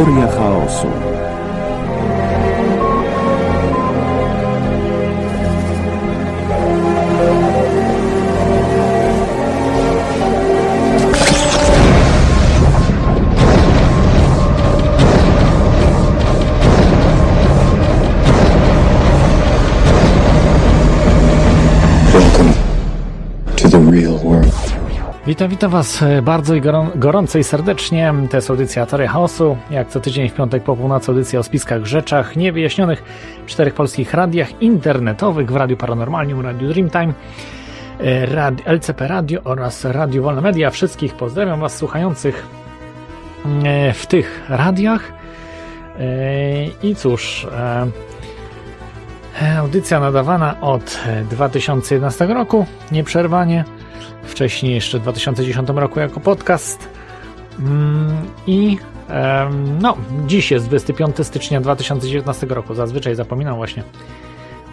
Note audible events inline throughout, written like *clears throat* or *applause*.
Teoria chaosu. Witam, witam Was e, bardzo i gorą, gorąco i serdecznie. To jest audycja Teoria Chaosu. Jak co tydzień w piątek po północy audycja o spiskach, rzeczach niewyjaśnionych w czterech polskich radiach internetowych, w Radiu Paranormalium, Radiu Dreamtime, e, Radi, LCP Radio oraz Radio Wolne Media. Wszystkich pozdrawiam Was słuchających e, w tych radiach. I cóż, audycja nadawana od 2011 roku, nieprzerwanie wcześniej jeszcze w 2010 roku jako podcast. Mm, I no, dziś jest 25 stycznia 2019 roku. Zazwyczaj zapominam właśnie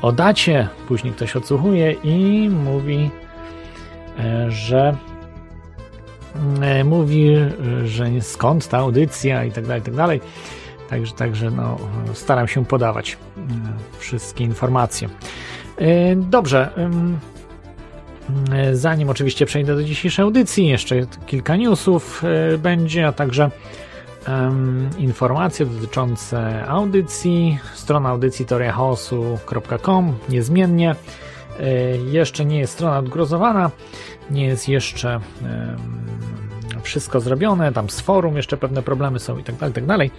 o dacie. Później ktoś odsłuchuje i mówi, e, że e, mówi, że skąd ta audycja i tak dalej, i tak dalej. Także, także no, staram się podawać e, wszystkie informacje. E, Dobrze. E, Zanim oczywiście przejdę do dzisiejszej audycji, jeszcze kilka newsów e, będzie, a także informacje dotyczące audycji. Strona audycji teoriachaosu.com niezmiennie. E, jeszcze nie jest strona odgrozowana, nie jest jeszcze wszystko zrobione, tam z forum jeszcze pewne problemy są i tak dalej, tak dalej.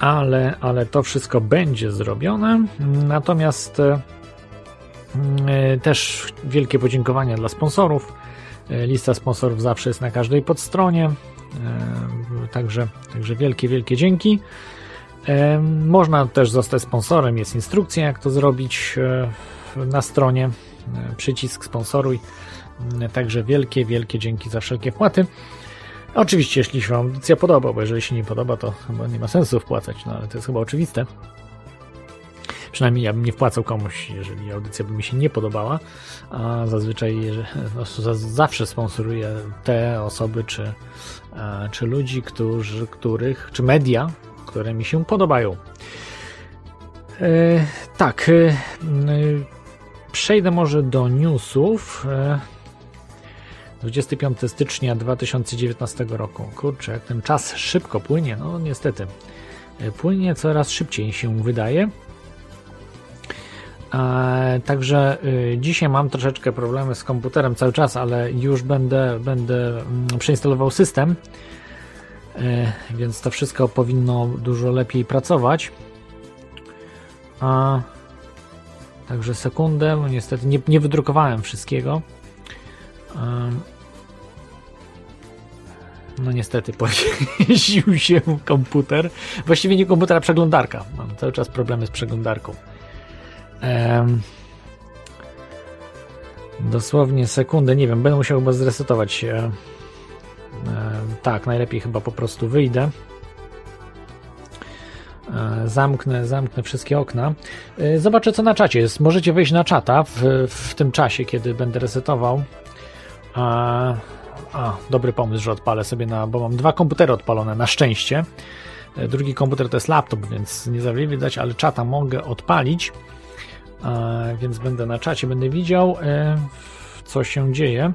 Ale, ale to wszystko będzie zrobione. Natomiast Też wielkie podziękowania dla sponsorów. E, Lista sponsorów zawsze jest na każdej podstronie. E, Także, także wielkie, wielkie dzięki. E, Można też zostać sponsorem, jest instrukcja, jak to zrobić e, na stronie. E, Przycisk sponsoruj. E, Także wielkie, wielkie dzięki za wszelkie wpłaty. Oczywiście, jeśli się Wam audycja podoba, bo jeżeli się nie podoba, to chyba nie ma sensu wpłacać, no ale to jest chyba oczywiste. Przynajmniej ja bym nie wpłacał komuś, jeżeli audycja by mi się nie podobała, a zazwyczaj za- zawsze sponsoruję te osoby czy, e, czy ludzi, którzy, których, czy media, które mi się podobają. E, tak, e, m, przejdę może do newsów. E, 25 stycznia 2019 roku. Kurczę, jak ten czas szybko płynie, no niestety. E, Płynie coraz szybciej się wydaje. E, Także y, dzisiaj mam troszeczkę problemy z komputerem cały czas, ale już będę, będę mm, przeinstalował system, E, więc to wszystko powinno dużo lepiej pracować. A, także sekundę, niestety nie, nie wydrukowałem wszystkiego. Em, No niestety *laughs* powiesił się komputer. Właściwie nie komputer, a przeglądarka. Mam cały czas problemy z przeglądarką. Em, dosłownie sekundę, nie wiem, będę musiał chyba zresetować. E, e, tak, najlepiej chyba po prostu wyjdę. E, zamknę, zamknę wszystkie okna. E, zobaczę, co na czacie jest. Możecie wejść na czata w, w tym czasie, kiedy będę resetował. A, a, dobry pomysł, że odpalę sobie na, bo mam dwa komputery odpalone, na szczęście. E, Drugi komputer to jest laptop, więc nie za wiele widać, ale czata mogę odpalić. Więc będę na czacie, będę widział, e, co się dzieje.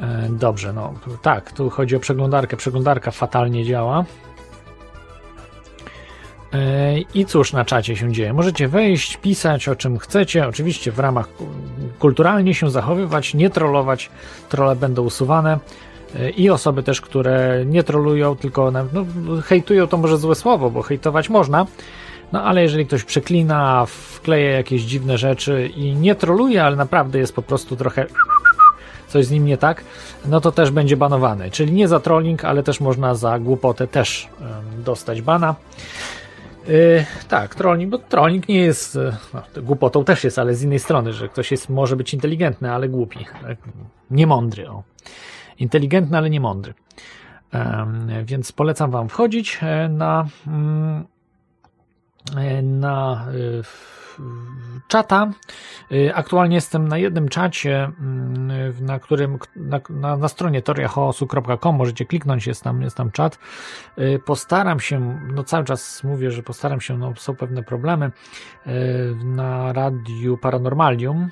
E, Dobrze, no tak, tu chodzi o przeglądarkę. Przeglądarka fatalnie działa. E, I cóż na czacie się dzieje? Możecie wejść, pisać o czym chcecie, oczywiście w ramach ku- kulturalnie się zachowywać, nie trollować. Trolle będą usuwane. I osoby też, które nie trolują, tylko no, hejtują to może złe słowo, bo hejtować można. No ale jeżeli ktoś przeklina, wkleja jakieś dziwne rzeczy i nie troluje, ale naprawdę jest po prostu trochę coś z nim nie tak, no to też będzie banowany. Czyli nie za trolling, ale też można za głupotę też dostać bana. Yy, tak, trolling, bo trolling nie jest, e, no, głupotą też jest, ale z innej strony, że ktoś jest, może być inteligentny, ale głupi. Tak? Niemądry, o. Inteligentny, ale niemądry. Em, więc polecam Wam wchodzić e, na, mm, na czata. Aktualnie jestem na jednym czacie, na którym na, na, na stronie toriachaosu.com możecie kliknąć, jest tam, jest tam czat. Postaram się, no cały czas mówię, że postaram się, no są pewne problemy. Na radiu Paranormalium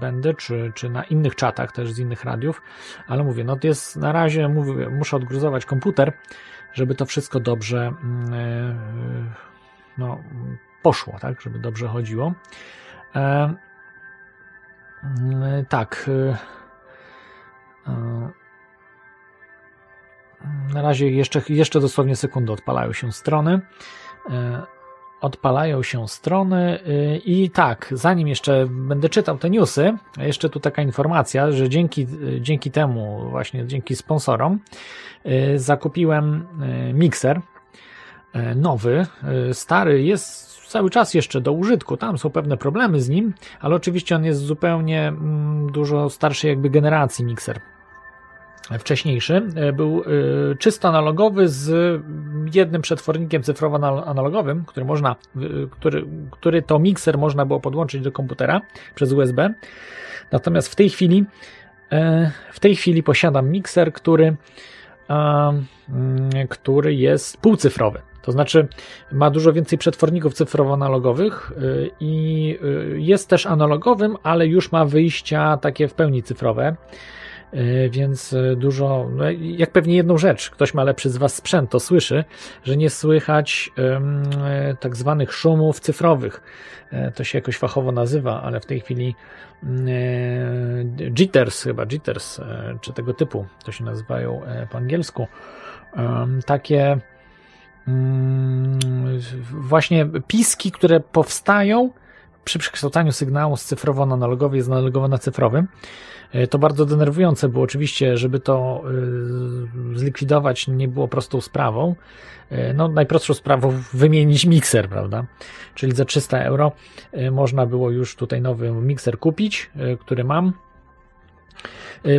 będę, czy, czy na innych czatach też z innych radiów, ale mówię, no to jest na razie, mówię, muszę odgruzować komputer, żeby to wszystko dobrze no, poszło, tak, żeby dobrze chodziło. E, e, tak. E, e, na razie jeszcze, jeszcze dosłownie sekundę odpalają się strony. Odpalają się strony i tak, zanim jeszcze będę czytał te newsy, jeszcze tu taka informacja, że dzięki, dzięki temu, właśnie dzięki sponsorom, zakupiłem mikser nowy. Stary jest cały czas jeszcze do użytku. Tam są pewne problemy z nim, ale oczywiście on jest zupełnie mm, dużo starszej jakby generacji mikser. Wcześniejszy e, był e, czysto analogowy z jednym przetwornikiem cyfrowo-analogowym, który można, który, który to mikser można było podłączyć do komputera przez USB. Natomiast w tej chwili e, w tej chwili posiadam mikser, który, mm, który jest półcyfrowy. To znaczy ma dużo więcej przetworników cyfrowo-analogowych y, i y, jest też analogowym, ale już ma wyjścia takie w pełni cyfrowe. Y, więc dużo, no, jak pewnie jedną rzecz, ktoś ma lepszy z Was sprzęt, to słyszy, że nie słychać tak zwanych szumów cyfrowych. To się jakoś fachowo nazywa, ale w tej chwili jitters, chyba jitters, czy tego typu, to się nazywają po angielsku. Takie właśnie piski, które powstają przy przekształcaniu sygnału z cyfrowo na analogowy jest analogowo na cyfrowym. E, to bardzo denerwujące było oczywiście, żeby to e, zlikwidować nie było prostą sprawą. E, no, najprostszą sprawą wymienić mikser, prawda? Czyli za 300 euro można było już tutaj nowy mikser kupić, który mam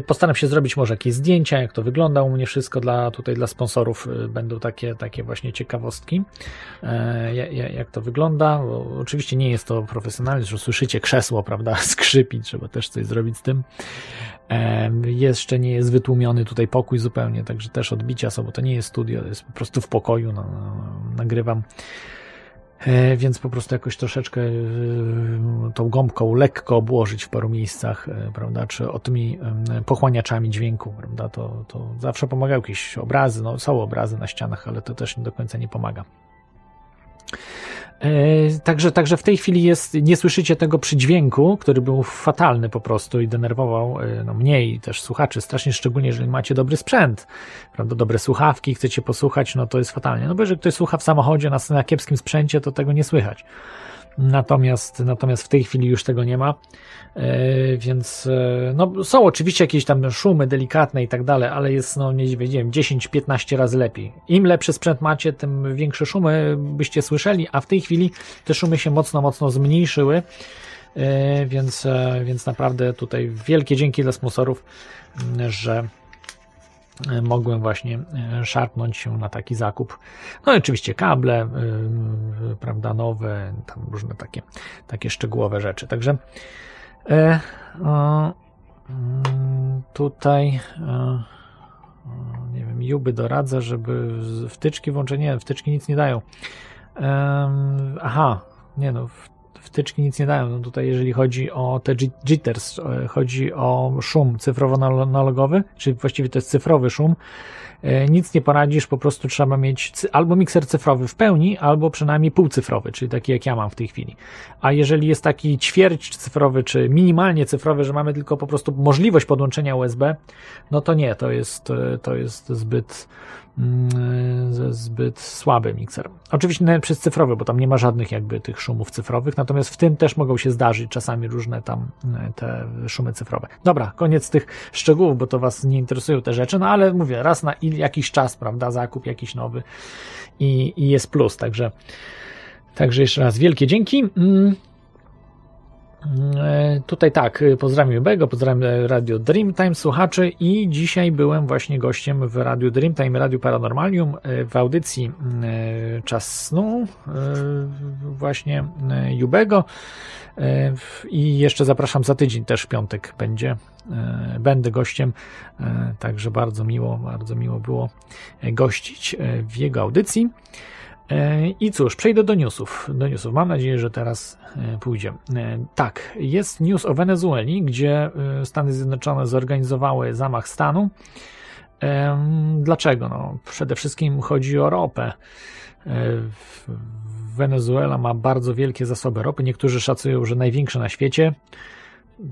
postaram się zrobić może jakieś zdjęcia, jak to wygląda u mnie wszystko dla tutaj dla sponsorów y, będą takie, takie właśnie ciekawostki, e, jak to wygląda. Oczywiście nie jest to profesjonalne, że słyszycie krzesło, prawda, *laughs* skrzypi, trzeba też coś zrobić z tym. E, jeszcze nie jest wytłumiony tutaj pokój zupełnie, także też odbicia są, bo to nie jest studio, to jest po prostu w pokoju, no, no nagrywam. E, więc po prostu jakoś troszeczkę e, tą gąbką lekko obłożyć w paru miejscach, e, prawda, czy o tymi pochłaniaczami dźwięku, prawda, to, to zawsze pomagają jakieś obrazy, no są obrazy na ścianach, ale to też do końca nie pomaga. E, także, także w tej chwili jest, nie słyszycie tego przydźwięku, który był fatalny po prostu i denerwował e, no, mnie i też słuchaczy, strasznie szczególnie jeżeli macie dobry sprzęt, prawda, dobre słuchawki, chcecie posłuchać, no to jest fatalnie. No bo jeżeli ktoś słucha w samochodzie na, na kiepskim sprzęcie, to tego nie słychać. Natomiast, natomiast w tej chwili już tego nie ma. E, więc e, no, są oczywiście jakieś tam szumy delikatne i tak dalej, ale jest, no nie wiem, 10-15 razy lepiej. Im lepszy sprzęt macie, tym większe szumy byście słyszeli, a w tej chwili te szumy się mocno, mocno zmniejszyły. E, więc, więc naprawdę tutaj wielkie dzięki dla sponsorów, że mogłem właśnie szarpnąć się na taki zakup. No i oczywiście kable, prawda, nowe, tam różne takie, takie szczegółowe rzeczy. Także E, mm, tutaj e, nie wiem, Juby doradza, żeby wtyczki włączę. Nie, wtyczki nic nie dają. E, aha, nie no, wtyczki nic nie dają. No tutaj, jeżeli chodzi o te jitters, e, chodzi o szum cyfrowo-analogowy, czyli właściwie to jest cyfrowy szum, E, nic nie poradzisz, po prostu trzeba mieć albo mikser cyfrowy w pełni, albo przynajmniej półcyfrowy, czyli taki jak ja mam w tej chwili. A jeżeli jest taki ćwierć cyfrowy, czy minimalnie cyfrowy, że mamy tylko po prostu możliwość podłączenia USB, no to nie, to jest, e, to jest zbyt, zbyt słaby mikser. Oczywiście nawet przez cyfrowy, bo tam nie ma żadnych jakby tych szumów cyfrowych, natomiast w tym też mogą się zdarzyć czasami różne tam e, te szumy cyfrowe. Dobra, koniec tych szczegółów, bo to Was nie interesują te rzeczy, no ale mówię, raz na jakiś czas, prawda, zakup jakiś nowy i, i jest plus, także także jeszcze raz wielkie dzięki. Mm. E, tutaj tak, pozdrawiam Bego, pozdrawiam Radio Dreamtime, słuchaczy i dzisiaj byłem właśnie gościem w Radio Dreamtime, Radio Paranormalium e, w audycji e, Czas Snu właśnie Jubego i jeszcze zapraszam za tydzień też w piątek będzie, będę gościem, także bardzo miło, bardzo miło było gościć w jego audycji. E, I cóż, przejdę do newsów. Do newsów. Mam nadzieję, że teraz e, pójdzie. E, tak, jest news o Wenezueli, gdzie Stany Zjednoczone zorganizowały zamach stanu. Dlaczego? No, przede wszystkim chodzi o ropę. Wenezuela ma bardzo wielkie zasoby ropy. Niektórzy szacują, że największe na świecie.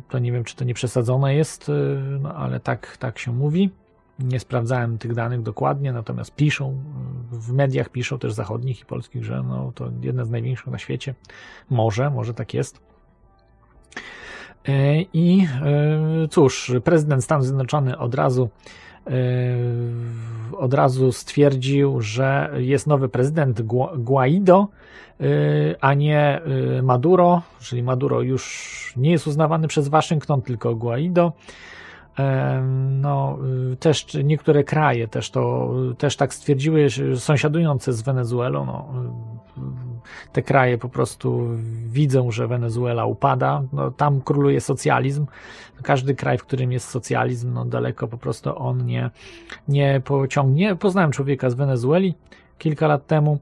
To nie wiem, czy to nie przesadzone jest, no, ale tak, tak się mówi. Nie sprawdzałem tych danych dokładnie, natomiast piszą, w mediach piszą też zachodnich i polskich, że no, to jedna z największych na świecie. Może, może tak jest. E, I e, cóż, prezydent Stanów Zjednoczonych od razu e, od razu stwierdził, że jest nowy prezydent Guaido, a nie Maduro, czyli Maduro już nie jest uznawany przez Waszyngton, tylko Guaido. No, y, też niektóre kraje też to też tak stwierdziły, sąsiadujące z Wenezuelą, no, y, te kraje po prostu widzą, że Wenezuela upada, no, tam króluje socjalizm. Każdy kraj, w którym jest socjalizm, no daleko po prostu on nie, nie pociągnie. Poznałem człowieka z Wenezueli kilka lat temu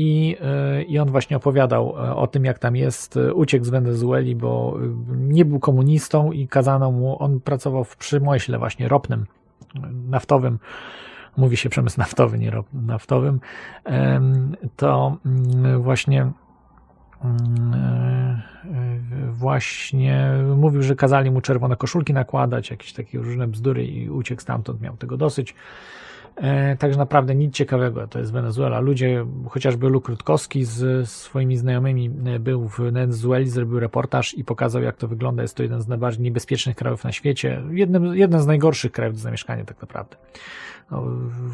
i, e, I on właśnie opowiadał e, o tym, jak tam jest. E, uciekł z Wenezueli, bo nie był komunistą i kazano mu, on pracował w przemyśle właśnie ropnym, naftowym. Mówi się przemysł naftowy, nie rop, naftowym. To mm, właśnie mm, właśnie mówił, że kazali mu czerwone koszulki nakładać, jakieś takie różne bzdury i uciekł stamtąd, miał tego dosyć. E, także naprawdę nic ciekawego. To jest Wenezuela. Ludzie, chociażby Luk Rutkowski z swoimi znajomymi e, był w Wenezueli, zrobił reportaż i pokazał, jak to wygląda. Jest to jeden z najbardziej niebezpiecznych krajów na świecie. Jeden, jeden z najgorszych krajów do zamieszkania, tak naprawdę. No,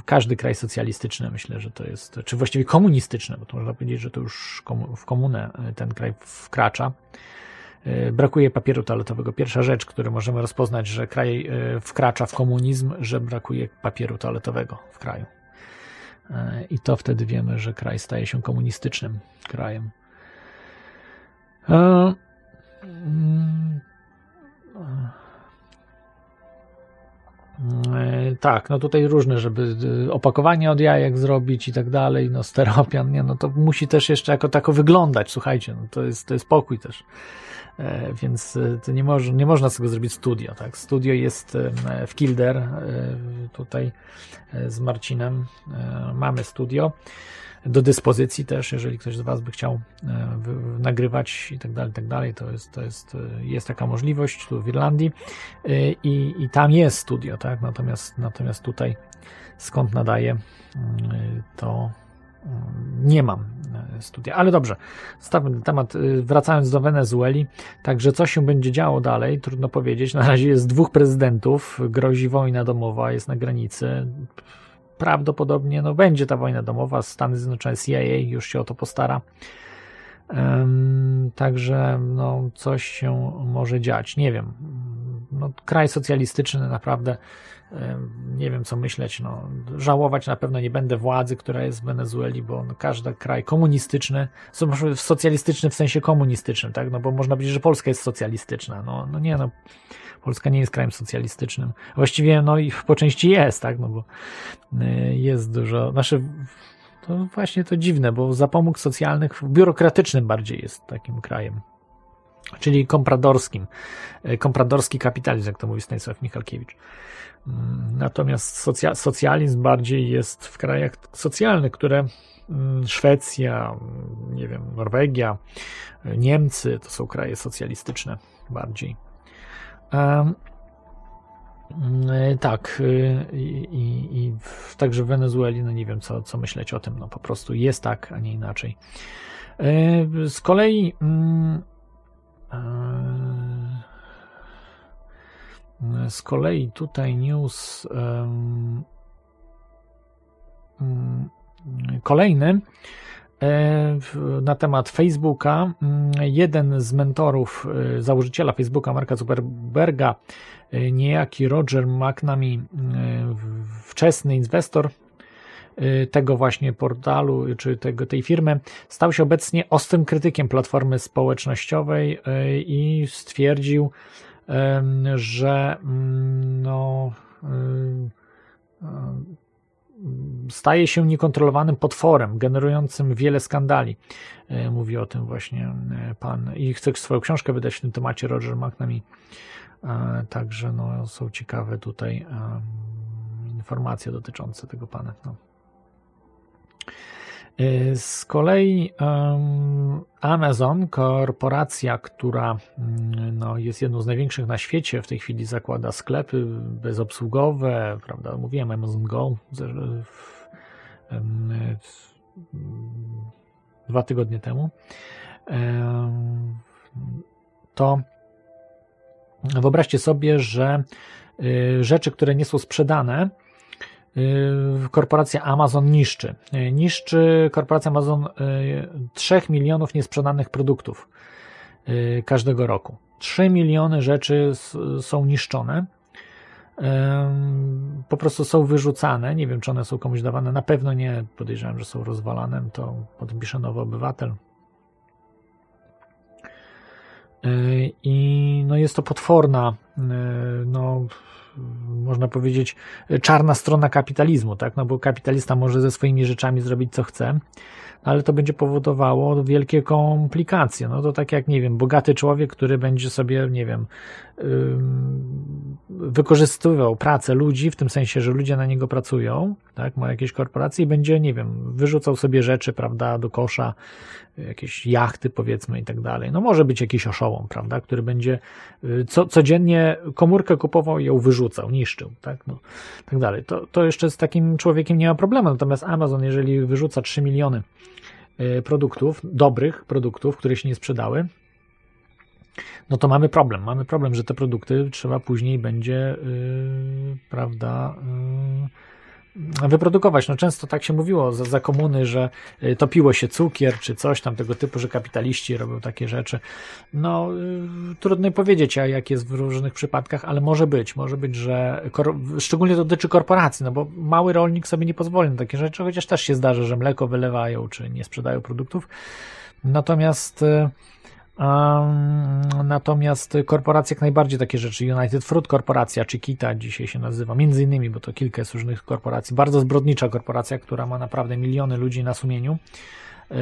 każdy kraj socjalistyczny, myślę, że to jest, czy właściwie komunistyczny, bo to można powiedzieć, że to już w komunę e, ten kraj wkracza. E, brakuje papieru toaletowego. Pierwsza rzecz, którą możemy rozpoznać, że kraj e, wkracza w komunizm, że brakuje papieru toaletowego w kraju. E, I to wtedy wiemy, że kraj staje się komunistycznym krajem. Tak, no tutaj różne, żeby opakowanie od jajek zrobić i tak dalej, no steropian, nie, no to musi też jeszcze jako tako wyglądać, słuchajcie, no to jest, to jest pokój też. E, więc e, to nie, może, nie można z tego zrobić studio. Tak? Studio jest e, w Kilder, tutaj z Marcinem mamy studio do dyspozycji też, jeżeli ktoś z Was by chciał nagrywać i tak dalej, tak dalej, to jest, to jest, jest taka możliwość tu w Irlandii i, i tam jest studio, tak? Natomiast, natomiast tutaj skąd nadaje to nie mam e, studia. Ale dobrze, zostawmy ten temat. Y, wracając do Wenezueli, także co się będzie działo dalej, trudno powiedzieć. Na razie jest dwóch prezydentów, grozi wojna domowa, jest na granicy. Prawdopodobnie no, będzie ta wojna domowa. Stany Zjednoczone, CIA już się o to postara. Um, także no, coś się może dziać. Nie wiem. No, kraj socjalistyczny naprawdę nie wiem co myśleć, no, żałować na pewno nie będę władzy, która jest w Wenezueli, bo no, każdy kraj komunistyczny, socjalistyczny w sensie komunistycznym, tak, no bo można powiedzieć, że Polska jest socjalistyczna, no, no nie, no, Polska nie jest krajem socjalistycznym, właściwie, no i po części jest, tak, no bo y, jest dużo, znaczy, to właśnie to dziwne, bo zapomóg socjalnych, biurokratycznym bardziej jest takim krajem, czyli kompradorskim, y, kompradorski kapitalizm, jak to mówi Stanisław Michalkiewicz. Natomiast socjalizm bardziej jest w krajach socjalnych, które mm, Szwecja, nie wiem, Norwegia, Niemcy to są kraje socjalistyczne bardziej. Um, tak, y, i, i, i także w Wenezueli, no nie wiem, co, co myśleć o tym, no po prostu jest tak, a nie inaczej. Y, z kolei mm, z kolei tutaj news um, kolejny na temat Facebooka. Mm, jeden z mentorów założyciela Facebooka, Marka Zuckerberga, niejaki Roger McNamee, wczesny inwestor, tego właśnie portalu, czy tego, tej firmy, stał się obecnie ostrym krytykiem platformy społecznościowej i stwierdził, że mm, no, staje się niekontrolowanym potworem, generującym wiele skandali. Mówi o tym właśnie pan i chce swoją książkę wydać w tym temacie Roger McNamee. Także no, są ciekawe tutaj informacje dotyczące tego pana. No. Y, z kolei Amazon, korporacja, która mm, no, jest jedną z największych na świecie, w tej chwili zakłada sklepy bezobsługowe, prawda? Mówiłem Amazon Go dwa tygodnie temu. To wyobraźcie sobie, że y, rzeczy, które nie są sprzedane, korporacja Amazon niszczy. Y, niszczy korporacja Amazon 3 y, milionów niesprzedanych produktów każdego roku. 3 miliony rzeczy są niszczone. Po prostu są wyrzucane. Nie wiem, czy one są komuś dawane. Na pewno nie. Podejrzewam, że są rozwalane. To potem pisze nowy obywatel. I no jest to potworna, no można powiedzieć, czarna strona kapitalizmu, tak? No bo kapitalista może ze swoimi rzeczami zrobić co chce, ale to będzie powodowało wielkie komplikacje. No to tak jak, nie wiem, bogaty człowiek, który będzie sobie, nie wiem, wykorzystywał pracę ludzi, w tym sensie, że ludzie na niego pracują, tak, ma jakieś korporacje i będzie, nie wiem, wyrzucał sobie rzeczy, prawda, do kosza, jakieś jachty, powiedzmy, i tak dalej. No może być jakiś oszołom, prawda, który będzie y, co, codziennie komórkę kupował i ją wyrzucał, niszczył, tak, no, tak dalej. To, to jeszcze z takim człowiekiem nie ma problemu, natomiast Amazon, jeżeli wyrzuca 3 miliony y, produktów, dobrych produktów, które się nie sprzedały, no to mamy problem. Mamy problem, że te produkty trzeba później będzie, yy, prawda, yy, wyprodukować. No często tak się mówiło za, za komuny, że yy, topiło się cukier czy coś tam tego typu, że kapitaliści robią takie rzeczy. No yy, trudno powiedzieć, jak jest w różnych przypadkach, ale może być, może być, że szczególnie dotyczy korporacji, no bo mały rolnik sobie nie pozwoli na takie rzeczy, chociaż też się zdarza, że mleko wylewają czy nie sprzedają produktów. Natomiast Natomiast korporacje jak najbardziej takie rzeczy, United Fruit Korporacja, czy Kita dzisiaj się nazywa, między innymi, bo to kilka jest różnych korporacji, bardzo zbrodnicza korporacja, która ma naprawdę miliony ludzi na sumieniu, yy,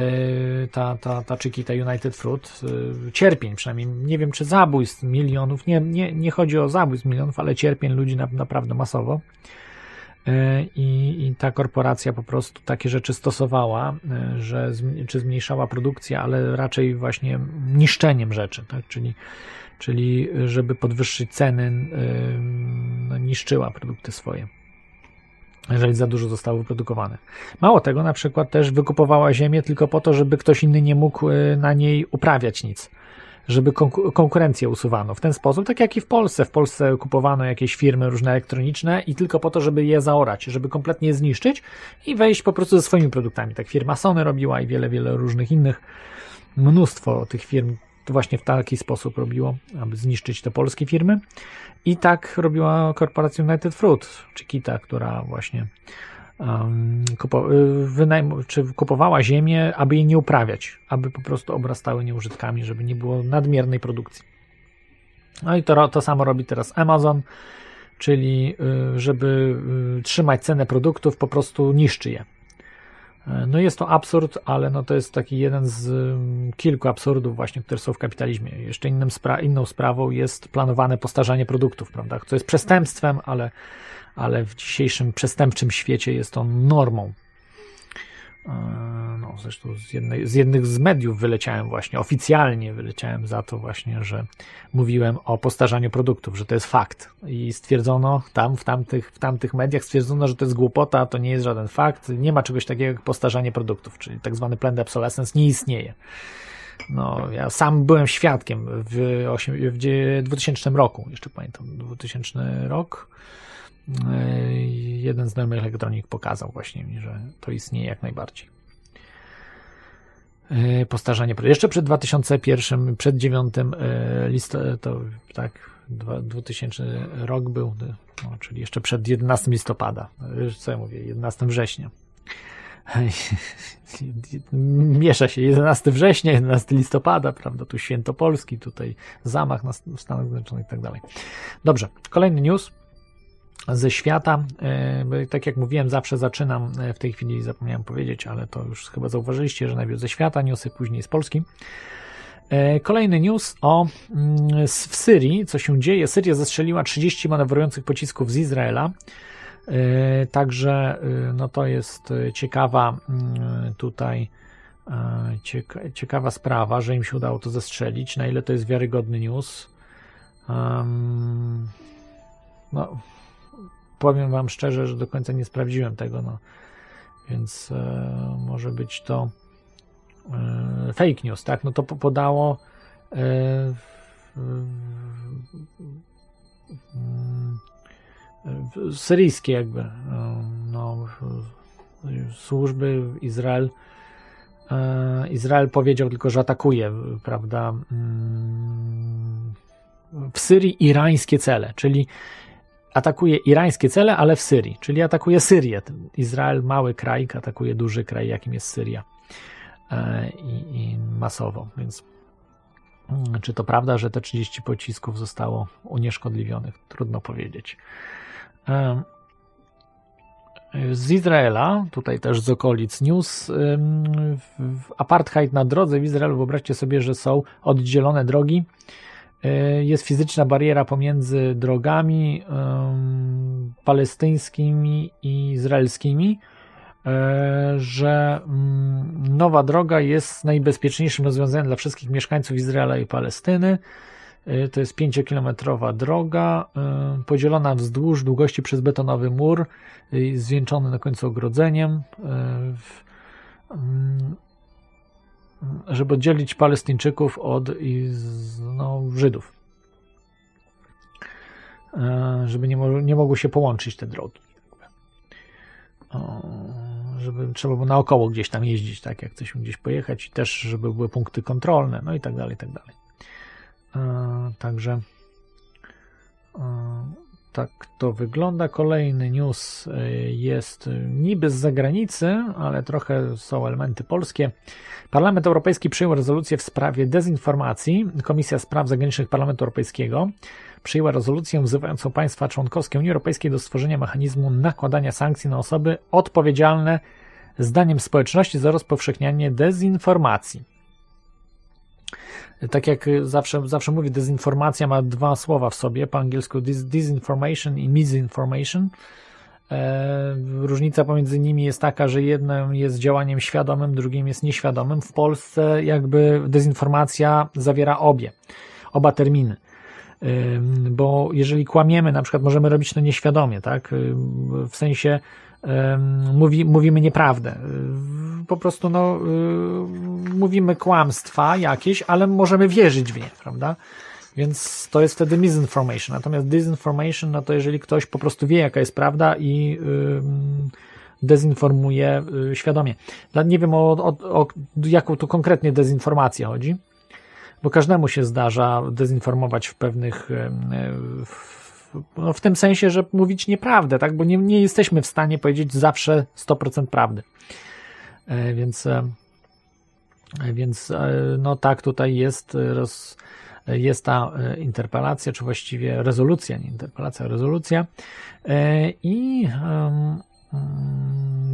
ta, ta, ta Chiquita United Fruit, yy, cierpień przynajmniej, nie wiem czy zabójstw milionów, nie, nie, nie chodzi o zabójstw milionów, ale cierpień ludzi na, naprawdę masowo. E, i, i ta korporacja po prostu takie rzeczy stosowała, e, że czy zmniejszała produkcję, ale raczej właśnie niszczeniem rzeczy, tak? czyli, czyli żeby podwyższyć ceny, e, no, niszczyła produkty swoje jeżeli za dużo zostało wyprodukowane. Mało tego, na przykład też wykupowała ziemię tylko po to, żeby ktoś inny nie mógł na niej uprawiać nic żeby konkurencję usuwano w ten sposób, tak jak i w Polsce. W Polsce kupowano jakieś firmy różne elektroniczne i tylko po to, żeby je zaorać, żeby kompletnie je zniszczyć i wejść po prostu ze swoimi produktami. Tak firma Sony robiła i wiele, wiele różnych innych. Mnóstwo tych firm to właśnie w taki sposób robiło, aby zniszczyć te polskie firmy. I tak robiła korporacja United Fruit, czy Kita, która właśnie wynajm, czy kupowała ziemię, aby jej nie uprawiać, aby po prostu obrastały nieużytkami, żeby nie było nadmiernej produkcji. No i to, to samo robi teraz Amazon, czyli y, żeby y, trzymać cenę produktów, po prostu niszczy je. E, no jest to absurd, ale no to jest taki jeden z kilku absurdów właśnie, które są w kapitalizmie. Jeszcze innym spra inną sprawą jest planowane postarzanie produktów, prawda, co jest przestępstwem, ale ale w dzisiejszym przestępczym świecie jest to normą. E, no, zresztą z, jednej, z jednych z mediów wyleciałem właśnie, oficjalnie wyleciałem za to właśnie, że mówiłem o postarzaniu produktów, że to jest fakt. I stwierdzono tam, w tamtych, w tamtych mediach stwierdzono, że to jest głupota, to nie jest żaden fakt, nie ma czegoś takiego jak postarzanie produktów, czyli tak zwany planned obsolescence nie istnieje. No, ja sam byłem świadkiem w, 8, w 2000 roku, jeszcze pamiętam, 2000 rok, jeden z znajomych elektronik pokazał właśnie mi, że to istnieje jak najbardziej. e, postarzanie. Jeszcze przed 2001, przed 9 listopadem, to tak, 2000 rok był, no, czyli jeszcze przed 11 listopada, co ja mówię, 11 września. *laughs* Miesza się 11 września, 11 listopada, prawda? Tu święto Polski, tutaj zamach na Stanach Zjednoczonych i tak dalej. Dobrze, kolejny news ze świata. E, tak jak mówiłem, zawsze zaczynam e, w tej chwili, zapomniałem powiedzieć, ale to już chyba zauważyliście, że najpierw ze świata, newsy później z Polski. E, kolejny news o mm, w Syrii, co się dzieje. Syria zestrzeliła 30 manewrujących pocisków z Izraela. Także no to jest ciekawa mm, tutaj ciekawa sprawa, że im się udało to zestrzelić. Na ile to jest wiarygodny news? No, powiem Wam szczerze, że do końca nie sprawdziłem tego, no. Więc e, może być to e, fake news, tak? No to podało e, syryjskie jakby e, no, służby Izrael e, Izrael powiedział tylko, że atakuje, prawda mm, w Syrii irańskie cele, czyli atakuje irańskie cele, ale w Syrii, czyli atakuje Syrię. Izrael, mały kraj, atakuje duży kraj, jakim jest Syria e, i, i masowo, więc mm, czy to prawda, że te 30 pocisków zostało unieszkodliwionych? Trudno powiedzieć. E, z Izraela, tutaj też z okolic news, apartheid na drodze w Izraelu, wyobraźcie sobie, że są oddzielone drogi jest fizyczna bariera pomiędzy drogami palestyńskimi i izraelskimi, e, że mm, nowa droga jest najbezpieczniejszym rozwiązaniem dla wszystkich mieszkańców Izraela i Palestyny. E, to jest 5-kilometrowa droga, podzielona wzdłuż długości przez betonowy mur, zwieńczony na końcu ogrodzeniem żeby oddzielić Palestyńczyków od no, Żydów. E, żeby nie, nie mogły się połączyć te drogi. O, żeby trzeba było naokoło gdzieś tam jeździć, tak jak chce się gdzieś pojechać i też, żeby były punkty kontrolne, no i tak dalej, i tak dalej. E, także e, tak to wygląda. Kolejny news e, jest niby z zagranicy, ale trochę są elementy polskie. Parlament Europejski przyjął rezolucję w sprawie dezinformacji. Komisja Spraw Zagranicznych Parlamentu Europejskiego przyjęła rezolucję wzywającą państwa członkowskie Unii Europejskiej do stworzenia mechanizmu nakładania sankcji na osoby odpowiedzialne zdaniem społeczności za rozpowszechnianie dezinformacji tak jak zawsze, zawsze mówię, dezinformacja ma dwa słowa w sobie, po angielsku dis, disinformation i misinformation. E, różnica pomiędzy nimi jest taka, że jednym jest działaniem świadomym, drugim jest nieświadomym. W Polsce jakby dezinformacja zawiera obie, oba terminy. E, bo jeżeli kłamiemy, na przykład możemy robić to nieświadomie, tak? E, w sensie mówi, mówimy nieprawdę. Po prostu no, y, mówimy kłamstwa jakieś, ale możemy wierzyć w nie, prawda? Więc to jest wtedy misinformation. Natomiast disinformation, no to jeżeli ktoś po prostu wie, jaka jest prawda i dezinformuje y, świadomie. Nie wiem o, o, o jaką tu konkretnie dezinformację chodzi, bo każdemu się zdarza dezinformować w pewnych w no w tym sensie, że mówić nieprawdę, tak? Bo nie, nie jesteśmy w stanie powiedzieć zawsze 100% prawdy. E, więc, e, więc e, no tak, tutaj jest, roz, jest ta interpelacja, czy właściwie rezolucja, nie interpelacja, rezolucja. I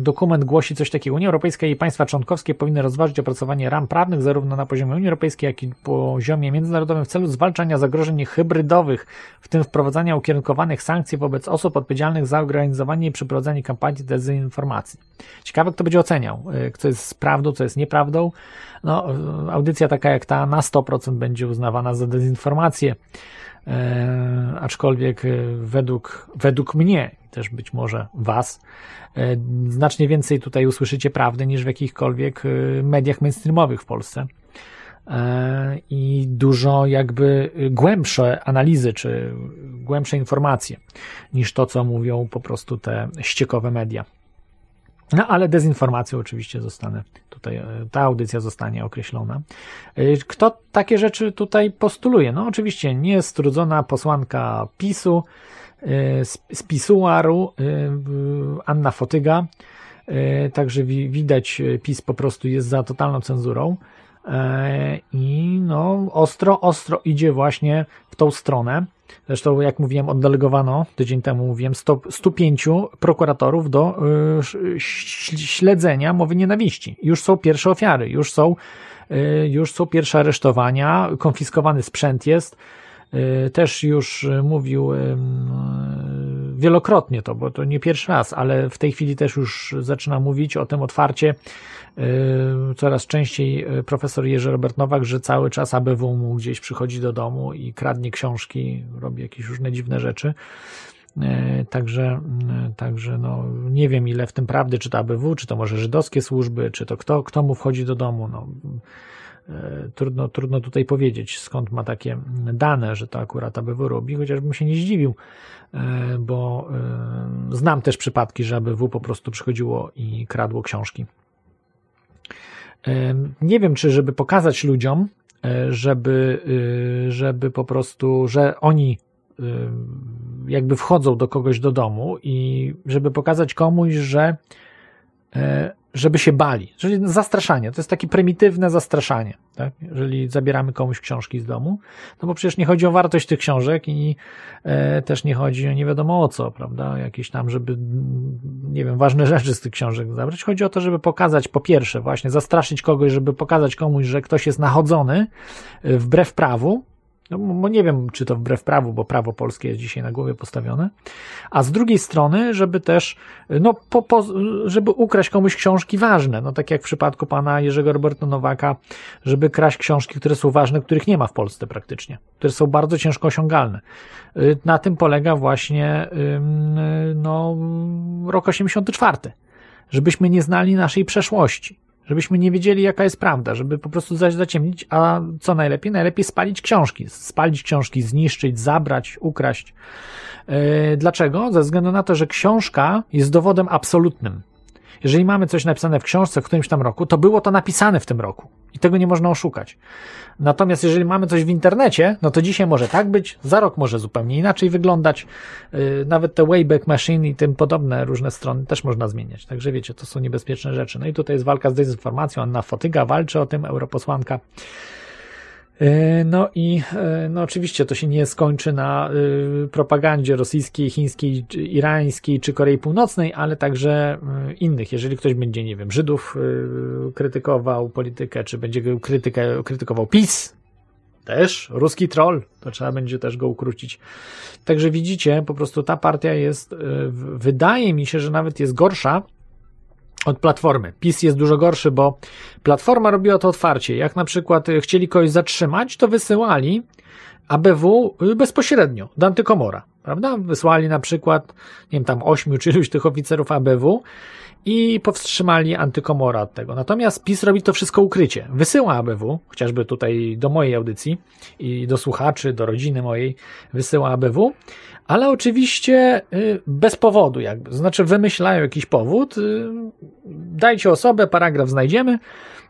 dokument głosi coś takiego. Unia Europejska i państwa członkowskie powinny rozważyć opracowanie ram prawnych zarówno na poziomie Unii Europejskiej, jak i poziomie międzynarodowym w celu zwalczania zagrożeń hybrydowych, w tym wprowadzania ukierunkowanych sankcji wobec osób odpowiedzialnych za organizowanie i przeprowadzanie kampanii dezinformacji. Ciekawe, kto będzie oceniał, y, co jest prawdą, co jest nieprawdą. No, y, audycja taka jak ta na 100% będzie uznawana za dezinformację. E, aczkolwiek e, według, według mnie, też być może Was, e, znacznie więcej tutaj usłyszycie prawdy niż w jakichkolwiek mediach mainstreamowych w Polsce. I dużo jakby głębsze analizy, czy głębsze informacje niż to, co mówią po prostu te ściekowe media. No ale dezinformacją oczywiście zostanę tutaj, e, ta audycja zostanie określona. E, kto takie rzeczy tutaj postuluje? No oczywiście niestrudzona posłanka PiSu, e, z Pisuaru, Anna Fotyga, także widać PiS po prostu jest za totalną cenzurą i no ostro, ostro idzie właśnie w tą stronę. Zresztą, jak mówiłem, oddelegowano tydzień temu, mówiłem, 100, 105 prokuratorów do śledzenia mowy nienawiści. Już są pierwsze ofiary, już są, już są pierwsze aresztowania, konfiskowany sprzęt jest. Y, też już mówił wielokrotnie to, bo to nie pierwszy raz, ale w tej chwili też już zaczyna mówić o tym otwarcie coraz częściej profesor Jerzy Robert Nowak, że cały czas ABW mu gdzieś przychodzi do domu i kradnie książki, robi jakieś różne dziwne rzeczy. Także, także no, nie wiem ile w tym prawdy, czy to ABW, czy to może żydowskie służby, czy to kto, kto mu wchodzi do domu. No, trudno, trudno tutaj powiedzieć, skąd ma takie dane, że to akurat ABW robi, chociażbym się nie zdziwił, bo znam też przypadki, że ABW po prostu przychodziło i kradło książki. Nie wiem, czy żeby pokazać ludziom, e, żeby, żeby po prostu, że oni jakby wchodzą do kogoś do domu i żeby pokazać komuś, że e, żeby się bali. Czyli zastraszanie, to jest takie prymitywne zastraszanie, tak? jeżeli zabieramy komuś książki z domu, no bo przecież nie chodzi o wartość tych książek i e, też nie chodzi o nie wiadomo o co, prawda, jakieś tam, żeby, nie wiem, ważne rzeczy z tych książek zabrać. Chodzi o to, żeby pokazać, po pierwsze, właśnie zastraszyć kogoś, żeby pokazać komuś, że ktoś jest nachodzony e, wbrew prawu, no, nie wiem, czy to wbrew prawu, bo prawo polskie jest dzisiaj na głowie postawione. A z drugiej strony, żeby też, no, po, po, żeby ukraść komuś książki ważne, no tak jak w przypadku pana Jerzego Roberta Nowaka, żeby kraść książki, które są ważne, których nie ma w Polsce praktycznie, które są bardzo ciężko osiągalne. Y, na tym polega właśnie, no, rok 84. Żebyśmy nie znali naszej przeszłości żebyśmy nie wiedzieli, jaka jest prawda, żeby po prostu zaciemnić, a co najlepiej? Najlepiej spalić książki. Spalić książki, zniszczyć, zabrać, ukraść. Yy, dlaczego? Ze względu na to, że książka jest dowodem absolutnym. Jeżeli mamy coś napisane w książce w którymś tam roku, to było to napisane w tym roku i tego nie można oszukać. Natomiast jeżeli mamy coś w internecie, no to dzisiaj może tak być, za rok może zupełnie inaczej wyglądać. Yy, nawet te Wayback Machine i tym podobne różne strony też można zmieniać. Także wiecie, to są niebezpieczne rzeczy. No i tutaj jest walka z dezinformacją. Anna Fotyga walczy o tym, europosłanka. E, no i e, no oczywiście to się nie skończy na e, propagandzie rosyjskiej, chińskiej, irańskiej czy Korei Północnej, ale także innych. Jeżeli ktoś będzie, nie wiem, Żydów krytykował politykę, czy będzie krytykę, krytykował PiS, też ruski troll, to trzeba będzie też go ukrócić. Także widzicie, po prostu ta partia jest, wydaje mi się, że nawet jest gorsza od Platformy. PiS jest dużo gorszy, bo Platforma robiła to otwarcie. Jak na przykład y, chcieli kogoś zatrzymać, to wysyłali ABW bezpośrednio do antykomora, prawda? Wysłali na przykład, nie wiem, tam ośmiu czy iluś tych oficerów ABW i powstrzymali antykomora od tego. Natomiast PiS robi to wszystko ukrycie. Wysyła ABW, chociażby tutaj do mojej audycji i do słuchaczy, do rodziny mojej, wysyła ABW, ale oczywiście y, bez powodu, jakby. Znaczy, wymyślają jakiś powód, y, dajcie osobę, paragraf znajdziemy.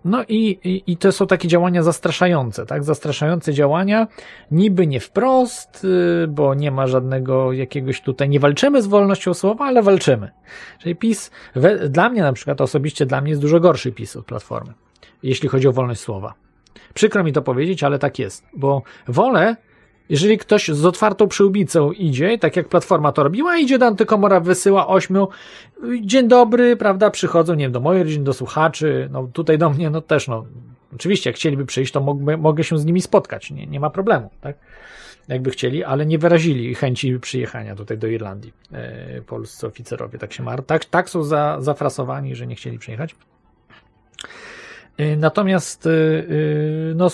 No i, i, i to są takie działania zastraszające, tak? Zastraszające działania, niby nie wprost, y, bo nie ma żadnego jakiegoś tutaj, nie walczymy z wolnością słowa, ale walczymy. Czyli PiS, we, dla mnie na przykład, osobiście dla mnie jest dużo gorszy PiS od Platformy, jeśli chodzi o wolność słowa. Przykro mi to powiedzieć, ale tak jest, bo wolę jeżeli ktoś z otwartą przyłbicą idzie, tak jak Platforma to robiła, idzie do antykomora, wysyła ośmiu, dzień dobry, prawda, przychodzą, nie wiem, do mojej rodziny, do słuchaczy, no tutaj do mnie, no też, no, oczywiście, jak chcieliby przyjść, to mogę, mogę się z nimi spotkać, nie, nie ma problemu, tak, jakby chcieli, ale nie wyrazili chęci przyjechania tutaj do Irlandii, e, polscy oficerowie, tak się mar, tak, tak są za, zafrasowani, że nie chcieli przyjechać. Y, natomiast y, y, no,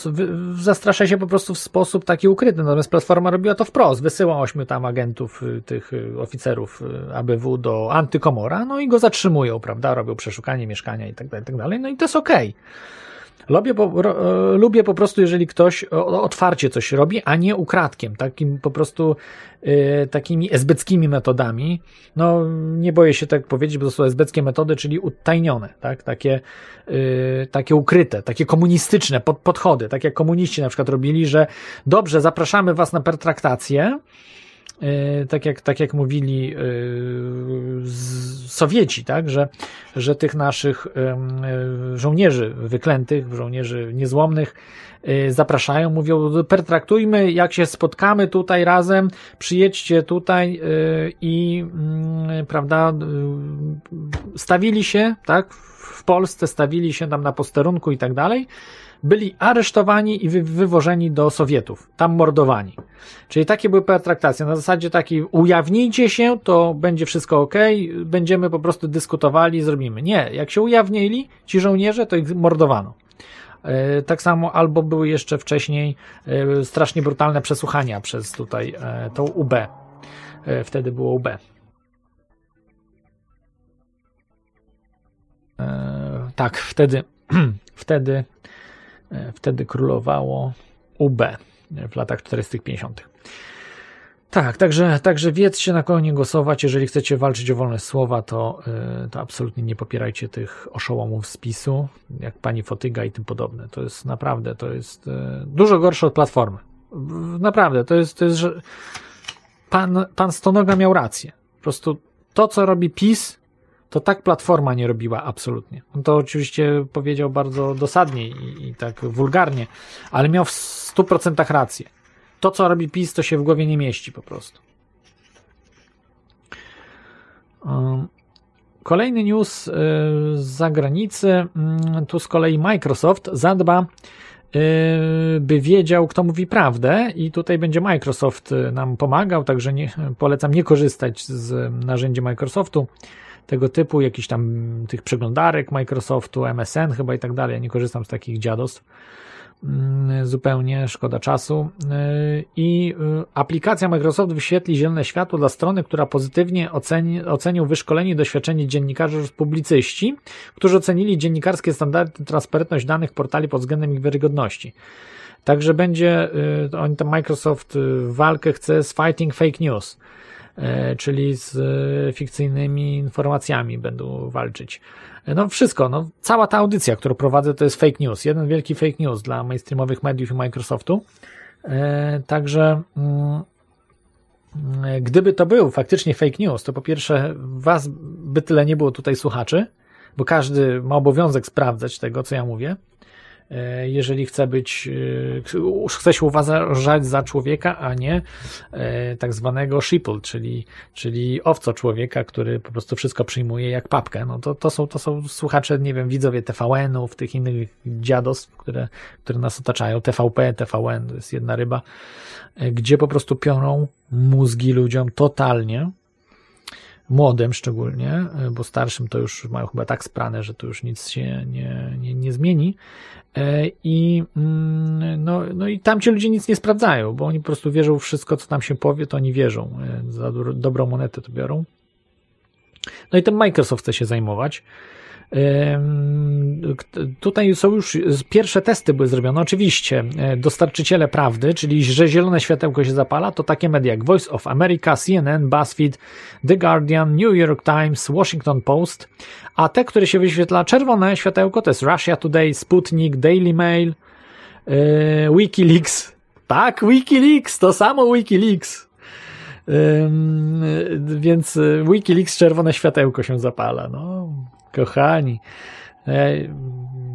zastrasza się po prostu w sposób taki ukryty. Natomiast Platforma robiła to wprost. Wysyła ośmiu tam agentów, tych oficerów ABW do antykomora, no i go zatrzymują, prawda? Robią przeszukanie mieszkania i tak dalej, i tak dalej. No i to jest okej. Okay. Lubię po, ro, e, lubię po prostu, jeżeli ktoś otwarcie coś robi, a nie ukradkiem, takim po prostu y, takimi esbeckimi metodami. No, nie boję się tak powiedzieć, bo to są esbeckie metody, czyli utajnione, tak? takie, takie ukryte, takie komunistyczne pod, podchody, tak jak komuniści na przykład robili, że dobrze, zapraszamy was na pertraktację, E, tak jak, tak jak mówili e, Sowieci, tak, że, że tych naszych e, żołnierzy wyklętych, żołnierzy niezłomnych zapraszają, mówią, pertraktujmy, jak się spotkamy tutaj razem, przyjedźcie tutaj i, mm, prawda, stawili się, tak, w Polsce stawili się tam na posterunku i tak dalej, byli aresztowani i wy wywożeni do Sowietów, tam mordowani. Czyli takie były pertraktacje. Na zasadzie takiej ujawnijcie się, to będzie wszystko ok, będziemy po prostu dyskutowali, zrobimy. Nie, jak się ujawnili ci żołnierze, to ich mordowano. E, tak samo albo były jeszcze wcześniej e, strasznie brutalne przesłuchania przez tutaj e, tą UB. Wtedy było UB. Tak, wtedy, *clears throat* wtedy wtedy królowało UB w latach 40-50. Tak, także, także wiedzcie na kogo nie głosować. Jeżeli chcecie walczyć o wolność słowa, to, e, to absolutnie nie popierajcie tych oszołomów z PiSu, jak pani Fotyga i tym podobne. To jest naprawdę, to jest e, dużo gorsze od Platformy. Naprawdę, to jest, to jest że pan, pan Stonoga miał rację. Po prostu to, co robi PiS, to tak Platforma nie robiła absolutnie. On to oczywiście powiedział bardzo dosadnie i, i tak wulgarnie, ale miał w 100% rację. To, co robi PiS, to się w głowie nie mieści po prostu. Um, kolejny news y, z zagranicy. Mm, tu z kolei Microsoft zadba, y, by wiedział, kto mówi prawdę, i tutaj będzie Microsoft y, nam pomagał, także nie, polecam nie korzystać z narzędzi Microsoftu tego typu, jakiś tam tych przeglądarek Microsoftu, MSN chyba i tak dalej. Ja nie korzystam z takich dziadostw mm, zupełnie, szkoda czasu. Y, I y, aplikacja Microsoft wyświetli zielone światło dla strony, która pozytywnie oceni, ocenił wyszkoleni doświadczeni dziennikarze oraz publicyści, którzy ocenili dziennikarskie standardy, transparentność danych portali pod względem ich wiarygodności. Także będzie, y, on ten Microsoft walkę chce z fighting fake news. E, czyli z e, fikcyjnymi informacjami będą walczyć. E, no wszystko, no, cała ta audycja, którą prowadzę, to jest fake news. Jeden wielki fake news dla mainstreamowych mediów i Microsoftu. Także mm, gdyby to był faktycznie fake news, to po pierwsze was by tyle nie było tutaj słuchaczy, bo każdy ma obowiązek sprawdzać tego, co ja mówię. E, jeżeli chce być, e, chce się uważać za człowieka, a nie e, tak zwanego sheeple, czyli, czyli owco człowieka, który po prostu wszystko przyjmuje jak papkę. No to, to, są, to są słuchacze, nie wiem, widzowie TVN-ów, tych innych dziadostw, które, które nas otaczają, TVP, TVN, to jest jedna ryba, gdzie po prostu piorą mózgi ludziom totalnie, młodym szczególnie, bo starszym to już mają chyba tak sprane, że to już nic się nie, nie, nie zmieni. E, I, mm, no, no i tam ci ludzie nic nie sprawdzają, bo oni po prostu wierzą w wszystko, co tam się powie, to oni wierzą. E, za dobrą monetę to biorą. No i ten Microsoft chce się zajmować. Tutaj są już pierwsze testy były zrobione. Oczywiście e, dostarczyciele prawdy, czyli że zielone światełko się zapala, to takie media jak Voice of America, CNN, BuzzFeed, The Guardian, New York Times, Washington Post, a te, które się wyświetla czerwone światełko, to jest Russia Today, Sputnik, Daily Mail, e, Wikileaks. Tak, Wikileaks, to samo Wikileaks. Więc Wikileaks czerwone światełko się zapala. No, Kochani.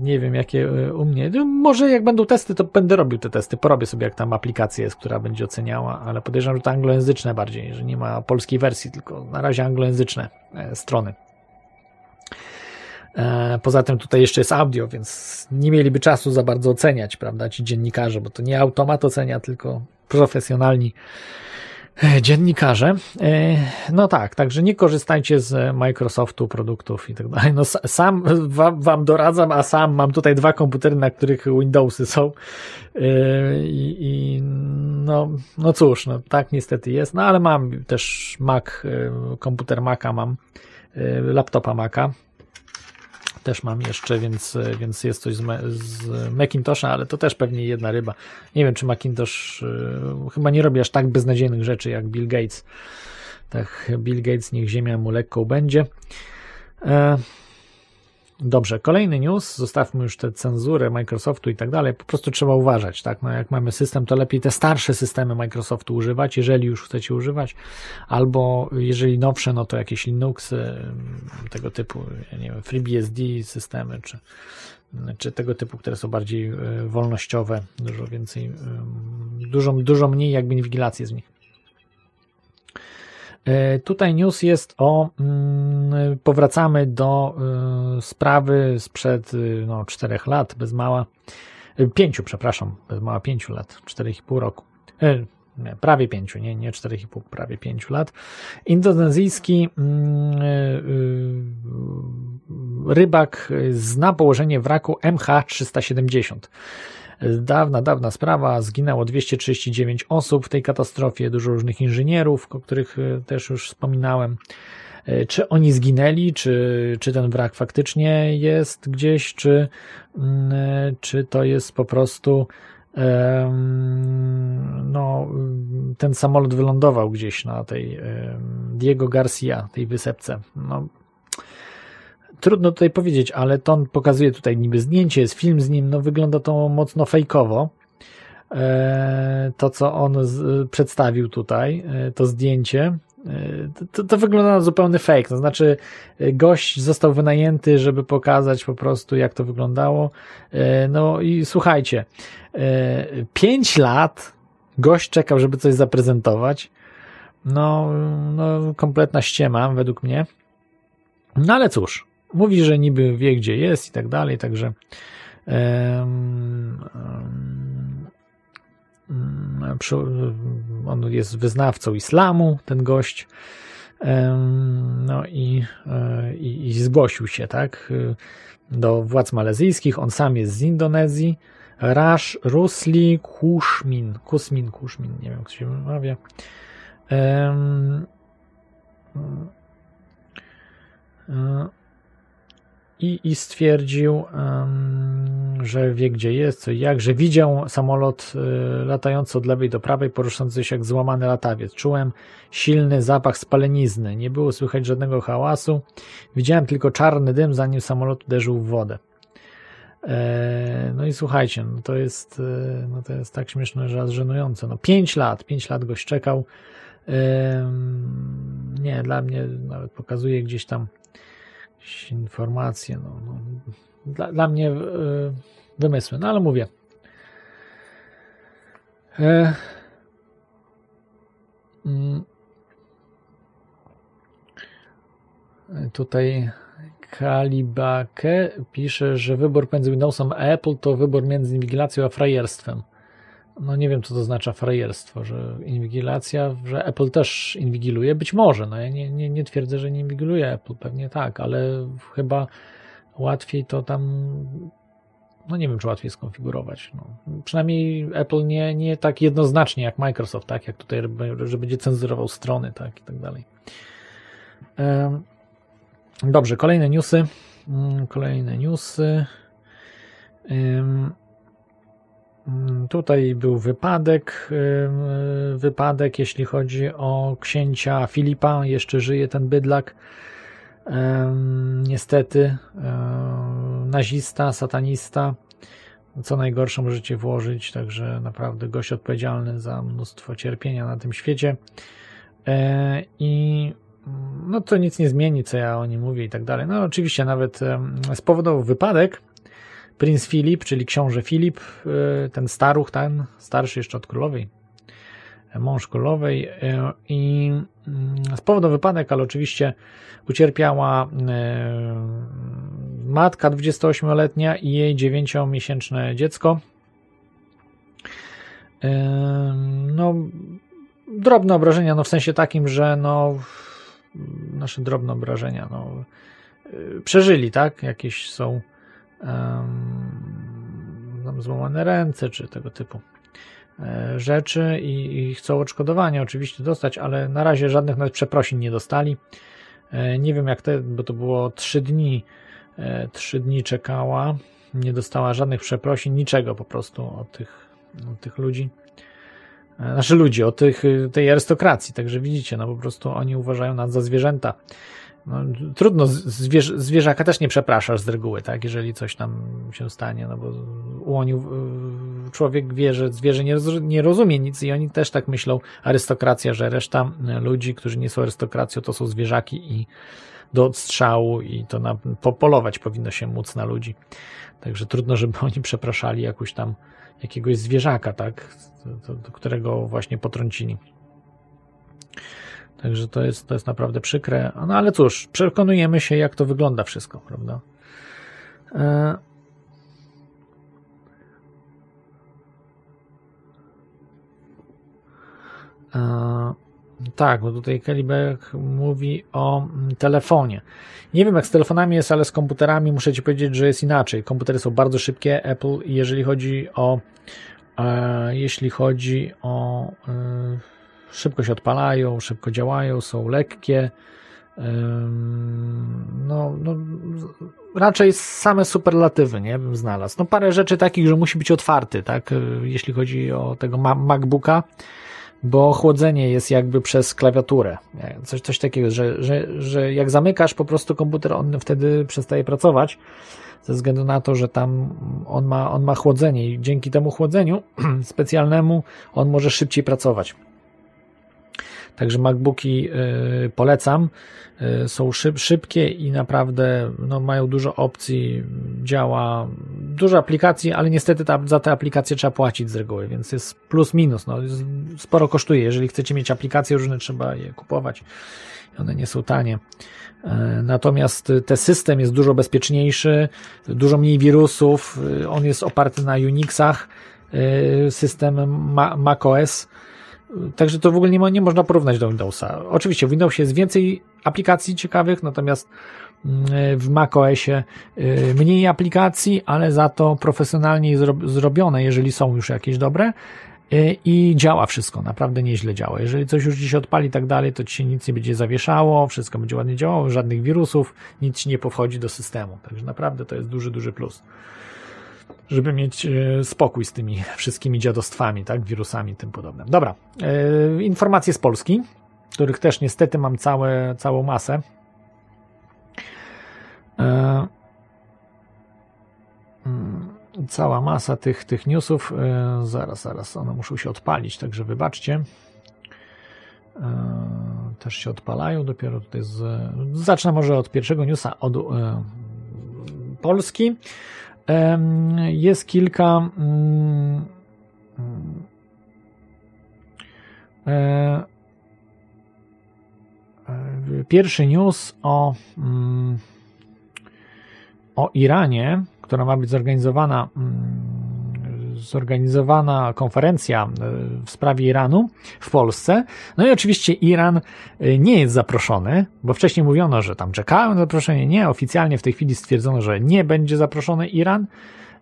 Nie wiem, jakie e, u mnie. No, może jak będą testy, to będę robił te testy. Porobię sobie, jak tam aplikacja jest, która będzie oceniała, ale podejrzewam, że to anglojęzyczne bardziej, że nie ma polskiej wersji, tylko na razie anglojęzyczne e, strony. E, poza tym tutaj jeszcze jest audio, więc nie mieliby czasu za bardzo oceniać, prawda, ci dziennikarze, bo to nie automat ocenia, tylko profesjonalni E, dziennikarze. E, no tak, także nie korzystajcie z Microsoftu, produktów i tak dalej. No sam wam, wam doradzam, a sam mam tutaj dwa komputery, na których Windowsy są. E, I, i no, no cóż, no tak niestety jest. No ale mam też Mac, komputer Maca mam, laptopa Maca. Też mam jeszcze, więc, więc jest coś z, z Macintosha, ale to też pewnie jedna ryba. Nie wiem, czy Macintosh y, chyba nie robi aż tak beznadziejnych rzeczy jak Bill Gates. Tak, Bill Gates, niech ziemia mu lekko będzie. E, Dobrze, kolejny news, zostawmy już tę cenzurę Microsoftu i tak dalej, po prostu trzeba uważać, tak, no jak mamy system, to lepiej te starsze systemy Microsoftu używać, jeżeli już chcecie używać, albo jeżeli nowsze, no to jakieś Linuxy, tego typu, ja nie wiem, FreeBSD systemy, czy, czy tego typu, które są bardziej e, wolnościowe, dużo więcej, dużo, dużo mniej jakby inwigilację z nich. E, tutaj news jest o, mm, powracamy do e, sprawy sprzed e, no, 4 lat, bez mała, 5, przepraszam, bez mała 5 lat, 4,5 roku. Prawie 5, nie, nie 4,5, prawie 5 lat. Indonezyjski mm, rybak zna położenie wraku MH370. Dawna, dawna sprawa, zginęło 239 osób w tej katastrofie, dużo różnych inżynierów, o których e, też już wspominałem. E, czy oni zginęli, czy, czy ten wrak faktycznie jest gdzieś, czy, mm, e, czy to jest po prostu no, ten samolot wylądował gdzieś na tej Diego Garcia, tej wysepce. No, trudno tutaj powiedzieć, ale to on pokazuje tutaj niby zdjęcie, jest film z nim, no wygląda to mocno fejkowo. E, to, co on z, przedstawił tutaj, e, to zdjęcie, e, to, to, wygląda na zupełny fake. To znaczy, gość został wynajęty, żeby pokazać po prostu, jak to wyglądało. No i słuchajcie, pięć lat gość czekał, żeby coś zaprezentować. No, no kompletna ściema, według mnie. No ale cóż, Mówi, że niby wie, gdzie jest i tak dalej, także on jest wyznawcą islamu, ten gość. No i, e, i, i zgłosił się, tak, do władz malezyjskich. On sam jest z Indonezji. Rash Rusli Kushmin. Kusmin, Kushmin, nie wiem, jak się wymawia. Um, i, i stwierdził, że wie gdzie jest, jak, że widział samolot y, latający od lewej do prawej, poruszający się jak złamany latawiec. Czułem silny zapach spalenizny, nie było słychać żadnego hałasu, widziałem tylko czarny dym, zanim samolot uderzył w wodę. E, no i słuchajcie, no to jest, e, no to jest tak śmieszne, że aż żenujące. No pięć lat, pięć lat goś czekał. Nie, dla mnie nawet pokazuje gdzieś tam jakieś informacje. No, no. Dla, dla mnie yy, wymysły, no ale mówię. E, mm, tutaj Kalibake pisze, że wybór między Windowsem a Apple to wybór między inwigilacją a frajerstwem. No nie wiem, co to oznacza frajerstwo, że inwigilacja, że Apple też inwigiluje. Być może, no ja nie, nie, nie twierdzę, że nie inwigiluje Apple, pewnie tak, ale chyba łatwiej to tam, no nie wiem, czy łatwiej skonfigurować. No. Przynajmniej Apple nie, nie tak jednoznacznie jak Microsoft, tak, jak tutaj, że będzie cenzurował strony, tak, i tak dalej. Dobrze, kolejne newsy. Mm, kolejne newsy. Tutaj był wypadek, wypadek, jeśli chodzi o księcia Filipa, jeszcze żyje ten bydlak. Niestety, nazista, satanista, co najgorsze możecie włożyć, także naprawdę gość odpowiedzialny za mnóstwo cierpienia na tym świecie. E, I no to nic nie zmieni, co ja o nim mówię i tak dalej. No oczywiście nawet spowodował wypadek, Prince Filip, czyli książę Filip, y, ten staruch, ten starszy jeszcze od królowej, mąż królowej y, i mm, z powodu wypadek, ale oczywiście ucierpiała y, matka 28-letnia i jej 9-miesięczne dziecko. No, drobne obrażenia, no w sensie takim, że no, nasze drobne obrażenia, no, przeżyli, tak? Jakieś są um, złamane ręce, czy tego typu e, rzeczy i, i chcą odszkodowanie oczywiście dostać, ale na razie żadnych nawet przeprosin nie dostali. E, nie wiem jak te, bo to było 3 dni e, trzy dni czekała, nie dostała żadnych przeprosin, niczego po prostu od tych, od tych ludzi. E, znaczy ludzi, od tych, tej arystokracji. Także widzicie, no po prostu oni uważają nas za zwierzęta. No, trudno, zwierz, zwierzaka też nie przepraszasz z reguły, tak, jeżeli coś tam się stanie, no bo u oni, człowiek wie, że zwierzę nie, nie rozumie nic i oni też tak myślą, arystokracja, że reszta ludzi, którzy nie są arystokracją, to są zwierzaki i do odstrzału i to na, popolować powinno się móc na ludzi. Także trudno, żeby *laughs* oni przepraszali jakąś tam jakiegoś zwierzaka, tak, do, do którego właśnie potrącili. Także to jest, to jest naprawdę przykre. No ale cóż, przekonujemy się, jak to wygląda wszystko, prawda? E... E... Tak, bo tutaj Kellyback mówi o telefonie. Nie wiem jak z telefonami jest, ale z komputerami muszę Ci powiedzieć, że jest inaczej. Komputery są bardzo szybkie. Apple, jeżeli chodzi o e, jeśli chodzi o e, szybko się odpalają, szybko działają, są lekkie. No, no, raczej same superlatywy, nie bym znalazł. No, parę rzeczy takich, że musi być otwarty, tak, jeśli chodzi o tego MacBooka, bo chłodzenie jest jakby przez klawiaturę. Coś, coś takiego, że, że, że jak zamykasz po prostu komputer, on wtedy przestaje pracować ze względu na to, że tam on ma, on ma chłodzenie i dzięki temu chłodzeniu *clears throat* specjalnemu on może szybciej pracować. Także MacBooki y, polecam. Y, są szyb, szybkie i naprawdę no, mają dużo opcji, działa dużo aplikacji, ale niestety ta, za te aplikacje trzeba płacić z reguły, więc jest plus minus. No, sporo kosztuje. Jeżeli chcecie mieć aplikacje różne, trzeba je kupować. One nie są tanie. Y, natomiast ten system jest dużo bezpieczniejszy, dużo mniej wirusów. On jest oparty na Unixach, system macOS Także to w ogóle nie, ma, nie można porównać do Windowsa. Oczywiście w Windowsie jest więcej aplikacji ciekawych, natomiast mm, w macOSie y, mniej aplikacji, ale za to profesjonalnie zrobione, jeżeli są już jakieś dobre y, i działa wszystko, naprawdę nieźle działa. Jeżeli coś już dziś odpali i tak dalej, to ci się nic nie będzie zawieszało, wszystko będzie ładnie działało, żadnych wirusów, nic ci nie powchodzi do systemu. Także naprawdę to jest duży, duży plus żeby mieć e, spokój z tymi *laughs* wszystkimi dziadostwami, tak, wirusami i tym podobnym. Dobra, e, informacje z Polski, których też niestety mam całe, całą masę. E, mm, cała masa tych, tych newsów. Zaraz, zaraz, one muszą się odpalić, także wybaczcie. Też się odpalają dopiero tutaj z. Zacznę może od pierwszego newsa od Polski jest kilka mm, e, e, pierwszy news o mm, o Iranie, która ma być zorganizowana mm, zorganizowana konferencja e, w sprawie Iranu w Polsce. No i oczywiście Iran e, nie jest zaproszony, bo wcześniej mówiono, że tam czekają na zaproszenie. Nie, oficjalnie w tej chwili stwierdzono, że nie będzie zaproszony Iran,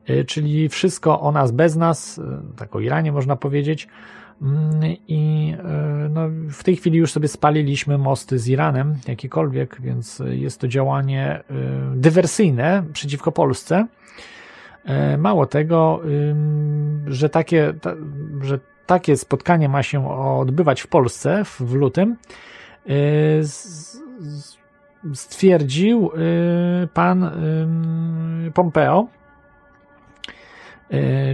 e, czyli wszystko o nas bez nas, tak o Iranie można powiedzieć. Mm, I no, w tej chwili już sobie spaliliśmy mosty z Iranem, jakiekolwiek, więc jest to działanie dywersyjne przeciwko Polsce. E, mało tego, że takie, że takie spotkanie ma się odbywać w Polsce w lutym, e, stwierdził e, pan Pompeo,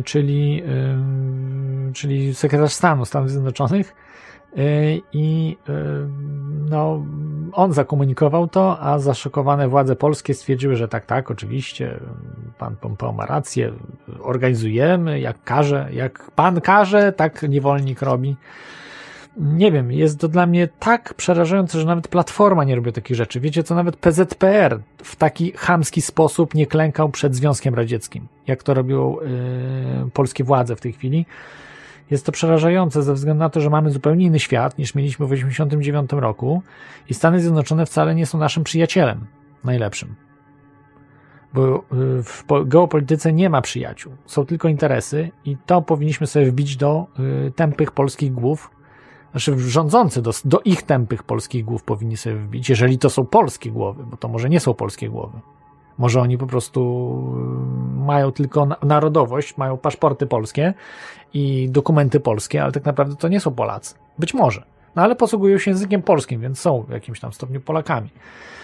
czyli, czyli sekretarz stanu Stanów Zjednoczonych, i no, on zakomunikował to, a zaszokowane władze polskie stwierdziły, że tak, tak, oczywiście, pan Pompeo ma rację, organizujemy, jak każe, jak pan każe, tak niewolnik robi. Nie wiem, jest to dla mnie tak przerażające, że nawet Platforma nie robi takich rzeczy. Wiecie co, nawet PZPR w taki chamski sposób nie klękał przed Związkiem Radzieckim, jak to robią yy, polskie władze w tej chwili. Jest to przerażające ze względu na to, że mamy zupełnie inny świat niż mieliśmy w 1989 roku i Stany Zjednoczone wcale nie są naszym przyjacielem najlepszym. Bo y, w geopolityce nie ma przyjaciół, są tylko interesy i to powinniśmy sobie wbić do y, tępych polskich głów, znaczy rządzący do, do ich tępych polskich głów powinni sobie wbić, jeżeli to są polskie głowy, bo to może nie są polskie głowy. Może oni po prostu mają tylko narodowość, mają paszporty polskie i dokumenty polskie, ale tak naprawdę to nie są Polacy. Być może. No ale posługują się językiem polskim, więc są w jakimś tam stopniu Polakami.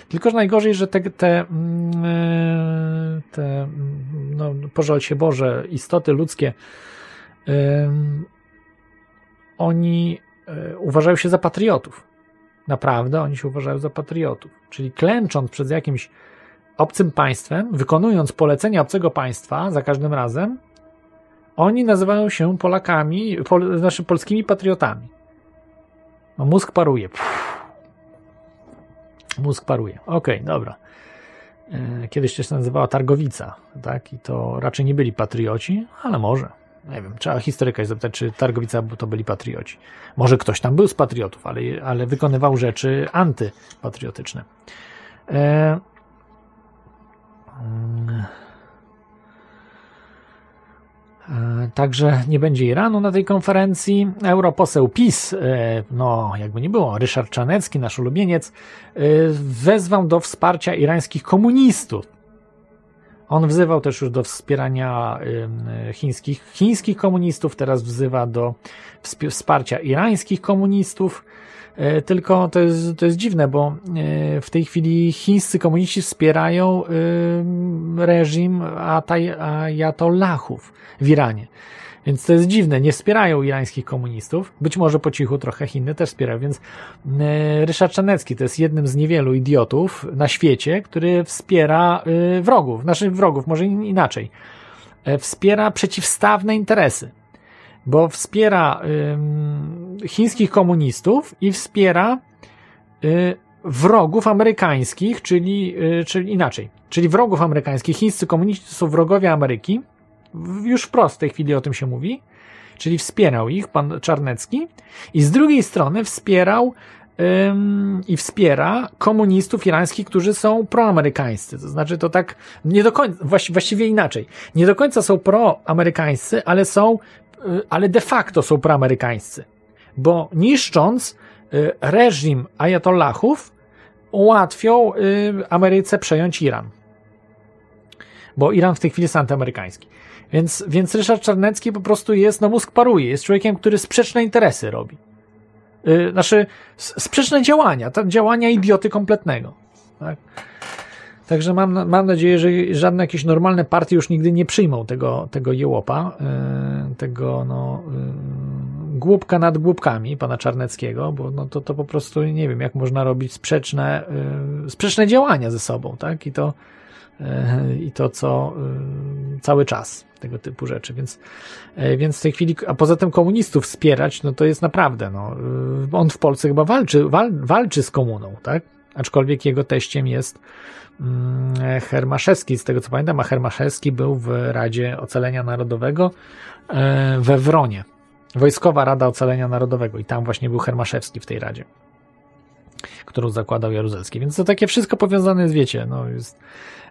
Tylko, że najgorzej, że te, te, mm, e, te mm, no, pożal się Boże, istoty ludzkie, oni e, uważają się za patriotów. Naprawdę, oni się uważają za patriotów. Czyli klęcząc przed jakimś obcym państwem, wykonując polecenia obcego państwa za każdym razem, oni nazywają się Polakami, pol, znaczy polskimi patriotami. No, mózg paruje. Pff. Mózg paruje. Okej, okay, dobra. E, kiedyś to się nazywała Targowica, tak? I to raczej nie byli patrioci, ale może. Nie wiem, trzeba historyka zapytać, czy Targowica to byli patrioci. Może ktoś tam był z patriotów, ale, ale wykonywał rzeczy antypatriotyczne. E, także nie będzie Iranu na tej konferencji. Europoseł PiS, e, no jakby nie było, Ryszard Czanecki, nasz ulubieniec, e, wezwał do wsparcia irańskich komunistów. On wzywał też już do wspierania chińskich, chińskich komunistów, teraz wzywa do wsparcia irańskich komunistów. E, tylko to jest, to jest dziwne, bo e, w tej chwili chińscy komuniści wspierają e, reżim ajatollahów w Iranie. Więc to jest dziwne, nie wspierają irańskich komunistów. Być może po cichu trochę Chiny też wspierają, więc Ryszard Czanecki to jest jednym z niewielu idiotów na świecie, który wspiera wrogów, naszych wrogów, może inaczej. Wspiera przeciwstawne interesy bo wspiera chińskich komunistów i wspiera y, wrogów amerykańskich, czyli, y, czyli inaczej, czyli wrogów amerykańskich. Chińscy komuniści są wrogowie Ameryki. Już wprost w tej chwili o tym się mówi. Czyli wspierał ich pan Czarnecki i z drugiej strony wspierał i wspiera komunistów irańskich, którzy są proamerykańscy. To znaczy to tak nie do końca, właściwie inaczej. Nie do końca są proamerykańscy, ale są Y, ale de facto są proamerykańscy, bo niszcząc y, reżim ajatollahów, ułatwią y, Ameryce przejąć Iran. Bo Iran w tej chwili jest antyamerykański. Więc, więc Ryszard Czarnecki po prostu jest, no mózg paruje, jest człowiekiem, który sprzeczne interesy robi. Znaczy, sprzeczne działania, działania idioty kompletnego. Tak? Także mam, mam nadzieję, że żadne jakieś normalne partie już nigdy nie przyjmą tego, tego jełopa, e, tego no, e, głupka nad głupkami pana Czarneckiego, bo no to, to po prostu nie wiem, jak można robić sprzeczne, e, sprzeczne działania ze sobą, tak? I to, i to co cały czas tego typu rzeczy, więc, więc w tej chwili, a poza tym komunistów wspierać, no to jest naprawdę, no, on w Polsce chyba walczy, wal, walczy z komuną, tak? Aczkolwiek jego teściem jest Mm, Hermaszewski, z tego co pamiętam, a Hermaszewski był w Radzie Ocalenia Narodowego we Wronie. Wojskowa Rada Ocalenia Narodowego i tam właśnie był Hermaszewski w tej radzie, którą zakładał Jaruzelski. Więc to takie wszystko powiązane jest, wiecie, no jest,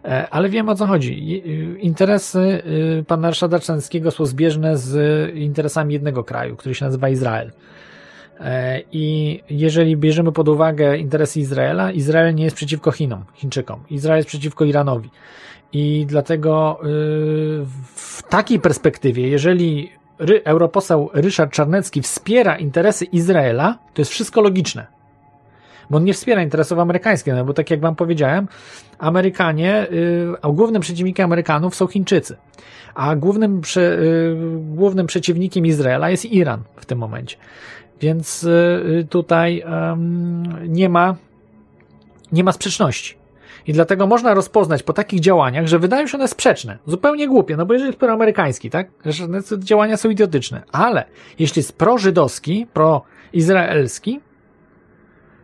e, ale wiem o co chodzi. Interesy y, pana Ryszarda Czarneckiego są zbieżne z interesami jednego kraju, który się nazywa Izrael. E, I jeżeli bierzemy pod uwagę interesy Izraela, Izrael nie jest przeciwko Chinom, Chińczykom. Izrael jest przeciwko Iranowi. I dlatego y, w takiej perspektywie, jeżeli europoseł Ryszard Czarnecki wspiera interesy Izraela, to jest wszystko logiczne. Bo on nie wspiera interesów amerykańskich, no bo tak jak wam powiedziałem, Amerykanie, y, a głównym przeciwnikiem Amerykanów są Chińczycy. A głównym, y, głównym przeciwnikiem Izraela jest Iran w tym momencie. Więc y, tutaj nie ma, nie ma sprzeczności. I dlatego można rozpoznać po takich działaniach, że wydają się one sprzeczne, zupełnie głupie, no bo jeżeli jest proamerykański, tak, że działania są idiotyczne, ale jeśli jest prożydowski, proizraelski,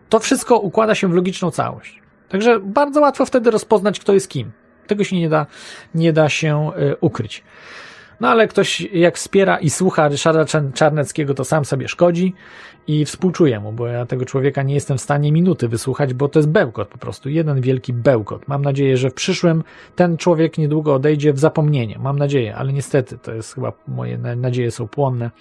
to wszystko układa się w logiczną całość. Także bardzo łatwo wtedy rozpoznać, kto jest kim. Tego się nie da, nie da się y, ukryć. No ale ktoś jak wspiera i słucha Ryszarda Czarneckiego, to sam sobie szkodzi i współczuję mu, bo ja tego człowieka nie jestem w stanie minuty wysłuchać, bo to jest bełkot po prostu, jeden wielki bełkot. Mam nadzieję, że w przyszłym ten człowiek niedługo odejdzie w zapomnienie. Mam nadzieję, ale niestety to jest chyba moje nadzieje są płonne.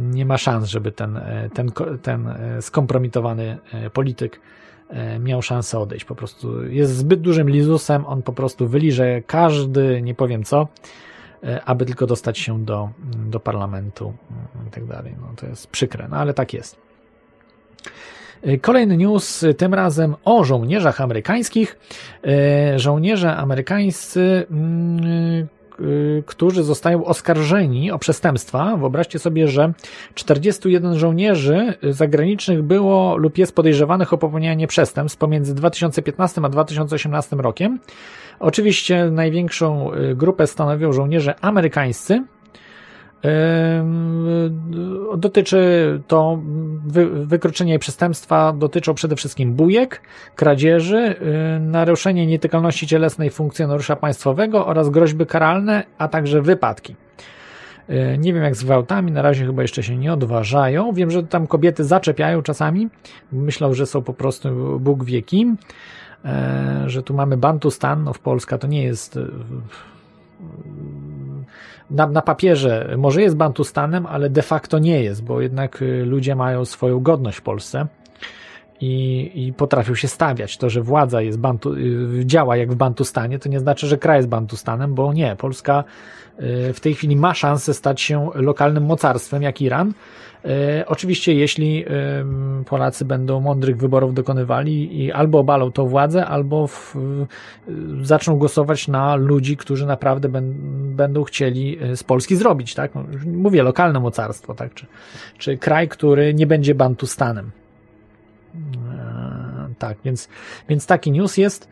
Nie ma szans, żeby ten, ten, ten skompromitowany polityk e, miał szansę odejść. Po prostu jest zbyt dużym lizusem, on po prostu wyliże każdy, nie powiem co, e, aby tylko dostać się do, do parlamentu i tak dalej. No, to jest przykre, no ale tak jest. Kolejny news, tym razem o żołnierzach amerykańskich. Żołnierze amerykańscy, mm, którzy zostają oskarżeni o przestępstwa. Wyobraźcie sobie, że 41 żołnierzy zagranicznych było lub jest podejrzewanych o popełnianie przestępstw pomiędzy 2015 a 2018 rokiem. Oczywiście największą y, grupę stanowią żołnierze amerykańscy, Dotyczy to wy, wykroczenia i przestępstwa dotyczą przede wszystkim bujek, kradzieży, naruszenie nietykalności cielesnej funkcjonariusza państwowego oraz groźby karalne, a także wypadki. Nie wiem jak z gwałtami, na razie chyba jeszcze się nie odważają. Wiem, że tam kobiety zaczepiają czasami. Myślą, że są po prostu Bóg wie kim. E, że tu mamy Bantustan, no w Polska to nie jest na, na papierze może jest Bantustanem, ale de facto nie jest, bo jednak y, ludzie mają swoją godność w Polsce i, i potrafią się stawiać. To, że władza jest Bantu, działa jak w Bantustanie, to nie znaczy, że kraj jest Bantustanem, bo nie. Polska w tej chwili ma szansę stać się lokalnym mocarstwem jak Iran, E, oczywiście, jeśli Polacy będą mądrych wyborów dokonywali i albo obalą tą władzę, albo w, zaczną głosować na ludzi, którzy naprawdę będą chcieli e, z Polski zrobić, tak? No, mówię, lokalne mocarstwo, tak? Czy, czy kraj, który nie będzie Bantustanem. E, tak, więc, więc taki news jest.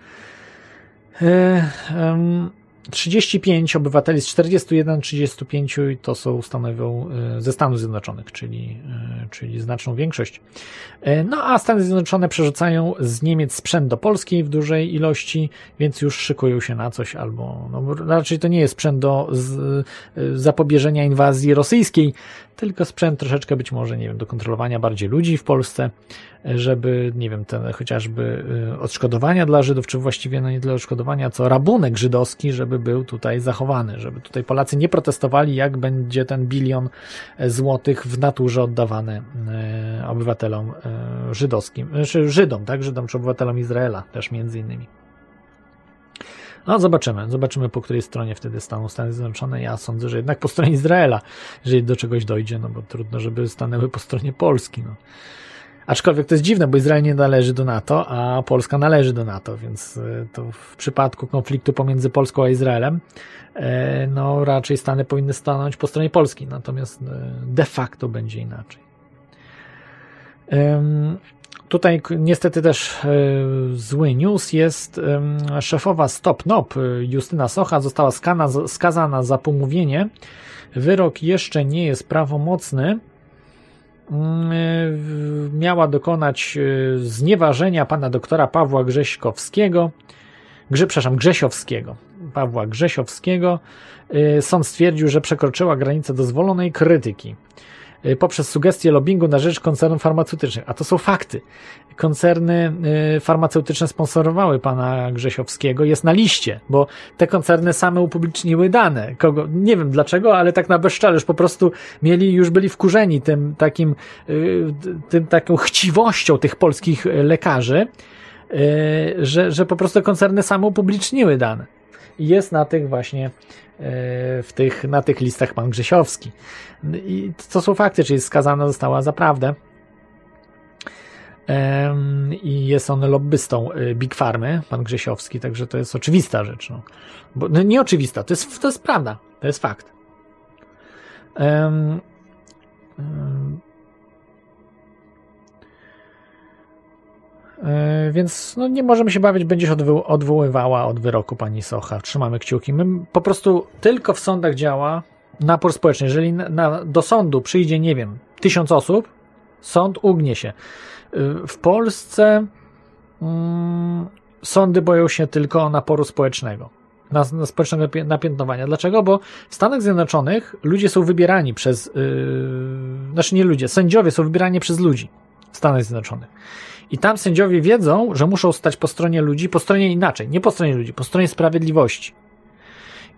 35 obywateli z 41, 35 i to są stanowią e, ze Stanów Zjednoczonych, czyli, e, czyli znaczną większość. E, no a Stany Zjednoczone przerzucają z Niemiec sprzęt do Polski w dużej ilości, więc już szykują się na coś albo, no raczej to nie jest sprzęt do z, zapobieżenia inwazji rosyjskiej, tylko sprzęt troszeczkę być może, nie wiem, do kontrolowania bardziej ludzi w Polsce, żeby, nie wiem, te chociażby y, odszkodowania dla Żydów, czy właściwie no nie tyle odszkodowania, co rabunek żydowski, żeby był tutaj zachowany, żeby tutaj Polacy nie protestowali, jak będzie ten bilion złotych w naturze oddawany y, obywatelom y, żydowskim, czy Żydom, tak, Żydom, czy obywatelom Izraela też między innymi. No, zobaczymy. Zobaczymy, po której stronie wtedy staną Stany Zjednoczone. Ja sądzę, że jednak po stronie Izraela, jeżeli do czegoś dojdzie, no bo trudno, żeby stanęły po stronie Polski. No. Aczkolwiek to jest dziwne, bo Izrael nie należy do NATO, a Polska należy do NATO, więc e, to w przypadku konfliktu pomiędzy Polską a Izraelem, e, no raczej Stany powinny stanąć po stronie Polski, natomiast e, de facto będzie inaczej. Tutaj niestety też zły news jest. Szefowa Stop Nop Justyna Socha została skazana za pomówienie. Wyrok jeszcze nie jest prawomocny. Mm, e, miała dokonać e, znieważenia pana doktora Pawła Grześkowskiego, Grze, przepraszam, Grzesiowskiego, Pawła Grzesiowskiego. E, sąd stwierdził, że przekroczyła granicę dozwolonej krytyki. Y, poprzez sugestie lobbyingu na rzecz koncernów farmaceutycznych. A to są fakty. Koncerny y, farmaceutyczne sponsorowały pana Grzesiowskiego, jest na liście, bo te koncerny same upubliczniły dane. Kogo, nie wiem dlaczego, ale tak na bezczelność po prostu mieli, już byli wkurzeni tym takim, y, tym taką chciwością tych polskich lekarzy, że, że po prostu koncerny same upubliczniły dane. Jest na tych właśnie w tych, na tych listach pan Grzesiowski. I to są fakty, czyli skazana została za prawdę. I jest on lobbystą y, Big Farmy, pan Grzesiowski, także to jest oczywista rzecz. No. Bo, no nie oczywista, to jest, to jest prawda, to jest fakt. Um, um, więc no, nie możemy się bawić, będziesz odwo odwoływała od wyroku pani Socha. Trzymamy kciuki. My po prostu tylko w sądach działa napór społeczny. Jeżeli na, do sądu przyjdzie, nie wiem, tysiąc osób, sąd ugnie się. Y, w Polsce mm, sądy boją się tylko naporu społecznego. Na, na społecznego napiętnowania. Dlaczego? Bo w Stanach Zjednoczonych ludzie są wybierani przez, yy, znaczy nie ludzie, sędziowie są wybierani przez ludzi w Stanach Zjednoczonych. I tam sędziowie wiedzą, że muszą stać po stronie ludzi, po stronie inaczej, nie po stronie ludzi, po stronie sprawiedliwości.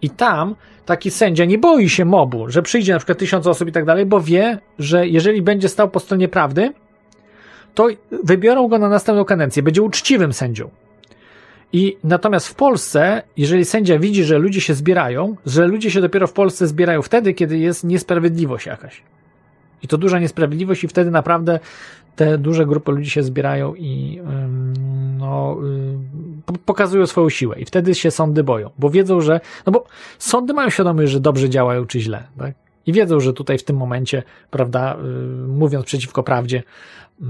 I tam taki sędzia nie boi się mobu, że przyjdzie na przykład tysiąc osób i tak dalej, bo wie, że jeżeli będzie stał po stronie prawdy, to wybiorą go na następną kadencję. Będzie uczciwym sędzią. I natomiast w Polsce, jeżeli sędzia widzi, że ludzie się zbierają, że ludzie się dopiero w Polsce zbierają wtedy, kiedy jest niesprawiedliwość jakaś. I to duża niesprawiedliwość, i wtedy naprawdę te duże grupy ludzi się zbierają i no, pokazują swoją siłę. I wtedy się sądy boją, bo wiedzą, że. No bo sądy mają świadomość, że dobrze działają czy źle. Tak? I wiedzą, że tutaj w tym momencie, prawda, y, mówiąc przeciwko prawdzie, y,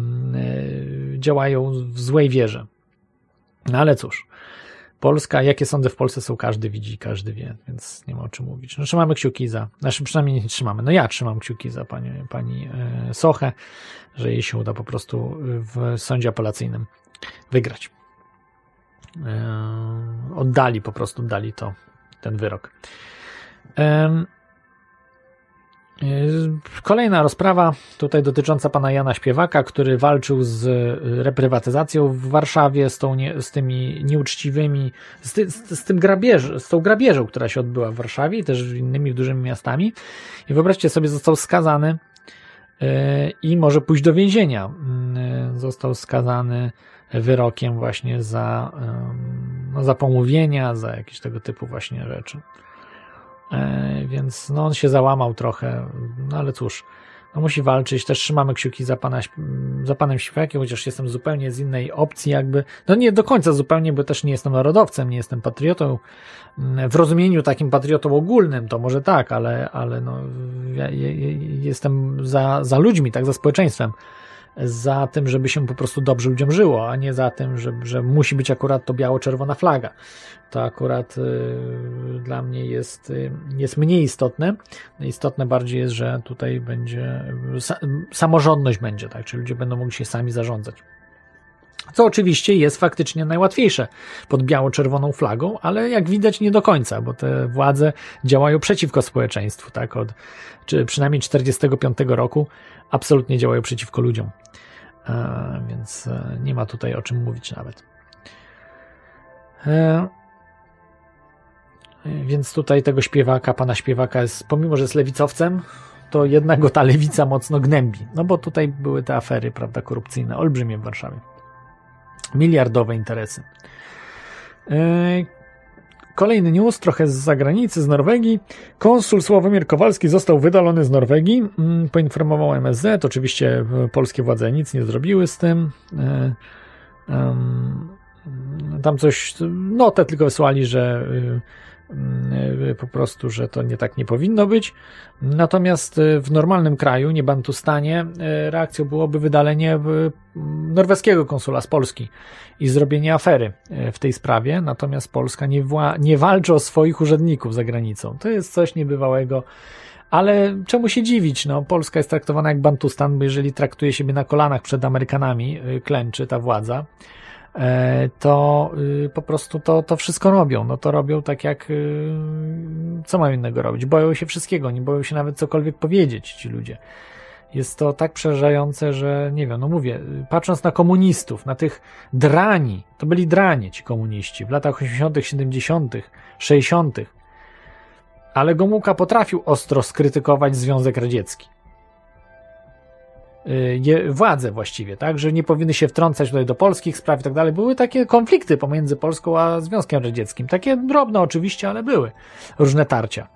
działają w złej wierze. No ale cóż. Polska, jakie sądy w Polsce są, każdy widzi, każdy wie, więc nie ma o czym mówić. No, trzymamy kciuki za, znaczy przynajmniej nie trzymamy, no ja trzymam kciuki za pani, pani e, Sochę, że jej się uda po prostu w sądzie apelacyjnym wygrać. E, oddali po prostu, oddali to, ten wyrok. E, Kolejna rozprawa, tutaj dotycząca pana Jana Śpiewaka, który walczył z reprywatyzacją w Warszawie, z, tą nie, z tymi nieuczciwymi, z, ty, z, z, tym grabież, z tą grabieżą, która się odbyła w Warszawie i też innymi dużymi miastami. I wyobraźcie sobie, został skazany yy, i może pójść do więzienia. Yy, został skazany wyrokiem właśnie za, yy, no, za pomówienia, za jakieś tego typu właśnie rzeczy. E, więc no, on się załamał trochę, no ale cóż, no, musi walczyć. Też trzymamy kciuki za, pana, za panem Śpiewakiem, chociaż jestem zupełnie z innej opcji, jakby. No nie do końca zupełnie, bo też nie jestem narodowcem, nie jestem patriotą. W rozumieniu takim patriotą ogólnym to może tak, ale, ale no, ja, ja, jestem za, za ludźmi, tak, za społeczeństwem za tym, żeby się po prostu dobrze ludziom żyło, a nie za tym, że, że musi być akurat to biało-czerwona flaga. To akurat y, dla mnie jest, y, jest mniej istotne. Istotne bardziej jest, że tutaj będzie sa, samorządność będzie, tak, czyli ludzie będą mogli się sami zarządzać. Co oczywiście jest faktycznie najłatwiejsze pod biało-czerwoną flagą, ale jak widać nie do końca, bo te władze działają przeciwko społeczeństwu, tak, od czy przynajmniej 45 roku absolutnie działają przeciwko ludziom. E, więc e, nie ma tutaj o czym mówić nawet. E, więc tutaj tego śpiewaka, pana śpiewaka jest, pomimo że jest lewicowcem, to jednak go ta lewica mocno gnębi. No bo tutaj były te afery, prawda, korupcyjne, olbrzymie w Warszawie. Miliardowe interesy. Kolejny news, trochę z zagranicy, z Norwegii. Konsul Sławomir Kowalski został wydalony z Norwegii. Mm, poinformował MSZ. Oczywiście e, polskie władze nic nie zrobiły z tym. E, tam coś, notę tylko wysłali, że e, po prostu, że to nie tak nie powinno być. Natomiast y, w normalnym kraju, nie Bantustanie, y, reakcją byłoby wydalenie norweskiego konsula z Polski i zrobienie afery w tej sprawie. Natomiast Polska nie, wła- nie walczy o swoich urzędników za granicą. To jest coś niebywałego. Ale czemu się dziwić? No, Polska jest traktowana jak Bantustan, bo jeżeli traktuje siebie na kolanach przed Amerykanami, klęczy ta władza to y, po prostu to, to wszystko robią. No to robią tak jak y, co mają innego robić. Boją się wszystkiego, nie boją się nawet cokolwiek powiedzieć ci ludzie. Jest to tak przerażające, że nie wiem, no mówię, patrząc na komunistów, na tych drani, to byli dranie ci komuniści w latach 80., 70., 60., ale Gomułka potrafił ostro skrytykować Związek Radziecki. Y, władze właściwie, tak, że nie powinny się wtrącać tutaj do polskich spraw i tak dalej. Były takie konflikty pomiędzy Polską a Związkiem Radzieckim. Takie drobne oczywiście, ale były różne tarcia.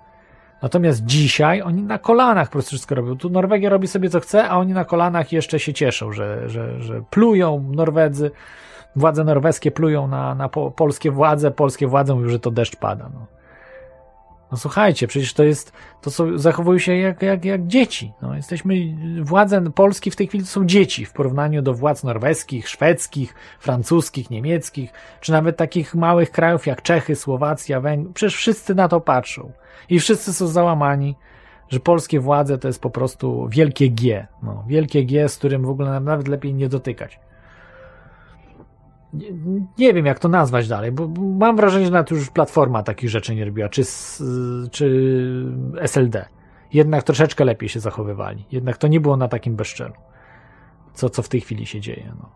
Natomiast dzisiaj oni na kolanach po prostu wszystko robią. Tu Norwegia robi sobie co chce, a oni na kolanach jeszcze się cieszą, że, że, że plują Norwedzy, władze norweskie plują na, na po, polskie władze, polskie władze mówią, że to deszcz pada. No. No słuchajcie, przecież to jest, to są, zachowują się jak, jak, jak dzieci. No, jesteśmy, władze Polski w tej chwili to są dzieci w porównaniu do władz norweskich, szwedzkich, francuskich, niemieckich, czy nawet takich małych krajów jak Czechy, Słowacja, Węgry. Przecież wszyscy na to patrzą. I wszyscy są załamani, że polskie władze to jest po prostu wielkie G. No, wielkie G, z którym w ogóle nawet lepiej nie dotykać nie, wiem, jak to nazwać dalej, bo mam wrażenie, że nawet już Platforma takich rzeczy nie robiła, czy, czy SLD. Jednak troszeczkę lepiej się zachowywali. Jednak to nie było na takim bezczelu, co, co w tej chwili się dzieje. No.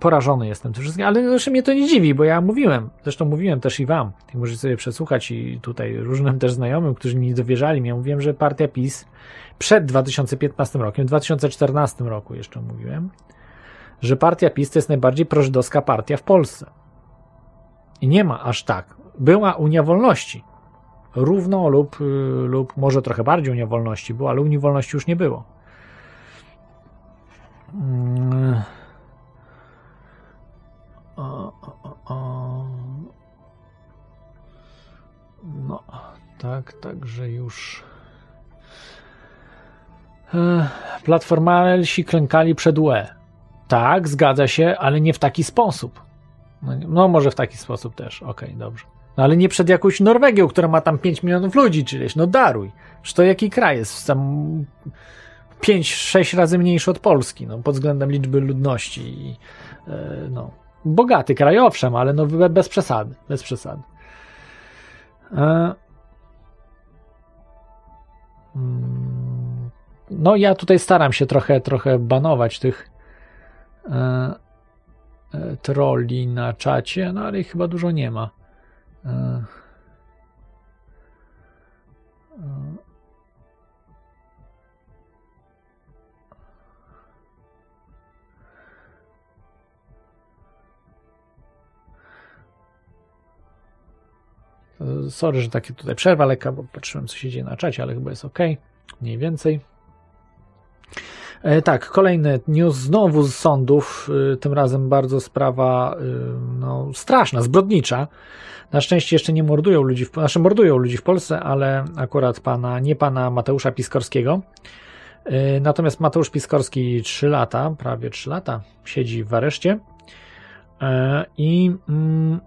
porażony jestem tym wszystkim, ale zresztą mnie to nie dziwi, bo ja mówiłem, zresztą mówiłem też i wam, i możecie sobie przesłuchać i tutaj różnym też znajomym, którzy mi dowierzali, ja mówiłem, że partia PiS przed 2015 rokiem, w 2014 roku jeszcze mówiłem, że partia PiS to jest najbardziej prożydowska partia w Polsce. I nie ma aż tak. Była Unia Wolności. Równo lub, y, lub może trochę bardziej Unia Wolności była, ale Unii Wolności już nie było. Mm. O, o, o. No, tak, także już. E, Platformalsi klękali przed UE. Tak, zgadza się, ale nie w taki sposób. No, no może w taki sposób też, okej, okay, dobrze. No ale nie przed jakąś Norwegią, która ma tam 5 milionów ludzi, czyleś, no daruj. Czy to jaki kraj jest? Tam 5-6 razy mniejszy od Polski, no, pod względem liczby ludności. I, yy, no, bogaty kraj, owszem, ale no bez przesady, bez przesady. E, mm, no ja tutaj staram się trochę, trochę banować tych e, e, trolli na czacie, no ale ich chyba dużo nie ma. Sorry, że takie tutaj przerwa lekka, bo patrzyłem, co się dzieje na czacie, ale chyba jest ok. Mniej więcej. E, tak, kolejny news znowu z sądów, e, tym razem bardzo sprawa e, no, straszna, zbrodnicza. Na szczęście jeszcze nie mordują ludzi, w, znaczy mordują ludzi w Polsce, ale akurat pana, nie pana Mateusza Piskorskiego. Natomiast Mateusz Piskorski 3 lata, prawie 3 lata siedzi w areszcie i mm,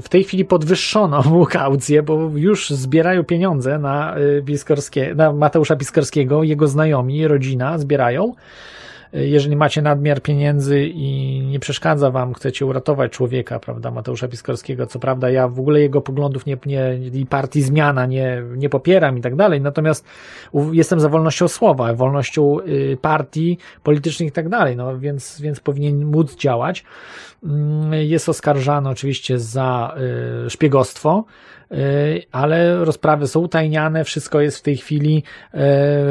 w tej chwili podwyższono *laughs* mu kaucję, bo już zbierają pieniądze na, Piskorskie, na Mateusza Piskorskiego, jego znajomi, rodzina zbierają jeżeli macie nadmiar pieniędzy i nie przeszkadza wam, chcecie uratować człowieka, prawda, Mateusza Piskorskiego, co prawda ja w ogóle jego poglądów nie, nie, i partii zmiana nie, nie popieram i tak dalej, natomiast jestem za wolnością słowa, wolnością y, partii politycznych i tak dalej, no więc, więc powinien móc działać. Mm, jest oskarżany oczywiście za y, szpiegostwo, ale rozprawy są utajniane, wszystko jest w tej chwili y,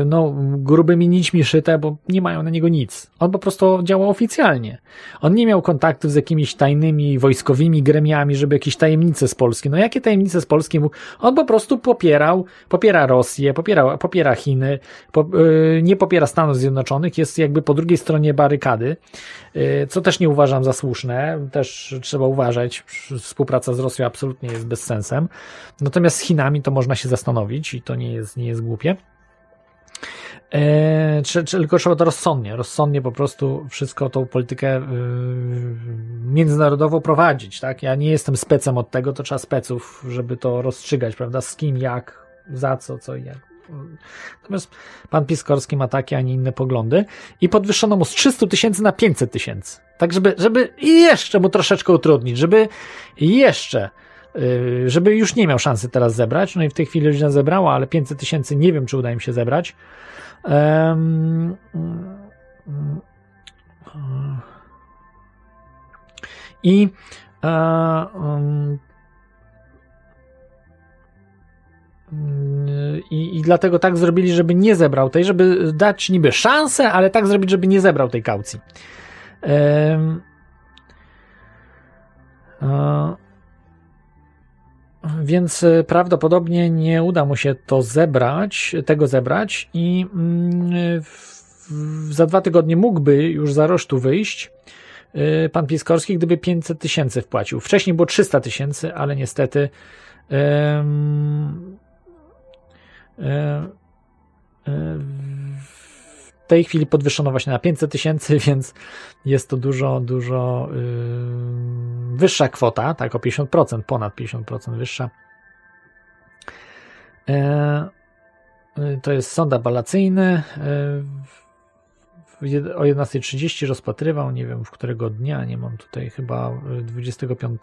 no, grubymi nićmi szyte, bo nie mają na niego nic. On po prostu działa oficjalnie. On nie miał kontaktów z jakimiś tajnymi wojskowymi gremiami, żeby jakieś tajemnice z Polski. No jakie tajemnice z Polski mógł? On po prostu popierał, popiera Rosję, popiera, popiera Chiny, po, yy, nie popiera Stanów Zjednoczonych, jest jakby po drugiej stronie barykady, co też nie uważam za słuszne, też trzeba uważać, współpraca z Rosją absolutnie jest bez sensem. Natomiast z Chinami to można się zastanowić i to nie jest, nie jest głupie. E, czy, czy, tylko trzeba to rozsądnie, rozsądnie po prostu wszystko tą politykę yy, międzynarodową prowadzić, tak? Ja nie jestem specem od tego, to trzeba speców, żeby to rozstrzygać, prawda? Z kim, jak, za co, co i jak. Natomiast pan Piskorski ma takie, a nie inne poglądy i podwyższono mu z 300 tysięcy na 500 tysięcy. Tak, żeby, żeby jeszcze mu troszeczkę utrudnić, żeby jeszcze żeby już nie miał szansy teraz zebrać. No i w tej chwili rodzina zebrała, ale 500 tysięcy nie wiem, czy uda im się zebrać. Um, I um, i, I dlatego tak zrobili, żeby nie zebrał tej, żeby dać niby szansę, ale tak zrobić, żeby nie zebrał tej kaucji. Um, więc e, prawdopodobnie nie uda mu się to zebrać, tego zebrać i mm, za dwa tygodnie mógłby już z aresztu wyjść e, pan Piskorski, gdyby 500 tysięcy wpłacił. Wcześniej było 300 tysięcy, ale niestety w tej chwili podwyższono właśnie na 500 tysięcy, *laughs* więc jest to dużo, dużo wyższa kwota, tak o 50%, ponad 50% wyższa. Yy, to jest sąd apelacyjny. Yy, o 11.30 rozpatrywał, nie wiem w którego dnia, nie mam tutaj chyba 25,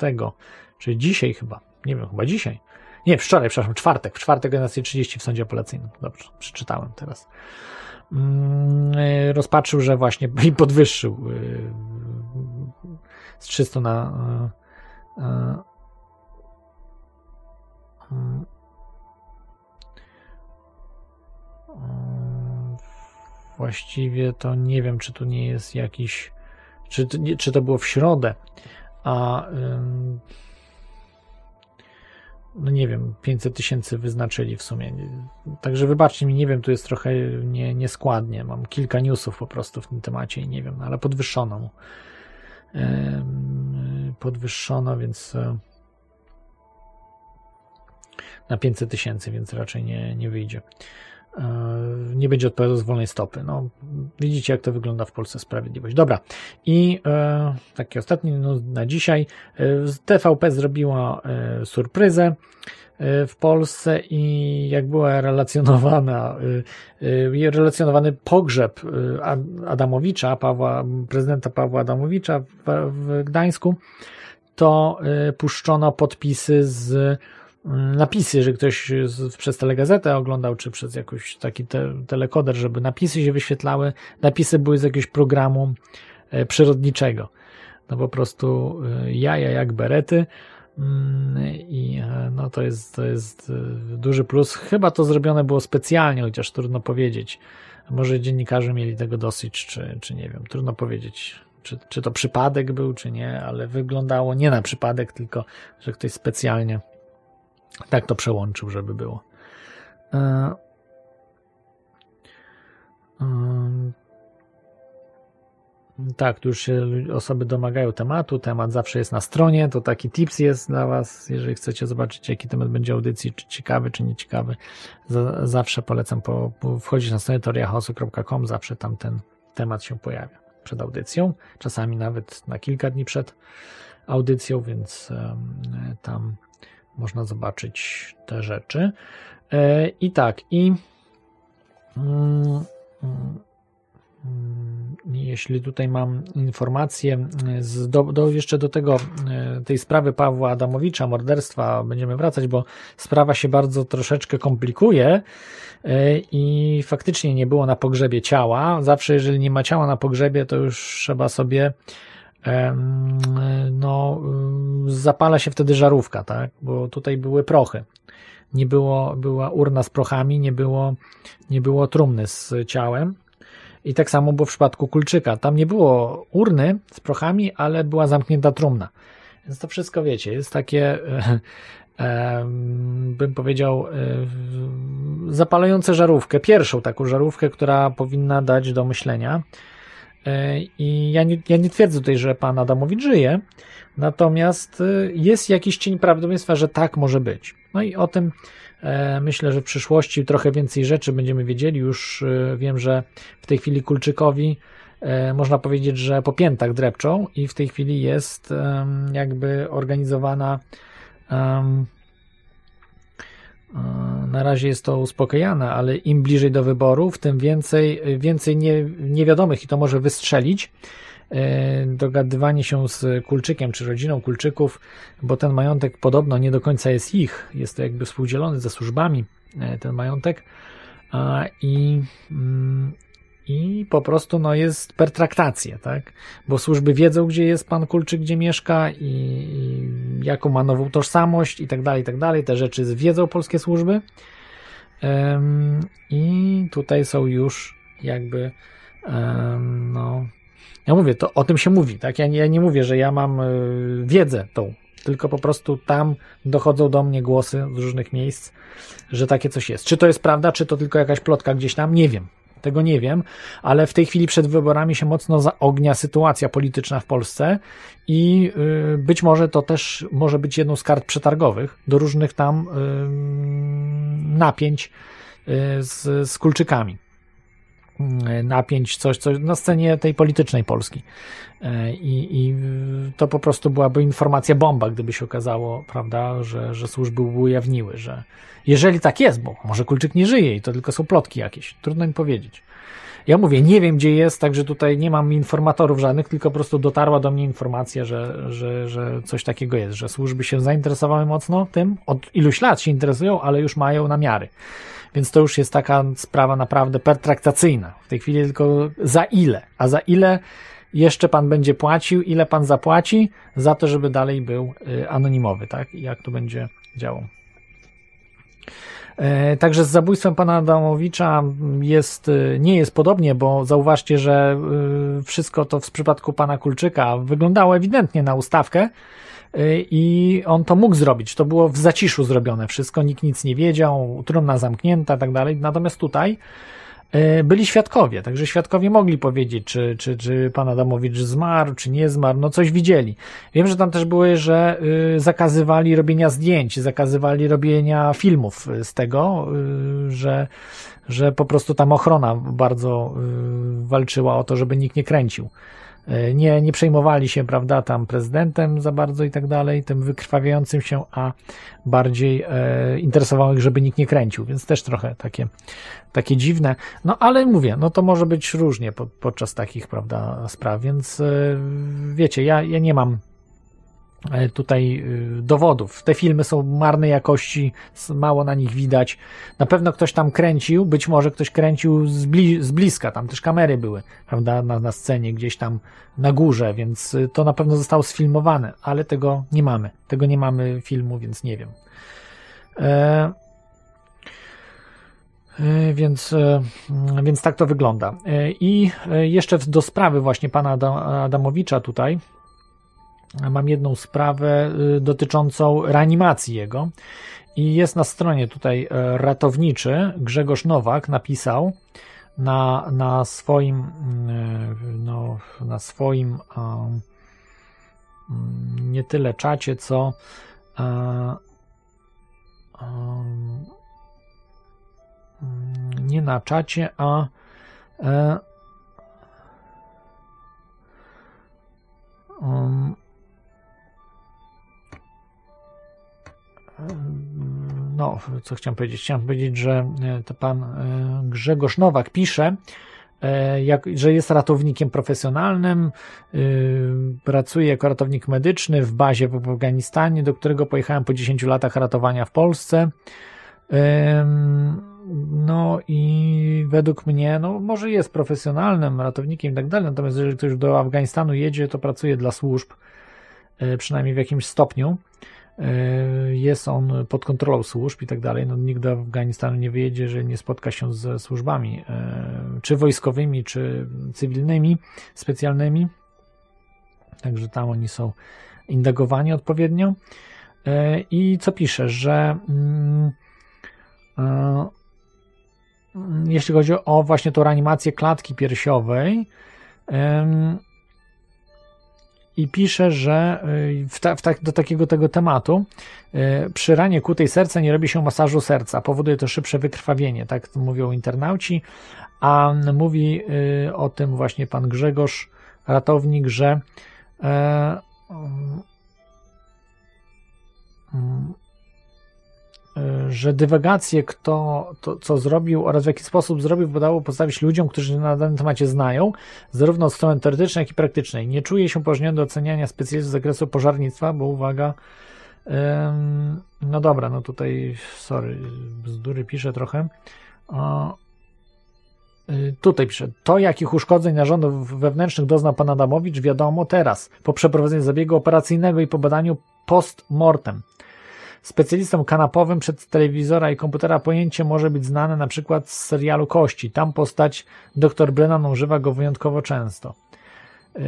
czyli dzisiaj chyba, nie wiem, chyba dzisiaj. Nie, wczoraj, przepraszam, czwartek. W czwartek o 11.30 w sądzie apelacyjnym. Dobrze, przeczytałem teraz. Mm, y, rozpatrzył, że właśnie *laughs* i podwyższył y, z 300 na właściwie to nie wiem, czy tu nie jest jakiś, czy, czy to było w środę, a no nie wiem, 500 tysięcy wyznaczyli w sumie. Także wybaczcie mi, nie wiem, tu jest trochę nie, nieskładnie. Mam kilka newsów po prostu w tym temacie i nie wiem, ale podwyższono mu. Podwyższono, więc e, na 500 tysięcy, więc raczej nie, nie wyjdzie. E, nie będzie odpowiadał z wolnej stopy. No, widzicie, jak to wygląda w Polsce sprawiedliwość. Dobra, i e, taki ostatni no, na dzisiaj. TVP zrobiła surpryzę w Polsce i jak była relacjonowana, e, relacjonowany pogrzeb Adamowicza, Pawła, prezydenta Pawła Adamowicza w, Gdańsku, to puszczono podpisy z napisy, że ktoś z, przez telegazetę oglądał, czy przez jakiś taki te, telekoder, żeby napisy się wyświetlały. Napisy były z jakiegoś programu przyrodniczego. No po prostu jaja jak berety. Mm, I e, no to jest, to jest duży plus. Chyba to zrobione było specjalnie, chociaż trudno powiedzieć. Może dziennikarze mieli tego dosyć, czy, czy nie wiem, trudno powiedzieć, czy, czy to przypadek był, czy nie, ale wyglądało nie na przypadek, tylko że ktoś specjalnie tak to przełączył, żeby było. E, e, tak, tu już się osoby domagają tematu. Temat zawsze jest na stronie. To taki tips jest dla Was, jeżeli chcecie zobaczyć, jaki temat będzie audycji, czy ciekawy, czy nieciekawy. Zawsze polecam po, po wchodzić na stronę teoriachaosu.com. Zawsze tam ten temat się pojawia przed audycją. Czasami nawet na kilka dni przed audycją, więc tam można zobaczyć te rzeczy. E, I tak, i mm, mm, jeśli tutaj mam informację z, do, do, jeszcze do tego, e, tej sprawy Pawła Adamowicza, morderstwa, będziemy wracać, bo sprawa się bardzo troszeczkę komplikuje e, i faktycznie nie było na pogrzebie ciała. Zawsze, jeżeli nie ma ciała na pogrzebie, to już trzeba sobie no, zapala się wtedy żarówka, tak? Bo tutaj były prochy. Nie było, była urna z prochami, nie było, nie było trumny z ciałem. I tak samo było w przypadku kulczyka. Tam nie było urny z prochami, ale była zamknięta trumna. Więc to wszystko wiecie, jest takie, e, bym powiedział, e, zapalające żarówkę. Pierwszą taką żarówkę, która powinna dać do myślenia. E, I ja nie, ja nie twierdzę tutaj, że pan Adamowicz żyje, natomiast e, jest jakiś cień prawdopodobieństwa, że tak może być. No i o tym e, myślę, że w przyszłości trochę więcej rzeczy będziemy wiedzieli. Już wiem, że w tej chwili Kulczykowi można powiedzieć, że po piętach drepczą i w tej chwili jest jakby organizowana na razie jest to uspokajane, ale im bliżej do wyborów, tym więcej, więcej nie, niewiadomych i to może wystrzelić. E, dogadywanie się z Kulczykiem czy rodziną Kulczyków, bo ten majątek podobno nie do końca jest ich, jest to jakby współdzielony ze służbami e, ten majątek i mm, i po prostu no, jest pertraktację, tak? Bo służby wiedzą, gdzie jest pan Kulczyk, gdzie mieszka i, i jaką ma nową tożsamość i tak dalej, i tak dalej. Te rzeczy wiedzą polskie służby. I tutaj są już jakby no ja mówię, to o tym się mówi, tak? Ja nie, ja nie mówię, że ja mam y, wiedzę tą, tylko po prostu tam dochodzą do mnie głosy z różnych miejsc, że takie coś jest. Czy to jest prawda, czy to tylko jakaś plotka gdzieś tam, nie wiem. Tego nie wiem, ale w tej chwili przed wyborami się mocno zaognia sytuacja polityczna w Polsce i y, być może to też może być jedną z kart przetargowych do różnych tam napięć y, z, z kulczykami. Mm, napięć, coś, coś na scenie tej politycznej Polski. E, I, I to po prostu byłaby informacja bomba, gdyby się okazało, prawda, że, że służby ujawniły, że jeżeli tak jest, bo może Kulczyk nie żyje i to tylko są plotki jakieś, trudno mi powiedzieć. Ja mówię, nie wiem gdzie jest, także tutaj nie mam informatorów żadnych, tylko po prostu dotarła do mnie informacja, że, że, że coś takiego jest, że służby się zainteresowały mocno tym, od iluś lat się interesują, ale już mają namiary. Więc to już jest taka sprawa naprawdę pertraktacyjna. W tej chwili tylko za ile, a za ile jeszcze pan będzie płacił, ile pan zapłaci za to, żeby dalej był y, anonimowy, tak? I jak to będzie działał. E, także z zabójstwem pana Adamowicza jest, y, nie jest podobnie, bo zauważcie, że y, wszystko to w przypadku pana Kulczyka wyglądało ewidentnie na ustawkę i on to mógł zrobić. To było w zaciszu zrobione wszystko, nikt nic nie wiedział, trumna zamknięta tak dalej. Natomiast tutaj E, byli świadkowie, także świadkowie mogli powiedzieć, czy, czy, czy pan Adamowicz zmarł, czy nie zmarł, no coś widzieli. Wiem, że tam też były, że y, zakazywali robienia zdjęć, zakazywali robienia filmów z tego, y, że, że po prostu tam ochrona bardzo y, walczyła o to, żeby nikt nie kręcił. E, nie, nie przejmowali się, prawda, tam prezydentem za bardzo i tak dalej, tym wykrwawiającym się, a bardziej e, interesowało ich, żeby nikt nie kręcił, więc też trochę takie, takie dziwne. No ale mówię, no to może być różnie po, podczas takich, prawda, spraw, więc e, wiecie, ja, ja nie mam tutaj y, dowodów. Te filmy są marnej jakości, mało na nich widać. Na pewno ktoś tam kręcił, być może ktoś kręcił z, bli z bliska, tam też kamery były, prawda, na, na scenie, gdzieś tam na górze, więc y, to na pewno zostało sfilmowane, ale tego nie mamy. Tego nie mamy filmu, więc nie wiem. E, e więc, e, więc tak to wygląda. E, I jeszcze do sprawy właśnie pana Adamowicza tutaj, mam jedną sprawę y, dotyczącą reanimacji jego. I jest na stronie tutaj e, ratowniczy Grzegorz Nowak napisał na, na swoim y, no, na swoim um, nie tyle czacie, co um, nie na czacie, a um, no, co chciałem powiedzieć? Chciałem powiedzieć, że e, to pan e, Grzegorz Nowak pisze, e, jak, że jest ratownikiem profesjonalnym, pracuje jako ratownik medyczny w bazie w Afganistanie, do którego pojechałem po 10 latach ratowania w Polsce. No i według mnie, no może jest profesjonalnym ratownikiem i tak dalej, natomiast jeżeli ktoś do Afganistanu jedzie, to pracuje dla służb, przynajmniej w jakimś stopniu. E, jest on pod kontrolą służb i tak dalej. No, nikt do Afganistanu nie wyjedzie, że nie spotka się ze służbami, e, czy wojskowymi, czy cywilnymi, specjalnymi. Także tam oni są indagowani odpowiednio. E, I co pisze, że mm, jeśli chodzi o właśnie tą reanimację klatki piersiowej, i pisze, że y, w ta, w ta, do takiego tego tematu y, przy ranie kutej serca nie robi się masażu serca, powoduje to szybsze wykrwawienie, tak mówią internauci, a mówi y, o tym właśnie pan Grzegorz, ratownik, że e, mm, że dywagacje, kto to, co zrobił oraz w jaki sposób zrobił, wydało postawić ludziom, którzy na danym temacie znają, zarówno od strony teoretycznej, jak i praktycznej. Nie czuję się upoważniony do oceniania specjalistów z zakresu pożarnictwa, bo uwaga, ym, no dobra, no tutaj, sorry, bzdury piszę trochę. O, y, Tutaj pisze, to jakich uszkodzeń narządów wewnętrznych doznał pan Adamowicz wiadomo teraz, po przeprowadzeniu zabiegu operacyjnego i po badaniu post-mortem. Specjalistom kanapowym przed telewizora i komputera pojęcie może być znane na przykład z serialu Kości. Tam postać dr Brennan używa go wyjątkowo często. Yy,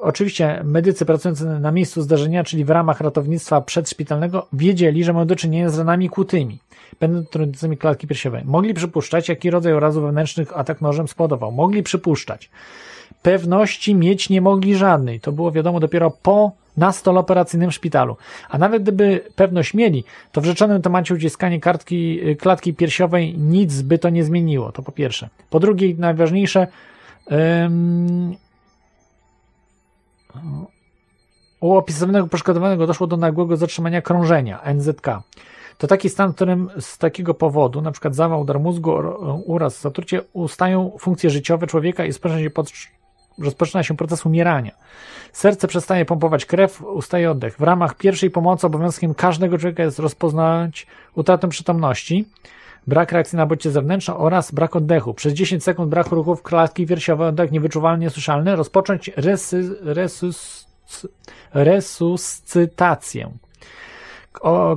oczywiście medycy pracujący na miejscu zdarzenia, czyli w ramach ratownictwa przedszpitalnego, wiedzieli, że mają do czynienia z ranami kłutymi, penetrującymi klatki piersiowej. Mogli przypuszczać, jaki rodzaj urazów wewnętrznych atak nożem spowodował. Mogli przypuszczać. Pewności mieć nie mogli żadnej. To było wiadomo dopiero po na stole operacyjnym w szpitalu. A nawet gdyby pewność mieli, to w rzeczonym temacie uciskanie kartki, klatki piersiowej nic by to nie zmieniło. To po pierwsze. Po drugie, najważniejsze, um, u opisywanego poszkodowanego doszło do nagłego zatrzymania krążenia NZK. To taki stan, w którym z takiego powodu, przykład zawał dar mózgu, uraz, zatrucie, ustają funkcje życiowe człowieka i rozpoczyna się, pod, rozpoczyna się proces umierania. Serce przestaje pompować krew, ustaje oddech. W ramach pierwszej pomocy obowiązkiem każdego człowieka jest rozpoznać utratę przytomności, brak reakcji na bodźce zewnętrzne oraz brak oddechu. Przez 10 sekund brak ruchów klatki piersiowej, oddech niewyczuwalnie słyszalny, rozpocząć resy, resus, resuscytację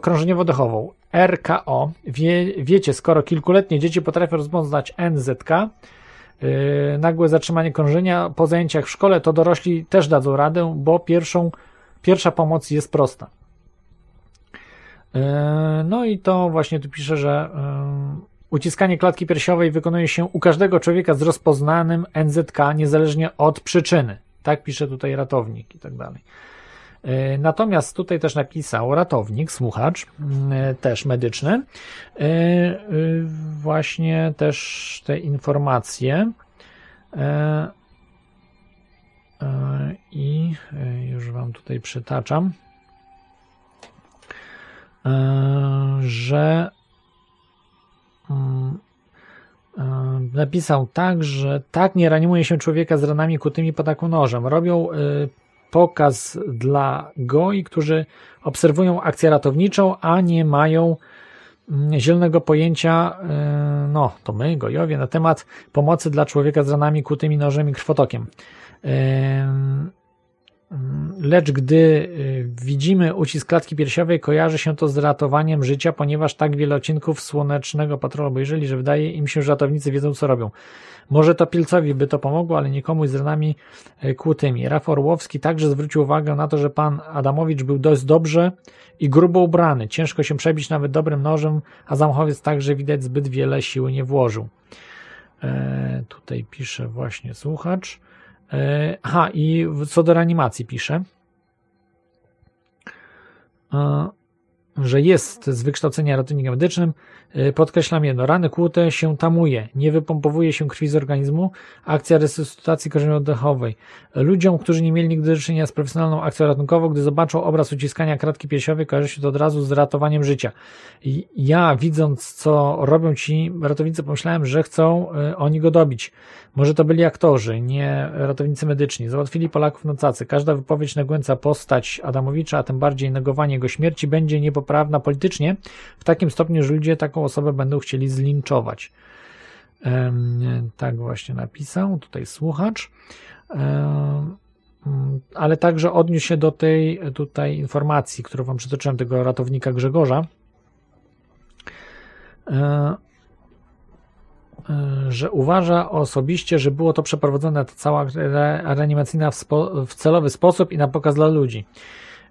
krążeniowo-dechową. RKO. Wie, wiecie, skoro kilkuletnie dzieci potrafią rozpoznać NZK, nagłe zatrzymanie krążenia po zajęciach w szkole, to dorośli też dadzą radę, bo pierwszą, pierwsza pomoc jest prosta. Yy, no i to właśnie tu pisze, że yy, uciskanie klatki piersiowej wykonuje się u każdego człowieka z rozpoznanym NZK, niezależnie od przyczyny. Tak pisze tutaj ratownik i tak dalej. E, natomiast tutaj też napisał ratownik, słuchacz, e, też medyczny, e, właśnie też te informacje. I już Wam tutaj przytaczam, że mm, napisał tak, że tak nie reanimuje się człowieka z ranami kutymi pod nożem. Robią pokaz dla goi, którzy obserwują akcję ratowniczą, a nie mają mm, zielonego pojęcia, e, no to my, gojowie, na temat pomocy dla człowieka z ranami kutymi nożem i krwotokiem. Lecz gdy e, widzimy ucisk klatki piersiowej, kojarzy się to z ratowaniem życia, ponieważ tak wiele odcinków słonecznego patrolu obejrzeli, że wydaje im się, że ratownicy wiedzą, co robią. Może to Pilcowi by to pomogło, ale nikomu z ranami e, kłutymi. Rafał Orłowski także zwrócił uwagę na to, że pan Adamowicz był dość dobrze i grubo ubrany. Ciężko się przebić nawet dobrym nożem, a Zamchowiec także widać zbyt wiele siły nie włożył. E, tutaj pisze właśnie słuchacz. E, aha, i co do reanimacji pisze. E, że jest z wykształcenia ratownikiem medycznym. Y, podkreślam jedno, rany kłute się tamuje, nie wypompowuje się krwi z organizmu, akcja resuscytacji korzeni oddechowej. Ludziom, którzy nie mieli nigdy do czynienia z profesjonalną akcją ratunkową, gdy zobaczą obraz uciskania kratki piersiowej, kojarzy się to od razu z ratowaniem życia. Ja, widząc, co robią ci ratownicy, pomyślałem, że chcą y, oni go dobić. Może to byli aktorzy, nie ratownicy medyczni. Załatwili Polaków na cacy. Każda wypowiedź nagłęca postać Adamowicza, a tym bardziej negowanie jego śmierci będzie niepoprawna politycznie w takim stopniu, że ludzie taką osobę będą chcieli zlinczować. Tak właśnie napisał tutaj słuchacz. Ale także odniósł się do tej tutaj informacji, którą wam przytoczyłem, tego ratownika Grzegorza E, że uważa osobiście, że było to przeprowadzone, ta cała reanimacyjna w, spo, w celowy sposób i na pokaz dla ludzi.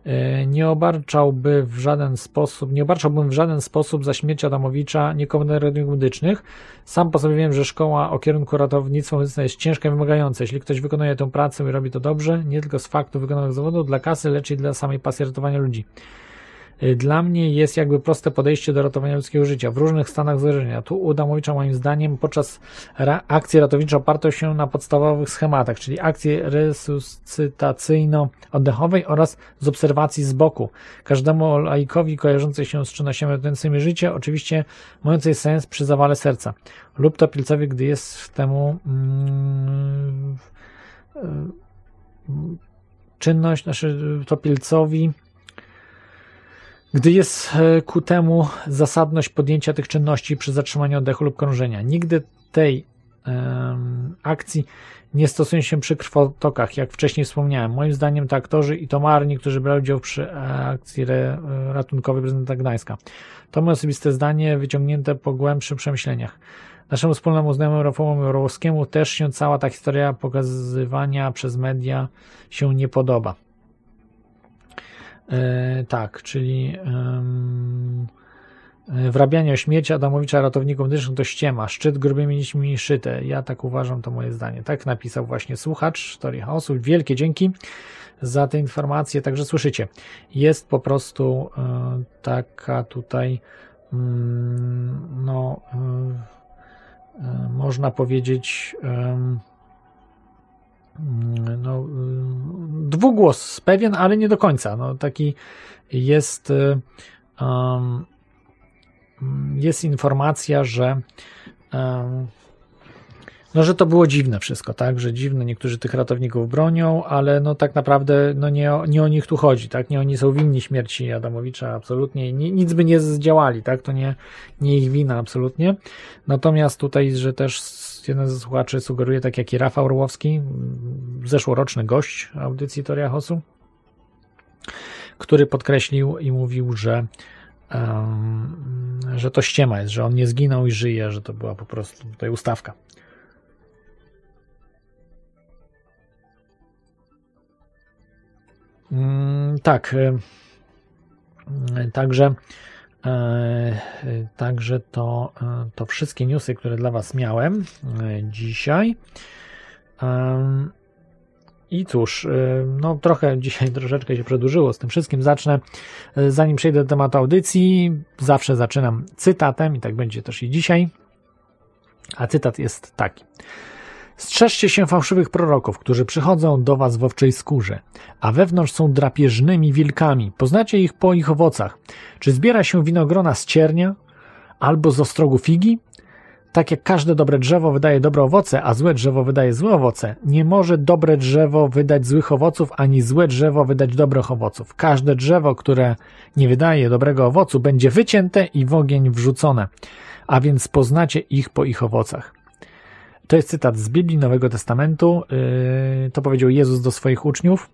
E, nie obarczałby w żaden sposób, nie obarczałbym w żaden sposób za śmierć Adamowicza niekomendentów medycznych. Sam po sobie wiem, że szkoła o kierunku ratownictwa medycznego jest ciężka i wymagająca. Jeśli ktoś wykonuje tę pracę i robi to dobrze, nie tylko z faktu wykonanego zawodu, dla kasy, lecz i dla samej pasji ratowania ludzi. Y, dla mnie jest jakby proste podejście do ratowania ludzkiego życia w różnych stanach zdarzenia. Tu u Damowicza moim zdaniem podczas akcji ratowniczej oparto się na podstawowych schematach, czyli akcji resuscytacyjno-oddechowej oraz z obserwacji z boku. Każdemu laikowi kojarzącej się z czynnościami ratującymi życie, oczywiście mającej sens przy zawale serca lub to pilcowi, gdy jest temu mm, czynność, znaczy to pilcowi gdy jest e, ku temu zasadność podjęcia tych czynności przy zatrzymaniu oddechu lub krążenia. Nigdy tej akcji nie stosuje się przy krwotokach, jak wcześniej wspomniałem. Moim zdaniem to aktorzy i tomarni, którzy brali udział przy e, akcji re, ratunkowej prezydenta Gdańska. To moje osobiste zdanie wyciągnięte po głębszych przemyśleniach. Naszemu wspólnemu znajomemu Rafałowi Orłowskiemu też się cała ta historia pokazywania przez media się nie podoba. E, tak, czyli Wrabianie o śmierci Adamowicza ratowników medycznych to ściema. Szczyt grubymi nićmi szyte. Ja tak uważam, to moje zdanie. Tak napisał właśnie słuchacz Story Chaosu. Wielkie dzięki za te informacje. Także słyszycie, jest po prostu e, taka tutaj mm, no e, e, można powiedzieć mm, no, dwugłos pewien, ale nie do końca. No, taki jest um, jest informacja, że um, no, że to było dziwne wszystko, tak, że dziwne, niektórzy tych ratowników bronią, ale no tak naprawdę no nie, o, nie o nich tu chodzi, tak, nie oni są winni śmierci Adamowicza, absolutnie, nic by nie zdziałali, tak, to nie, nie ich wina, absolutnie, natomiast tutaj, że też jeden ze słuchaczy sugeruje, tak jak i Rafał Orłowski, zeszłoroczny gość audycji Toria Hosu, który podkreślił i mówił, że um, że to ściema jest, że on nie zginął i żyje, że to była po prostu tutaj ustawka. Mm, tak. Także Także to, e, to wszystkie newsy, które dla Was miałem e, dzisiaj. I cóż, no trochę dzisiaj *laughs* troszeczkę się przedłużyło z tym wszystkim. Zacznę, zanim przejdę do tematu audycji, zawsze zaczynam cytatem i tak będzie też i dzisiaj. A cytat jest taki. Strzeżcie się fałszywych proroków, którzy przychodzą do was w owczej skórze, a wewnątrz są drapieżnymi wilkami. Poznacie ich po ich owocach. Czy zbiera się winogrona z ciernia albo z ostrogu figi? Tak jak każde dobre drzewo wydaje dobre owoce, a złe drzewo wydaje złe owoce, nie może dobre drzewo wydać złych owoców, ani złe drzewo wydać dobrych owoców. Każde drzewo, które nie wydaje dobrego owocu, będzie wycięte i w ogień wrzucone, a więc poznacie ich po ich owocach. To jest cytat z Biblii Nowego Testamentu. Yy, to powiedział Jezus do swoich uczniów.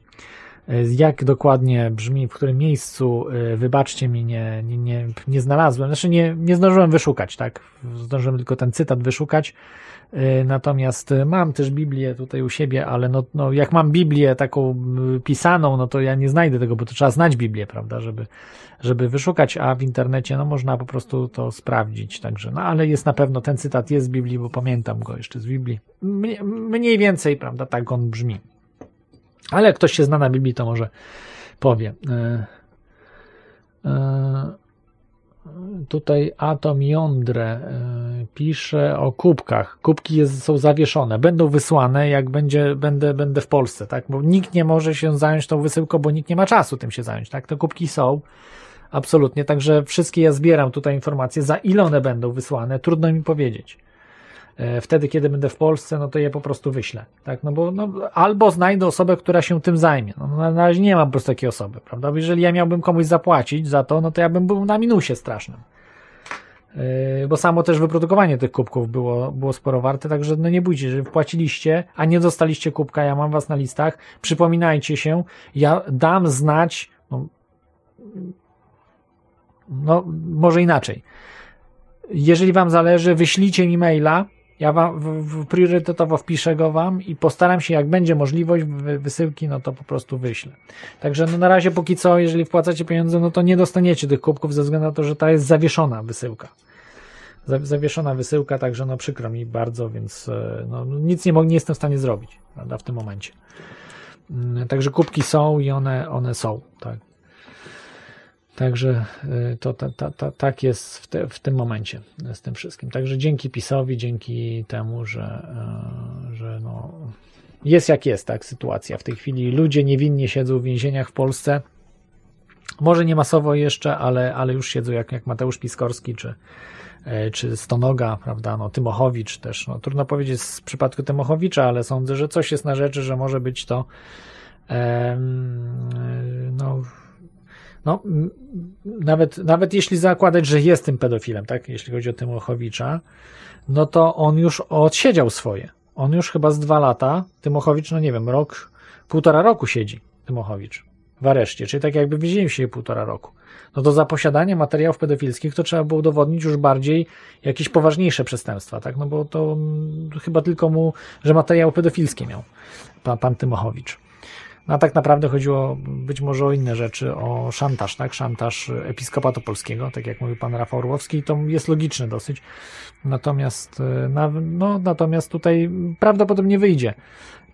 Yy, jak dokładnie brzmi, w którym miejscu, yy, wybaczcie mi, nie, nie, nie, nie znalazłem, znaczy nie, nie zdążyłem wyszukać, tak? Zdążyłem tylko ten cytat wyszukać. Natomiast mam też Biblię tutaj u siebie, ale no, no jak mam Biblię taką pisaną, no to ja nie znajdę tego, bo to trzeba znać Biblię, prawda, żeby, żeby wyszukać, a w internecie no można po prostu to sprawdzić, także, no ale jest na pewno, ten cytat jest z Biblii, bo pamiętam go jeszcze z Biblii. Mniej, mniej więcej, prawda, tak on brzmi. Ale jak ktoś się zna na Biblii, to może powie. E, e, tutaj Atom Jądre e, pisze o kubkach. Kubki jest, są zawieszone. Będą wysłane, jak będzie, będę, będę w Polsce, tak? Bo nikt nie może się zająć tą wysyłką, bo nikt nie ma czasu tym się zająć, tak? Te kubki są. Absolutnie. Także wszystkie ja zbieram tutaj informacje, za ile one będą wysłane, trudno mi powiedzieć. E, wtedy, kiedy będę w Polsce, no to je po prostu wyślę. Tak? No bo no, albo znajdę osobę, która się tym zajmie. No, na razie nie mam po prostu takiej osoby, prawda? Jeżeli ja miałbym komuś zapłacić za to, no to ja bym był na minusie strasznym. Yy, bo samo też wyprodukowanie tych kubków było, było sporo warte, także no nie bójcie, że wpłaciliście, a nie dostaliście kubka, ja mam was na listach, przypominajcie się, ja dam znać, no, no może inaczej. Jeżeli wam zależy, wyślijcie mi maila, ja wam w, w, priorytetowo wpiszę go wam i postaram się, jak będzie możliwość wysyłki, no to po prostu wyślę. Także no na razie póki co, jeżeli wpłacacie pieniądze, no to nie dostaniecie tych kubków ze względu na to, że ta jest zawieszona wysyłka. Zawieszona wysyłka, także no przykro mi bardzo, więc e, no, nic nie, mogę, nie jestem w stanie zrobić prawda, w tym momencie. Mm, także kubki są i one, one są. Tak. Także y, to ta, ta, ta, tak jest w, te, w, tym momencie z tym wszystkim. Także dzięki PiSowi, dzięki temu, że, y, że no, jest jak jest tak sytuacja w tej chwili. Ludzie niewinnie siedzą w więzieniach w Polsce. Może nie masowo jeszcze, ale, ale już siedzą jak, jak Mateusz Piskorski czy, y, czy Stonoga, prawda, no, Tymochowicz też. No, trudno powiedzieć w przypadku Tymochowicza, ale sądzę, że coś jest na rzeczy, że może być to no, no, nawet, nawet jeśli zakładać, że jest tym pedofilem, tak, jeśli chodzi o Tymochowicza, no to on już odsiedział swoje. On już chyba z dwa lata, Tymochowicz, no nie wiem, rok, półtora roku siedzi, Tymochowicz, w areszcie, czyli tak jakby w się półtora roku. No to za posiadanie materiałów pedofilskich to trzeba było udowodnić już bardziej jakieś poważniejsze przestępstwa, tak, no bo to chyba tylko mu, że materiały pedofilskie miał pan, pan Tymochowicz. No a tak naprawdę chodziło być może o inne rzeczy, o szantaż, tak? Szantaż episkopatu polskiego, tak jak mówił pan Rafał Orłowski, to jest logiczne dosyć. Natomiast, no, natomiast tutaj prawdopodobnie wyjdzie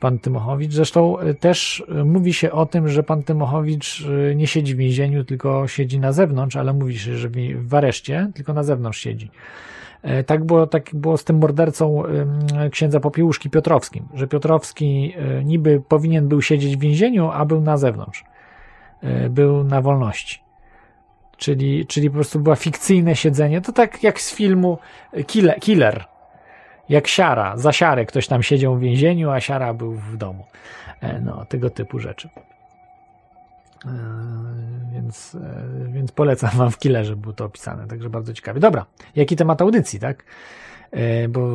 pan Tymochowicz. Zresztą też mówi się o tym, że pan Tymochowicz nie siedzi w więzieniu, tylko siedzi na zewnątrz, ale mówi się, że w areszcie, tylko na zewnątrz siedzi. E, tak było, tak było z tym mordercą księdza Popiełuszki Piotrowskim, że Piotrowski e, niby powinien był siedzieć w więzieniu, a był na zewnątrz. E, był na wolności. Czyli, czyli po prostu było fikcyjne siedzenie. To tak jak z filmu Killer, Killer jak Siara. Za Siarę ktoś tam siedział w więzieniu, a Siara był w domu. No, tego typu rzeczy. Więc, więc polecam wam w Killerze, było to opisane, także bardzo ciekawe. Dobra, jaki temat audycji, tak? Bo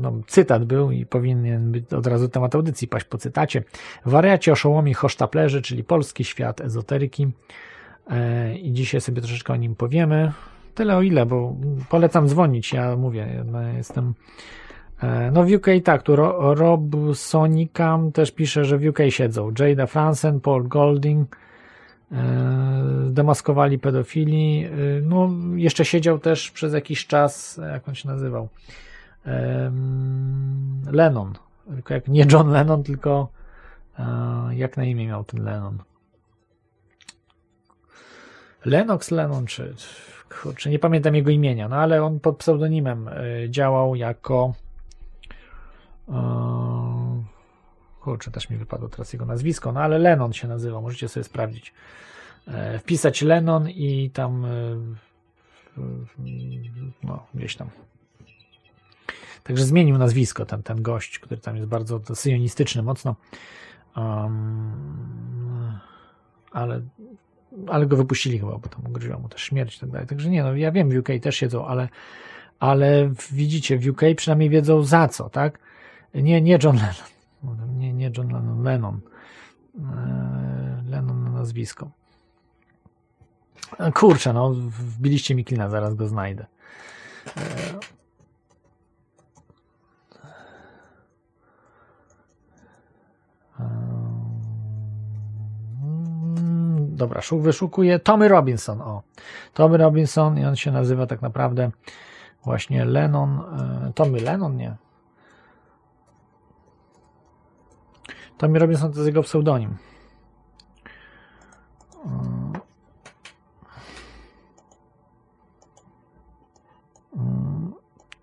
no, cytat był i powinien być od razu temat audycji paść po cytacie. Wariacie, oszołomi, hosztaplerzy, czyli polski świat ezoteryki. I dzisiaj sobie troszeczkę o nim powiemy. Tyle o ile, bo polecam dzwonić. Ja mówię, no, jestem. No w UK tak, tu Rob Sonicam też pisze, że w UK siedzą Jada Fransen, Paul Golding, demaskowali pedofili. No, jeszcze siedział też przez jakiś czas, jak on się nazywał? Lennon. Tylko jak, nie John Lennon, tylko jak na imię miał ten Lennon? Lennox Lennon, czy nie pamiętam jego imienia, no ale on pod pseudonimem działał jako kurczę, też mi wypadło teraz jego nazwisko, no ale Lennon się nazywa, możecie sobie sprawdzić. Wpisać Lennon i tam no, gdzieś tam. Także zmienił nazwisko ten, ten gość, który tam jest bardzo syjonistyczny mocno. Um, ale, ale go wypuścili chyba, bo tam groziła mu też śmierć i tak dalej. Także nie, no ja wiem, w UK też siedzą, ale, ale widzicie, w UK przynajmniej wiedzą za co, tak? Nie, nie John Lennon. Nie, nie John Lennon, Lennon. Lennon na nazwisko. Kurczę, no, wbiliście mi klina, zaraz go znajdę. Dobra, wyszukuję Tommy Robinson. O, Tommy Robinson i on się nazywa tak naprawdę właśnie Lennon. Tommy Lennon, nie? Tommy Robinson to jest jego pseudonim.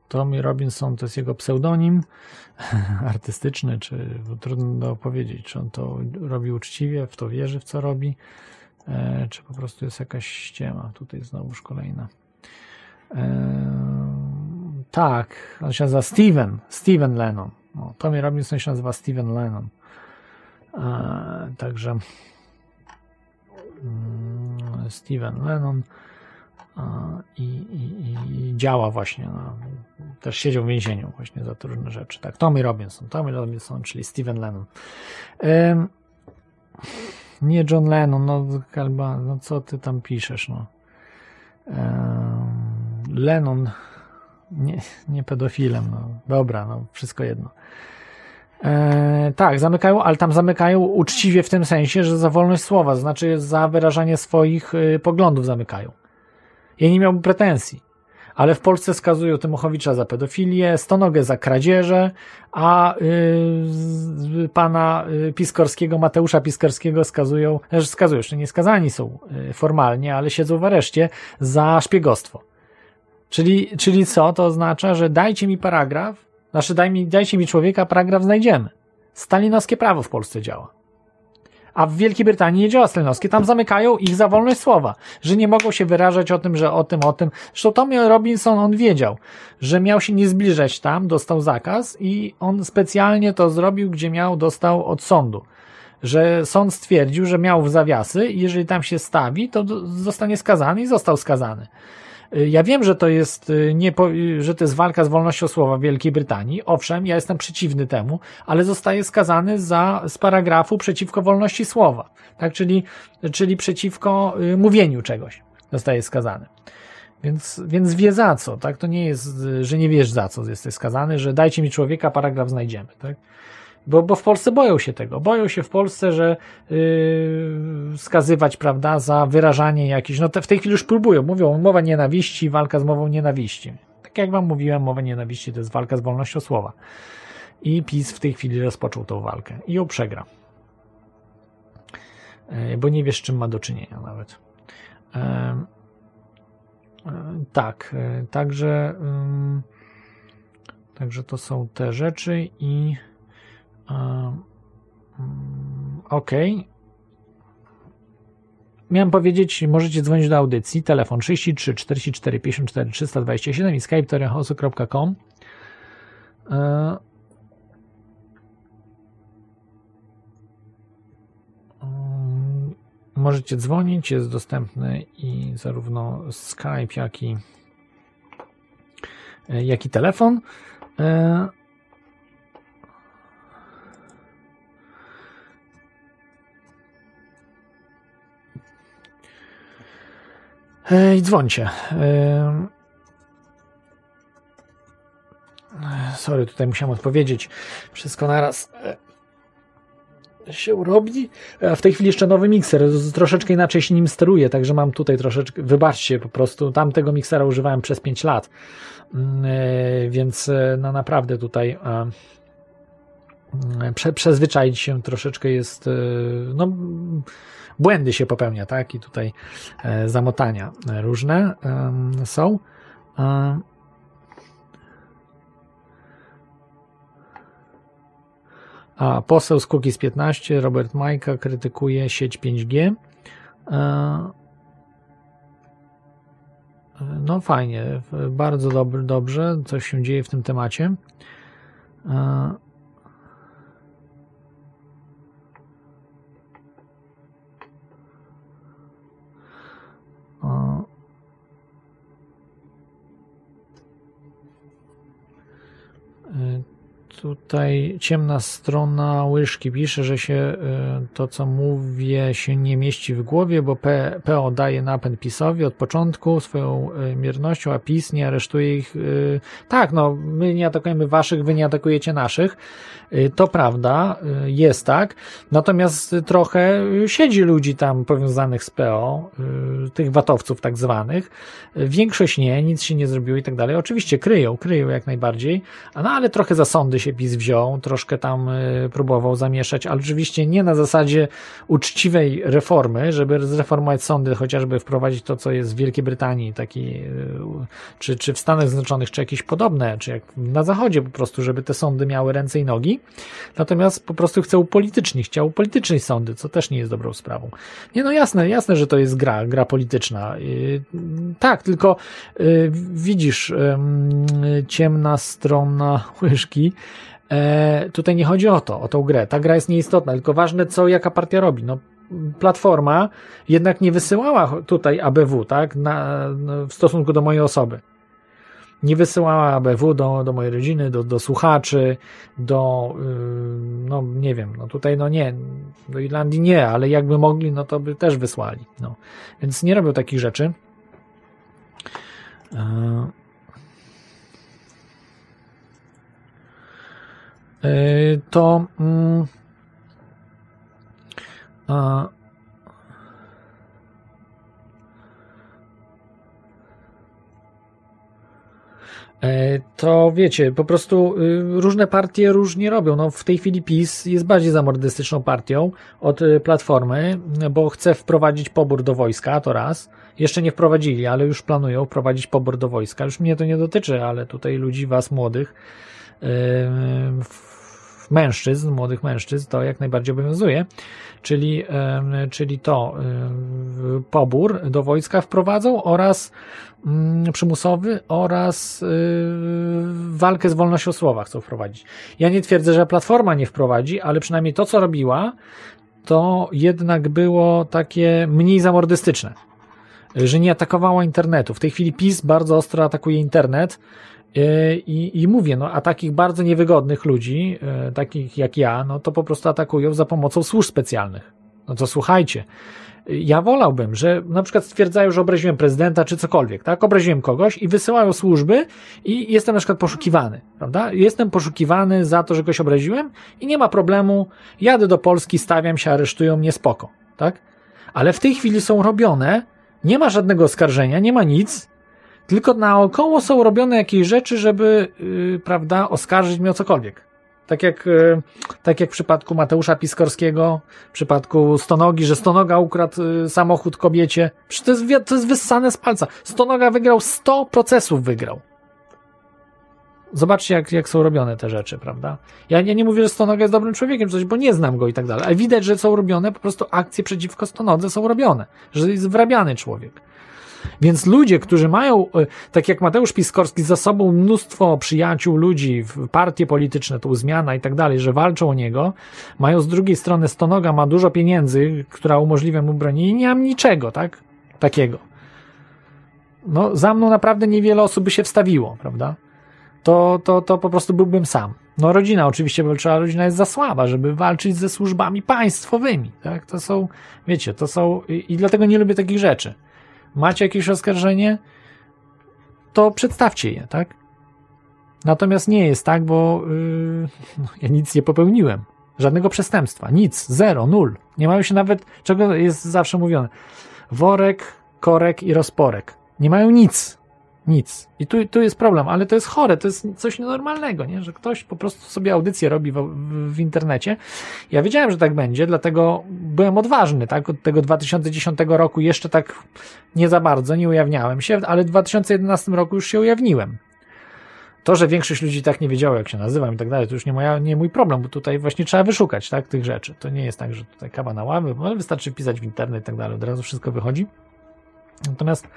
Tommy Robinson to jest jego pseudonim *laughs* artystyczny, czy trudno powiedzieć, czy on to robi uczciwie, w to wierzy, w co robi, e, czy po prostu jest jakaś ściema. Tutaj znowuż kolejna. E, tak, on się nazywa Steven, Steven Lennon. No, Tommy Robinson się nazywa Steven Lennon. Także mm, Steven Lennon i, i, i działa właśnie. Też siedział w więzieniu właśnie za te różne rzeczy. Tak, Tommy Robinson, Tommy Robinson, czyli Steven Lennon. Ym, nie John Lennon, no kalba, no co ty tam piszesz, no. Ym, Lennon, nie, nie pedofilem, no. Dobra, no, wszystko jedno. E, tak, zamykają, ale tam zamykają uczciwie w tym sensie, że za wolność słowa, znaczy za wyrażanie swoich y, poglądów zamykają. Ja nie miałbym pretensji. Ale w Polsce skazują Tymochowicza za pedofilię, Stonogę za kradzieże, a yy, pana y, Piskorskiego, Mateusza Piskorskiego skazują, znaczy skazują, jeszcze nie skazani są y, formalnie, ale siedzą w areszcie za szpiegostwo. Czyli, czyli co? To oznacza, że dajcie mi paragraf, znaczy daj mi, dajcie mi człowieka, paragraf znajdziemy. Stalinowskie prawo w Polsce działa a w Wielkiej Brytanii nie działa stalinowskie, tam zamykają ich za wolność słowa, że nie mogą się wyrażać o tym, że o tym, o tym. Zresztą Tommy Robinson, on wiedział, że miał się nie zbliżać tam, dostał zakaz i on specjalnie to zrobił, gdzie miał, dostał od sądu. Że sąd stwierdził, że miał w zawiasy i jeżeli tam się stawi, to zostanie skazany i został skazany. Y, ja wiem, że to jest y, nie, y, że to jest walka z wolnością słowa w Wielkiej Brytanii. Owszem, ja jestem przeciwny temu, ale zostaje skazany za, z paragrafu przeciwko wolności słowa. Tak, czyli, czyli przeciwko mówieniu czegoś. Zostaje skazany. Więc, więc wie za co, tak? To nie jest, że nie wiesz za co jesteś skazany, że dajcie mi człowieka, paragraf znajdziemy, tak? Bo, bo w Polsce boją się tego. Boją się w Polsce, że yy, skazywać, prawda, za wyrażanie jakichś. No te, w tej chwili już próbują. Mówią mowa nienawiści, walka z mową nienawiści. Tak jak wam mówiłem, mowa nienawiści to jest walka z wolnością słowa. I PiS w tej chwili rozpoczął tą walkę i ją przegra. Yy, bo nie wiesz, czym ma do czynienia nawet. Yy, tak, yy, także. Także to są te rzeczy i. Mm, ok. Miałem powiedzieć, możecie dzwonić do audycji. Telefon 33 44 54 327 i skype terechosu.com. E, mm, możecie dzwonić, jest dostępny i zarówno Skype, jak i, e, jak i telefon. I dzwońcie. Sorry, tutaj musiałem odpowiedzieć. Wszystko naraz e, się robi. W tej chwili jeszcze nowy mikser. Troszeczkę inaczej się nim steruję, także mam tutaj troszeczkę. Wybaczcie po prostu. Tamtego miksera używałem przez 5 lat. Mm, e, więc e, no naprawdę tutaj prze, przyzwyczaić się troszeczkę jest no błędy się popełnia, tak? I tutaj e, zamotania różne są. E, a poseł z Cookies 15, Robert Majka, krytykuje sieć 5G. E, no fajnie, bardzo dobry, dobrze, coś się dzieje w tym temacie. and Tutaj ciemna strona łyżki pisze, że się e, to, co mówię, się nie mieści w głowie, bo PO daje napęd PiSowi od początku swoją e, miernością, a PiS nie aresztuje ich. E, tak, no, my nie atakujemy waszych, wy nie atakujecie naszych. To prawda, jest tak. Natomiast trochę siedzi ludzi tam powiązanych z PO, tych watowców tak zwanych. Większość nie, nic się nie zrobiło i tak dalej. Oczywiście kryją, kryją jak najbardziej, no ale trochę za sądy się PiS wziął, troszkę tam y, próbował zamieszać, ale oczywiście nie na zasadzie uczciwej reformy, żeby zreformować sądy, chociażby wprowadzić to, co jest w Wielkiej Brytanii, taki, y, czy, czy w Stanach Zjednoczonych, czy jakieś podobne, czy jak na Zachodzie po prostu, żeby te sądy miały ręce i nogi. Natomiast po prostu chce upolitycznić, chciał upolitycznić sądy, co też nie jest dobrą sprawą. Nie, no jasne, jasne, że to jest gra, gra polityczna. Y, tak, tylko widzisz, ciemna strona łyżki E, tutaj nie chodzi o to, o tą grę. Ta gra jest nieistotna, tylko ważne, co jaka partia robi. No, platforma jednak nie wysyłała tutaj ABW, tak, na, w stosunku do mojej osoby. Nie wysyłała ABW do, do mojej rodziny, do, do słuchaczy, do, yy, no nie wiem, no tutaj no nie, do Irlandii nie, ale jakby mogli, no to by też wysłali. No. Więc nie robią takich rzeczy. Yy. To mm, a, e, to wiecie, po prostu y, różne partie różnie robią. No, w tej chwili PiS jest bardziej zamordystyczną partią od y, Platformy, bo chce wprowadzić pobór do wojska, to raz. Jeszcze nie wprowadzili, ale już planują wprowadzić pobór do wojska. Już mnie to nie dotyczy, ale tutaj ludzi, was młodych, mężczyzn, młodych mężczyzn, to jak najbardziej obowiązuje, czyli, czyli to pobór do wojska wprowadzą oraz mm, przymusowy oraz y, walkę z wolnością słowa chcą wprowadzić. Ja nie twierdzę, że Platforma nie wprowadzi, ale przynajmniej to, co robiła, to jednak było takie mniej zamordystyczne że nie atakowała internetu. W tej chwili PiS bardzo ostro atakuje internet I, I mówię, no, a takich bardzo niewygodnych ludzi, e, takich jak ja, no to po prostu atakują za pomocą służb specjalnych. No to słuchajcie, ja wolałbym, że na przykład stwierdzają, że obraziłem prezydenta czy cokolwiek, tak? Obraziłem kogoś i wysyłają służby i jestem na przykład poszukiwany, prawda? Jestem poszukiwany za to, że kogoś obraziłem i nie ma problemu, jadę do Polski, stawiam się, aresztują mnie, spoko, tak? Ale w tej chwili są robione, nie ma żadnego oskarżenia, nie ma nic, tylko naokoło są robione jakieś rzeczy, żeby, yy, prawda, oskarżyć mnie o cokolwiek. Tak jak, e, tak jak w przypadku Mateusza Piskorskiego, w przypadku Stonogi, że Stonoga ukradł e, samochód kobiecie. Przecież to jest, to jest wyssane z palca. Stonoga wygrał 100 procesów, wygrał. Zobaczcie, jak, jak są robione te rzeczy, prawda? Ja, ja nie mówię, że Stonoga jest dobrym człowiekiem, coś, bo nie znam go i tak dalej, ale widać, że są robione, po prostu akcje przeciwko Stonodze są robione, że jest wrabiany człowiek. Więc ludzie, którzy mają, e, tak jak Mateusz Piskorski, za sobą mnóstwo przyjaciół, ludzi, partie polityczne, tu zmiana i tak dalej, że walczą o niego, mają z drugiej strony Stonoga, ma dużo pieniędzy, która umożliwia mu bronienie i nie mam niczego, tak? Takiego. No, za mną naprawdę niewiele osób by się wstawiło, prawda? To, to, to po prostu byłbym sam. No, rodzina oczywiście walczyła, rodzina jest za słaba, żeby walczyć ze służbami państwowymi, tak? To są, wiecie, to są, i dlatego nie lubię takich rzeczy macie jakieś oskarżenie, to przedstawcie je, tak? Natomiast nie jest tak, bo yy, ja nic nie popełniłem. Żadnego przestępstwa. Nic. Zero. Nul. Nie mają się nawet, czego jest zawsze mówione. Worek, korek i rozporek. Nie mają nic. Nic. I tu, tu jest problem, ale to jest chore, to jest coś nienormalnego, nie? że ktoś po prostu sobie audycję robi w, w, w, internecie. Ja wiedziałem, że tak będzie, dlatego byłem odważny, tak? Od tego 2010 roku jeszcze tak nie za bardzo, nie ujawniałem się, ale w 2011 roku już się ujawniłem. To, że większość ludzi tak nie wiedziało, jak się nazywam i tak dalej, to już nie, moja, nie mój problem, bo tutaj właśnie trzeba wyszukać tak, tych rzeczy. To nie jest tak, że tutaj kawa na ławy, wystarczy wpisać w internet i tak dalej, od razu wszystko wychodzi. Natomiast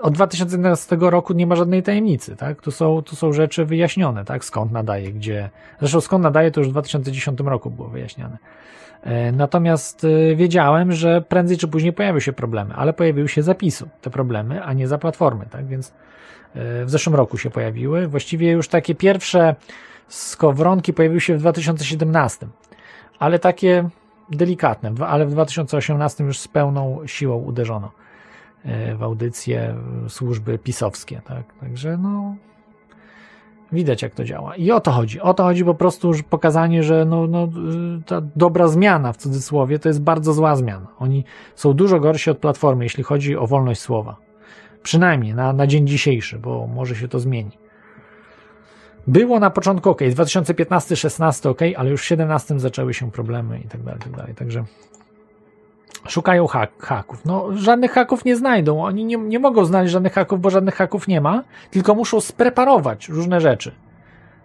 od 2011 roku nie ma żadnej tajemnicy, tak? Tu są, tu są rzeczy wyjaśnione, tak? Skąd nadaje, gdzie. Zresztą skąd nadaje, to już w 2010 roku było wyjaśniane. E, natomiast e, wiedziałem, że prędzej czy później pojawią się problemy, ale pojawiły się zapisu te problemy, a nie za platformy, tak? Więc e, w zeszłym roku się pojawiły. Właściwie już takie pierwsze skowronki pojawiły się w 2017, ale takie delikatne, ale w 2018 już z pełną siłą uderzono. E, w audycje służby pisowskie, tak? Także no widać jak to działa. I o to chodzi. O to chodzi po prostu pokazanie, że no, no, ta dobra zmiana w cudzysłowie to jest bardzo zła zmiana. Oni są dużo gorsi od Platformy, jeśli chodzi o wolność słowa. Przynajmniej na, na dzień dzisiejszy, bo może się to zmieni. Było na początku ok, 2015-16 ok, ale już w 17 zaczęły się problemy i tak dalej, tak dalej. Także szukają hak, haków. No, żadnych haków nie znajdą. Oni nie, nie mogą znaleźć żadnych haków, bo żadnych haków nie ma, tylko muszą spreparować różne rzeczy.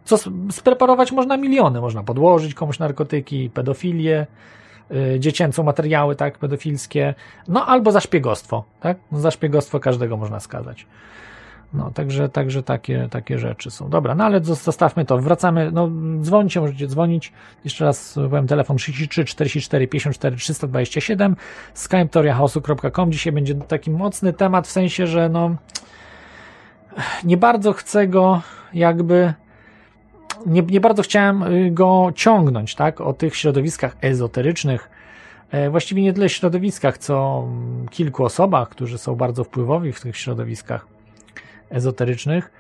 Co spreparować można miliony. Można podłożyć komuś narkotyki, pedofilię, yy, dziecięcą materiały, tak, pedofilskie, no albo za szpiegostwo, tak? No, za szpiegostwo każdego można skazać. No, także, także takie, takie rzeczy są. Dobra, no ale zostawmy to. Wracamy, no dzwońcie, możecie dzwonić. Jeszcze raz powiem telefon 33 44 54 327 skype teoriachaosu.com. Dzisiaj będzie taki mocny temat w sensie, że no nie bardzo chcę go jakby nie, nie bardzo chciałem y, go ciągnąć, tak, o tych środowiskach ezoterycznych, e, właściwie nie tyle środowiskach, co kilku osobach, którzy są bardzo wpływowi w tych środowiskach ezoterycznych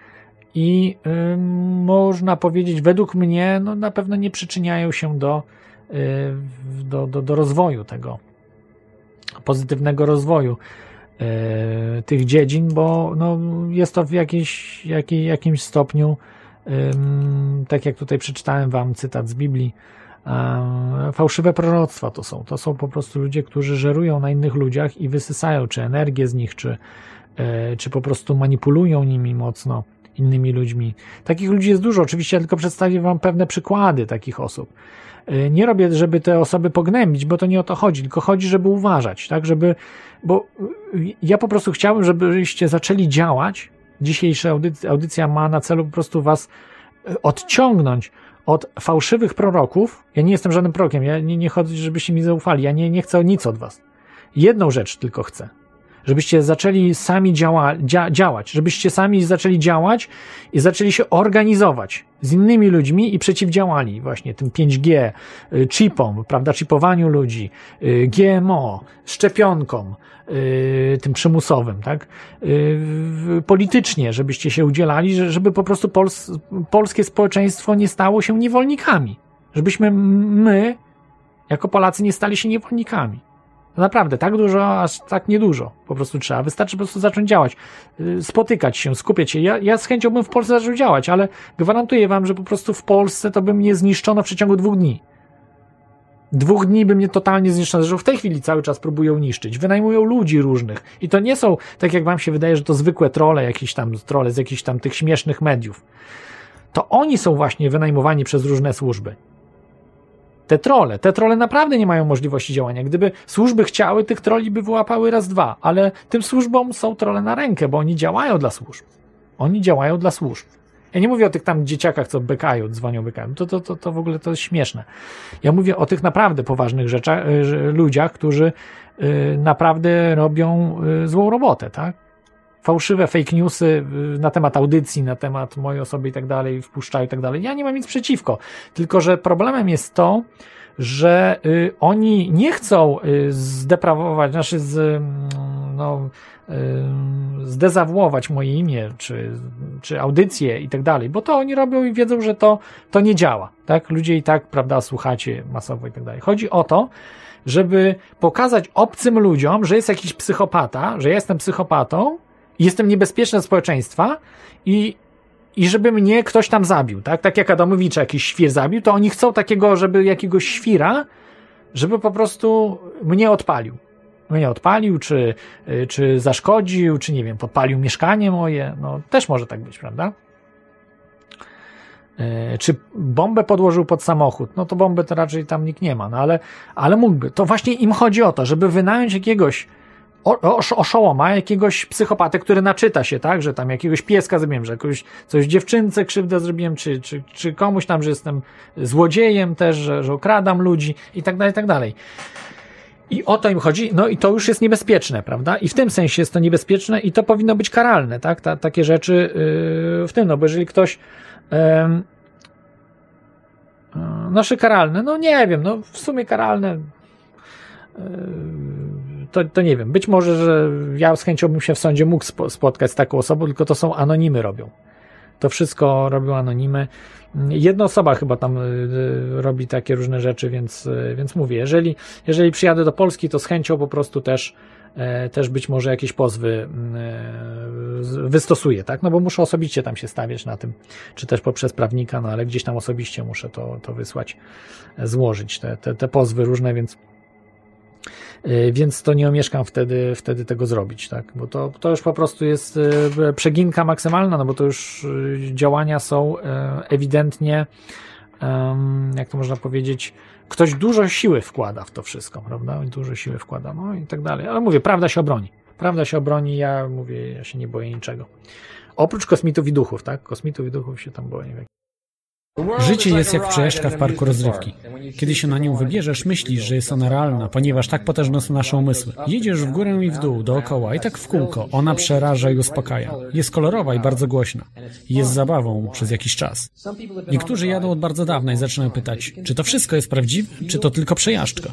i y, można powiedzieć, według mnie, no, na pewno nie przyczyniają się do, y, do, do, do rozwoju tego, pozytywnego rozwoju y, tych dziedzin, bo no, jest to w jakiejś, jakiej, jakimś stopniu, tak jak tutaj przeczytałem Wam cytat z Biblii, fałszywe proroctwa to są. To są po prostu ludzie, którzy żerują na innych ludziach i wysysają czy energię z nich, czy, czy po prostu manipulują nimi mocno innymi ludźmi. Takich ludzi jest dużo, oczywiście ja tylko przedstawię Wam pewne przykłady takich osób. E, nie robię, żeby te osoby pognębić, bo to nie o to chodzi, tylko chodzi, żeby uważać, tak, żeby, bo ja po prostu chciałbym, żebyście zaczęli działać. Dzisiejsza audycja, ma na celu po prostu Was e, odciągnąć od fałszywych proroków. Ja nie jestem żadnym prorokiem, ja nie, nie chodzi, żebyście mi zaufali, ja nie, nie chcę nic od Was. Jedną rzecz tylko chcę, żebyście zaczęli sami działa, dzia, działać, żebyście sami zaczęli działać i zaczęli się organizować z innymi ludźmi i przeciwdziałali właśnie tym 5G, y, chipom, prawda, chipowaniu ludzi, y, GMO, szczepionkom, y, tym przymusowym, tak, politycznie, żebyście się udzielali, żeby po prostu pols polskie społeczeństwo nie stało się niewolnikami, żebyśmy my, jako Polacy, nie stali się niewolnikami. Naprawdę, tak dużo, aż tak niedużo po prostu trzeba. Wystarczy po prostu zacząć działać, y, spotykać się, skupiać się. Ja, ja z chęcią bym w Polsce zaczął działać, ale gwarantuję wam, że po prostu w Polsce to by mnie zniszczono w przeciągu dwóch dni. Dwóch dni by mnie totalnie zniszczono, że w tej chwili cały czas próbują niszczyć. Wynajmują ludzi różnych. I to nie są, tak jak wam się wydaje, że to zwykłe trole, jakieś tam trole z jakichś tam tych śmiesznych mediów. To oni są właśnie wynajmowani przez różne służby te trole. Te trole naprawdę nie mają możliwości działania. Gdyby służby chciały, tych troli by wyłapały raz, dwa, ale tym służbom są trole na rękę, bo oni działają dla służb. Oni działają dla służb. Ja nie mówię o tych tam dzieciakach, co bekają, dzwonią, bekają. To, to, to, to w ogóle to jest śmieszne. Ja mówię o tych naprawdę poważnych rzeczach, y, ludziach, którzy y, naprawdę robią y, złą robotę, tak? Fałszywe fake newsy na temat audycji, na temat mojej osoby i tak dalej, wpuszczają i tak dalej. Ja nie mam nic przeciwko. Tylko, że problemem jest to, że oni nie chcą zdeprawować, znaczy z, no, zdezawuować moje imię, czy, czy audycje i tak dalej, bo to oni robią i wiedzą, że to, to nie działa, tak? Ludzie i tak, prawda, słuchacie masowo i tak dalej. Chodzi o to, żeby pokazać obcym ludziom, że jest jakiś psychopata, że ja jestem psychopatą, jestem niebezpieczny dla społeczeństwa i, i żeby mnie ktoś tam zabił, tak? Tak jak Adamowicza jakiś świr zabił, to oni chcą takiego, żeby jakiegoś świra, żeby po prostu mnie odpalił mnie odpalił, czy, czy zaszkodził, czy nie wiem, podpalił mieszkanie moje. No też może tak być, prawda? Y, czy bombę podłożył pod samochód? No to bomby to raczej tam nikt nie ma, no ale, ale mógłby. To właśnie im chodzi o to, żeby wynająć jakiegoś oszołoma, jakiegoś psychopatę, który naczyta się, tak, że tam jakiegoś pieska zrobiłem, że jakoś coś dziewczynce krzywdę zrobiłem, czy, czy, czy komuś tam, że jestem złodziejem też, że, że okradam ludzi i tak dalej, i tak dalej. I o to im chodzi, no i to już jest niebezpieczne, prawda? I w tym sensie jest to niebezpieczne i to powinno być karalne, tak? Ta, takie rzeczy yy, w tym, no bo jeżeli ktoś yy, nasze karalne, no nie wiem, no w sumie karalne yy, to, to nie wiem, być może, że ja z chęcią bym się w sądzie mógł spotkać z taką osobą, tylko to są anonimy robią. To wszystko robią anonimy. Jedna osoba chyba tam y, y, robi takie różne rzeczy, więc, y, więc mówię, jeżeli, jeżeli przyjadę do Polski, to z chęcią po prostu też e, też być może jakieś pozwy wystosuję, tak? No bo muszę osobiście tam się stawiać na tym, czy też poprzez prawnika, no ale gdzieś tam osobiście muszę to, to wysłać, złożyć te, te, te pozwy różne, więc więc to nie omieszkam wtedy, wtedy tego zrobić, tak? Bo to, to już po prostu jest y, przeginka maksymalna, no bo to już y, działania są ewidentnie, jak to można powiedzieć, ktoś dużo siły wkłada w to wszystko, prawda? Dużo siły wkłada, no i tak dalej. Ale mówię, prawda się obroni. Prawda się obroni, ja mówię, ja się nie boję niczego. Oprócz kosmitów i duchów, tak? Kosmitów i duchów się tam boję. Życie jest jak przejażdżka w parku rozrywki. Kiedy się na nią wybierzesz, myślisz, że jest ona realna, ponieważ tak potężne są nasze umysły. Jedziesz w górę i w dół, dookoła i tak w kółko. Ona przeraża i uspokaja. Jest kolorowa i bardzo głośna. Jest zabawą przez jakiś czas. Niektórzy jadą od bardzo dawna i zaczynają pytać, czy to wszystko jest prawdziwe, czy to tylko przejażdżka.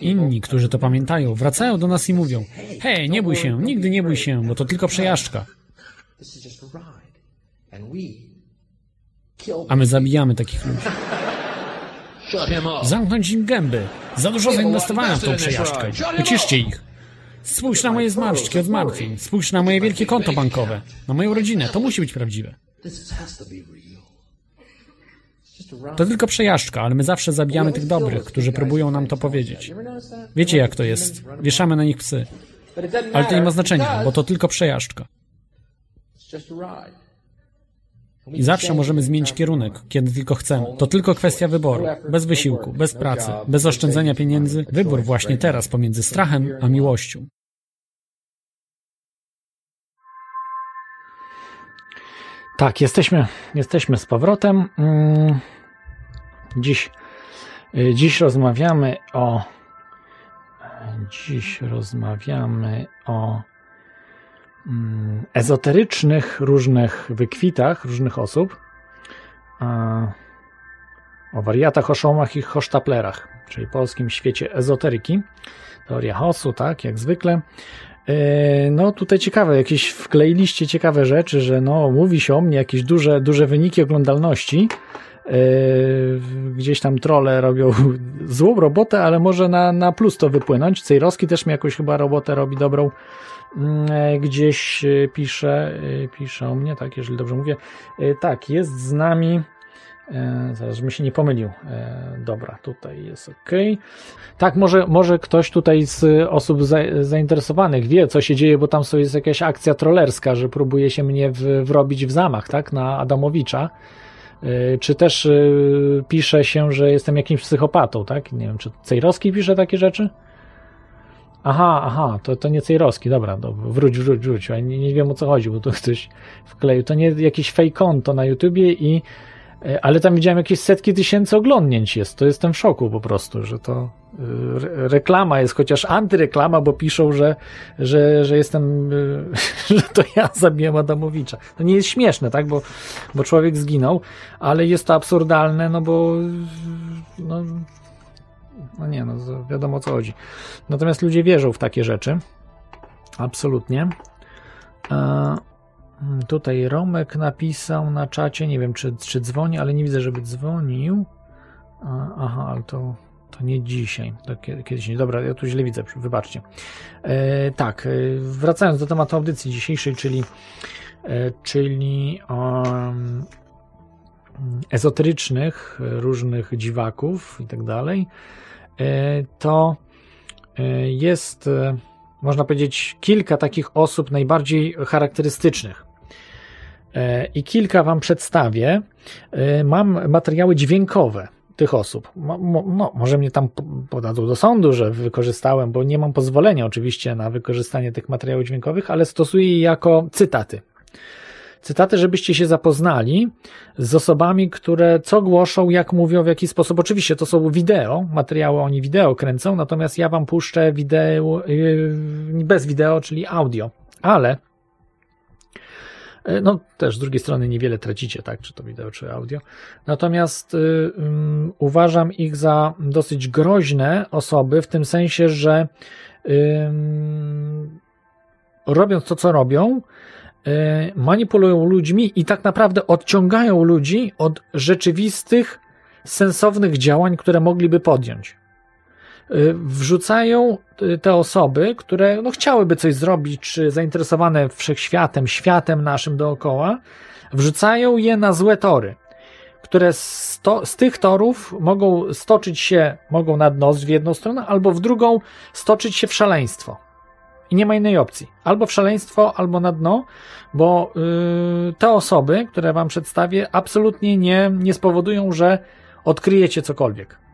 Inni, którzy to pamiętają, wracają do nas i mówią: Hej, nie bój się, nigdy nie bój się, bo to tylko przejażdżka. A my zabijamy takich ludzi. Zamknąć im gęby. Za dużo zainwestowałem w tą przejażdżkę. Uciszcie ich. Spójrz na moje zmarszczki od martwień. Spójrz na moje wielkie konto bankowe. Na moją rodzinę. To musi być prawdziwe. To tylko przejażdżka, ale my zawsze zabijamy tych dobrych, którzy próbują nam to powiedzieć. Wiecie jak to jest. Wieszamy na nich psy. Ale to nie ma znaczenia, bo to tylko przejażdżka. I zawsze możemy zmienić kierunek, kiedy tylko chcemy. To tylko kwestia wyboru. Bez wysiłku, bez pracy, bez oszczędzania pieniędzy. Wybór właśnie teraz pomiędzy strachem a miłością. Tak, jesteśmy, jesteśmy z powrotem. Mm, dziś, y, dziś rozmawiamy o Dziś rozmawiamy o ezoterycznych różnych wykwitach różnych osób, o wariatach, oszołomach i hosztaplerach, czyli polskim świecie ezoteryki. Teoria chaosu, tak, jak zwykle. E, no tutaj ciekawe, jakieś wkleiliście ciekawe rzeczy, że no mówi się o mnie jakieś duże, duże wyniki oglądalności. E, gdzieś tam trole robią *laughs* złą robotę, ale może na, na plus to wypłynąć. Cejrowski też mi jakąś chyba robotę robi dobrą. Mm, e, gdzieś pisze, pisze o mnie, tak, jeżeli dobrze mówię. Tak, jest z nami E, zaraz, żebym się nie pomylił. E, dobra, tutaj jest ok. Tak, może, może ktoś tutaj z osób za, zainteresowanych wie, co się dzieje, bo tam jest jakaś akcja trollerska, że próbuje się mnie wrobić w zamach, tak, na Adamowicza. E, czy też pisze się, że jestem jakimś psychopatą, tak? Nie wiem, czy Cejrowski pisze takie rzeczy? Aha, aha, to, to nie Cejrowski, dobra, dobra, wróć, wróć, wróć. Ja nie, nie wiem o co chodzi, bo tu *laughs* ktoś wkleił. To nie jakiś fake konto na YouTubie i E, ale tam widziałem jakieś setki tysięcy oglądnięć jest. To jestem w szoku po prostu, że to e, reklama jest, chociaż antyreklama, bo piszą, że, że, że jestem, e, *laughs* że to ja zabiłem Adamowicza. To nie jest śmieszne, tak, bo, bo człowiek zginął, ale jest to absurdalne, no bo no, no nie, no wiadomo o co chodzi. Natomiast ludzie wierzą w takie rzeczy. Absolutnie. Hmm, tutaj Romek napisał na czacie, nie wiem czy, czy dzwoni, ale nie widzę, żeby dzwonił. Aha, ale to, to nie dzisiaj, to kiedyś nie. Dobra, ja tu źle widzę, wybaczcie. E, tak, e, wracając do tematu audycji dzisiejszej, czyli, e, czyli um, ezoterycznych, różnych dziwaków i tak dalej, e, to e, jest można powiedzieć, kilka takich osób najbardziej charakterystycznych. E, i kilka Wam przedstawię. E, mam materiały dźwiękowe tych osób. No, może mnie tam podadzą do sądu, że wykorzystałem, bo nie mam pozwolenia oczywiście na wykorzystanie tych materiałów dźwiękowych, ale stosuję je jako cytaty. Cytaty, żebyście się zapoznali z osobami, które co głoszą, jak mówią, w jaki sposób. Oczywiście to są wideo, materiały oni wideo kręcą, natomiast ja Wam puszczę wideo, yy, bez wideo, czyli audio. Ale E, no też z drugiej strony niewiele tracicie, tak, czy to wideo, czy audio. Natomiast y, uważam ich za dosyć groźne osoby, w tym sensie, że y, robiąc to, co robią, manipulują ludźmi i tak naprawdę odciągają ludzi od rzeczywistych, sensownych działań, które mogliby podjąć. Y, wrzucają y, te osoby, które no, chciałyby coś zrobić, czy zainteresowane wszechświatem, światem naszym dookoła, wrzucają je na złe tory, które z, z tych torów mogą stoczyć się, mogą na dno w jedną stronę, albo w drugą stoczyć się w szaleństwo. I nie ma innej opcji. Albo w szaleństwo, albo na dno, bo yy, te osoby, które wam przedstawię, absolutnie nie, nie spowodują, że odkryjecie cokolwiek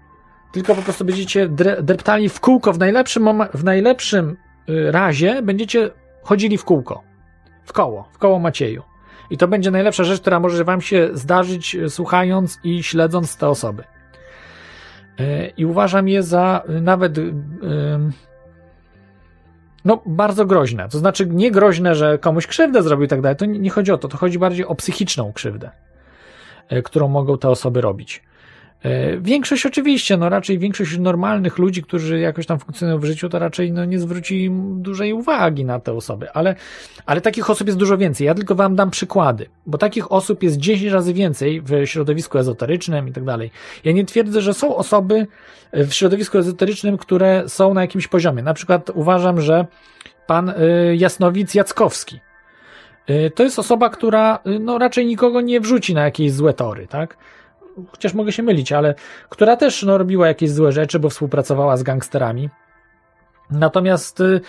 tylko po prostu będziecie dreptali w kółko. W najlepszym, w najlepszym y, razie będziecie chodzili w kółko. W koło, w koło Macieju. I to będzie najlepsza rzecz, która może Wam się zdarzyć, y, słuchając i śledząc te osoby. Y, I uważam je za nawet no, bardzo groźne. To znaczy, nie groźne, że komuś krzywdę zrobił i tak dalej. To nie chodzi o to. To chodzi bardziej o psychiczną krzywdę, którą mogą te osoby robić. E, większość oczywiście, no raczej większość normalnych ludzi, którzy jakoś tam funkcjonują w życiu, to raczej no, nie zwróci dużej uwagi na te osoby, ale, ale takich osób jest dużo więcej. Ja tylko wam dam przykłady, bo takich osób jest 10 razy więcej w środowisku ezoterycznym i tak dalej. Ja nie twierdzę, że są osoby w środowisku ezoterycznym, które są na jakimś poziomie. Na przykład uważam, że pan y, Jasnowic Jackowski, y, to jest osoba, która y, no, raczej nikogo nie wrzuci na jakieś złe tory, tak? Chociaż mogę się mylić, ale która też no, robiła jakieś złe rzeczy, bo współpracowała z gangsterami. Natomiast, y,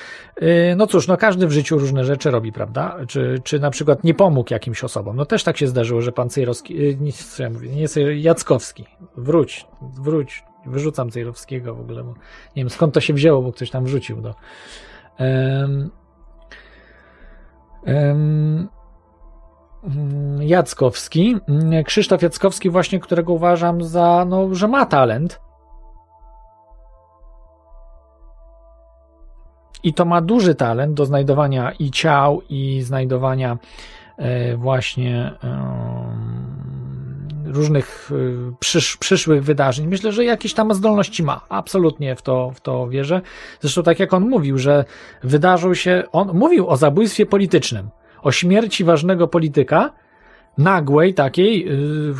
y, no cóż, no każdy w życiu różne rzeczy robi, prawda? Czy, czy na przykład nie pomógł jakimś osobom. No też tak się zdarzyło, że pan Cejrowski, y, nie, co ja mówię, nie Jackowski, wróć, wróć, wyrzucam Cejrowskiego w ogóle, bo nie wiem skąd to się wzięło, bo ktoś tam wrzucił do. Um, um, Jackowski, mm, Krzysztof Jackowski właśnie, którego uważam za, no, że ma talent. i to ma duży talent do znajdowania i ciał, i znajdowania e, właśnie różnych przysz, przyszłych wydarzeń. Myślę, że jakieś tam zdolności ma. Absolutnie w to, w to wierzę. Zresztą tak jak on mówił, że wydarzył się, on mówił o zabójstwie politycznym, o śmierci ważnego polityka, nagłej takiej,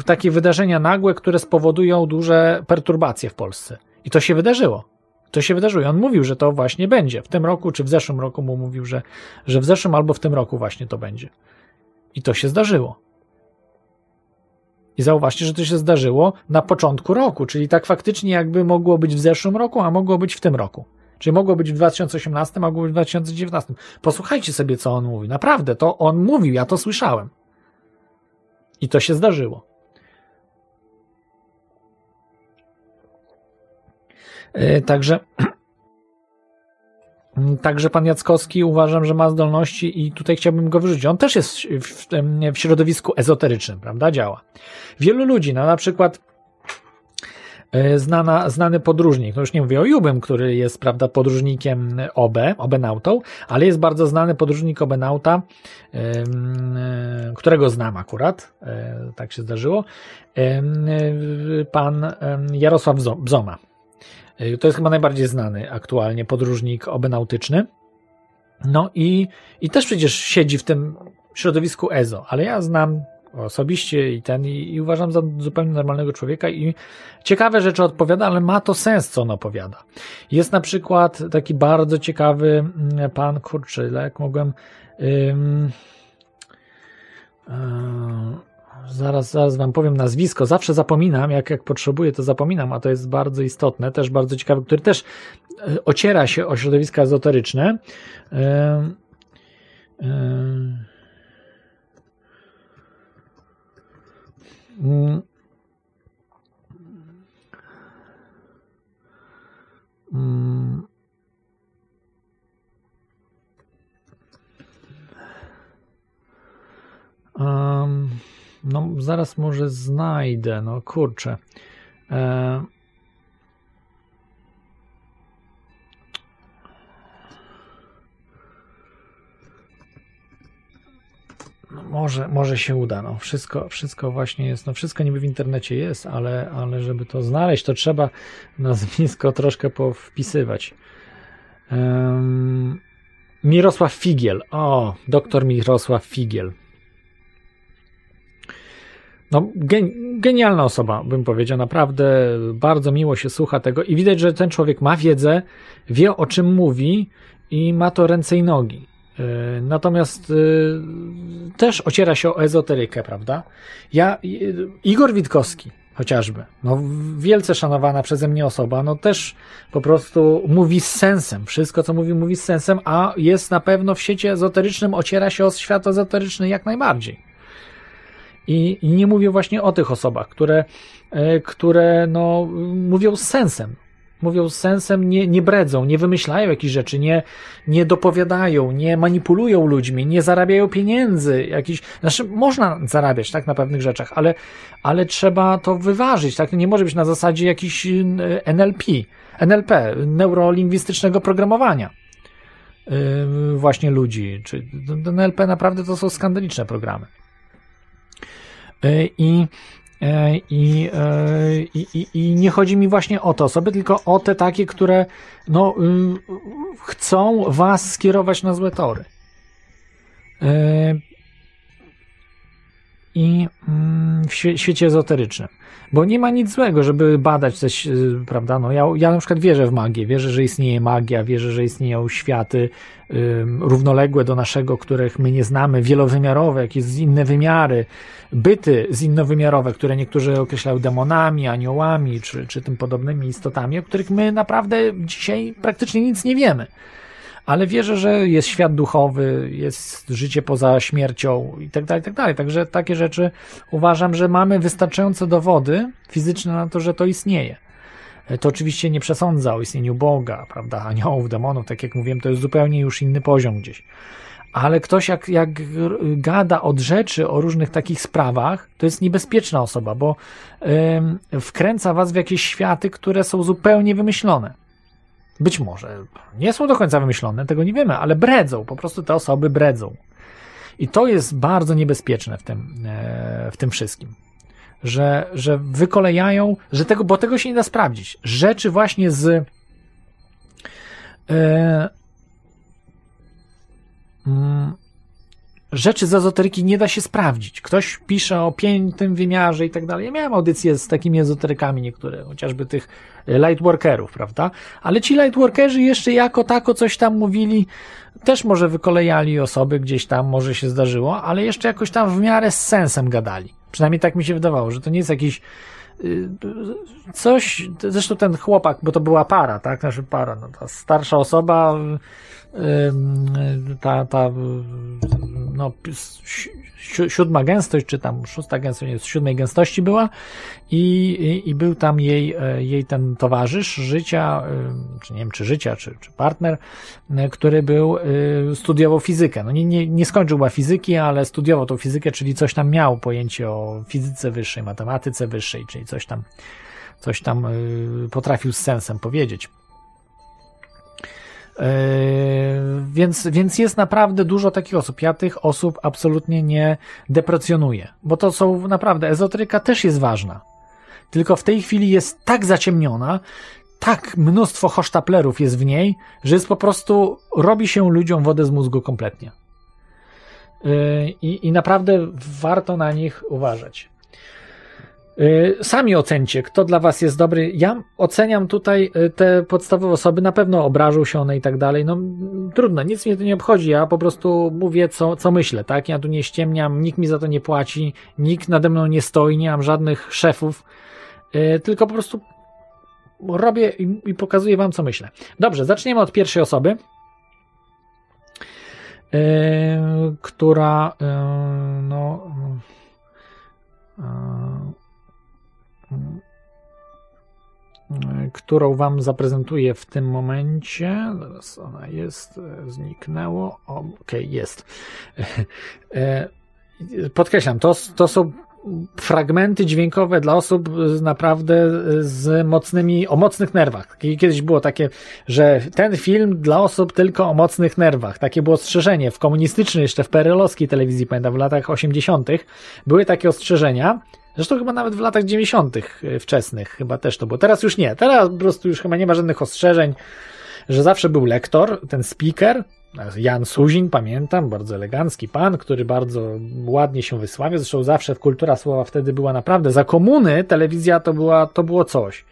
takie wydarzenia nagłe, które spowodują duże perturbacje w Polsce. I to się wydarzyło. To się wydarzyło. On mówił, że to właśnie będzie. W tym roku, czy w zeszłym roku mu mówił, że, że w zeszłym albo w tym roku właśnie to będzie. I to się zdarzyło. I zauważcie, że to się zdarzyło na początku roku, czyli tak faktycznie jakby mogło być w zeszłym roku, a mogło być w tym roku. Czyli mogło być w 2018, a mogło być w 2019. Posłuchajcie sobie, co on mówi. Naprawdę, to on mówił, ja to słyszałem. I to się zdarzyło. E, także *clears throat* Także pan Jackowski uważam, że ma zdolności i tutaj chciałbym go wyrzucić. On też jest w, w środowisku ezoterycznym, prawda? Działa. Wielu ludzi, no na przykład znana, znany podróżnik, no już nie mówię o Jubym, który jest, prawda, podróżnikiem OB, obenautą, ale jest bardzo znany podróżnik obenauta, e, którego znam akurat, tak się zdarzyło, pan Jarosław Bzoma. To jest chyba najbardziej znany aktualnie podróżnik obenautyczny. No i, i też przecież siedzi w tym środowisku EZO, ale ja znam osobiście i ten i, i, uważam za zupełnie normalnego człowieka i ciekawe rzeczy odpowiada, ale ma to sens, co on opowiada. Jest na przykład taki bardzo ciekawy mm, pan, kurczę, jak mogłem ym, yy, Zaraz, zaraz wam powiem nazwisko. Zawsze zapominam, jak, jak potrzebuję, to zapominam, a to jest bardzo istotne, też bardzo ciekawy, który też e, ociera się o środowiska ezoteryczne. Yy, yy, yy, Um, no, zaraz może znajdę. No kurczę. E... No może, może się uda. No. Wszystko, wszystko właśnie jest, no wszystko niby w internecie jest, ale, ale żeby to znaleźć, to trzeba nazwisko troszkę powpisywać. Um, Mirosław Figiel. O, doktor Mirosław Figiel. No, genialna osoba, bym powiedział, naprawdę bardzo miło się słucha tego i widać, że ten człowiek ma wiedzę, wie o czym mówi i ma to ręce i nogi. E, natomiast y, też ociera się o ezoterykę, prawda? Ja, Igor Witkowski, chociażby, no wielce szanowana przeze mnie osoba, no też po prostu mówi z sensem. Wszystko, co mówi, mówi z sensem, a jest na pewno w świecie ezoterycznym, ociera się o świat ezoteryczny jak najbardziej. I, nie mówię właśnie o tych osobach, które, e, które no, mówią z sensem. Mówią z sensem, nie, nie bredzą, nie wymyślają jakichś rzeczy, nie, nie dopowiadają, nie manipulują ludźmi, nie zarabiają pieniędzy. Jakiś, znaczy, można zarabiać tak na pewnych rzeczach, ale, ale trzeba to wyważyć. Tak? Nie może być na zasadzie jakiś NLP, NLP, neurolingwistycznego programowania yy, właśnie ludzi. Czy NLP naprawdę to są skandaliczne programy. E, I, i, e, i, i, I nie chodzi mi właśnie o te osoby, tylko o te takie, które no, y, chcą was skierować na złe tory. I mm, w świecie ezoterycznym. Bo nie ma nic złego, żeby badać coś, y, prawda? No ja, ja na przykład wierzę w magię, wierzę, że istnieje magia, wierzę, że istnieją światy równoległe do naszego, których my nie znamy, wielowymiarowe, jakieś inne wymiary, byty zinnowymiarowe, które niektórzy określają demonami, aniołami czy, czy tym podobnymi istotami, o których my naprawdę dzisiaj praktycznie nic nie wiemy ale wierzę, że jest świat duchowy, jest życie poza śmiercią i tak dalej, i tak dalej. Także takie rzeczy uważam, że mamy wystarczające dowody fizyczne na to, że to istnieje. To oczywiście nie przesądza o istnieniu Boga, prawda, aniołów, demonów, tak jak mówiłem, to jest zupełnie już inny poziom gdzieś. Ale ktoś jak, jak gada od rzeczy o różnych takich sprawach, to jest niebezpieczna osoba, bo wkręca was w jakieś światy, które są zupełnie wymyślone być może nie są do końca wymyślone, tego nie wiemy, ale bredzą, po prostu te osoby bredzą. I to jest bardzo niebezpieczne w tym, e, w tym wszystkim. Że, że wykolejają, że tego, bo tego się nie da sprawdzić. Rzeczy właśnie z mm, rzeczy z ezoteryki nie da się sprawdzić. Ktoś pisze o piętym wymiarze i tak dalej. Ja miałem audycje z takimi ezoterykami niektóre, chociażby tych lightworkerów, prawda? Ale ci lightworkerzy jeszcze jako tako coś tam mówili, też może wykolejali osoby gdzieś tam, może się zdarzyło, ale jeszcze jakoś tam w miarę z sensem gadali. Przynajmniej tak mi się wydawało, że to nie jest jakiś y, coś, zresztą ten chłopak, bo to była para, tak, znaczy para, no, ta starsza osoba, ta, ta no, siódma gęstość, czy tam szósta gęstość, nie, z siódmej gęstości była i, i, i, był tam jej, e, jej ten towarzysz życia, czy nie wiem, czy życia, czy, czy partner, który był, e, studiował fizykę. No nie, nie, nie skończył chyba fizyki, ale studiował tą fizykę, czyli coś tam miał pojęcie o fizyce wyższej, matematyce wyższej, czyli coś tam, coś tam potrafił z sensem powiedzieć. Yy, więc, więc jest naprawdę dużo takich osób. Ja tych osób absolutnie nie deprecjonuję, bo to są naprawdę, ezoteryka też jest ważna. Tylko w tej chwili jest tak zaciemniona, tak mnóstwo hosztaplerów jest w niej, że jest po prostu, robi się ludziom wodę z mózgu kompletnie. Yy, I, i naprawdę warto na nich uważać. Y, sami ocencie, kto dla was jest dobry. Ja oceniam tutaj y, te podstawowe osoby, na pewno obrażą się one i tak dalej. No trudno, nic mnie to nie obchodzi. Ja po prostu mówię, co, co myślę, tak? Ja tu nie ściemniam, nikt mi za to nie płaci, nikt nade mną nie stoi, nie mam żadnych szefów, yy, tylko po prostu robię i, i, pokazuję wam, co myślę. Dobrze, zaczniemy od pierwszej osoby. Która no którą Wam zaprezentuję w tym momencie. Zaraz ona jest, e, zniknęło. Okej, okay, jest. *laughs* E, podkreślam, to, to są fragmenty dźwiękowe dla osób naprawdę z mocnymi, o mocnych nerwach. Kiedyś było takie, że ten film dla osób tylko o mocnych nerwach. Takie było ostrzeżenie w komunistycznej, jeszcze w PRL-owskiej telewizji, pamiętam, w latach 80. były takie ostrzeżenia, Zresztą chyba nawet w latach 90. E, wczesnych chyba też to było. Teraz już nie. Teraz po prostu już chyba nie ma żadnych ostrzeżeń, że zawsze był lektor, ten speaker, Jan Suzin, pamiętam, bardzo elegancki pan, który bardzo ładnie się wysławia. Zresztą zawsze kultura słowa wtedy była naprawdę. Za komuny telewizja to, była, to było coś.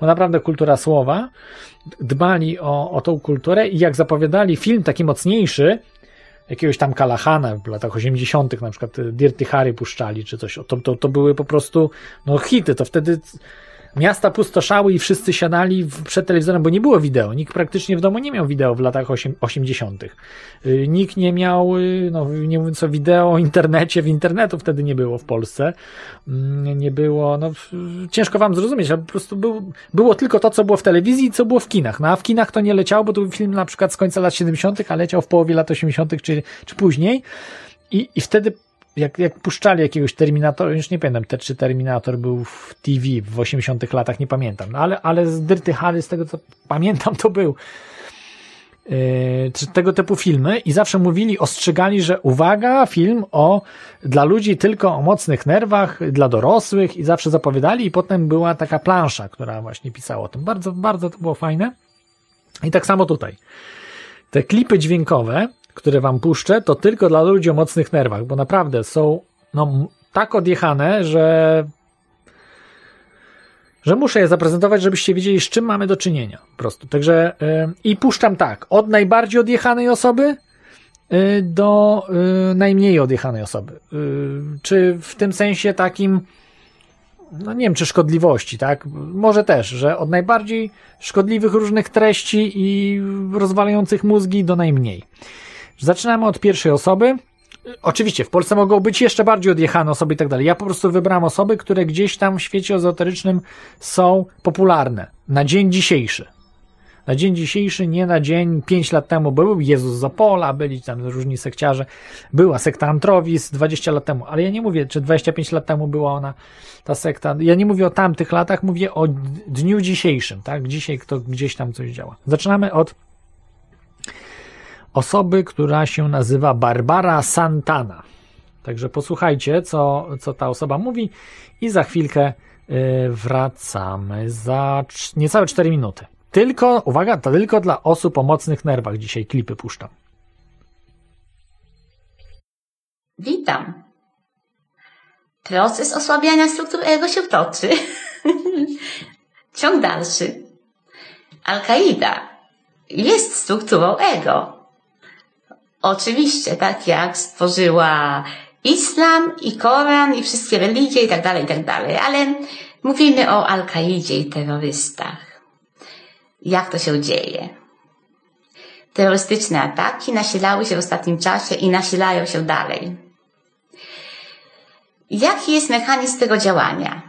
Bo naprawdę kultura słowa dbali o, o tą kulturę i jak zapowiadali film taki mocniejszy, jakiegoś tam Kalahana w latach 80., na przykład Dirty Harry puszczali, czy coś. To, to, to były po prostu no, hity. To wtedy miasta pustoszały i wszyscy siadali przed telewizorem, bo nie było wideo. Nikt praktycznie w domu nie miał wideo w latach 80. Y, nikt nie miał, y, no nie mówiąc o wideo, o internecie, w internetu wtedy nie było w Polsce. Mm, nie było, no ciężko wam zrozumieć, ale po prostu był, było tylko to, co było w telewizji i co było w kinach. No a w kinach to nie leciało, bo to był film na przykład z końca lat 70., a leciał w połowie lat 80. czy, czy później. I, I wtedy jak, jak puszczali jakiegoś Terminatora, już nie pamiętam, te, czy Terminator był w TV w 80 latach, nie pamiętam, no ale, ale z Dirty Harry, z tego co *laughs* pamiętam, to był yy, czy tego typu filmy i zawsze mówili, ostrzegali, że uwaga, film o, dla ludzi tylko o mocnych nerwach, dla dorosłych i zawsze zapowiadali i potem była taka plansza, która właśnie pisała o tym. Bardzo, bardzo to było fajne. I tak samo tutaj. Te klipy dźwiękowe, które wam puszczę, to tylko dla ludzi o mocnych nerwach, bo naprawdę są no, tak odjechane, że że muszę je zaprezentować, żebyście wiedzieli, z czym mamy do czynienia. Po prostu. Także yy, i puszczam tak, od najbardziej odjechanej osoby yy, do yy, najmniej odjechanej osoby. czy w tym sensie takim no nie wiem, czy szkodliwości, tak? Może też, że od najbardziej szkodliwych różnych treści i rozwalających mózgi do najmniej. Zaczynamy od pierwszej osoby. Oczywiście, w Polsce mogą być jeszcze bardziej odjechane osoby i tak dalej. Ja po prostu wybrałem osoby, które gdzieś tam w świecie ezoterycznym są popularne na dzień dzisiejszy. Na dzień dzisiejszy, nie na dzień 5 lat temu, był Jezus Zapola, byli tam różni sekciarze, była sekta Antrowis 20 lat temu, ale ja nie mówię, czy 25 lat temu była ona, ta sekta. Ja nie mówię o tamtych latach, mówię o dniu dzisiejszym, tak? Dzisiaj kto gdzieś tam coś działa. Zaczynamy od osoby, która się nazywa Barbara Santana. Także posłuchajcie, co, co ta osoba mówi, i za chwilkę y, wracamy za niecałe 4 minuty. Tylko, uwaga, to tylko dla osób o mocnych nerwach dzisiaj klipy puszczam. Witam. Proces osłabiania struktur ego się toczy. *laughs* Ciąg dalszy. Al-Kaida jest strukturą ego. Oczywiście, tak jak stworzyła islam i Koran i wszystkie religie i tak dalej, i tak dalej, ale mówimy o Al-Kaidzie i terrorystach. Jak to się dzieje? Terrorystyczne ataki nasilały się w ostatnim czasie i nasilają się dalej. Jaki jest mechanizm tego działania?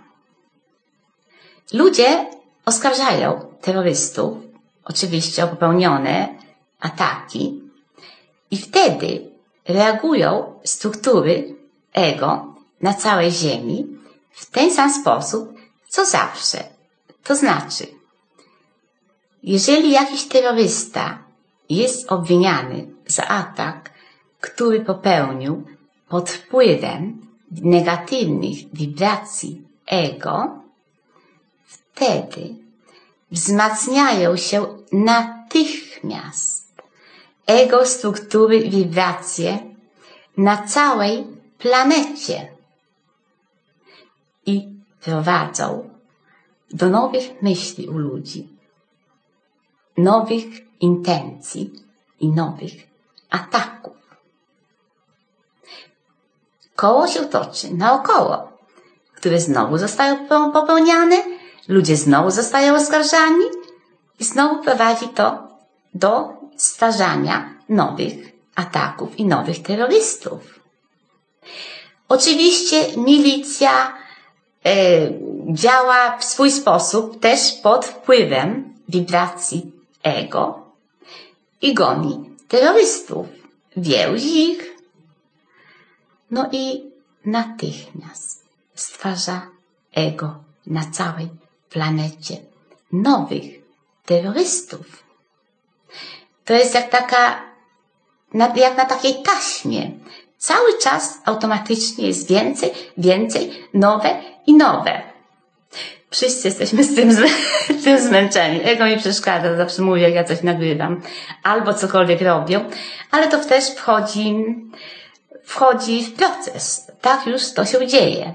Ludzie oskarżają terrorystów, oczywiście o popełnione ataki, i wtedy reagują struktury ego na całej Ziemi w ten sam sposób, co zawsze. To znaczy, jeżeli jakiś terrorysta jest obwiniany za atak, który popełnił pod wpływem negatywnych wibracji ego, wtedy wzmacniają się natychmiast ego struktury wibracje na całej planecie i prowadzą do nowych myśli u ludzi, nowych intencji i nowych ataków. Koło się toczy naokoło, które znowu zostają popełniane, ludzie znowu zostają oskarżani i znowu prowadzi to do stwarzania nowych ataków i nowych terrorystów. Oczywiście milicja e, działa w swój sposób też pod wpływem wibracji ego i goni terrorystów, więzi ich, no i natychmiast stwarza ego na całej planecie nowych terrorystów. To jest jak taka, jak na takiej taśmie. Cały czas automatycznie jest więcej, więcej, nowe i nowe. Wszyscy jesteśmy z tym, *laughs* tym zmęczeni. Ego mi przeszkadza, zawsze mówię, jak ja coś nagrywam, albo cokolwiek robię, ale to też wchodzi, wchodzi w proces. Tak już to się dzieje.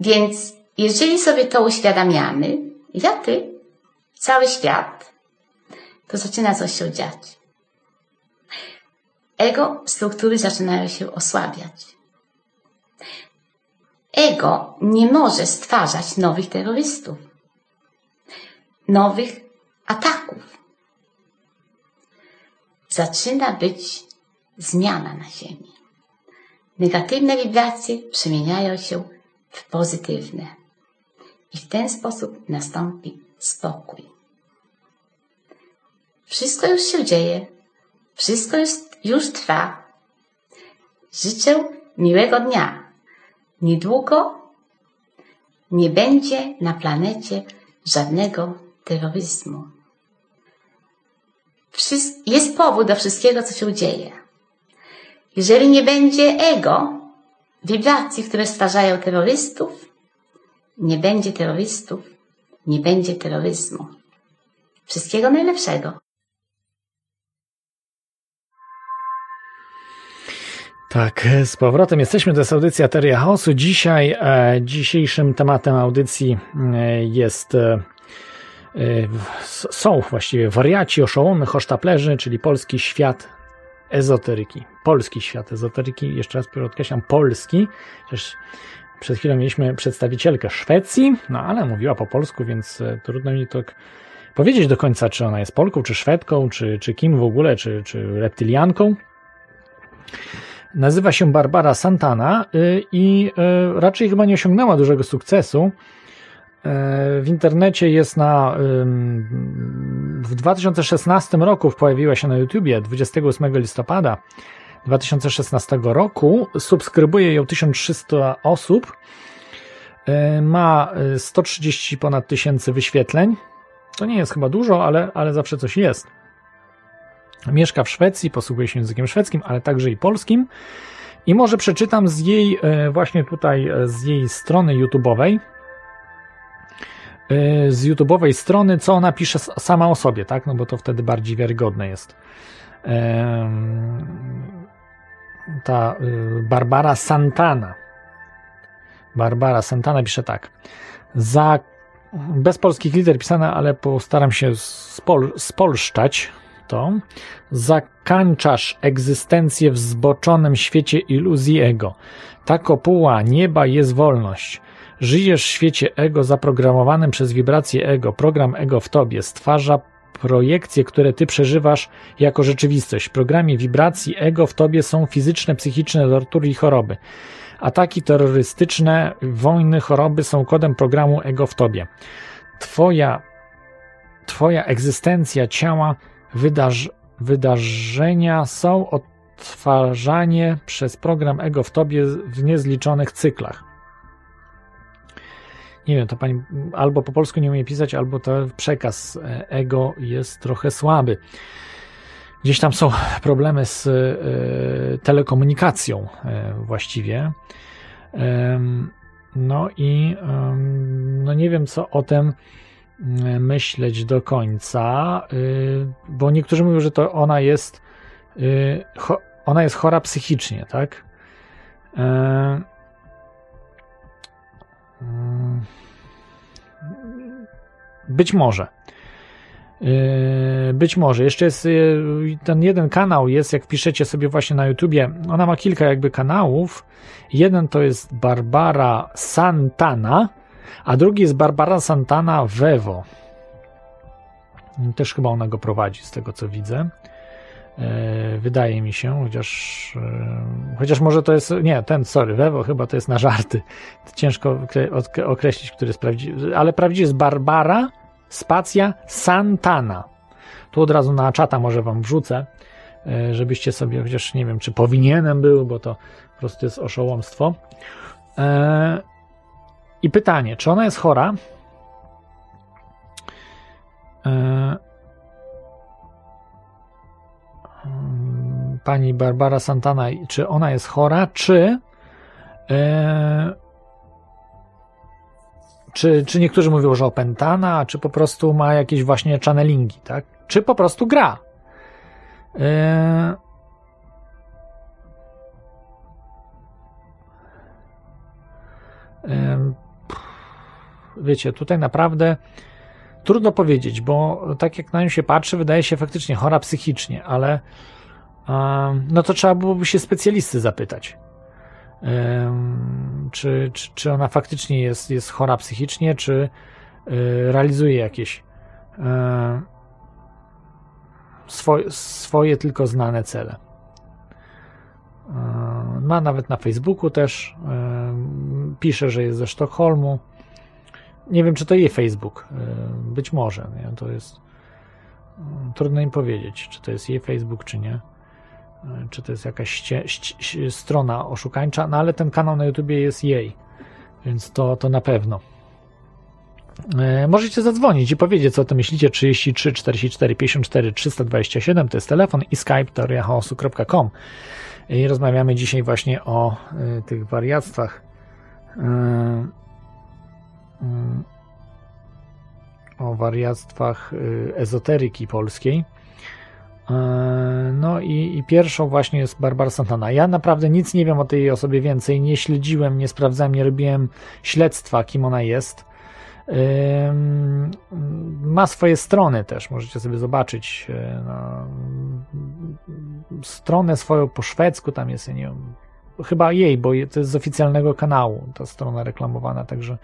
Więc jeżeli sobie to uświadamiamy, ja ty, cały świat, to zaczyna coś się dziać. Ego struktury zaczynają się osłabiać. Ego nie może stwarzać nowych terrorystów, nowych ataków. Zaczyna być zmiana na Ziemi. Negatywne wibracje przemieniają się w pozytywne. I w ten sposób nastąpi spokój. Wszystko już się dzieje. Wszystko już, już trwa. Życzę miłego dnia. Niedługo nie będzie na planecie żadnego terroryzmu. Jest powód do wszystkiego, co się dzieje. Jeżeli nie będzie ego, wibracji, które stwarzają terrorystów, nie będzie terrorystów, nie będzie terroryzmu. Wszystkiego najlepszego. Tak, z powrotem jesteśmy, to jest audycja Teria Chaosu. Dzisiaj, e, dzisiejszym tematem audycji e, jest, e, e, są właściwie wariaci, oszołomy, hosztaplerzy, czyli polski świat ezoteryki. Polski świat ezoteryki, jeszcze raz podkreślam, polski, chociaż przed chwilą mieliśmy przedstawicielkę Szwecji, no ale mówiła po polsku, więc e, trudno mi to powiedzieć do końca, czy ona jest Polką, czy Szwedką, czy, czy kim w ogóle, czy, czy reptylianką. Nazywa się Barbara Santana y, i y, raczej chyba nie osiągnęła dużego sukcesu, w internecie jest na. W 2016 roku pojawiła się na YouTubie 28 listopada 2016 roku. Subskrybuje ją 1300 osób. Ma 130 ponad tysięcy wyświetleń. To nie jest chyba dużo, ale, ale zawsze coś jest. Mieszka w Szwecji, posługuje się językiem szwedzkim, ale także i polskim. I może przeczytam z jej, właśnie tutaj, z jej strony YouTube'owej Y, z YouTube'owej strony, co ona pisze sama o sobie, tak? No bo to wtedy bardziej wiarygodne jest. Ta y, Barbara Santana. Barbara Santana pisze tak. Za bez polskich liter pisane, ale postaram się spol, spolszczać to. Zakańczasz egzystencję w zboczonym świecie iluzji ego. Ta kopuła nieba jest wolność. Żyjesz w świecie ego zaprogramowanym przez wibrację ego. Program ego w tobie stwarza projekcje, które ty przeżywasz jako rzeczywistość. W programie wibracji ego w tobie są fizyczne, psychiczne tortury i choroby. Ataki terrorystyczne, wojny, choroby są kodem programu ego w tobie. Twoja, twoja egzystencja ciała, wydarz, wydarzenia są odtwarzanie przez program ego w tobie w niezliczonych cyklach nie wiem, to pani albo po polsku nie umie pisać, albo to przekaz e, ego jest trochę słaby. Gdzieś tam są problemy z y, telekomunikacją y, właściwie. Y, no i no nie wiem, co o tym myśleć do końca, bo niektórzy mówią, że to ona jest ona jest chora psychicznie, tak? Być może. Być może. Jeszcze jest ten jeden kanał jest, jak piszecie sobie właśnie na YouTubie, ona ma kilka jakby kanałów. Jeden to jest Barbara Santana, a drugi jest Barbara Santana Vevo. Też chyba ona go prowadzi, z tego co widzę. Yy, wydaje mi się, chociaż chociaż może to jest, nie, ten, sorry, Vevo chyba to jest na żarty. Ciężko określić, który jest prawdziwy, ale prawdziwy jest Barbara spacja Santana. Tu od razu na czata może wam wrzucę, e, żebyście sobie, chociaż nie wiem, czy powinienem był, bo to po prostu jest oszołomstwo. E, I pytanie, czy ona jest chora? E, pani Barbara Santana, czy ona jest chora, czy czy, czy niektórzy mówią, że opętana, czy po prostu ma jakieś właśnie channelingi, tak? Czy po prostu gra. Wiecie, tutaj naprawdę trudno powiedzieć, bo tak jak na nią się patrzy, wydaje się faktycznie chora psychicznie, ale no to trzeba byłoby się specjalisty zapytać czy, czy, czy ona faktycznie jest, jest chora psychicznie, czy y, realizuje jakieś swoje, swoje tylko znane cele. Ma nawet na Facebooku też, pisze, że jest ze Sztokholmu. Nie wiem, czy to jej Facebook. Być może. Nie? To jest trudno im powiedzieć, czy to jest jej Facebook, czy nie czy to jest jakaś ście, strona oszukańcza, no ale ten kanał na YouTubie jest jej, więc to, to na pewno. E, możecie zadzwonić i powiedzieć, co o tym myślicie. 33 44 54 327 to jest telefon i skype teoriachaosu.com. I rozmawiamy dzisiaj właśnie o tych wariactwach. Y, y, o wariactwach ezoteryki polskiej. E, no i, i, pierwszą właśnie jest Barbara Santana. Ja naprawdę nic nie wiem o tej osobie więcej, nie śledziłem, nie sprawdzałem, nie robiłem śledztwa, kim ona jest. Ma swoje strony też, możecie sobie zobaczyć. E, no, stronę swoją po szwedzku, tam jest, nie wiem, chyba jej, bo to jest z oficjalnego kanału ta strona reklamowana, także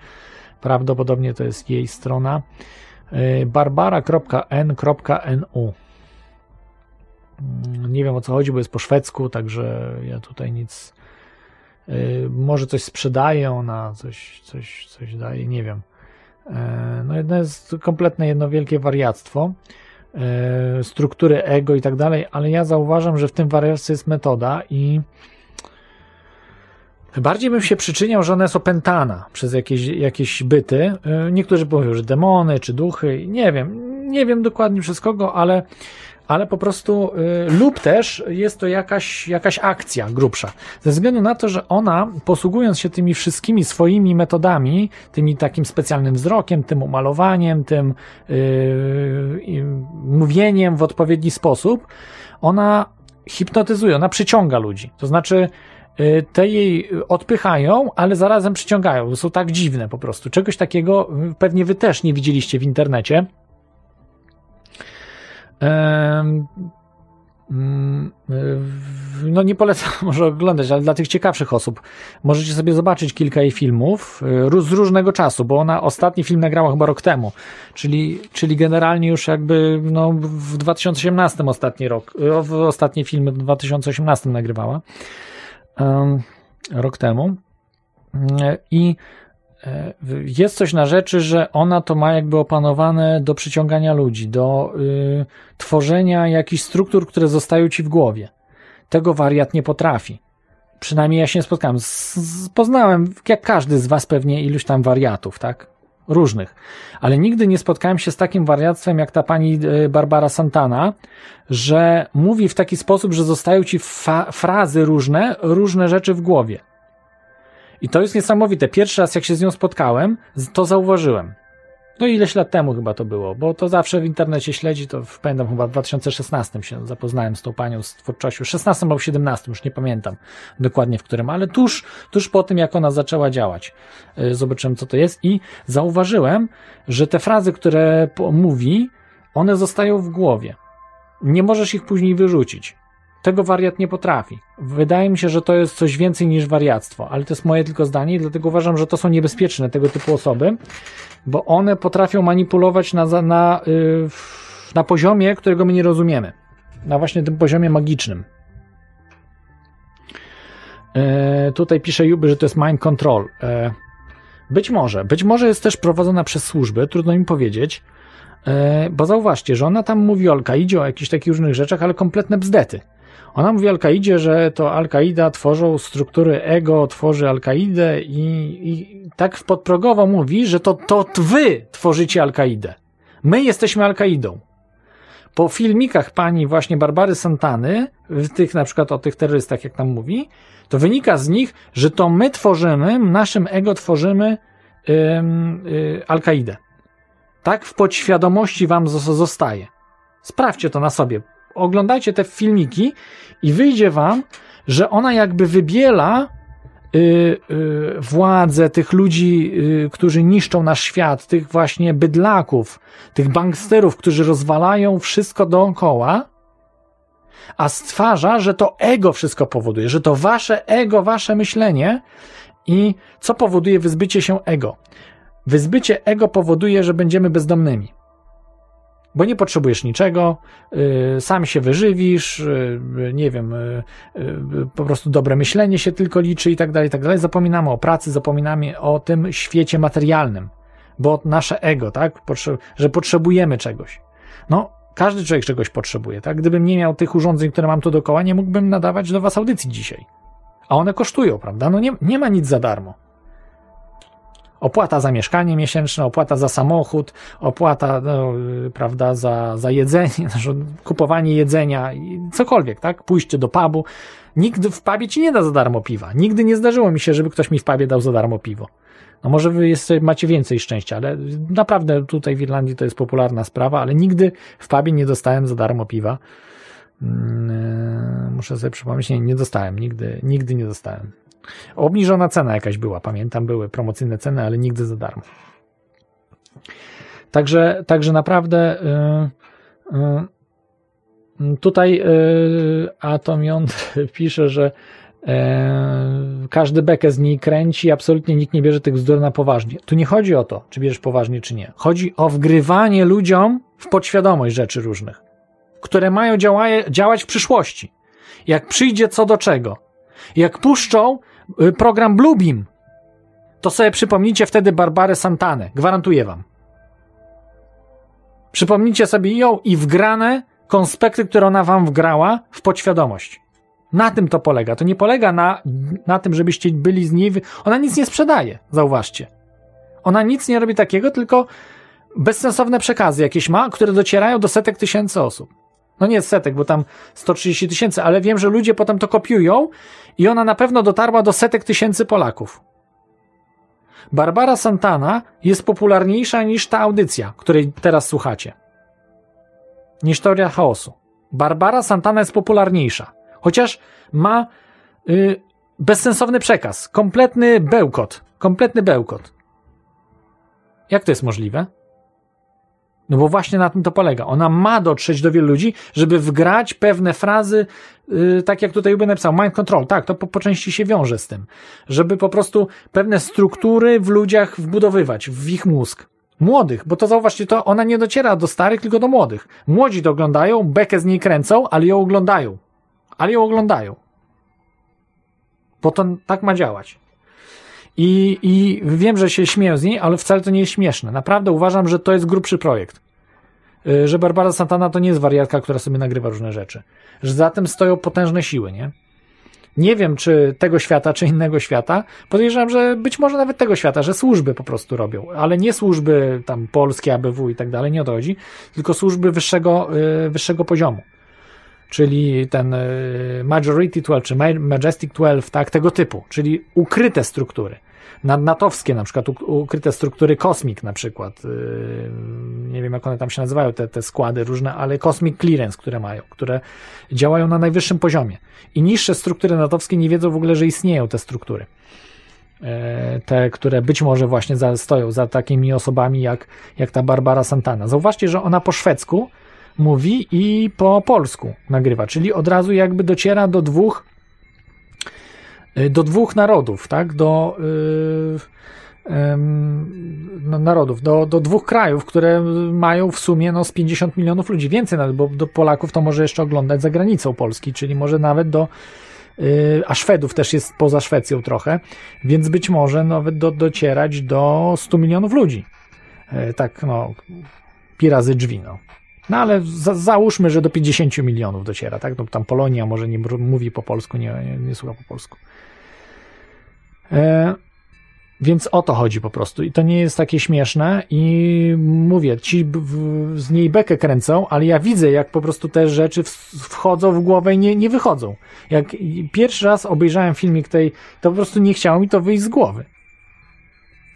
prawdopodobnie to jest jej strona. E, barbara.n.nu Mm, nie wiem o co chodzi, bo jest po szwedzku, także ja tutaj nic. Y, może coś sprzedaje ona, coś, coś, coś daje, nie wiem. E, no jedno jest kompletne jedno wielkie wariactwo, struktury ego i tak dalej, ale ja zauważam, że w tym wariactwie jest metoda i Bardziej bym się przyczyniał, że ona jest opętana przez jakieś, jakieś byty. E, niektórzy mówią, że demony czy duchy, nie wiem, nie wiem dokładnie przez kogo, ale ale po prostu y, lub też jest to jakaś, jakaś akcja grubsza. Ze względu na to, że ona, posługując się tymi wszystkimi swoimi metodami, tymi takim specjalnym wzrokiem, tym umalowaniem, tym yy, mówieniem w odpowiedni sposób, ona hipnotyzuje, ona przyciąga ludzi. To znaczy, te jej odpychają, ale zarazem przyciągają. Są tak dziwne po prostu. Czegoś takiego y, pewnie wy też nie widzieliście w internecie. Mm, no nie polecam *laughs* może oglądać, ale dla tych ciekawszych osób możecie sobie zobaczyć kilka jej filmów y, z różnego czasu, bo ona ostatni film nagrała chyba rok temu, czyli, czyli generalnie już jakby no, w 2018 ostatni rok, y, ostatnie filmy w 2018 nagrywała rok temu y, i E, jest coś na rzeczy, że ona to ma jakby opanowane do przyciągania ludzi, do y, tworzenia jakichś struktur, które zostają ci w głowie. Tego wariat nie potrafi. Przynajmniej ja się spotkałem. Z, z, poznałem, jak każdy z was pewnie, iluś tam wariatów, tak? Różnych. Ale nigdy nie spotkałem się z takim wariactwem, jak ta pani y, Barbara Santana, że mówi w taki sposób, że zostają ci frazy różne, różne rzeczy w głowie. I to jest niesamowite. Pierwszy raz, jak się z nią spotkałem, to zauważyłem. No ileś lat temu chyba to było, bo to zawsze w internecie śledzi, to pamiętam chyba w 2016 się zapoznałem z tą panią z twórczością, 16 albo 17, już nie pamiętam dokładnie w którym, ale tuż, tuż po tym, jak ona zaczęła działać, y, zobaczyłem co to jest i zauważyłem, że te frazy, które mówi, one zostają w głowie. Nie możesz ich później wyrzucić. Tego wariat nie potrafi. Wydaje mi się, że to jest coś więcej niż wariactwo, ale to jest moje tylko zdanie i dlatego uważam, że to są niebezpieczne tego typu osoby, bo one potrafią manipulować na, na, yy, na poziomie, którego my nie rozumiemy. Na właśnie tym poziomie magicznym. Yy, tutaj pisze Juby, że to jest mind control. Yy, być może. Być może jest też prowadzona przez służby, trudno im powiedzieć, bo zauważcie, że ona tam mówi o Al-Kaidzie, o jakichś takich różnych rzeczach, ale kompletne bzdety. Ona mówi Al-Kaidzie, że to Al-Kaida tworzą struktury ego, tworzy Al-Kaidę i, i tak podprogowo mówi, że to, to wy tworzycie Al-Kaidę. My jesteśmy Al-Kaidą. Po filmikach pani właśnie Barbary Santany, tych na przykład o tych terrorystach, jak tam mówi, to wynika z nich, że to my tworzymy, naszym ego tworzymy yy, yy, Al-Kaidę. Tak w podświadomości wam zostaje. Sprawdźcie to na sobie oglądajcie te filmiki i wyjdzie wam, że ona jakby wybiela y, y, władzę tych ludzi, y, którzy niszczą nasz świat, tych właśnie bydlaków, tych banksterów, którzy rozwalają wszystko dookoła, a stwarza, że to ego wszystko powoduje, że to wasze ego, wasze myślenie i co powoduje wyzbycie się ego? Wyzbycie ego powoduje, że będziemy bezdomnymi bo nie potrzebujesz niczego, y, sam się wyżywisz, y, nie wiem, y, po prostu dobre myślenie się tylko liczy i tak dalej, i tak dalej. Zapominamy o pracy, zapominamy o tym świecie materialnym, bo nasze ego, tak, że potrzebujemy czegoś. No, każdy człowiek czegoś potrzebuje, tak? Gdybym nie miał tych urządzeń, które mam tu dookoła, nie mógłbym nadawać do was audycji dzisiaj. A one kosztują, prawda? No nie, nie ma nic za darmo opłata za mieszkanie miesięczne, opłata za samochód, opłata, no, prawda, za, za jedzenie, *laughs* kupowanie jedzenia, cokolwiek, tak? Pójście do pubu. Nikt w pubie ci nie da za darmo piwa. Nigdy nie zdarzyło mi się, żeby ktoś mi w pubie dał za darmo piwo. No może wy jest, macie więcej szczęścia, ale naprawdę tutaj w Irlandii to jest popularna sprawa, ale nigdy w pubie nie dostałem za darmo piwa. Hmm, e, muszę sobie przypomnieć, nie, nie dostałem, nigdy, nigdy nie dostałem. Obniżona cena jakaś była, pamiętam, były promocyjne ceny, ale nigdy za darmo. Także, także naprawdę yy, yy, tutaj yy, Atomion *laughs* pisze, że każdy bekę z niej kręci, absolutnie nikt nie bierze tych bzdur na poważnie. Tu nie chodzi o to, czy bierzesz poważnie, czy nie. Chodzi o wgrywanie ludziom w podświadomość rzeczy różnych, które mają działa działać w przyszłości. Jak przyjdzie co do czego. Jak puszczą Y, program Bluebeam, to sobie przypomnijcie wtedy Barbarę Santanę. Gwarantuję wam. Przypomnijcie sobie ją i wgrane konspekty, które ona wam wgrała w podświadomość. Na tym to polega. To nie polega na, na tym, żebyście byli z niej. wy- Ona nic nie sprzedaje, zauważcie. Ona nic nie robi takiego, tylko bezsensowne przekazy jakieś ma, które docierają do setek tysięcy osób. No nie setek, bo tam 130 tysięcy, ale wiem, że ludzie potem to kopiują i ona na pewno dotarła do setek tysięcy Polaków. Barbara Santana jest popularniejsza niż ta audycja, której teraz słuchacie. Niż teoria chaosu. Barbara Santana jest popularniejsza, chociaż ma y, bezsensowny przekaz, kompletny bełkot, kompletny bełkot. Jak to jest możliwe? No bo właśnie na tym to polega. Ona ma dotrzeć do wielu ludzi, żeby wgrać pewne frazy, yy, tak jak tutaj Uber napisał, mind control, tak, to po, po części się wiąże z tym. Żeby po prostu pewne struktury w ludziach wbudowywać, w ich mózg. Młodych, bo to zauważcie, to ona nie dociera do starych, tylko do młodych. Młodzi to oglądają, bekę z niej kręcą, ale ją oglądają. Ale ją oglądają. Bo to tak ma działać. I, I wiem, że się śmieję z niej, ale wcale to nie jest śmieszne. Naprawdę uważam, że to jest grubszy projekt. Y, Że Barbara Santana to nie jest wariatka, która sobie nagrywa różne rzeczy. Że za tym stoją potężne siły, nie? Nie wiem, czy tego świata, czy innego świata. Podejrzewam, że być może nawet tego świata, że służby po prostu robią, ale nie służby tam polskie, ABW i tak dalej, nie odchodzi, tylko służby wyższego, y, wyższego poziomu. Czyli ten y, Majority 12, czy Ma- Majestic 12, tak, tego typu, czyli ukryte struktury. Nadnatowskie na przykład, uk- ukryte struktury Cosmic na przykład, y, nie wiem jak one tam się nazywają, te, te składy różne, ale Cosmic Clearance, które mają, które działają na najwyższym poziomie. I niższe struktury natowskie nie wiedzą w ogóle, że istnieją te struktury. E, Te, które być może właśnie za, stoją za takimi osobami jak, jak ta Barbara Santana. Zauważcie, że ona po szwedzku mówi i po polsku nagrywa, czyli od razu jakby dociera do dwóch do dwóch narodów, tak? Do y, em, no, narodów, do, do dwóch krajów, które mają w sumie no, z 50 milionów ludzi, więcej nawet, bo do Polaków to może jeszcze oglądać za granicą Polski, czyli może nawet do y, a Szwedów też jest poza Szwecją trochę, więc być może nawet do, docierać do 100 milionów ludzi. Y, Tak, no, pi razy drzwi, no. No ale za, załóżmy, że do 50 milionów dociera, tak? No, tam Polonia może nie mówi po polsku, nie, nie, nie słucha po polsku. E, więc o to chodzi po prostu. I to nie jest takie śmieszne. I mówię, ci z niej bekę kręcą, ale ja widzę, jak po prostu te rzeczy wchodzą w głowę i nie, nie wychodzą. Jak pierwszy raz obejrzałem filmik tej, to po prostu nie chciało mi to wyjść z głowy.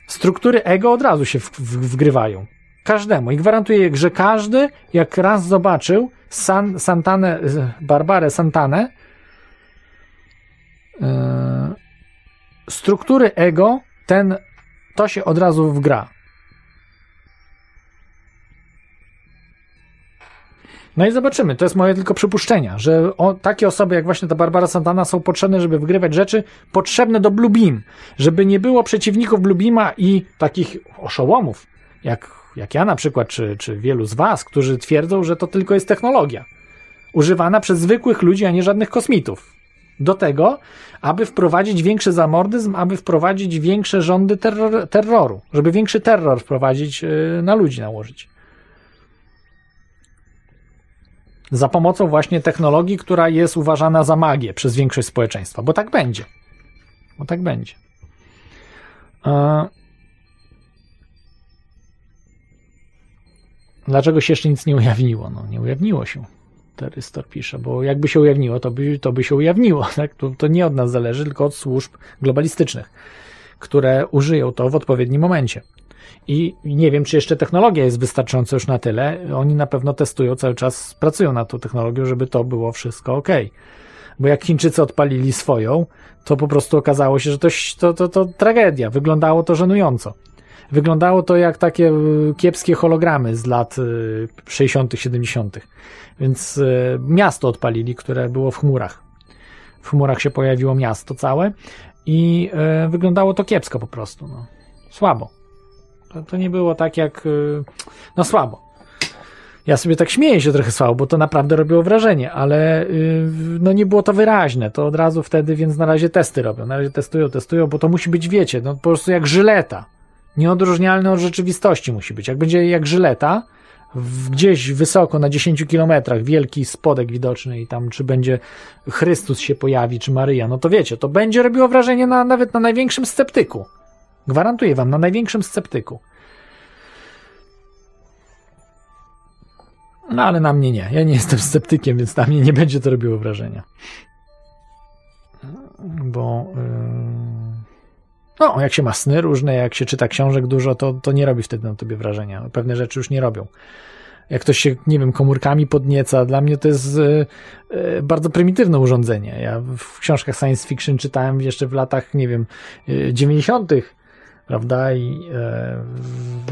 Struktury ego od razu się w, w, wgrywają. Każdemu. I gwarantuję, że każdy, jak raz zobaczył San, Santanę, Barbarę Santanę, yy, struktury ego, ten, to się od razu wgra. No i zobaczymy, to jest moje tylko przypuszczenia, że o, takie osoby jak właśnie ta Barbara Santana są potrzebne, żeby wygrywać rzeczy potrzebne do Bluebeam, żeby nie było przeciwników Bluebeama i takich oszołomów, jak, jak ja na przykład, czy, czy wielu z was, którzy twierdzą, że to tylko jest technologia, używana przez zwykłych ludzi, a nie żadnych kosmitów. Do tego, aby wprowadzić większy zamordyzm, aby wprowadzić większe rządy terror, terroru, żeby większy terror wprowadzić, yy, na ludzi nałożyć. Za pomocą właśnie technologii, która jest uważana za magię przez większość społeczeństwa, bo tak będzie. Bo tak będzie. E, Dlaczego się jeszcze nic nie ujawniło? No, nie ujawniło się. Terrystor pisze, bo jakby się ujawniło, to by, to by się ujawniło. *laughs* Tak? To, to nie od nas zależy, tylko od służb globalistycznych, które użyją to w odpowiednim momencie. I nie wiem, czy jeszcze technologia jest wystarczająca już na tyle. Oni na pewno testują cały czas, pracują nad tą technologią, żeby to było wszystko ok. Bo jak Chińczycy odpalili swoją, to po prostu okazało się, że to, to, to, to tragedia. Wyglądało to żenująco. Wyglądało to jak takie y, kiepskie hologramy z lat y, 60., 70. Więc y, miasto odpalili, które było w chmurach. W chmurach się pojawiło miasto całe i y, wyglądało to kiepsko po prostu. No. Słabo. To, to nie było tak jak. y, No słabo. Ja sobie tak śmieję się trochę słabo, bo to naprawdę robiło wrażenie, ale no nie było to wyraźne. To od razu wtedy, więc na razie testy robią. Na razie testują, testują, bo to musi być, wiecie, no po prostu jak żyleta. Nieodróżnialne od rzeczywistości musi być. Jak będzie jak żyleta, gdzieś wysoko na 10 kilometrach, wielki spodek widoczny i tam czy będzie Chrystus się pojawi, czy Maryja, no to wiecie, to będzie robiło wrażenie na, nawet na największym sceptyku. Gwarantuję wam, na największym sceptyku. No ale na mnie nie. Ja nie jestem sceptykiem, więc na mnie nie będzie to robiło wrażenia. Bo. Yy... No, jak się ma sny różne, jak się czyta książek dużo, to, to nie robi wtedy na tobie wrażenia. Pewne rzeczy już nie robią. Jak ktoś się, nie wiem, komórkami podnieca, dla mnie to jest yy, yy, bardzo prymitywne urządzenie. Ja w książkach science fiction czytałem jeszcze w latach, nie wiem, yy, 90 prawda? I e,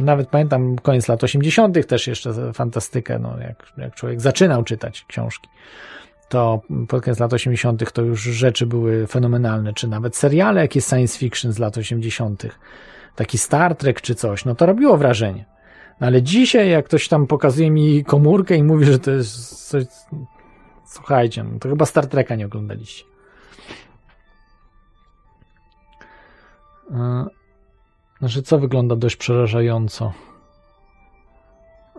nawet pamiętam koniec lat 80. też jeszcze fantastykę, no, jak, jak człowiek zaczynał czytać książki, to pod koniec lat 80. to już rzeczy były fenomenalne, czy nawet seriale jakieś science fiction z lat 80., taki Star Trek czy coś, no to robiło wrażenie. No ale dzisiaj, jak ktoś tam pokazuje mi komórkę i mówi, że to jest coś. Słuchajcie, no to chyba Star Treka nie oglądaliście. Znaczy, co wygląda dość przerażająco?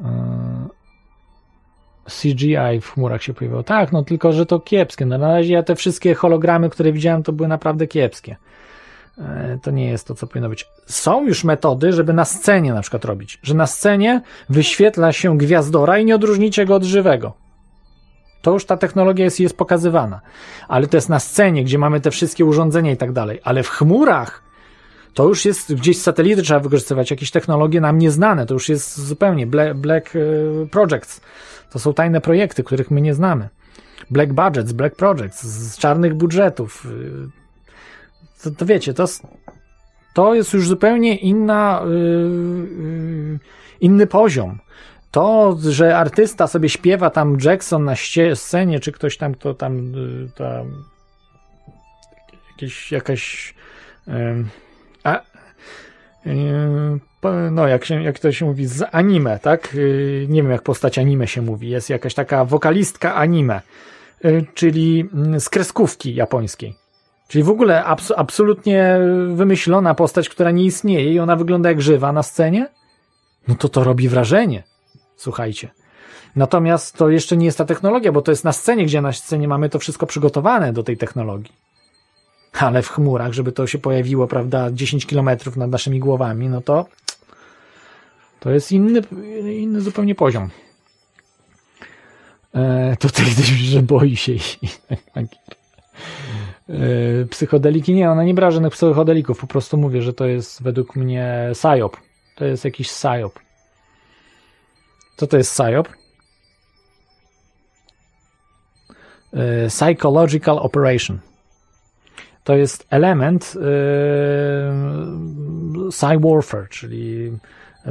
E, CGI w chmurach się pojawiło. Tak, no tylko, że to kiepskie. No, na razie ja te wszystkie hologramy, które widziałem, to były naprawdę kiepskie. E, to nie jest to, co powinno być. Są już metody, żeby na scenie na przykład robić, że na scenie wyświetla się gwiazdora i nie odróżnicie go od żywego. To już ta technologia jest, jest pokazywana. Ale to jest na scenie, gdzie mamy te wszystkie urządzenia i tak dalej. Ale w chmurach to już jest gdzieś satelity trzeba wykorzystywać, jakieś technologie nam nieznane, to już jest zupełnie Black, black Projects. To są tajne projekty, których my nie znamy. Black Budgets, Black Projects, z czarnych budżetów. Y, to, to wiecie, to, to jest już zupełnie inna, yy, inny poziom. To, że artysta sobie śpiewa tam Jackson na scenie, czy ktoś tam, kto tam, tam jakieś, jakaś yy, no, jak, się, jak to się mówi, z anime, tak? Yy, nie wiem, jak postać anime się mówi. Jest jakaś taka wokalistka anime, yy, czyli mm, z kreskówki japońskiej. Czyli w ogóle abs absolutnie wymyślona postać, która nie istnieje i ona wygląda jak żywa na scenie? No to to robi wrażenie. Słuchajcie. Natomiast to jeszcze nie jest ta technologia, bo to jest na scenie, gdzie na scenie mamy to wszystko przygotowane do tej technologii ale w chmurach, żeby to się pojawiło, prawda, 10 kilometrów nad naszymi głowami, no to to jest inny, inny zupełnie poziom. E, tutaj ktoś że boi się e, psychodeliki, nie, ona nie bra żadnych psychodelików, po prostu mówię, że to jest według mnie psyop. To jest jakiś psyop. Co to jest psyop? E, psychological operation to jest element psy warfare, czyli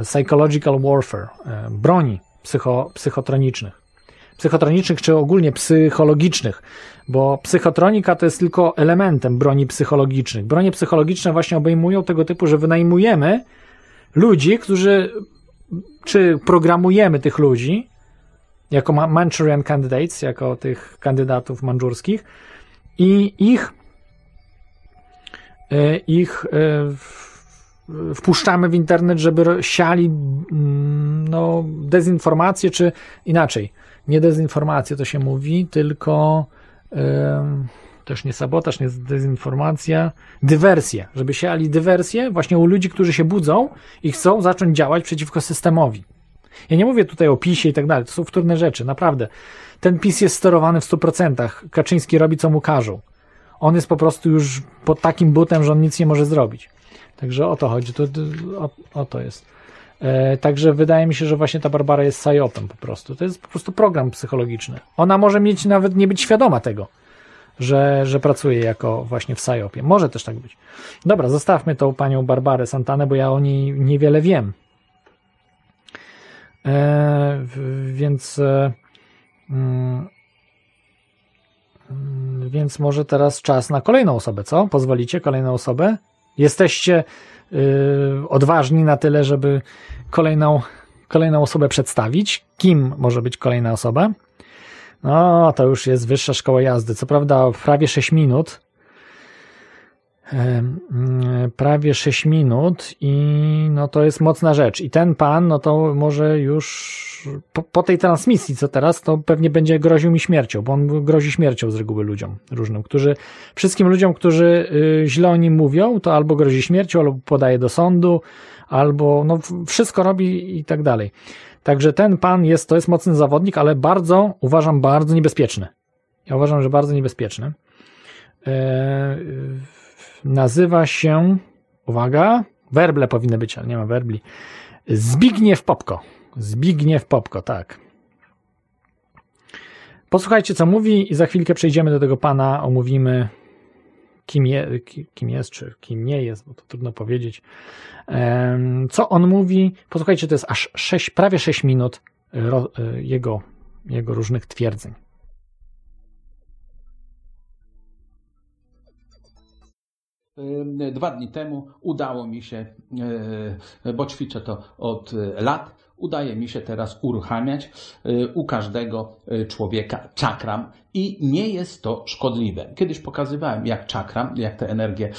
psychological warfare, yy, broni psycho, psychotronicznych. Psychotronicznych czy ogólnie psychologicznych, bo psychotronika to jest tylko elementem broni psychologicznych. Bronie psychologiczne właśnie obejmują tego typu, że wynajmujemy ludzi, którzy, czy programujemy tych ludzi jako Manchurian candidates, jako tych kandydatów mandżurskich i ich ich e, wpuszczamy w internet, żeby siali no, dezinformację, czy inaczej, nie dezinformację to się mówi, tylko też nie sabotaż, nie dezinformacja, dywersję, żeby siali dywersję właśnie u ludzi, którzy się budzą i chcą zacząć działać przeciwko systemowi. Ja nie mówię tutaj o PiSie i tak dalej, to są wtórne rzeczy, naprawdę. Ten PiS jest sterowany w 100%. Kaczyński robi, co mu każą on jest po prostu już pod takim butem, że on nic nie może zrobić. Także o to chodzi, to, o, o to jest. E, także wydaje mi się, że właśnie ta Barbara jest psyopem po prostu. To jest po prostu program psychologiczny. Ona może mieć nawet nie być świadoma tego, że, że pracuje jako właśnie w psyopie. Może też tak być. Dobra, zostawmy tą panią Barbarę Santanę, bo ja o niej niewiele wiem. E, więc e, Mm, więc może teraz czas na kolejną osobę, co? Pozwolicie kolejną osobę? Jesteście yy, odważni na tyle, żeby kolejną, kolejną osobę przedstawić. Kim może być kolejna osoba? No, to już jest wyższa szkoła jazdy. Co prawda, prawie 6 minut. Mm, Prawie 6 minut i no to jest mocna rzecz. I ten pan, no to może już po, po tej transmisji, co teraz, to pewnie będzie groził mi śmiercią, bo on grozi śmiercią z reguły ludziom różnym, którzy, wszystkim ludziom, którzy y, źle o nim mówią, to albo grozi śmiercią, albo podaje do sądu, albo no wszystko robi i tak dalej. Także ten pan jest, to jest mocny zawodnik, ale bardzo, uważam, bardzo niebezpieczny. Ja uważam, że bardzo niebezpieczny. E, nazywa się, uwaga, werble powinny być, ale nie ma werbli. Zbigniew Popko. Zbigniew Popko, tak. Posłuchajcie, co mówi, i za chwilkę przejdziemy do tego pana, omówimy, kim, je, ki- kim jest, czy kim nie jest, bo to trudno powiedzieć. Co on mówi? Posłuchajcie, to jest aż 6, prawie 6 minut e, jego, jego różnych twierdzeń. Dwa dni temu udało mi się, y, bo ćwiczę to od y, lat, udaje mi się teraz uruchamiać y, u każdego człowieka czakram i nie jest to szkodliwe. Kiedyś pokazywałem, jak czakram, jak tę energię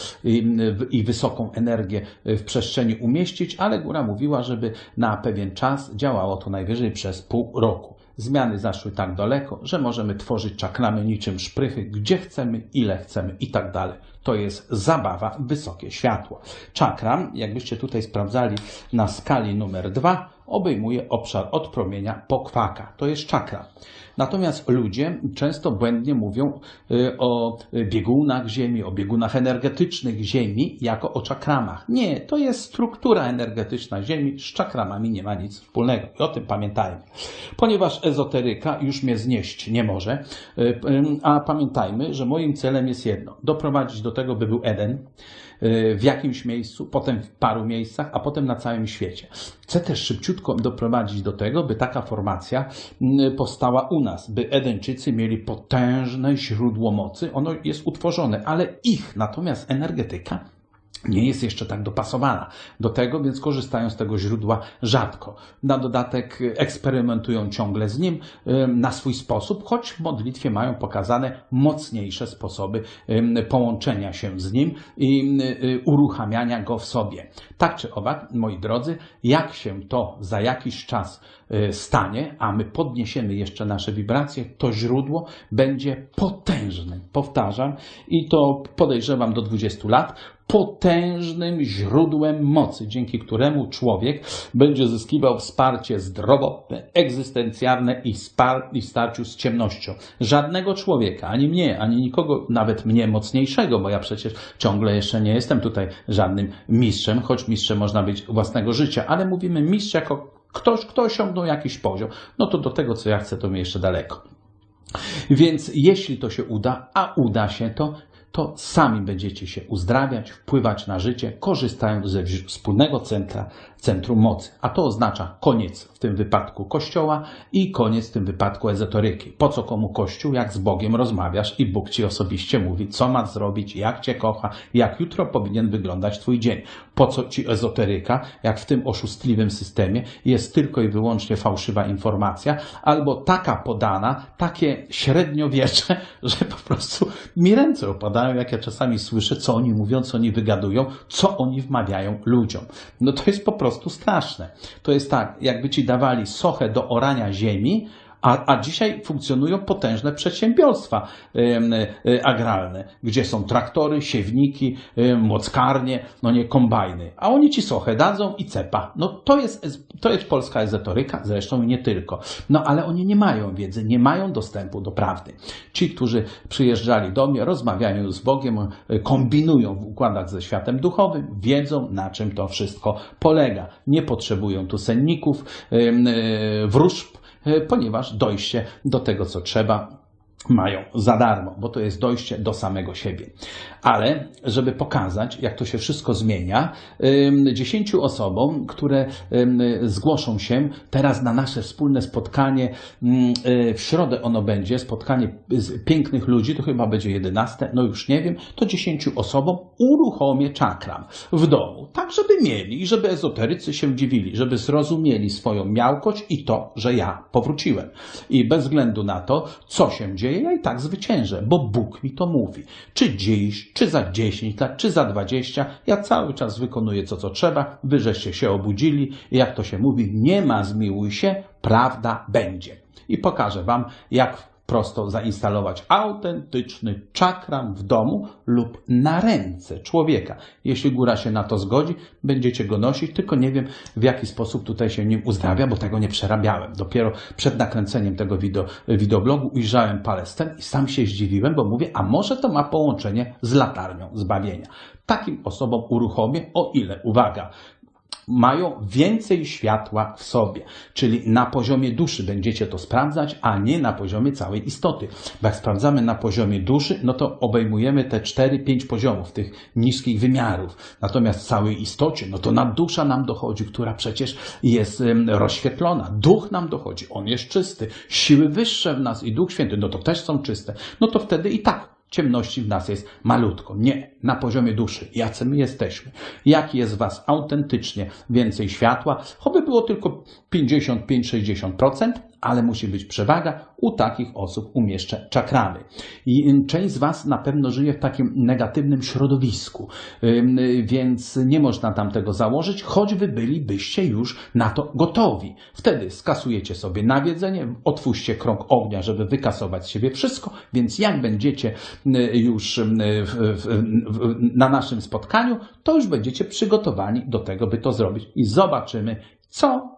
i wysoką energię w przestrzeni umieścić, ale góra mówiła, żeby na pewien czas działało to najwyżej przez pół roku. Zmiany zaszły tak daleko, że możemy tworzyć czakramy niczym szprychy, gdzie chcemy, ile chcemy i tak dalej. To jest zabawa, wysokie światło. Czakram, jakbyście tutaj sprawdzali na skali numer dwa, obejmuje obszar od promienia pokwaka. To jest czakra. Natomiast ludzie często błędnie mówią y, o biegunach Ziemi, o biegunach energetycznych Ziemi jako o czakramach. Nie, to jest struktura energetyczna Ziemi, z czakramami nie ma nic wspólnego. I o tym pamiętajmy. Ponieważ ezoteryka już mnie znieść nie może, y, y, a pamiętajmy, że moim celem jest jedno: doprowadzić do tego, by był Eden w jakimś miejscu, potem w paru miejscach, a potem na całym świecie. Chcę też szybciutko doprowadzić do tego, by taka formacja mm, powstała u nas, by Edeńczycy mieli potężne źródło mocy. Ono jest utworzone, ale ich natomiast energetyka nie jest jeszcze tak dopasowana do tego, więc korzystają z tego źródła rzadko. Na dodatek y, eksperymentują ciągle z nim y, na swój sposób, choć w modlitwie mają pokazane mocniejsze sposoby y, połączenia się z nim i uruchamiania go w sobie. Tak czy owak, moi drodzy, jak się to za jakiś czas stanie, a my podniesiemy jeszcze nasze wibracje, to źródło będzie potężnym, powtarzam, i to podejrzewam do 20 lat, potężnym źródłem mocy, dzięki któremu człowiek będzie zyskiwał wsparcie zdrowotne, egzystencjalne i, spar- w starciu z ciemnością. Żadnego człowieka, ani mnie, ani nikogo, nawet mnie mocniejszego, bo ja przecież ciągle jeszcze nie jestem tutaj żadnym mistrzem, choć mistrzem można być własnego życia, ale mówimy mistrz jako ktoś, kto osiągnął jakiś poziom. No to do tego, co ja chcę, to mi jeszcze daleko. Więc jeśli to się uda, a uda się to, to sami będziecie się uzdrawiać, wpływać na życie, korzystając ze wspólnego centra, centrum mocy. A to oznacza koniec w tym wypadku Kościoła i koniec w tym wypadku ezoteryki. Po co komu Kościół, jak z Bogiem rozmawiasz i Bóg ci osobiście mówi, co masz zrobić, jak cię kocha, jak jutro powinien wyglądać twój dzień. Po co ci ezoteryka, jak w tym oszustliwym systemie jest tylko i wyłącznie fałszywa informacja, albo taka podana, takie średniowiecze, *laughs* że po prostu mi ręce opadają, jak ja czasami słyszę, co oni mówią, co oni wygadują, co oni wmawiają ludziom. No to jest po prostu straszne. To jest tak, jakby ci dawali sochę do orania ziemi, a, a dzisiaj funkcjonują potężne przedsiębiorstwa e, agralne, gdzie są traktory, siewniki, em, mockarnie, no nie kombajny. A oni ci sochę dadzą i cepa. No to jest, to jest polska ezoteryka, zresztą i nie tylko. No ale oni nie mają wiedzy, nie mają dostępu do prawdy. Ci, którzy przyjeżdżali do mnie, rozmawiają z Bogiem, e, kombinują w układach ze światem duchowym, wiedzą na czym to wszystko polega. Nie potrzebują tu senników, e, wróżb, ponieważ dojście do tego, co trzeba, mają za darmo, bo to jest dojście do samego siebie. Ale, żeby pokazać, jak to się wszystko zmienia, dziesięciu osobom, które zgłoszą się teraz na nasze wspólne spotkanie, y, w środę ono będzie, spotkanie pięknych ludzi, to chyba będzie 11, no już nie wiem, to dziesięciu osobom uruchomię czakram w domu, tak żeby mieli żeby ezoterycy się dziwili, żeby zrozumieli swoją miałkość i to, że ja powróciłem. I bez względu na to, co się dzieje, ja i tak zwyciężę, bo Bóg mi to mówi. Czy dziś, czy za 10 lat, czy za 20, ja cały czas wykonuję to, co trzeba, wy żeście się obudzili jak to się mówi, nie ma zmiłuj się, prawda będzie. I pokażę wam, jak prosto zainstalować autentyczny czakram w domu lub na ręce człowieka. Jeśli góra się na to zgodzi, będziecie go nosić, tylko nie wiem w jaki sposób tutaj się nim uzdrawia, bo tego nie przerabiałem. Dopiero przed nakręceniem tego wideo, wideoblogu ujrzałem palestę i sam się zdziwiłem, bo mówię, a może to ma połączenie z latarnią zbawienia. Takim osobom uruchomię, o ile, uwaga, mają więcej światła w sobie. Czyli na poziomie duszy będziecie to sprawdzać, a nie na poziomie całej istoty. Bo jak sprawdzamy na poziomie duszy, no to obejmujemy te 4-5 poziomów tych niskich wymiarów. Natomiast w całej istocie, no to naddusza nam dochodzi, która przecież jest rozświetlona. Duch nam dochodzi, on jest czysty. Siły wyższe w nas i Duch Święty, no to też są czyste. No to wtedy i tak ciemności w nas jest malutko. Nie, na poziomie duszy. Jacy my jesteśmy? Jaki jest w was autentycznie więcej światła? Choćby było tylko 55-60%, ale musi być przewaga. U takich osób umieszczę czakramy. I część z Was na pewno żyje w takim negatywnym środowisku, więc nie można tam tego założyć, choćby bylibyście już na to gotowi. Wtedy skasujecie sobie nawiedzenie, otwórzcie krąg ognia, żeby wykasować z siebie wszystko, więc jak będziecie już na naszym spotkaniu, to już będziecie przygotowani do tego, by to zrobić. I zobaczymy, co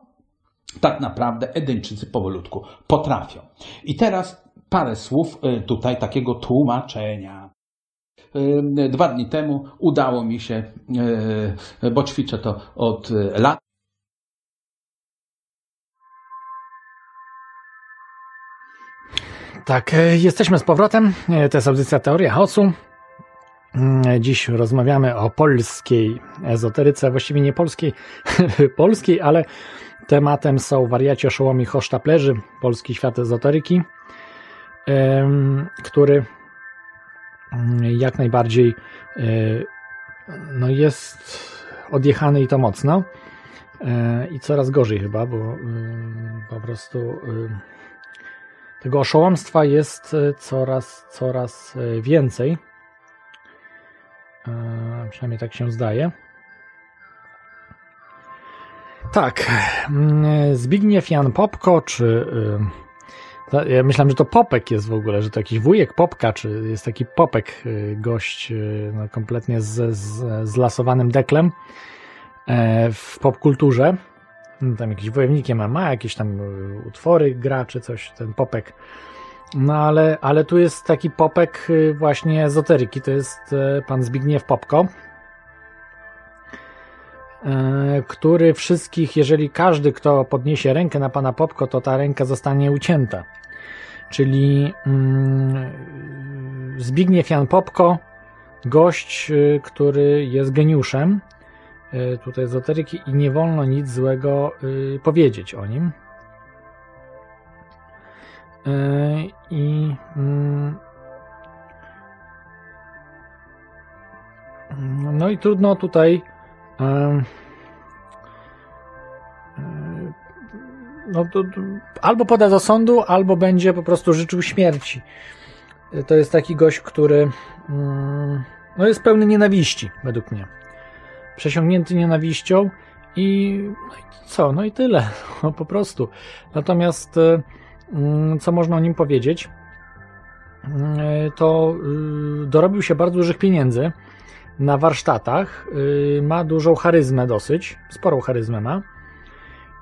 tak naprawdę Edyńczycy powolutku potrafią. I teraz parę słów y, tutaj takiego tłumaczenia. Y, dwa dni temu udało mi się, y, bo ćwiczę to od lat. Tak, jesteśmy z powrotem. To jest audycja Teoria Chaosu. Dziś rozmawiamy o polskiej ezoteryce, właściwie nie polskiej, *laughs* polskiej, ale Tematem są wariaci oszołomi hosztaplerzy, polski świat ezoteryki, który mm, jak najbardziej e, no jest odjechany i to mocno. E, I coraz gorzej chyba, bo e, po prostu tego oszołomstwa jest coraz, coraz więcej. Przynajmniej tak się zdaje. Tak. Mm, Zbigniew Jan Popko, czy. Y, ja myślałem, że to Popek jest w ogóle, że to jakiś wujek Popka, czy jest taki Popek, y, gość y, no, kompletnie z, z, zlasowanym deklem e, w popkulturze. No, tam jakiś wojownikiem ma jakieś tam utwory gra, czy coś, ten Popek. No ale, ale tu jest taki Popek właśnie ezoteryki, to jest e, pan Zbigniew Popko który wszystkich, jeżeli każdy, kto podniesie rękę na pana Popko, to ta ręka zostanie ucięta. Czyli mm, Zbigniew Jan Popko, gość, y, który jest geniuszem y, tutaj ezoteryki i nie wolno nic złego y, powiedzieć o nim. I mm, no i trudno tutaj no to, albo poda do sądu, albo będzie po prostu życzył śmierci. To jest taki gość, który mm, no jest pełny nienawiści, według mnie. Przesiągnięty nienawiścią i, no i co? No i tyle. *laughs* No, po prostu. Natomiast mm, co można o nim powiedzieć? To y, dorobił się bardzo dużych pieniędzy na warsztatach. Y, ma dużą charyzmę dosyć, sporą charyzmę ma.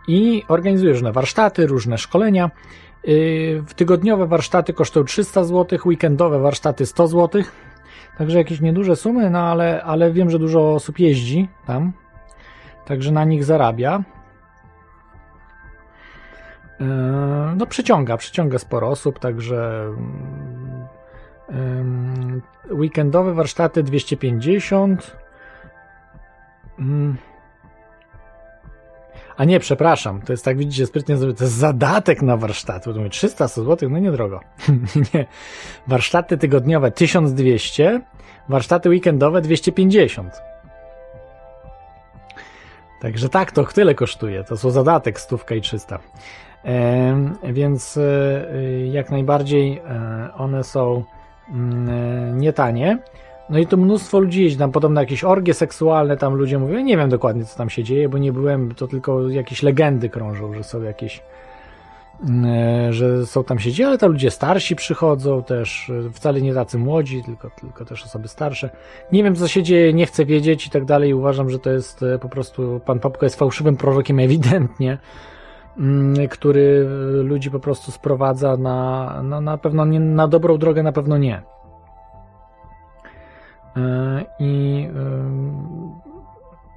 I organizuje różne warsztaty, różne szkolenia. Y, tygodniowe warsztaty kosztują 300 zł, weekendowe warsztaty 100 zł. Także jakieś nieduże sumy, no ale, ale wiem, że dużo osób jeździ tam. Także na nich zarabia. no przyciąga, przyciąga sporo osób, także weekendowe warsztaty 250. A nie, przepraszam, to jest tak, widzicie, sprytnie zrobione, to jest zadatek na warsztaty, bo to 300 zł, no niedrogo. *laughs* nie, warsztaty tygodniowe 1200, warsztaty weekendowe 250. Także tak, to tyle kosztuje, to są zadatek stówka i 300. E, więc e, jak najbardziej e, one są mm, nie tanie. No i tu mnóstwo ludzi jeździ, tam podobno jakieś orgie seksualne, tam ludzie mówią, nie wiem dokładnie co tam się dzieje, bo nie byłem, to tylko jakieś legendy krążą, że są jakieś, mm, e, że są tam się dzieje, ale to ludzie starsi przychodzą też, e, wcale nie tacy młodzi, tylko, tylko też osoby starsze. Nie wiem co się dzieje, nie chcę wiedzieć i tak dalej, uważam, że to jest e, po prostu, pan Papko jest fałszywym prorokiem ewidentnie, mm, który ludzi po prostu sprowadza na, no, na pewno nie, na dobrą drogę, na pewno nie. E, I e,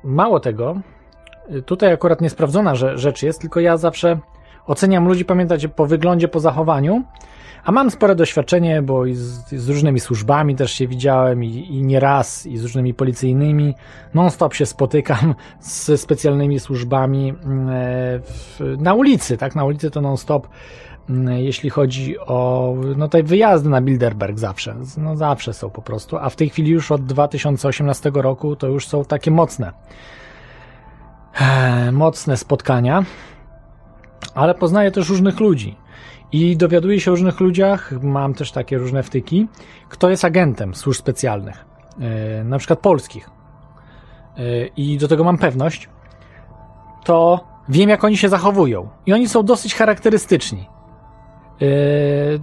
mało tego, tutaj akurat niesprawdzona rzecz jest, tylko ja zawsze oceniam ludzi, pamiętacie, po wyglądzie, po zachowaniu, a mam spore doświadczenie, bo i z, z różnymi służbami też się widziałem i, i nie raz, i z różnymi policyjnymi. Non-stop się spotykam *laughs* z specjalnymi służbami e, w, na ulicy, tak? Na ulicy to non-stop Mm, jeśli chodzi o no te wyjazdy na Bilderberg zawsze, no zawsze są po prostu, a w tej chwili już od 2018 roku to już są takie mocne eee, mocne spotkania, ale poznaję też różnych ludzi i dowiaduję się o różnych ludziach, mam też takie różne wtyki, kto jest agentem służb specjalnych, eee, na przykład polskich eee, i do tego mam pewność, to wiem jak oni się zachowują i oni są dosyć charakterystyczni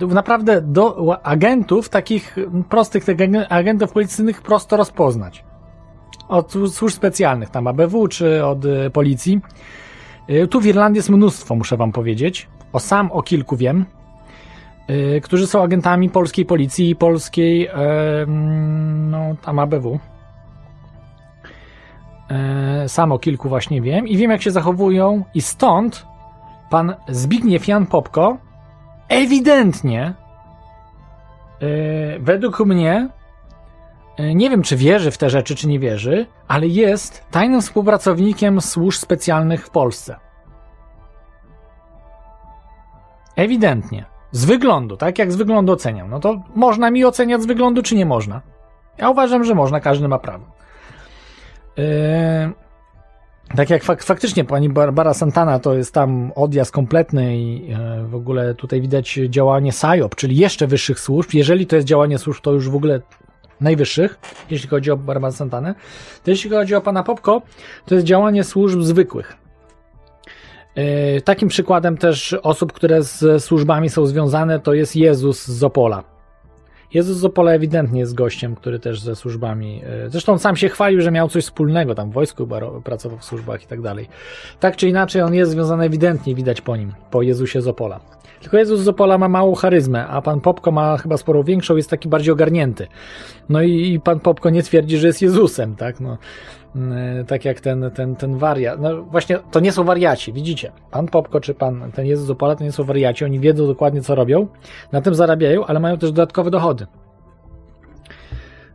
Yy, naprawdę do agentów, takich prostych tych agentów policyjnych prosto rozpoznać. Od służb specjalnych, tam ABW czy od policji. Tu w Irlandii jest mnóstwo, muszę wam powiedzieć. O sam o kilku wiem, yy, którzy są agentami polskiej policji i polskiej, no tam ABW. Sam o kilku właśnie wiem i wiem jak się zachowują i stąd pan Zbigniew Jan Popko ewidentnie, yy, według mnie, yy, nie wiem czy wierzy w te rzeczy, czy nie wierzy, ale jest tajnym współpracownikiem służb specjalnych w Polsce. Ewidentnie. Z wyglądu, tak jak z wyglądu oceniam. No to można mi oceniać z wyglądu, czy nie można? Ja uważam, że można, każdy ma prawo. Yy, tak jak fak faktycznie pani Barbara Santana to jest tam odjazd kompletny i e, w ogóle tutaj widać działanie SIOP, czyli jeszcze wyższych służb. Jeżeli to jest działanie służb, to już w ogóle najwyższych, jeśli chodzi o Barbarę Santanę. To jeśli chodzi o pana Popko, to jest działanie służb zwykłych. E, takim przykładem też osób, które z służbami są związane, to jest Jezus z Opola Jezus z Opola ewidentnie jest gościem, który też ze służbami. E, zresztą sam się chwalił, że miał coś wspólnego, tam w wojsku chyba pracował w służbach i tak dalej. Tak czy inaczej, on jest związany ewidentnie, widać po nim, po Jezusie z Opola. Tylko Jezus z Opola ma małą charyzmę, a pan Popko ma chyba sporą większą, jest taki bardziej ogarnięty. No i, i pan Popko nie twierdzi, że jest Jezusem, tak? No, tak jak ten, ten, ten wariat. No właśnie, to nie są wariaci, widzicie? Pan Popko czy pan, ten Jezus Opola to nie są wariaci, oni wiedzą dokładnie co robią, na tym zarabiają, ale mają też dodatkowe dochody.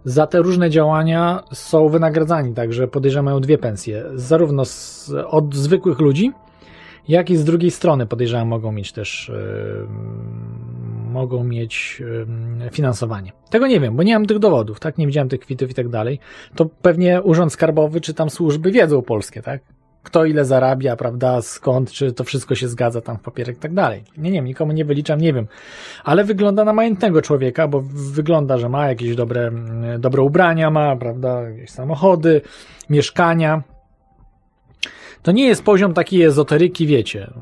Za te różne działania są wynagradzani, także podejrzewam mają dwie pensje, zarówno z, od zwykłych ludzi, jak i z drugiej strony podejrzewam mogą mieć też yy, mogą mieć finansowanie. Tego nie wiem, bo nie mam tych dowodów, tak? Nie widziałem tych kwitów i tak dalej. To pewnie Urząd Skarbowy czy tam służby wiedzą polskie, tak? Kto ile zarabia, prawda, skąd, czy to wszystko się zgadza tam w papierek i tak dalej. Nie, nie wiem, nikomu nie wyliczam, nie wiem. Ale wygląda na majątnego człowieka, bo wygląda, że ma jakieś dobre, dobre ubrania, ma, prawda, jakieś samochody, mieszkania, to nie jest poziom takiej ezoteryki, wiecie,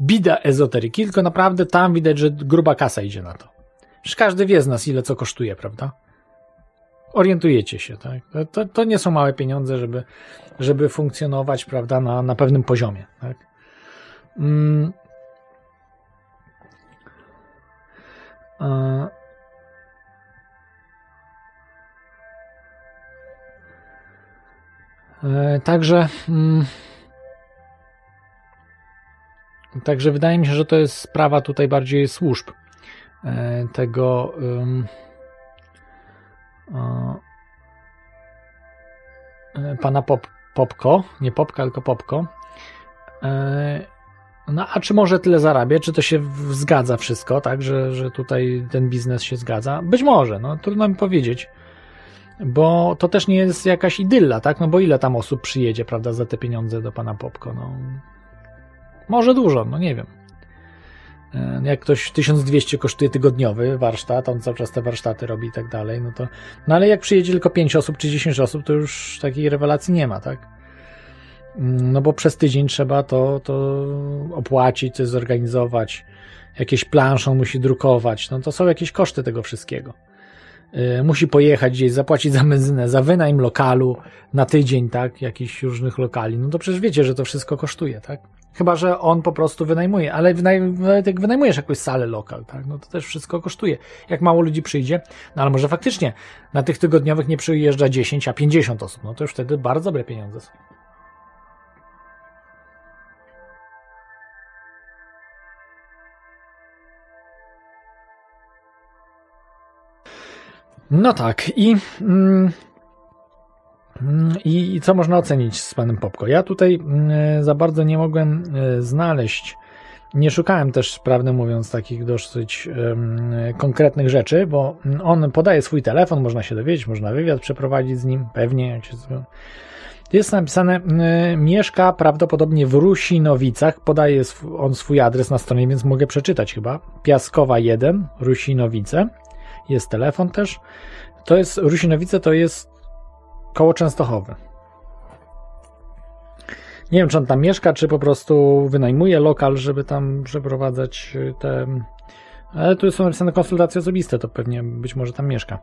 bida ezoteryki, tylko naprawdę tam widać, że gruba kasa idzie na to. Przecież każdy wie z nas, ile co kosztuje, prawda? Orientujecie się, tak? To, to nie są małe pieniądze, żeby, żeby funkcjonować, prawda, na, na pewnym poziomie, tak? Mm. E, także. Mm. Także wydaje mi się, że to jest sprawa tutaj bardziej służb e, tego um, e, pana Pop, Popko, nie Popka, tylko Popko. E, no a czy może tyle zarabia? Czy to się zgadza wszystko, tak, że, że tutaj ten biznes się zgadza? Być może, no trudno mi powiedzieć. Bo to też nie jest jakaś idylla, tak? No bo ile tam osób przyjedzie, prawda, za te pieniądze do pana Popko? No, może dużo, no nie wiem. E, Jak ktoś 1200 kosztuje tygodniowy warsztat, on cały czas te warsztaty robi i tak dalej, no to. No ale jak przyjedzie tylko 5 osób czy 10 osób, to już takiej rewelacji nie ma, tak? Mm, No bo przez tydzień trzeba to, to opłacić, coś zorganizować, jakieś plansze on musi drukować, no to są jakieś koszty tego wszystkiego. Yy, Musi pojechać gdzieś, zapłacić za benzynę, za wynajm lokalu na tydzień, tak, jakichś różnych lokali. No to przecież wiecie, że to wszystko kosztuje, tak? Chyba, że on po prostu wynajmuje, ale jak wynajmujesz jakąś salę lokal, tak, no to też wszystko kosztuje. Jak mało ludzi przyjdzie, no ale może faktycznie na tych tygodniowych nie przyjeżdża 10, a 50 osób, no to już wtedy bardzo dobre pieniądze są. No tak, i, mm, i, i co można ocenić z panem Popko? Ja tutaj mm, za bardzo nie mogłem e, znaleźć, nie szukałem też, prawdę mówiąc, takich dosyć em, konkretnych rzeczy, bo mm, on podaje swój telefon, można się dowiedzieć, można wywiad przeprowadzić z nim, pewnie, jak się jest napisane, y, mieszka prawdopodobnie w Rusinowicach, podaje sw- on swój adres na stronie, więc mogę przeczytać chyba. Piaskowa 1, Rusinowice. Jest telefon też. To jest, Rusinowice to jest koło Częstochowy. Nie wiem, czy on tam mieszka, czy po prostu wynajmuje lokal, żeby tam przeprowadzać y, te... Ale tu są napisane konsultacje osobiste, to pewnie być może tam mieszka.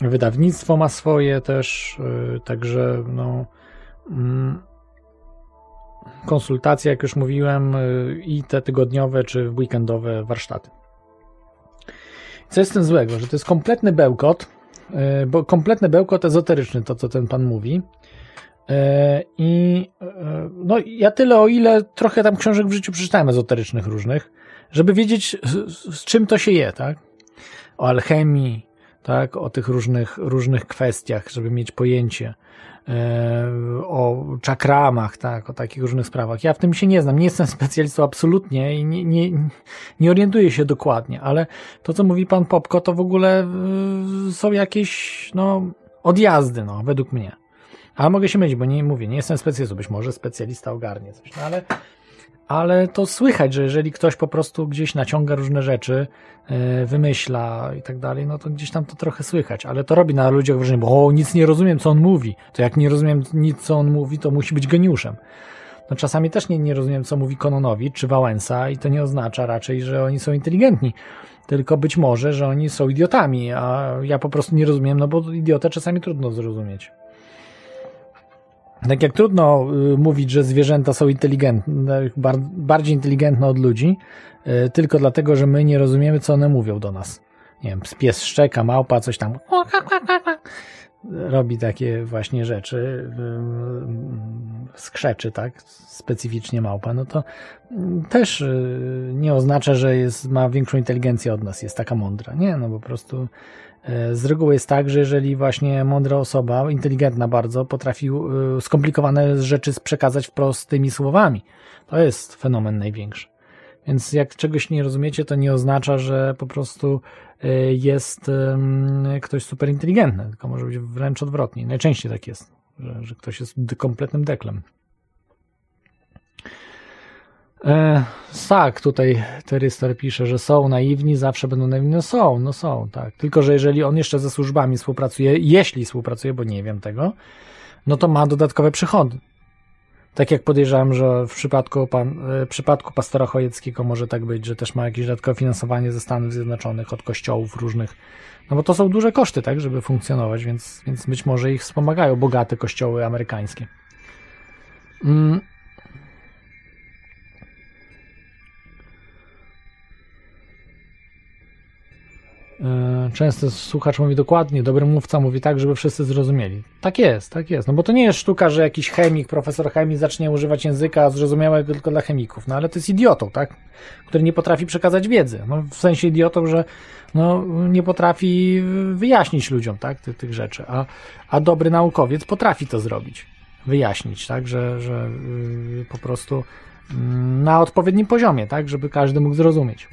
Wydawnictwo ma swoje też, y, także no, mm, konsultacje, jak już mówiłem, y, i te tygodniowe czy weekendowe warsztaty. Co jest z tym złego, że to jest kompletny bełkot, bo kompletny bełkot ezoteryczny, to co ten pan mówi. Y, I y, no, ja tyle, o ile trochę tam książek w życiu przeczytałem ezoterycznych różnych, żeby wiedzieć, z, z czym to się je, tak? O alchemii, tak, o tych różnych, różnych kwestiach, żeby mieć pojęcie, e, o czakramach, tak, o takich różnych sprawach. Ja w tym się nie znam, nie jestem *laughs* specjalistą absolutnie i nie, nie, nie orientuję się dokładnie, ale to, co mówi pan Popko, to w ogóle y, są jakieś, no, odjazdy, no, według mnie. Ale mogę się mylić, bo nie mówię, nie jestem specjalistą, być może specjalista ogarnie coś, no ale ale to słychać, że jeżeli ktoś po prostu gdzieś naciąga różne rzeczy, yy, wymyśla i tak dalej, no to gdzieś tam to trochę słychać, ale to robi na ludziach wrażenie, bo o, nic nie rozumiem, co on mówi. To jak nie rozumiem nic, co on mówi, to musi być geniuszem. No czasami też nie, nie rozumiem, co mówi Kononowicz czy Wałęsa i to nie oznacza raczej, że oni są inteligentni, tylko być może, że oni są idiotami, a ja po prostu nie rozumiem, no bo idiotę czasami trudno zrozumieć. Tak jak trudno y, mówić, że zwierzęta są inteligentne, bar, bardziej inteligentne od ludzi, y, tylko dlatego, że my nie rozumiemy, co one mówią do nas. Nie wiem, pies szczeka, małpa, coś tam robi takie właśnie rzeczy, y, skrzeczy, tak, specyficznie małpa, no to mm, też nie oznacza, że jest, ma większą inteligencję od nas, jest taka mądra. Nie, no po prostu Z reguły jest tak, że jeżeli właśnie mądra osoba, inteligentna bardzo, potrafi y, skomplikowane rzeczy przekazać prostymi słowami, to jest fenomen największy. Więc jak czegoś nie rozumiecie, to nie oznacza, że po prostu y, jest ktoś super inteligentny, tylko może być wręcz odwrotnie. Najczęściej tak jest, że, że ktoś jest kompletnym deklem. E, tak, tutaj Teryster pisze, że są naiwni, zawsze będą naiwni. No są, no są, tak. Tylko, że jeżeli on jeszcze ze służbami współpracuje, jeśli współpracuje, bo nie wiem tego, no to ma dodatkowe przychody. Tak jak podejrzewam, że w przypadku, pan, e, w przypadku pastora Chojeckiego może tak być, że też ma jakieś dodatkowe finansowanie ze Stanów Zjednoczonych, od kościołów różnych. No bo to są duże koszty, tak, żeby funkcjonować, więc, więc być może ich wspomagają bogate kościoły amerykańskie. Mm. Często słuchacz mówi dokładnie, dobry mówca mówi tak, żeby wszyscy zrozumieli. Tak jest, tak jest. No bo to nie jest sztuka, że jakiś chemik, profesor chemii zacznie używać języka zrozumiałego tylko dla chemików. No ale to jest idiotą, tak? Który nie potrafi przekazać wiedzy. No, w sensie idiotą, że no, nie potrafi wyjaśnić ludziom, tak? Tych, tych rzeczy. A, a dobry naukowiec potrafi to zrobić. Wyjaśnić, tak? Że, że yy, po prostu yy, na odpowiednim poziomie, tak? Żeby każdy mógł zrozumieć.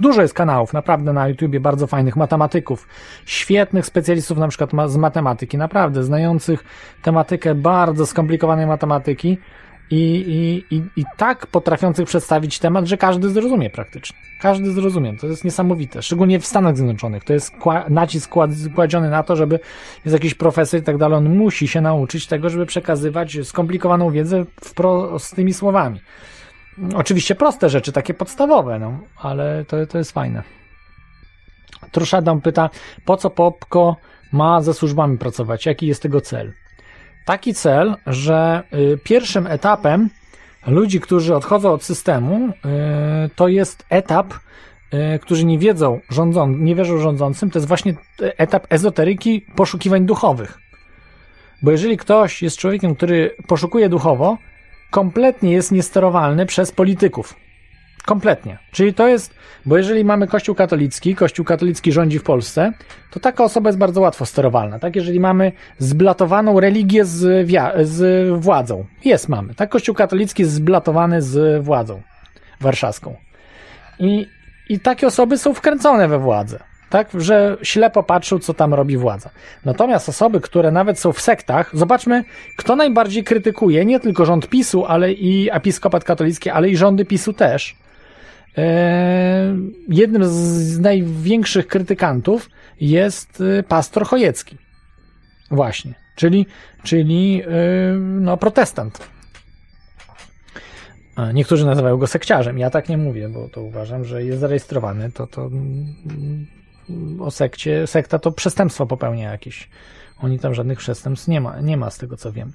Dużo jest kanałów, naprawdę na YouTubie bardzo fajnych matematyków, świetnych specjalistów na przykład ma- z matematyki, naprawdę znających tematykę bardzo skomplikowanej matematyki i, i, i, i tak potrafiących przedstawić temat, że każdy zrozumie praktycznie. Każdy zrozumie, to jest niesamowite, szczególnie w Stanach Zjednoczonych. To jest kła- nacisk kład- kładziony na to, żeby jest jakiś profesor i tak dalej, on musi się nauczyć tego, żeby przekazywać skomplikowaną wiedzę w prostymi słowami. Oczywiście proste rzeczy, takie podstawowe, no, ale to, to jest fajne. Truszadam pyta, po co Popko ma ze służbami pracować? Jaki jest tego cel? Taki cel, że y, pierwszym etapem ludzi, którzy odchodzą od systemu, y, to jest etap, y, którzy nie wiedzą, rządzą, nie wierzą rządzącym, to jest właśnie etap ezoteryki poszukiwań duchowych. Bo jeżeli ktoś jest człowiekiem, który poszukuje duchowo, kompletnie jest niesterowalny przez polityków. Kompletnie. Czyli to jest, bo jeżeli mamy Kościół katolicki, Kościół katolicki rządzi w Polsce, to taka osoba jest bardzo łatwo sterowalna. Tak, jeżeli mamy zblatowaną religię z, z władzą. Jest, mamy. Tak, Kościół katolicki jest zblatowany z władzą warszawską. I, I takie osoby są wkręcone we władzę. Tak, że ślepo patrzą, co tam robi władza. Natomiast osoby, które nawet są w sektach, zobaczmy, kto najbardziej krytykuje nie tylko rząd PiSu, ale i episkopat katolicki, ale i rządy PiSu też. Eee, jednym z największych krytykantów jest y, pastor Chojecki. Właśnie. Czyli, czyli yy, no, protestant. Niektórzy nazywają go sekciarzem. Ja tak nie mówię, bo to uważam, że jest zarejestrowany. To, to mm, o sekcie, sekta to przestępstwo popełnia jakieś. Oni tam żadnych przestępstw nie ma, nie ma z tego co wiem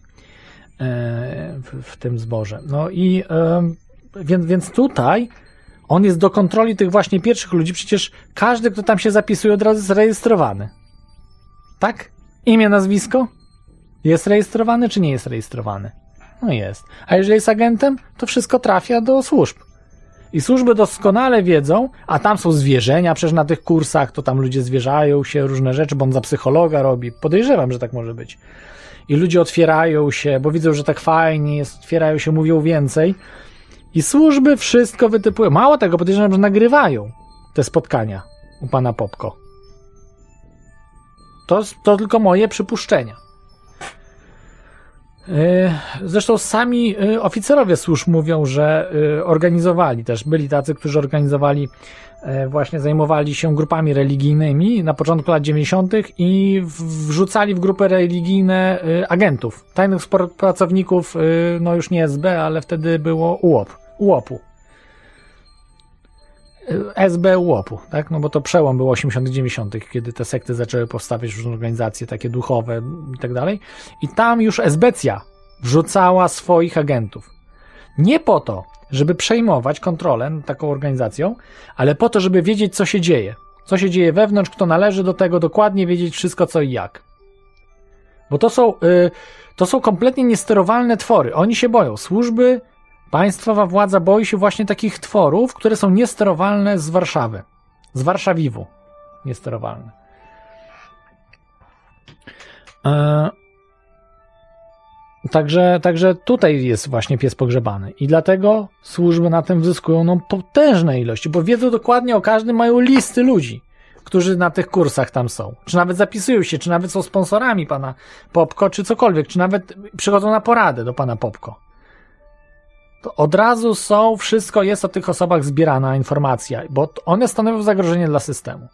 e, w, w tym zborze. No i e, więc, więc tutaj on jest do kontroli tych właśnie pierwszych ludzi. Przecież każdy, kto tam się zapisuje, od razu jest rejestrowany. Tak? Imię, nazwisko? Jest rejestrowany, czy nie jest rejestrowany? No jest. A jeżeli jest agentem, to wszystko trafia do służb. I służby doskonale wiedzą, a tam są zwierzenia, przecież na tych kursach to tam ludzie zwierzają się, różne rzeczy, bo on za psychologa robi. Podejrzewam, że tak może być. I ludzie otwierają się, bo widzą, że tak fajnie jest, otwierają się, mówią więcej. I służby wszystko wytypują. Mało tego, podejrzewam, że nagrywają te spotkania u pana Popko. To, to tylko moje przypuszczenia. Zresztą sami oficerowie służb mówią, że organizowali też, byli tacy, którzy organizowali, właśnie zajmowali się grupami religijnymi na początku lat 90. i wrzucali w grupy religijne agentów, tajnych pracowników, no już nie SB, ale wtedy było UOP, UOP-u. SB UOP-u, tak? No bo to przełom był 80-90, kiedy te sekty zaczęły powstawać różne organizacje takie duchowe i tak dalej. I tam już Esbecja wrzucała swoich agentów. Nie po to, żeby przejmować kontrolę nad taką organizacją, ale po to, żeby wiedzieć, co się dzieje. Co się dzieje wewnątrz, kto należy do tego, dokładnie wiedzieć wszystko, co i jak. Bo to są, yy, to są kompletnie niesterowalne twory. Oni się boją. Służby Państwowa władza boi się właśnie takich tworów, które są niesterowalne z Warszawy. Z Warszawiwu. Niesterowalne. Eee, także, także tutaj jest właśnie pies pogrzebany. I dlatego służby na tym zyskują no, potężne ilości, bo wiedzą dokładnie o każdym, mają listy ludzi, którzy na tych kursach tam są. Czy nawet zapisują się, czy nawet są sponsorami pana Popko, czy cokolwiek, czy nawet przychodzą na poradę do pana Popko to od razu są, wszystko jest o tych osobach zbierana informacja, bo one stanowią zagrożenie dla systemu.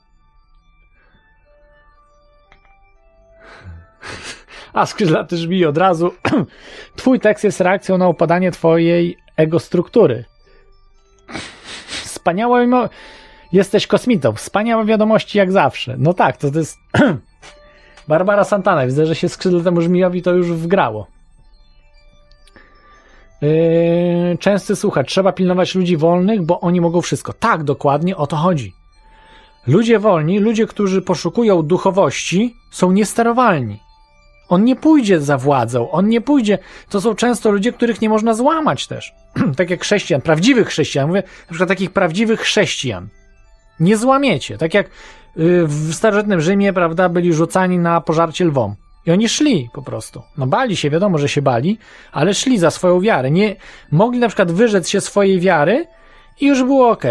A skrzydlaty brzmi od razu. *clears throat* Twój tekst jest reakcją na upadanie twojej ego struktury. Wspaniałe mimo... Jesteś kosmitą. Wspaniałe wiadomości jak zawsze. No tak, to, to jest... *clears throat* Barbara Santana. Widzę, że się skrzydlatemu żmijowi to już wgrało. Yy, częsty słuchacz, trzeba pilnować ludzi wolnych, bo oni mogą wszystko. Tak, dokładnie o to chodzi. Ludzie wolni, ludzie, którzy poszukują duchowości, są niesterowalni. On nie pójdzie za władzą, on nie pójdzie. To są często ludzie, których nie można złamać też. *clears throat* tak jak chrześcijan, prawdziwych chrześcijan, mówię na przykład takich prawdziwych chrześcijan. Nie złamiecie. Tak jak y, w starożytnym Rzymie, prawda, byli rzucani na pożarcie lwom. I oni szli po prostu. No bali się, wiadomo, że się bali, ale szli za swoją wiarę. Nie mogli na przykład wyrzec się swojej wiary i już było ok.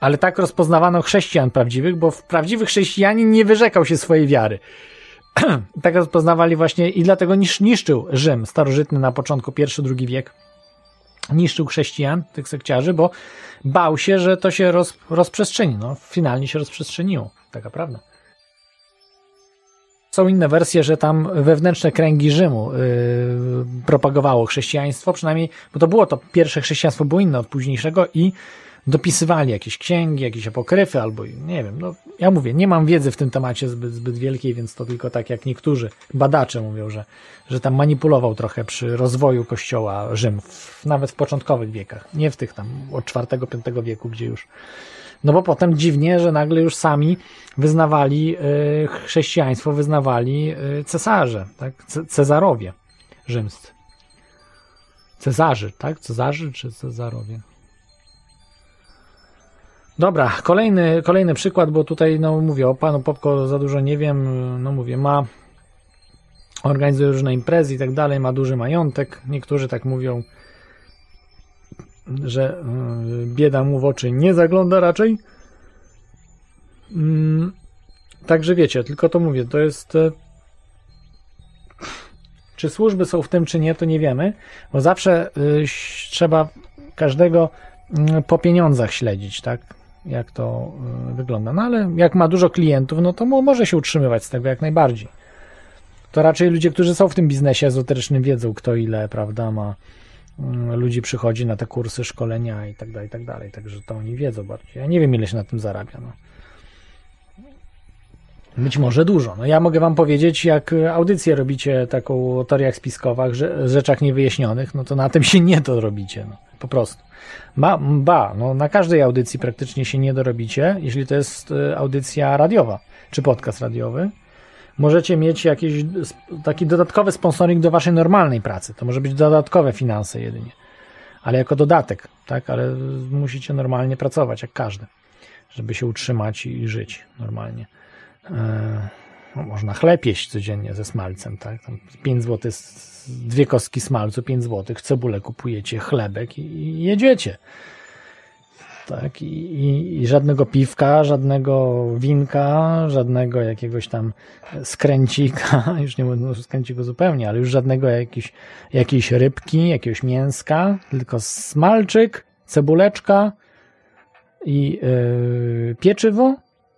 Ale tak rozpoznawano chrześcijan prawdziwych, bo prawdziwy chrześcijanin nie wyrzekał się swojej wiary. *clears throat* tak rozpoznawali właśnie i dlatego nisz, niszczył Rzym starożytny na początku I-II wiek. Niszczył chrześcijan, tych sekciarzy, bo bał się, że to się roz, rozprzestrzeni. No, finalnie się rozprzestrzeniło. Taka prawda. Są inne wersje, że tam wewnętrzne kręgi Rzymu yy, propagowało chrześcijaństwo, przynajmniej, bo to było to pierwsze chrześcijaństwo było inne od późniejszego i dopisywali jakieś księgi, jakieś apokryfy, albo nie wiem. No, ja mówię, nie mam wiedzy w tym temacie zbyt, zbyt wielkiej, więc to tylko tak jak niektórzy badacze mówią, że, że tam manipulował trochę przy rozwoju kościoła Rzym, w, nawet w początkowych wiekach, nie w tych tam od IV-V wieku, gdzie już. No bo potem dziwnie, że nagle już sami wyznawali y, chrześcijaństwo, wyznawali y, cesarze, tak? Ce Cezarowie rzymscy. Cezarzy, tak? Cezarzy czy Cezarowie? Dobra, kolejny, kolejny przykład, bo tutaj, no mówię, o panu Popko za dużo nie wiem, no mówię, ma, organizuje różne imprezy i tak dalej, ma duży majątek, niektórzy tak mówią, że y, bieda mu w oczy nie zagląda raczej. Mm, także wiecie, tylko to mówię, to jest. E, czy służby są w tym, czy nie, to nie wiemy, bo zawsze y, trzeba każdego y, po pieniądzach śledzić, tak? Jak to wygląda. No ale jak ma dużo klientów, no to może się utrzymywać z tego jak najbardziej. To raczej ludzie, którzy są w tym biznesie ezoterycznym, wiedzą, kto ile, prawda, ma Mm, ludzi przychodzi na te kursy, szkolenia i tak dalej, i tak dalej. Także to oni wiedzą bardziej. Ja nie wiem, ile się na tym zarabia. No. Być może dużo. No ja mogę wam powiedzieć, jak audycję robicie taką o teoriach spiskowych, rzeczach niewyjaśnionych, no to na tym się nie dorobicie. No, po prostu. Ma, ba, no na każdej audycji praktycznie się nie dorobicie, jeśli to jest e, audycja radiowa, czy podcast radiowy możecie mieć jakiś taki dodatkowy sponsoring do waszej normalnej pracy. To może być dodatkowe finanse jedynie. Ale jako dodatek, tak? Ale musicie normalnie pracować, jak każdy, żeby się utrzymać i żyć normalnie. Eee, no, można chleb jeść codziennie ze smalcem, tak? Tam 5 zł, dwie kostki smalcu, 5 zł, cebulę kupujecie, chlebek i jedziecie tak? I, i, I, żadnego piwka, żadnego winka, żadnego jakiegoś tam skręcika, *laughs* już nie mówię skręciku zupełnie, ale już żadnego jakiś, jakiejś rybki, jakiegoś mięska, tylko smalczyk, cebuleczka i yy, pieczywo,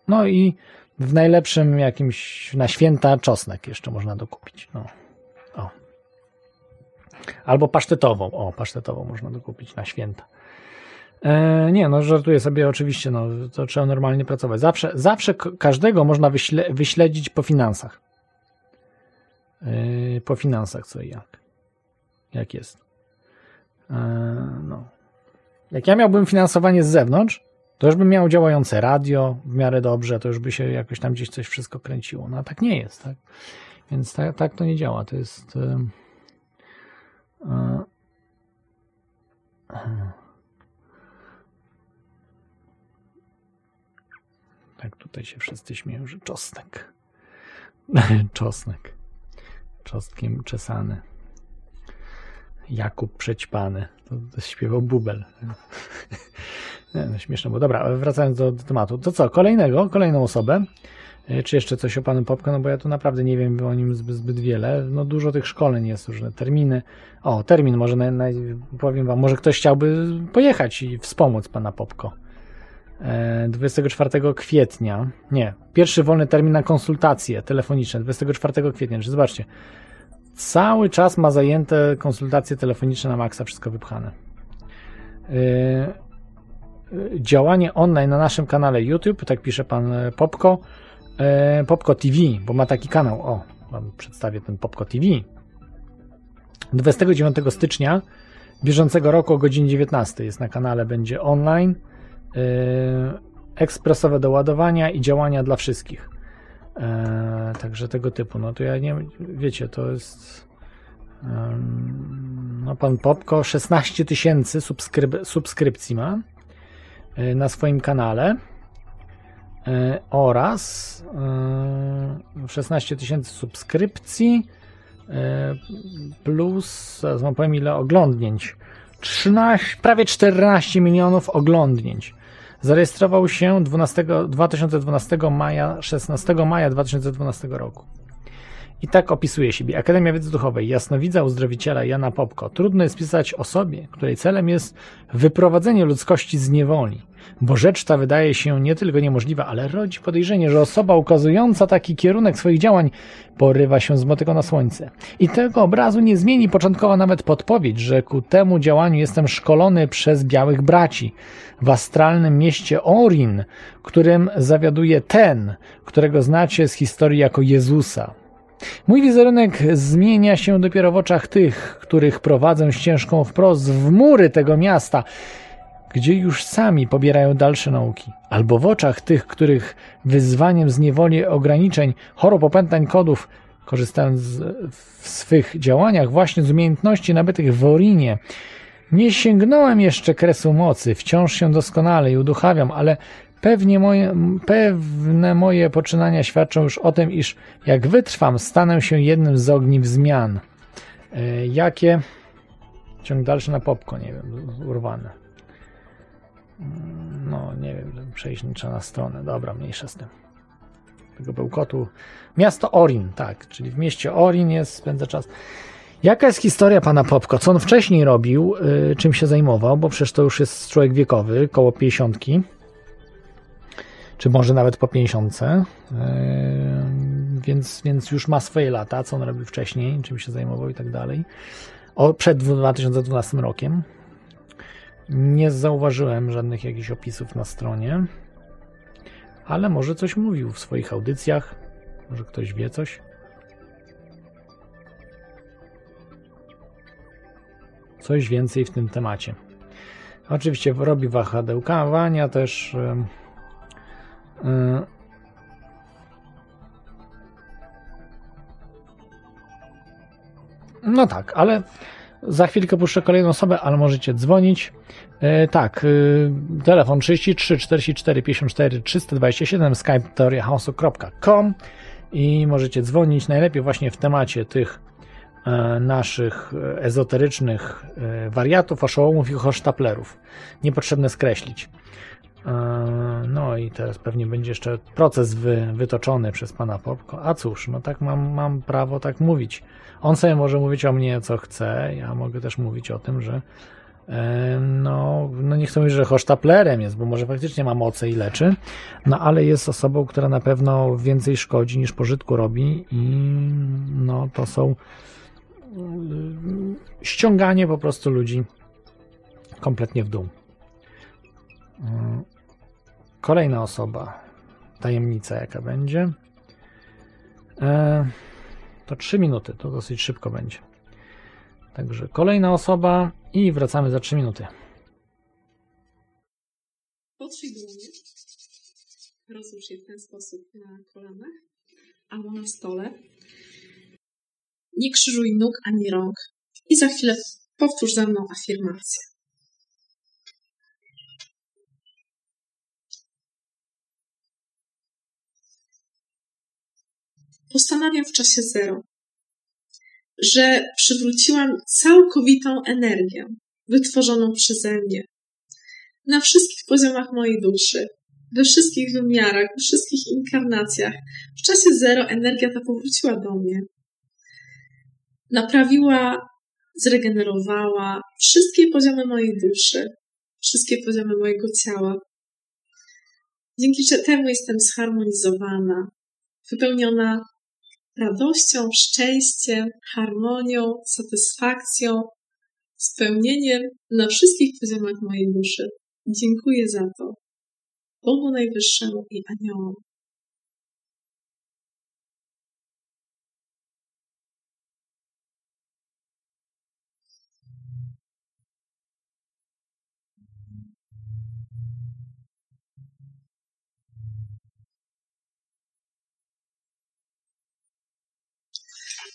no i w najlepszym jakimś na święta czosnek jeszcze można dokupić. No. O. Albo pasztetową. O, pasztetową można dokupić na święta. E, nie, no żartuję sobie oczywiście, no to trzeba normalnie pracować. Zawsze, zawsze każdego można wyśle, wyśledzić po finansach. E, po finansach co i jak. Jak jest. E, no. Jak ja miałbym finansowanie z zewnątrz, to już bym miał działające radio w miarę dobrze, to już by się jakoś tam gdzieś coś wszystko kręciło. No a tak nie jest, tak? Więc tak, tak to nie działa. To jest. Yy, tutaj się wszyscy śmieją, że czosnek. *laughs* czosnek. Czosnkiem czesany. Jakub przećpany. To, to śpiewał bubel. *laughs* Nie, no śmieszne bo Dobra, wracając do, do, tematu. To co, kolejnego, kolejną osobę? E, czy jeszcze coś o panu Popko? No bo ja tu naprawdę nie wiem o nim zbyt, zbyt wiele. No dużo tych szkoleń jest, różne terminy. O, termin może, na, na, powiem wam, może ktoś chciałby pojechać i wspomóc pana Popko. 24 kwietnia, nie, pierwszy wolny termin na konsultacje telefoniczne 24 kwietnia, czyli zobaczcie, cały czas ma zajęte konsultacje telefoniczne na maksa, wszystko wypchane. Yy, działanie online na naszym kanale YouTube, tak pisze pan Popko, Popko TV, bo ma taki kanał, o, wam przedstawię ten Popko TV. 29 stycznia bieżącego roku o godzinie 19 jest na kanale, będzie online ekspresowe do ładowania i działania dla wszystkich. E, także tego typu. No to ja nie wiecie, to jest. no pan Popko 16 tysięcy subskryb subskrypcji ma e, na swoim kanale e, oraz 16 tysięcy subskrypcji plus, zaraz wam powiem ile oglądnięć. 13, prawie 14 milionów oglądnięć. Zarejestrował się 12, 2012 maja, 16 maja 2012 roku. I tak opisuje siebie. Akademia Wiedzy Duchowej, jasnowidza uzdrowiciela Jana Popko. Trudno jest pisać osobie, której celem jest wyprowadzenie ludzkości z niewoli. Bo rzecz ta wydaje się nie tylko niemożliwa, ale rodzi podejrzenie, że osoba ukazująca taki kierunek swoich działań porywa się z motyką na słońce. I tego obrazu nie zmieni początkowo nawet podpowiedź, że ku temu działaniu jestem szkolony przez białych braci w astralnym mieście Orin, którym zawiaduje ten, którego znacie z historii jako Jezusa. Mój wizerunek zmienia się dopiero w oczach tych, których prowadzę ścieżką wprost w mury tego miasta, gdzie już sami pobierają dalsze nauki, albo w oczach tych, których wyzwaniem z niewoli ograniczeń, chorób, opętań, kodów, korzystając w swych działaniach właśnie z umiejętności nabytych w Orinie, nie sięgnąłem jeszcze kresu mocy, wciąż się doskonale i uduchawiam, ale pewnie moje, pewne moje poczynania świadczą już o tym, iż jak wytrwam, stanę się jednym z ogniw zmian. E, jakie? Ciąg dalszy na popko, nie wiem, urwane. Mm, no, nie wiem, przejść trzeba na stronę. Dobra, mniejsza z tym. Tego bełkotu. Miasto Orin, tak, czyli w mieście Orin jest, spędza czas. Jaka jest historia pana Popko? Co on wcześniej robił? Yy, czym się zajmował? Bo przecież to już jest człowiek wiekowy, koło 50. Czy może nawet po 50. Yy, więc, więc już ma swoje lata, co on robił wcześniej, czym się zajmował i tak dalej. O, przed 2012 rokiem. Nie zauważyłem żadnych jakichś opisów na stronie, ale może coś mówił w swoich audycjach. Może ktoś wie coś. coś więcej w tym temacie. Oczywiście robi wahadełkowania też. Yy. No tak, ale za chwilkę puszczę kolejną osobę, ale możecie dzwonić. Yy, tak, yy, telefon 33 44 54 327 skype teoriachaosu.com i możecie dzwonić najlepiej właśnie w temacie tych E, naszych ezoterycznych e, wariatów, oszołomów i hosztaplerów. Niepotrzebne skreślić. E, no i teraz pewnie będzie jeszcze proces wy, wytoczony przez pana Popko. A cóż, no tak mam, mam prawo tak mówić. On sobie może mówić o mnie co chce, ja mogę też mówić o tym, że no, no nie chcę mówić, że hosztaplerem jest, bo może faktycznie ma moce i leczy, no ale jest osobą, która na pewno więcej szkodzi niż pożytku robi i no to są ściąganie po prostu ludzi kompletnie w dół. Kolejna osoba. Tajemnica jaka będzie. E, to 3 minuty, to dosyć szybko będzie. Także kolejna osoba i wracamy za 3 minuty. Potrzyj dłonie. Rozłóż je w ten sposób na kolanach albo na stole. Nie krzyżuj nóg ani rąk. I za chwilę powtórz za mną afirmację. Postanawiam w czasie zero, że przywróciłam całkowitą energię wytworzoną przeze mnie na wszystkich poziomach mojej duszy, we wszystkich wymiarach, we wszystkich inkarnacjach. W czasie zero energia ta powróciła do mnie naprawiła, zregenerowała wszystkie poziomy mojej duszy, wszystkie poziomy mojego ciała. Dzięki temu jestem zharmonizowana, wypełniona radością, szczęściem, harmonią, satysfakcją, spełnieniem na wszystkich poziomach mojej duszy. Dziękuję za to Bogu Najwyższemu i aniołom.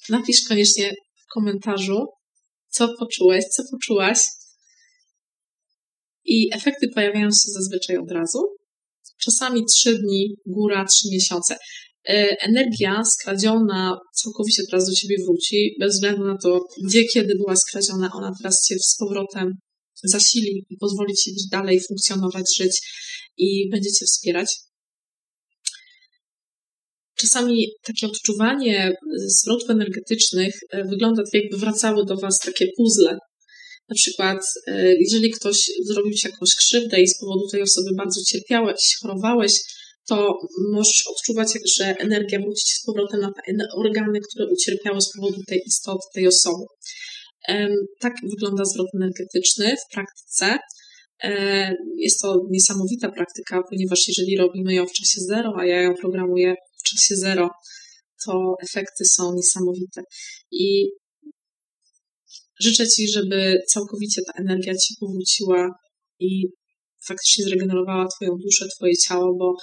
Napisz koniecznie w komentarzu, co poczułeś, co poczułaś. I efekty pojawiają się zazwyczaj od razu. Czasami trzy dni, góra trzy miesiące. E, energia skradziona całkowicie teraz do ciebie wróci, bez względu na to, gdzie, kiedy była skradziona, ona teraz cię z powrotem zasili i pozwoli ci dalej funkcjonować, żyć i będzie cię wspierać. Czasami takie odczuwanie zwrotów energetycznych e, wygląda tak, jakby wracały do Was takie puzzle. Na przykład, e, jeżeli ktoś zrobił Ci jakąś krzywdę i z powodu tej osoby bardzo cierpiałeś, chorowałeś, to możesz odczuwać, że energia wróci Ci z powrotem na te organy, które ucierpiały z powodu tej istoty, tej osoby. Tak wygląda zwrot energetyczny w praktyce. E, jest to niesamowita praktyka, ponieważ jeżeli robimy ją w czasie zero, a ja ją programuję czasie zero, to efekty są niesamowite. I życzę Ci, żeby całkowicie ta energia Ci powróciła i faktycznie zregenerowała Twoją duszę, Twoje ciało, bo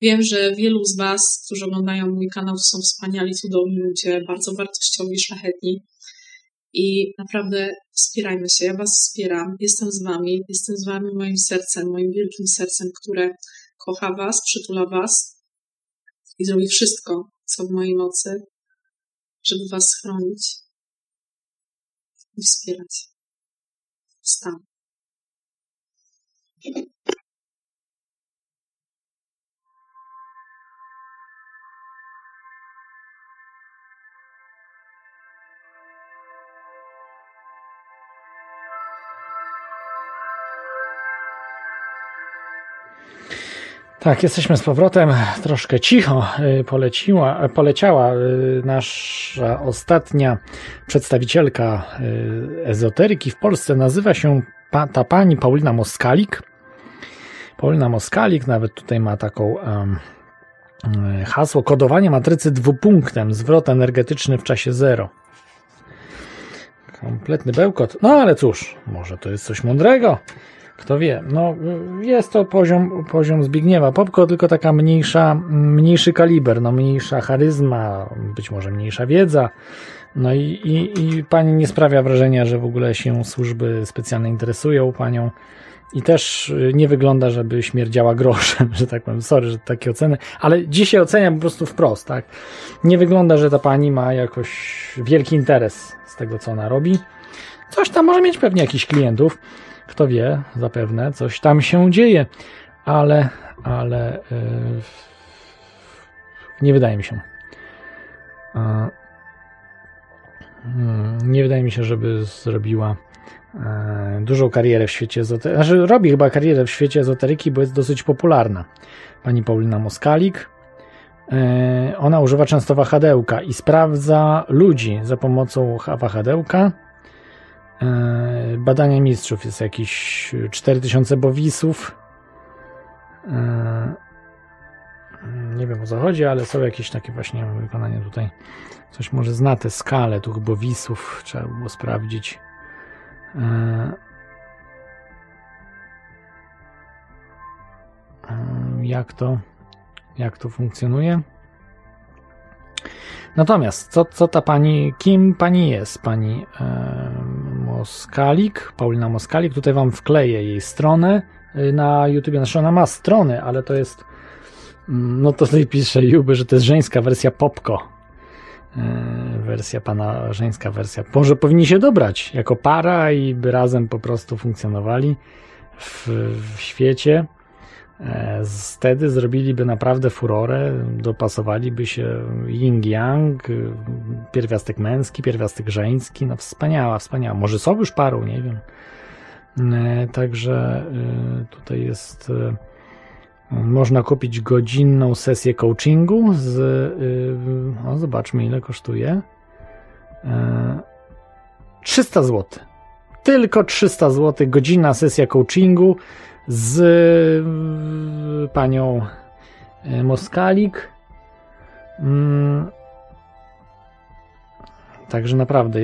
wiem, że wielu z Was, którzy oglądają mój kanał, są wspaniali, cudowni ludzie, bardzo wartościowi, szlachetni. I naprawdę wspierajmy się. Ja Was wspieram, jestem z Wami, jestem z Wami moim sercem, moim wielkim sercem, które kocha Was, przytula Was i zrobi wszystko, co w mojej mocy, żeby Was chronić i wspierać. Stan. Tak, jesteśmy z powrotem. Troszkę cicho y, poleciła, poleciała y, nasza ostatnia przedstawicielka y, ezoteryki w Polsce. Nazywa się ta pani Paulina Moskalik. Paulina Moskalik nawet tutaj ma taką um, hasło kodowanie matrycy dwupunktem, zwrot energetyczny w czasie zero. Kompletny bełkot. No ale cóż, może to jest coś mądrego. Kto wie, no jest to poziom, poziom Zbigniewa Popko, tylko taka mniejsza, mniejszy kaliber, no mniejsza charyzma, być może mniejsza wiedza. No i, i, i pani nie sprawia wrażenia, że w ogóle się służby specjalne interesują panią. I też nie wygląda, żeby śmierdziała groszem, *laughs* że tak powiem. Sorry, że takie oceny, ale dzisiaj oceniam po prostu wprost, tak? Nie wygląda, że ta pani ma jakoś wielki interes z tego, co ona robi. Coś tam może mieć pewnie jakichś klientów. Kto wie, zapewne coś tam się dzieje, ale, ale yy, nie wydaje mi się. Yy, nie wydaje mi się, żeby zrobiła yy, dużą karierę w świecie ezoteryki. Znaczy, robi chyba karierę w świecie ezoteryki, bo jest dosyć popularna. Pani Paulina Moskalik. E, ona używa często wahadełka i sprawdza ludzi za pomocą wahadełka E, badania mistrzów jest jakieś 4000 bowisów. E, nie wiem o co chodzi, ale są jakieś takie właśnie wykonania tutaj. Coś może zna tę skalę tych bowisów, trzeba było sprawdzić. E, jak to, jak to funkcjonuje? Natomiast, co, co ta pani, kim pani jest? Pani e, Moskalik, Paulina Moskalik. Tutaj wam wkleję jej stronę y, na YouTube. Znaczy ona ma stronę, ale to jest, mm, no to tutaj pisze Juby, że to jest żeńska wersja Popko. E, wersja pana, żeńska wersja. Może powinni się dobrać jako para i by razem po prostu funkcjonowali w, w świecie. E, wtedy zrobiliby naprawdę furorę, dopasowaliby się yin-yang, pierwiastek męski, pierwiastek żeński, no wspaniała, wspaniała. Może są już parą, nie wiem. E, także e, tutaj jest można kupić godzinną sesję coachingu z o, zobaczmy ile kosztuje 300 zł tylko 300 zł godzina sesja coachingu z mm, panią e, Moskalik. Mm. Także naprawdę,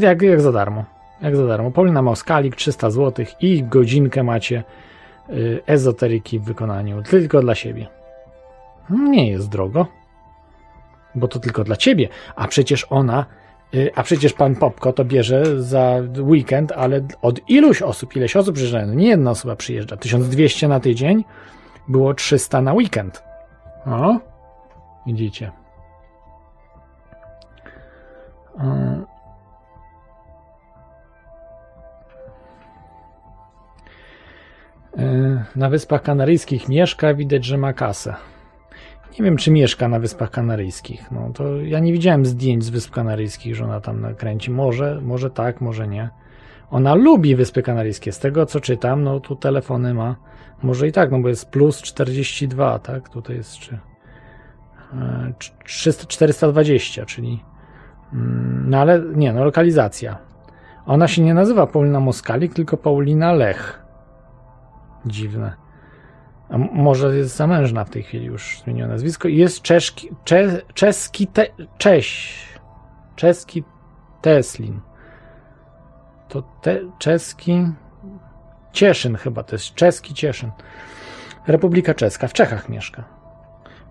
jak, jak za darmo. Jak za darmo. Paulina Moskalik, 300 zł i godzinkę macie e, ezoteryki w wykonaniu tylko dla siebie. Nie jest drogo, bo to tylko dla ciebie, a przecież ona A przecież pan Popko to bierze za weekend, ale od iluś osób, ileś osób przyjeżdża? No nie jedna osoba przyjeżdża. 1200 na tydzień, było 300 na weekend. O, widzicie. Y, y, Na Wyspach Kanaryjskich mieszka, widać, że ma kasę. Nie wiem, czy mieszka na Wyspach Kanaryjskich. No to ja nie widziałem zdjęć z Wysp Kanaryjskich, że ona tam nakręci. Może, może tak, może nie. Ona lubi Wyspy Kanaryjskie. Z tego co czytam, no tu telefony ma. Może i tak, no bo jest plus 42, tak? Tutaj jest czy, e, 300, 420, czyli. mm, No ale nie, no lokalizacja. Ona się nie nazywa Paulina Moskalik, tylko Paulina Lech. Dziwne. A może jest zamężna w tej chwili, już zmieniła nazwisko. I jest czeszki, cze, czeski, te, Cześ. Czeski Teslin. To te, czeski Cieszyn chyba, to jest czeski Cieszyn. Republika Czeska, w Czechach mieszka.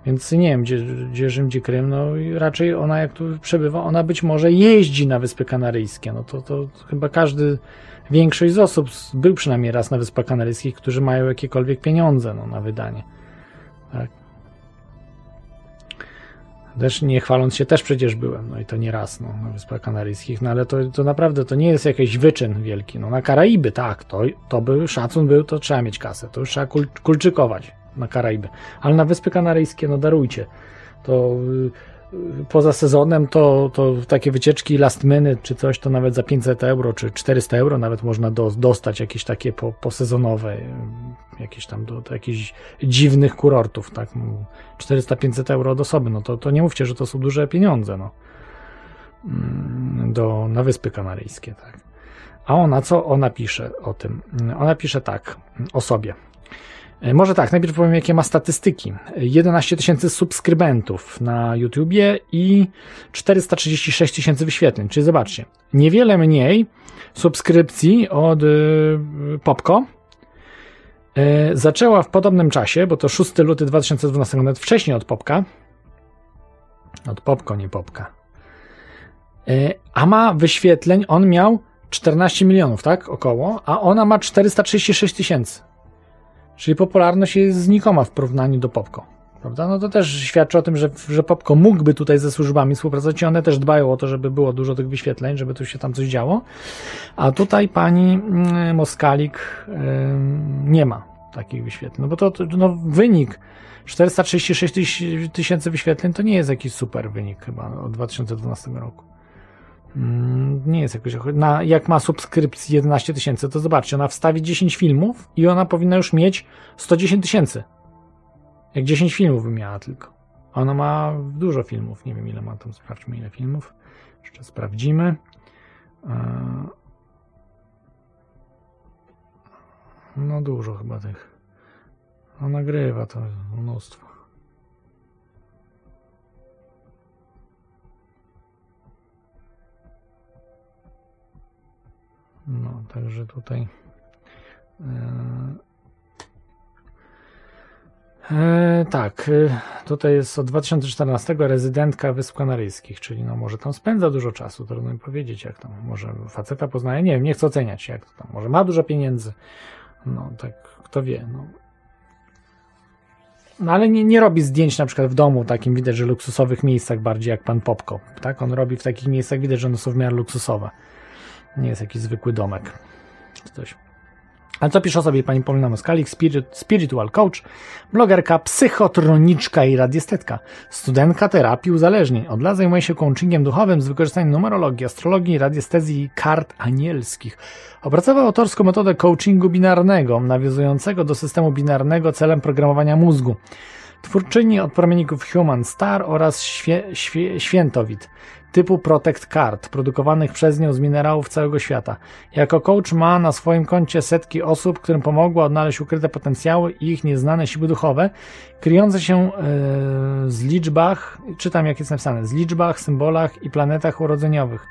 Więc nie wiem, gdzie, gdzie Rzym, gdzie Krym, no i raczej ona jak tu przebywa, ona być może jeździ na Wyspy Kanaryjskie, no to, to chyba każdy, większość z osób był przynajmniej raz na Wyspach Kanaryjskich, którzy mają jakiekolwiek pieniądze no, na wydanie. Tak. Też nie chwaląc się, też przecież byłem, no i to nie raz no, na Wyspach Kanaryjskich, no ale to, to naprawdę to nie jest jakiś wyczyn wielki. No na Karaiby tak, to, to by szacun był, to trzeba mieć kasę, to już trzeba kul, kulczykować na Karaiby. Ale na Wyspy Kanaryjskie, no darujcie. To y, y, poza sezonem to, to takie wycieczki last minute czy coś, to nawet za 500 euro czy 400 euro nawet można do, dostać jakieś takie po, posezonowe, jakieś tam do, do jakichś dziwnych kurortów, tak? 400-500 euro od osoby, no to, to nie mówcie, że to są duże pieniądze, no. Mm, Do, na Wyspy Kanaryjskie, tak. A ona, co ona pisze o tym? Ona pisze tak, o sobie. E, Może tak, najpierw powiem, jakie ma statystyki. 11 tysięcy subskrybentów na YouTubie i 436 tysięcy wyświetleń. Czyli zobaczcie, niewiele mniej subskrypcji od y, Popko. E, Zaczęła w podobnym czasie, bo to 6 luty 2012, nawet wcześniej od Popka. Od Popko, nie Popka. E, A ma wyświetleń, on miał 14 milionów, tak? Około, a ona ma 436 tysięcy. Czyli popularność jest znikoma w porównaniu do Popko. Prawda? No to też świadczy o tym, że, że Popko mógłby tutaj ze służbami współpracować i one też dbają o to, żeby było dużo tych wyświetleń, żeby tu się tam coś działo. A tutaj pani mm, Moskalik ym, nie ma takich wyświetleń. No bo to, no, wynik 436 tyś- tysięcy wyświetleń to nie jest jakiś super wynik chyba od 2012 roku. Mm, Nie jest jakoś. Na, jak ma subskrypcji 11 tysięcy, to zobaczcie, ona wstawi 10 filmów i ona powinna już mieć 110 tysięcy. Jak 10 filmów by miała tylko. Ona ma dużo filmów. Nie wiem, ile ma tam. Sprawdźmy, ile filmów. Jeszcze sprawdzimy. Eee, No, dużo chyba tych. No, nagrywa to mnóstwo. No, także tutaj. E, e, tak, e, tutaj jest od 2014 rezydentka Wysp Kanaryjskich, czyli no może tam spędza dużo czasu, trudno mi powiedzieć jak tam, może faceta poznaje, nie wiem, nie chcę oceniać jak to tam, może ma dużo pieniędzy, no tak, kto wie, no. No ale nie, nie robi zdjęć na przykład w domu, takim widać, że luksusowych miejscach bardziej jak pan Popko, tak, on robi w takich miejscach, widać, że one są w miarę luksusowe. Nie jest jakiś zwykły domek. Coś. Ale co pisze o sobie pani Paulina Moskalik, spirit, spiritual coach, blogerka, psychotroniczka i radiestetka, studentka terapii uzależnień. Od lat zajmuje się coachingiem duchowym z wykorzystaniem numerologii, astrologii, radiestezji i kart anielskich. Opracował autorską metodę coachingu binarnego, nawiązującego do systemu binarnego celem programowania mózgu. Twórczyni od promienników Human Star oraz świe, świe, typu Protect Card, produkowanych przez nią z minerałów całego świata. Jako coach ma na swoim koncie setki osób, którym pomogła odnaleźć ukryte potencjały i ich nieznane siły duchowe, kryjące się e, z liczbach, czytam jak jest napisane, z liczbach, symbolach i planetach urodzeniowych.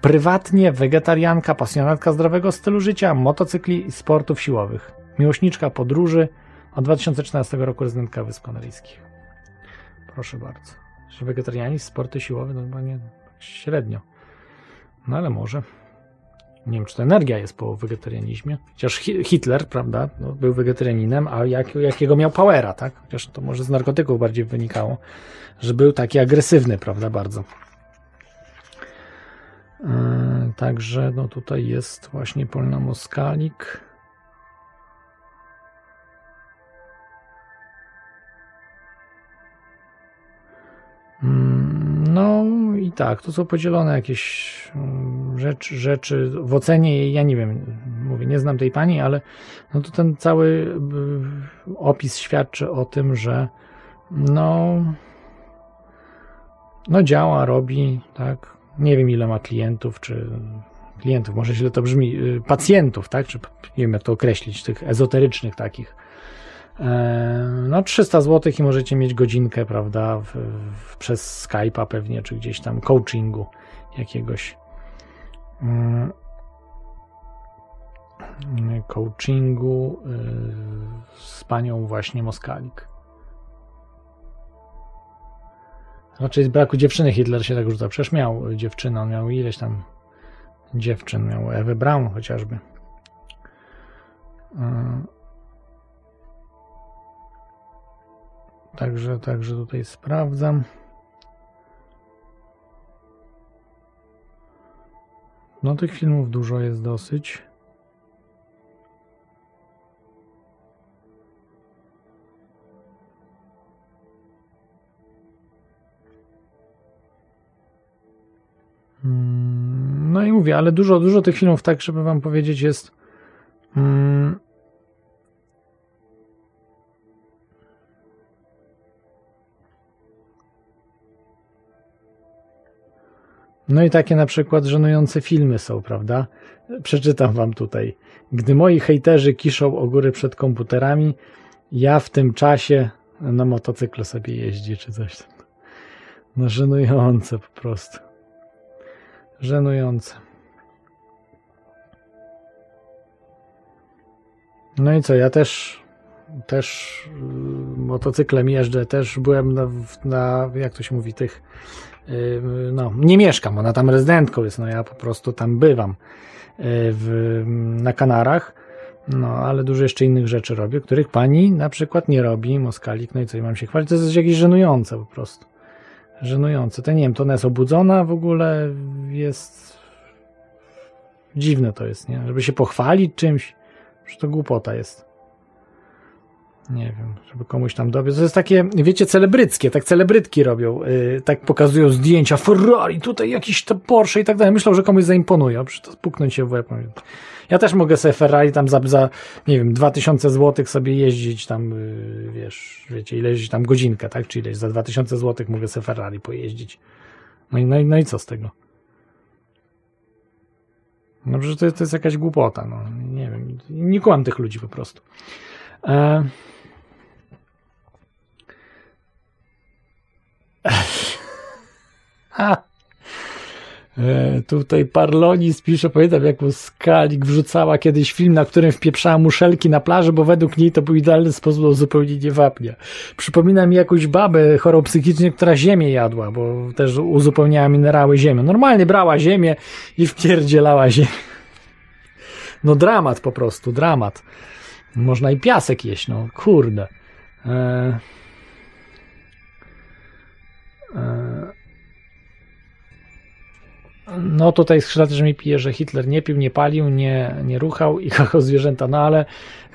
Prywatnie wegetarianka, pasjonatka zdrowego stylu życia, motocykli i sportów siłowych. Miłośniczka podróży, od 2014 roku rezydentka Wysp Kanaryjskich. Proszę bardzo. Czy wegetarianizm, sporty siłowe? No chyba nie. średnio. No ale może. Nie wiem, czy to energia jest po wegetarianizmie. Chociaż Hitler, prawda, no, był wegetarianinem, a jak, jakiego miał powera, tak? Chociaż to może z narkotyków bardziej wynikało, że był taki agresywny, prawda, bardzo. Yy, także no tutaj jest właśnie polna moskalik. No i tak, to są podzielone jakieś mm, rzeczy, rzeczy w ocenie, ja nie wiem, mówię, nie znam tej pani, ale no to ten cały y, opis świadczy o tym, że no, no działa, robi, tak, nie wiem ile ma klientów, czy klientów, może źle to brzmi, y, pacjentów, tak, czy nie wiem jak to określić, tych ezoterycznych takich, no 300 zł i możecie mieć godzinkę, prawda, w, w, przez Skype'a pewnie, czy gdzieś tam coachingu jakiegoś. Mm. Coachingu y, z panią właśnie Moskalik. Raczej z braku dziewczyny Hitler się tak rzuca. Przecież miał dziewczynę, on miał ileś tam dziewczyn, miał Ewę Braun chociażby. Y, Także, także tutaj sprawdzam. No tych filmów dużo jest dosyć. Mm, no i mówię, ale dużo, dużo tych filmów, tak żeby wam powiedzieć, jest. No i takie na przykład żenujące filmy są, prawda? Przeczytam wam tutaj. Gdy moi hejterzy kiszą o góry przed komputerami, ja w tym czasie na motocyklu sobie jeździ czy coś tam. No żenujące po prostu. Żenujące. No i co, ja też też motocyklem jeżdżę, też byłem na, na jak to się mówi, tych no, nie mieszkam, ona tam rezydentką jest, no ja po prostu tam bywam w, na Kanarach, no ale dużo jeszcze innych rzeczy robię, których pani na przykład nie robi, Moskalik, no i co, i mam się chwalić, to jest jakieś żenujące po prostu. Żenujące. To nie wiem, to ona jest obudzona w ogóle, jest dziwne to jest, nie? Żeby się pochwalić czymś, że to głupota jest nie wiem, żeby komuś tam dobiec. To jest takie, wiecie, celebryckie, tak celebrytki robią, yy, tak pokazują zdjęcia, Ferrari, tutaj jakiś to Porsche i tak dalej. Myślą, że komuś zaimponuje, a to puknąć się w łeb. Ja też mogę sobie Ferrari tam za, za nie wiem, 2000 zł sobie jeździć tam, yy, wiesz, wiecie, ile jeździć tam godzinkę, tak, czy ileś, za 2000 zł mogę sobie Ferrari pojeździć. No i, no i, no i co z tego? No, że to, to jest jakaś głupota, no, nie wiem, nie kłam tych ludzi po prostu. E *laughs* tutaj Parlonis pisze, pamiętam jak Skalik wrzucała kiedyś film, na którym wpieprzała muszelki na plaży, bo według niej to był idealny sposób na uzupełnienie wapnia. Przypomina mi jakąś babę chorą psychicznie, która ziemię jadła, bo też uzupełniała minerały ziemią. Normalnie brała ziemię i wpierdzielała ziemię. No dramat po prostu, dramat. Można i piasek jeść, no kurde. Eee... No tutaj skrzydlaty, że mi pije, że Hitler nie pił, nie palił, nie, nie ruchał i *laughs* kochał zwierzęta. No ale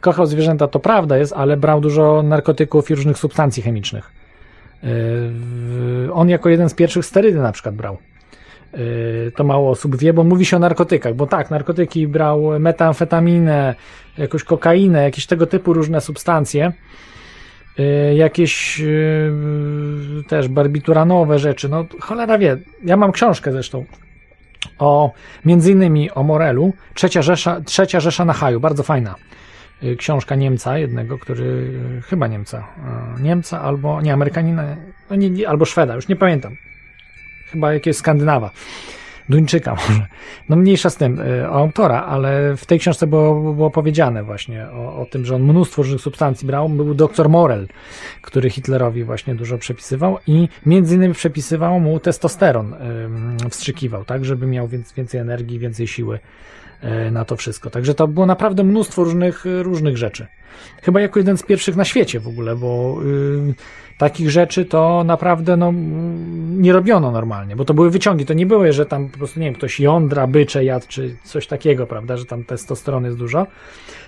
kochał zwierzęta to prawda jest, ale brał dużo narkotyków i różnych substancji chemicznych. Yy, on jako jeden z pierwszych sterydy na przykład brał. Yy, to mało osób wie, bo mówi się o narkotykach, bo tak, narkotyki brał metamfetaminę, jakąś kokainę, jakieś tego typu różne substancje jakieś y, też barbituranowe rzeczy. No cholera wie. Ja mam książkę zresztą o między innymi o Morelu, Trzecia Rzesza, Trzecia Rzesza na Haju, bardzo fajna y, książka Niemca jednego, który chyba Niemca, Niemca albo nie Amerykanina, no nie, albo Szweda, już nie pamiętam. Chyba jakieś Skandynawa. Duńczyka może. No mniejsza z tym, y, o autora, ale w tej książce było, było powiedziane właśnie o, o tym, że on mnóstwo różnych substancji brał. Był doktor Morel, który Hitlerowi właśnie dużo przepisywał i między innymi przepisywał mu testosteron, wstrzykiwał, tak, żeby miał więcej energii, więcej siły y, na to wszystko. Także to było naprawdę mnóstwo różnych, różnych rzeczy. Chyba jako jeden z pierwszych na świecie w ogóle, bo yy, takich rzeczy to naprawdę no, nie robiono normalnie, bo to były wyciągi, to nie były, że tam po prostu, nie wiem, ktoś jądra, bycze jadł, czy coś takiego, prawda, że tam testosterony jest dużo,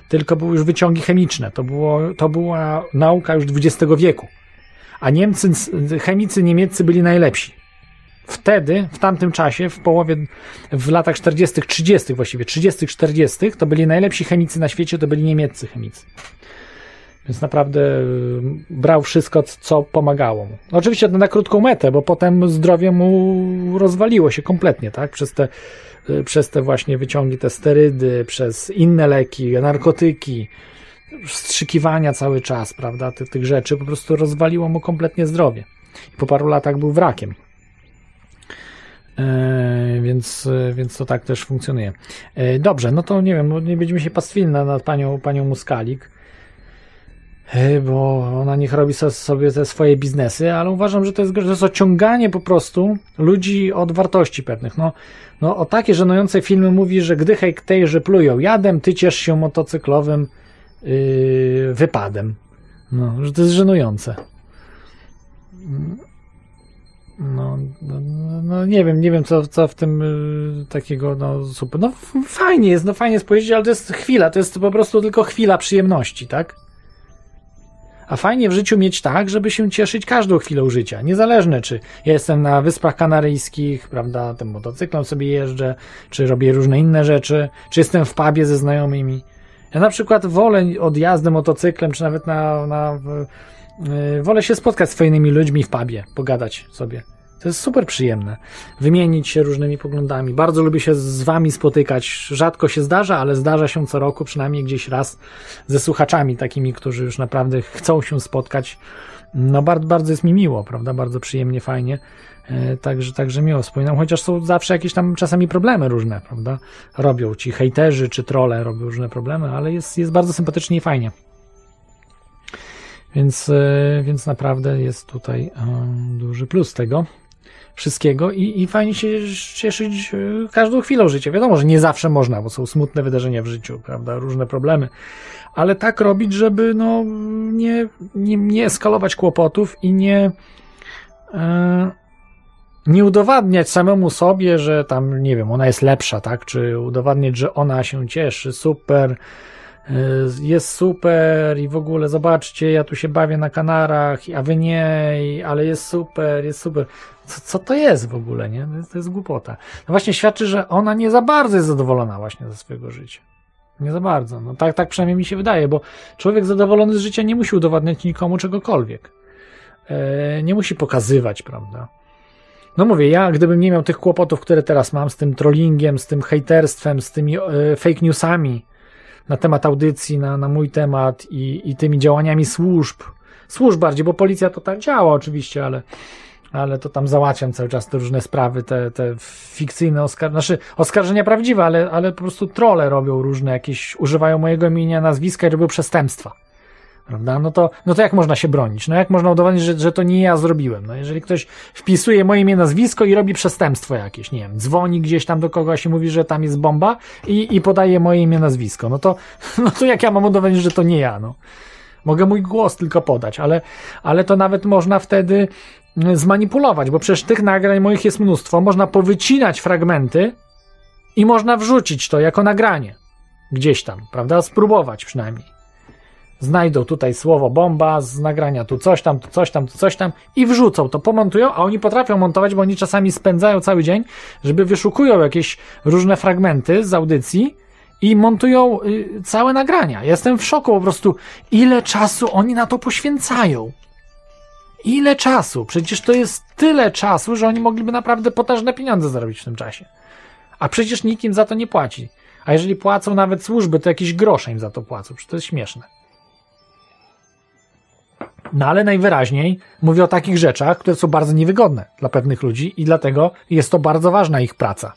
tylko były już wyciągi chemiczne, to, było, to była nauka już XX wieku, a Niemcy, chemicy niemieccy byli najlepsi. Wtedy, w tamtym czasie, w połowie, w latach 40., 30., właściwie 30., 40., to byli najlepsi chemicy na świecie, to byli niemieccy chemicy. Więc naprawdę y, brał wszystko, co pomagało mu. Oczywiście na krótką metę, bo potem zdrowie mu rozwaliło się kompletnie, tak? Przez te, y, przez te właśnie wyciągi, te sterydy, przez inne leki, narkotyki, wstrzykiwania cały czas, prawda? Tych, tych rzeczy po prostu rozwaliło mu kompletnie zdrowie. I po paru latach był wrakiem. E, więc, więc to tak też funkcjonuje. E, dobrze, no to nie wiem, no nie będziemy się pastwili nad panią, panią Muskalik bo ona niech robi sobie te swoje biznesy, ale uważam, że to jest, że to jest ociąganie po prostu ludzi od wartości pewnych. No, no o takie żenujące filmy mówi, że gdy hejtejrzy plują jadem, ty ciesz się motocyklowym yy, wypadem. No, że to jest żenujące. No, no, no, nie wiem, nie wiem, co, co w tym y, takiego, no super. No fajnie jest, no fajnie jest powiedzieć, ale to jest chwila, to jest po prostu tylko chwila przyjemności, tak? A fajnie w życiu mieć tak, żeby się cieszyć każdą chwilą życia. Niezależne, czy ja jestem na Wyspach Kanaryjskich, prawda, tym motocyklem sobie jeżdżę, czy robię różne inne rzeczy, czy jestem w pubie ze znajomymi. Ja na przykład wolę od jazdy motocyklem, czy nawet na, na yy, wolę się spotkać z fajnymi ludźmi w pubie, pogadać sobie. To jest super przyjemne. Wymienić się różnymi poglądami. Bardzo lubię się z wami spotykać. Rzadko się zdarza, ale zdarza się co roku, przynajmniej gdzieś raz ze słuchaczami takimi, którzy już naprawdę chcą się spotkać. No bardzo, bardzo jest mi miło, prawda? Bardzo przyjemnie, fajnie. E, także, także miło wspominam, chociaż są zawsze jakieś tam czasami problemy różne, prawda? Robią ci hejterzy czy trole, robią różne problemy, ale jest, jest bardzo sympatycznie i fajnie. Więc, e, więc naprawdę jest tutaj duży plus tego wszystkiego i, i fajnie się cieszyć e, każdą chwilą życia. Wiadomo, że nie zawsze można, bo są smutne wydarzenia w życiu, prawda, różne problemy, ale tak robić, żeby no, nie, nie, nie eskalować kłopotów i nie, e, nie udowadniać samemu sobie, że tam, nie wiem, ona jest lepsza, tak, czy udowadniać, że ona się cieszy, super, jest super i w ogóle zobaczcie, ja tu się bawię na Kanarach, a wy nie, ale jest super, jest super co, co to jest w ogóle, nie? To jest, to jest głupota. No właśnie świadczy, że ona nie za bardzo jest zadowolona właśnie ze swojego życia. Nie za bardzo. No tak, tak przynajmniej mi się wydaje, bo człowiek zadowolony z życia nie musi udowadniać nikomu czegokolwiek. E, nie musi pokazywać, prawda? No mówię, ja gdybym nie miał tych kłopotów, które teraz mam z tym trollingiem, z tym hejterstwem, z tymi e, fake newsami na temat audycji, na, na mój temat i, i tymi działaniami służb, służb bardziej, bo policja to tak działa oczywiście, ale ale to tam załatwiam cały czas te różne sprawy, te, te fikcyjne oskarżenia, znaczy oskarżenia prawdziwe, ale, ale po prostu trole robią różne jakieś, używają mojego imienia, nazwiska i robią przestępstwa. Prawda? No to, no to jak można się bronić? No jak można udowodnić, że, że to nie ja zrobiłem? No jeżeli ktoś wpisuje moje imię, nazwisko i robi przestępstwo jakieś, nie wiem, dzwoni gdzieś tam do kogoś i mówi, że tam jest bomba i, i podaje moje imię, nazwisko, no to, *laughs* no to jak ja mam udowodnić, że to nie ja, no? Mogę mój głos tylko podać, ale, ale to nawet można wtedy zmanipulować, bo przecież tych nagrań moich jest mnóstwo. Można powycinać fragmenty i można wrzucić to jako nagranie. Gdzieś tam, prawda? Spróbować przynajmniej. Znajdą tutaj słowo bomba z nagrania, tu coś tam, tu coś tam, tu coś tam i wrzucą to, pomontują, a oni potrafią montować, bo oni czasami spędzają cały dzień, żeby wyszukują jakieś różne fragmenty z audycji i montują y, całe nagrania. Jestem w szoku po prostu, ile czasu oni na to poświęcają. Ile czasu? Przecież to jest tyle czasu, że oni mogliby naprawdę potężne pieniądze zarobić w tym czasie. A przecież nikt im za to nie płaci. A jeżeli płacą nawet służby, to jakieś grosze im za to płacą. Przecież to jest śmieszne. No ale najwyraźniej mówię o takich rzeczach, które są bardzo niewygodne dla pewnych ludzi i dlatego jest to bardzo ważna ich praca.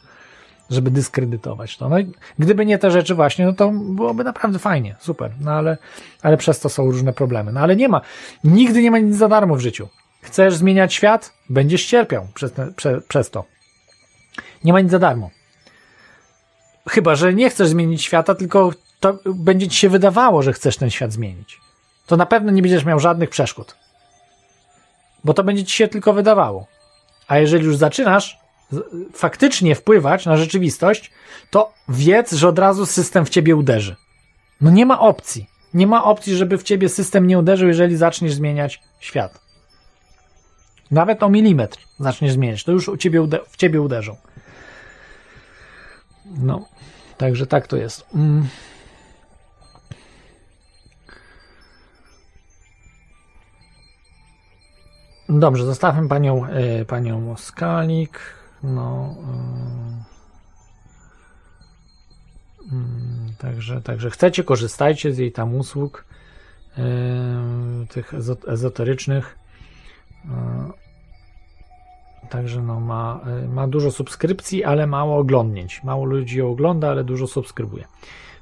żeby dyskredytować to. No gdyby nie te rzeczy właśnie, no to byłoby naprawdę fajnie, super, no ale, ale przez to są różne problemy. No ale nie ma, nigdy nie ma nic za darmo w życiu. Chcesz zmieniać świat? Będziesz cierpiał przez, te, prze, przez to. Nie ma nic za darmo. Chyba, że nie chcesz zmienić świata, tylko to będzie ci się wydawało, że chcesz ten świat zmienić. To na pewno nie będziesz miał żadnych przeszkód. Bo to będzie ci się tylko wydawało. A jeżeli już zaczynasz faktycznie wpływać na rzeczywistość, to wiedz, że od razu system w ciebie uderzy. No nie ma opcji. Nie ma opcji, żeby w ciebie system nie uderzył, jeżeli zaczniesz zmieniać świat. Nawet o milimetr zaczniesz zmieniać, to już u ciebie w ciebie uderzą. No, także tak to jest. Mm. Dobrze, zostawmy panią, y, panią Moskalik. No. Y, y, także, także chcecie, korzystajcie z jej tam usług tych ezoterycznych. Także no ma, ma dużo subskrypcji, ale mało oglądnięć. Mało ludzi ją ogląda, ale dużo subskrybuje.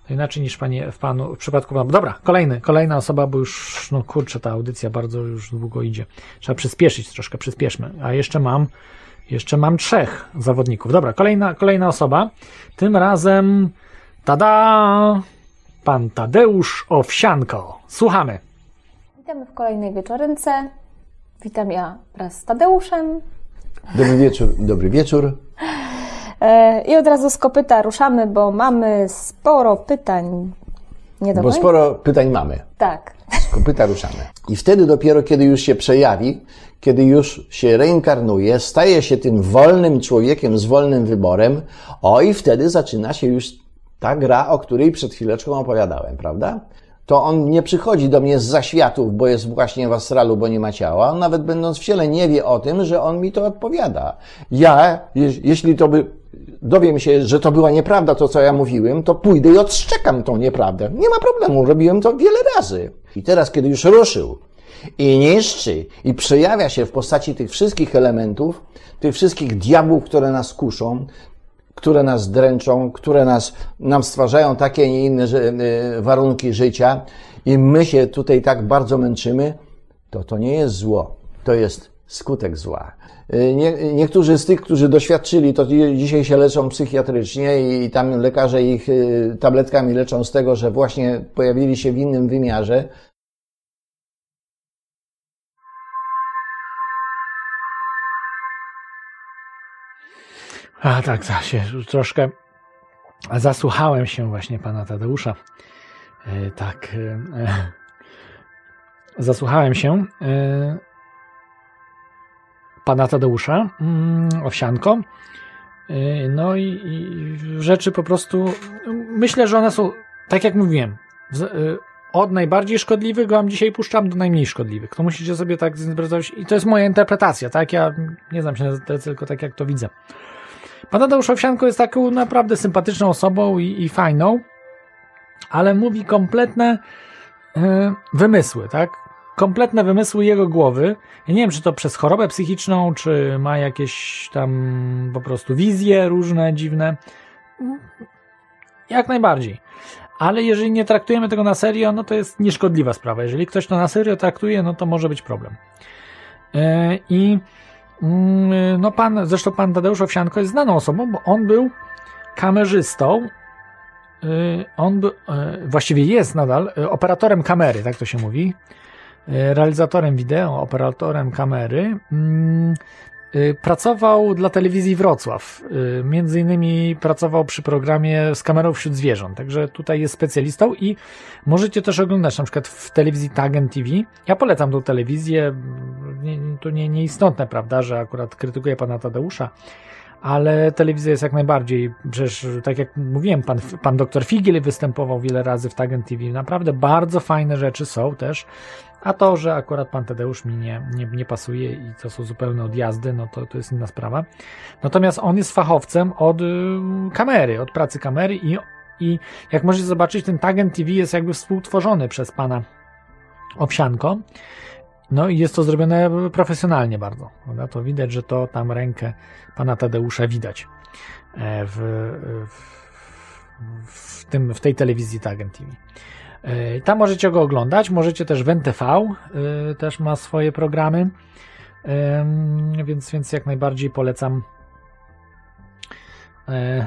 To inaczej niż panie, w panu, w przypadku panu. Dobra, kolejny, kolejna osoba, bo już, no kurczę, ta audycja bardzo już długo idzie. Trzeba przyspieszyć troszkę, przyspieszmy. A jeszcze mam, jeszcze mam trzech zawodników. Dobra, kolejna, kolejna osoba. Tym razem, tada! Pan Tadeusz Owsianko. Słuchamy. Witamy w kolejnej wieczorynce. Witam ja wraz z Tadeuszem. Dobry wieczór, dobry wieczór. E, I od razu z kopyta ruszamy, bo mamy sporo pytań. Nie do Bo sporo pytań mamy. Tak. Z kopyta ruszamy. I wtedy dopiero, kiedy już się przejawi, kiedy już się reinkarnuje, staje się tym wolnym człowiekiem z wolnym wyborem, o i wtedy zaczyna się już ta gra, o której przed chwileczką opowiadałem, prawda? to on nie przychodzi do mnie z zaświatów, bo jest właśnie w astralu, bo nie ma ciała. On nawet będąc w ciele nie wie o tym, że on mi to odpowiada. Ja, jeśli to by dowiem się, że to była nieprawda to, co ja mówiłem, to pójdę i odszczekam tą nieprawdę. Nie ma problemu, robiłem to wiele razy. I teraz, kiedy już ruszył i niszczy i przejawia się w postaci tych wszystkich elementów, tych wszystkich diabłów, które nas kuszą, które nas dręczą, które nas, nam stwarzają takie, nie inne y, warunki życia i my się tutaj tak bardzo męczymy, to to nie jest zło, to jest skutek zła. Y, nie, niektórzy z tych, którzy doświadczyli, to dzisiaj się leczą psychiatrycznie i tam lekarze ich y, tabletkami leczą z tego, że właśnie pojawili się w innym wymiarze. A tak, się troszkę zasłuchałem się właśnie pana Tadeusza. E, tak. *laughs* Zasłuchałem się pana Tadeusza mm, Owsianko. No i, i, rzeczy po prostu myślę, że one są, tak jak mówiłem, od najbardziej szkodliwych wam dzisiaj puszczam do najmniej szkodliwych. To musicie sobie tak zinterpretować. I to jest moja interpretacja, tak? Ja nie znam się na to, tylko tak jak to widzę. Pan Tadeusz Owsianko jest taką naprawdę sympatyczną osobą i, i fajną, ale mówi kompletne e, wymysły, tak? Kompletne wymysły jego głowy. Ja nie wiem, czy to przez chorobę psychiczną, czy ma jakieś tam po prostu wizje różne, dziwne. Jak najbardziej. Ale jeżeli nie traktujemy tego na serio, no to jest nieszkodliwa sprawa. Jeżeli ktoś to na serio traktuje, no to może być problem. Yy, I Mm, no pan, zresztą pan Tadeusz Owsianko jest znaną osobą, bo on był kamerzystą, y, on y, właściwie jest nadal operatorem kamery, tak to się mówi, realizatorem wideo, operatorem kamery. Mm, pracował dla telewizji Wrocław. Między innymi pracował przy programie z kamerą wśród zwierząt, także tutaj jest specjalistą i możecie też oglądać na przykład w telewizji Tagen TV. Ja polecam tą telewizję, nie, to nie, nieistotne, prawda, że akurat krytykuje pana Tadeusza, ale telewizja jest jak najbardziej, przecież tak jak mówiłem, pan, pan doktor Figiel występował wiele razy w Tagen TV, naprawdę bardzo fajne rzeczy są też, a to, że akurat pan Tadeusz mi nie, nie, nie pasuje i to są zupełne odjazdy, no to, to jest inna sprawa. Natomiast on jest fachowcem od y, kamery, od pracy kamery i, i jak możecie zobaczyć, ten Tagen TV jest jakby współtworzony przez pana Owsianko. No i jest to zrobione profesjonalnie bardzo. Prawda? To widać, że to tam rękę pana Tadeusza widać. e, w, w, w, tym, w tej telewizji Tagen TV. E, Tam możecie go oglądać, możecie też w NTV, e, też ma swoje programy, więc, więc jak najbardziej polecam e,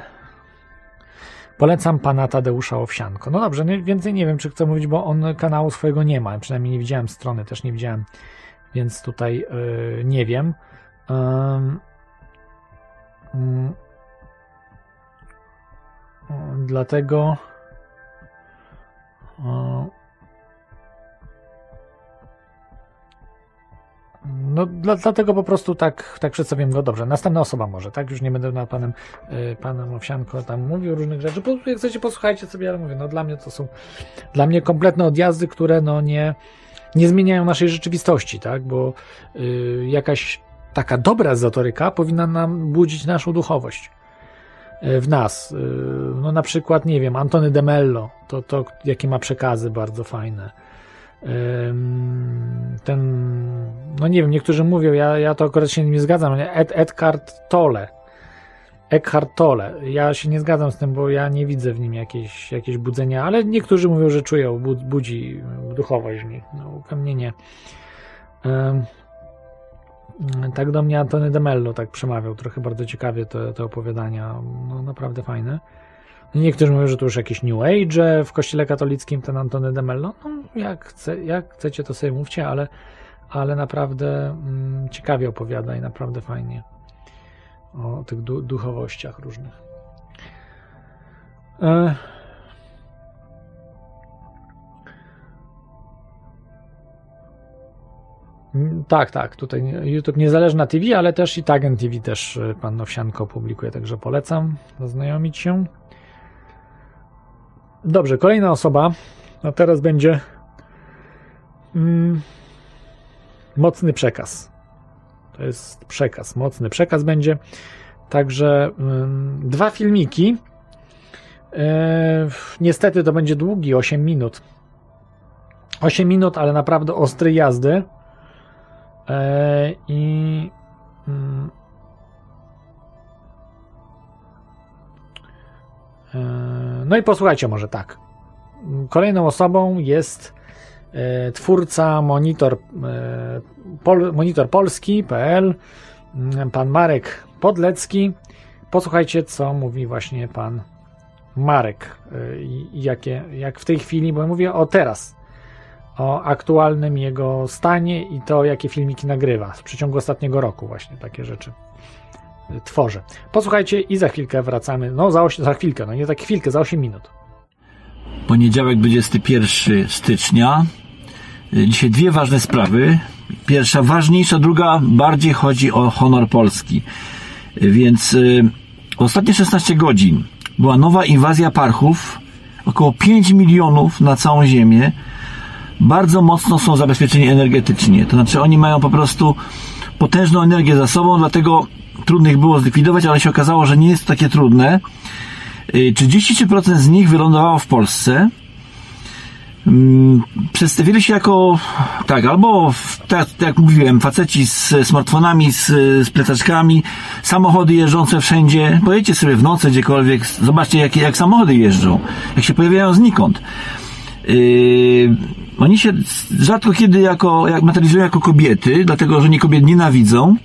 polecam pana Tadeusza Owsianko. No dobrze, więcej nie wiem, czy chcę mówić, bo on kanału swojego nie ma, przynajmniej nie widziałem strony, też nie widziałem, więc tutaj nie wiem. Em, mm, Dlatego. O, No, dla, dlatego po prostu tak, tak przedstawiłem go dobrze. Następna osoba może, tak? Już nie będę na panem, y, panem Owsianko tam mówił różnych rzeczy. Po, jak chcecie, posłuchajcie sobie, ale mówię, no dla mnie to są dla mnie kompletne odjazdy, które no nie, nie zmieniają naszej rzeczywistości, tak? Bo y, jakaś taka dobra ezoteryka powinna nam budzić naszą duchowość w nas. Y, no na przykład, nie wiem, Antony de Mello, to, to jakie ma przekazy bardzo fajne. Ten, no nie wiem, niektórzy mówią, ja, ja to akurat się nie zgadzam? Ed, Edgard Tolle. Eckhart Tolle. Ja się nie zgadzam z tym, bo ja nie widzę w nim jakieś, jakieś budzenia, ale niektórzy mówią, że czują, bu- budzi duchowość w nich. No, u mnie nie. Ym, tak do mnie Antony de Mello tak przemawiał, trochę bardzo ciekawie te, te opowiadania, no naprawdę fajne. Niektórzy mówią, że to już jakieś New Age w kościele katolickim, ten Antony de Mello. No, jak, chce, jak chcecie, to sobie mówcie, ale, ale naprawdę mm, ciekawie opowiada i naprawdę fajnie o tych du- duchowościach różnych. E... Tak, tak, tutaj YouTube Niezależna TV, ale też i Tagen TV też y, pan Nowsianko publikuje, także polecam zaznajomić się. Dobrze, kolejna osoba. A teraz będzie mm, mocny przekaz. To jest przekaz, mocny przekaz będzie. Także mm, dwa filmiki. E, niestety to będzie długi, 8 minut. 8 minut, ale naprawdę ostrej jazdy. E, I mm, e, no i posłuchajcie może tak. Kolejną osobą jest e, twórca monitor, pol, monitor mm, pan Marek Podlecki. Posłuchajcie, co mówi właśnie pan Marek i jakie, jak w tej chwili, bo mówię o teraz, o aktualnym jego stanie i to, jakie filmiki nagrywa w przeciągu ostatniego roku, właśnie takie rzeczy y, tworzy. Posłuchajcie i za chwilkę wracamy. No, za, za chwilkę, no nie za chwilkę, za 8 minut. Poniedziałek 21 stycznia. Y, Dzisiaj dwie ważne sprawy. Pierwsza ważniejsza, druga bardziej chodzi o honor Polski. Y, Więc y, ostatnie 16 godzin była nowa inwazja parchów. Około 5 milionów na całą ziemię. Bardzo mocno są zabezpieczeni energetycznie. To znaczy oni mają po prostu potężną energię za sobą, dlatego trudno ich było zlikwidować, ale się okazało, że nie jest to takie trudne. Y, 33% z nich wylądowało w Polsce. Mm, Przedstawili się jako, tak, albo, tak, tak jak mówiłem, faceci z smartfonami, z, z plecaczkami, samochody jeżdżące wszędzie. Pojedźcie sobie w nocy gdziekolwiek, zobaczcie jak, jak samochody jeżdżą, jak się pojawiają znikąd. Yy, oni się rzadko kiedy jako, jak materializują jako kobiety, dlatego że oni kobiet nienawidzą.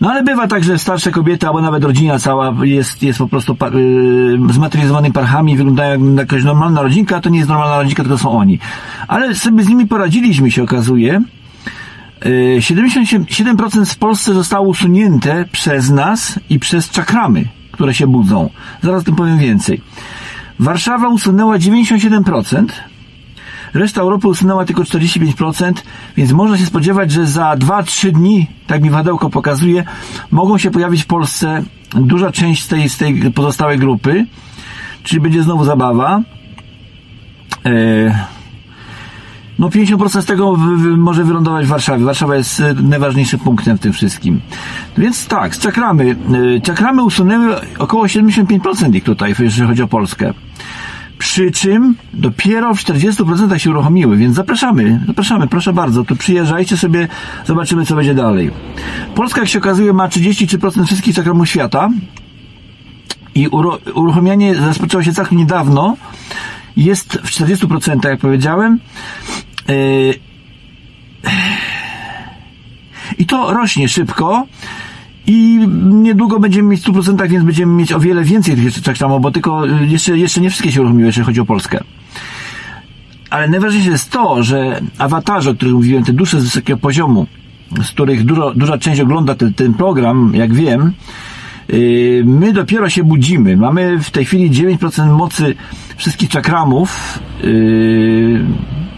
No ale bywa tak, że starsze kobiety, albo nawet rodzina cała jest, jest po prostu pa, yy, zmaterializowanymi parchami, wyglądają jak jakaś normalna rodzinka, a to nie jest normalna rodzinka, tylko są oni. Ale sobie z nimi poradziliśmy, się okazuje. Yy, 77% z Polsce zostało usunięte przez nas i przez czakramy, które się budzą. Zaraz o tym powiem więcej. Warszawa usunęła 97%, Reszta Europy usunęła tylko 45%, więc można się spodziewać, że za 2-3 dni, tak mi wadełko pokazuje, mogą się pojawić w Polsce duża część z tej, z tej pozostałej grupy, czyli będzie znowu zabawa. E, no 50% z tego może wylądować w Warszawie. Warszawa jest e, najważniejszym punktem w tym wszystkim. Więc tak, z czakramy. E, Czakramy usunęły około 75% ich tutaj, jeżeli chodzi o Polskę. Przy czym dopiero w 40% się uruchomiły, więc zapraszamy, zapraszamy, proszę bardzo, tu przyjeżdżajcie sobie, zobaczymy co będzie dalej. Polska, jak się okazuje, ma 33% wszystkich czakramów świata, i uro, uruchomienie rozpoczęło się całkiem niedawno. Jest w 40%, jak powiedziałem. Yy, I to rośnie szybko. I niedługo będziemy mieć w 100%, więc będziemy mieć o wiele więcej tych jeszcze tak samo, bo tylko y, jeszcze, jeszcze nie wszystkie się uruchomiły, jeżeli chodzi o Polskę. Ale najważniejsze jest to, że awatarze, o których mówiłem, te dusze z wysokiego poziomu, z których dużo, duża część ogląda ten, ten program, jak wiem, yy, my dopiero się budzimy. Mamy w tej chwili 9% mocy wszystkich czakramów. Yy,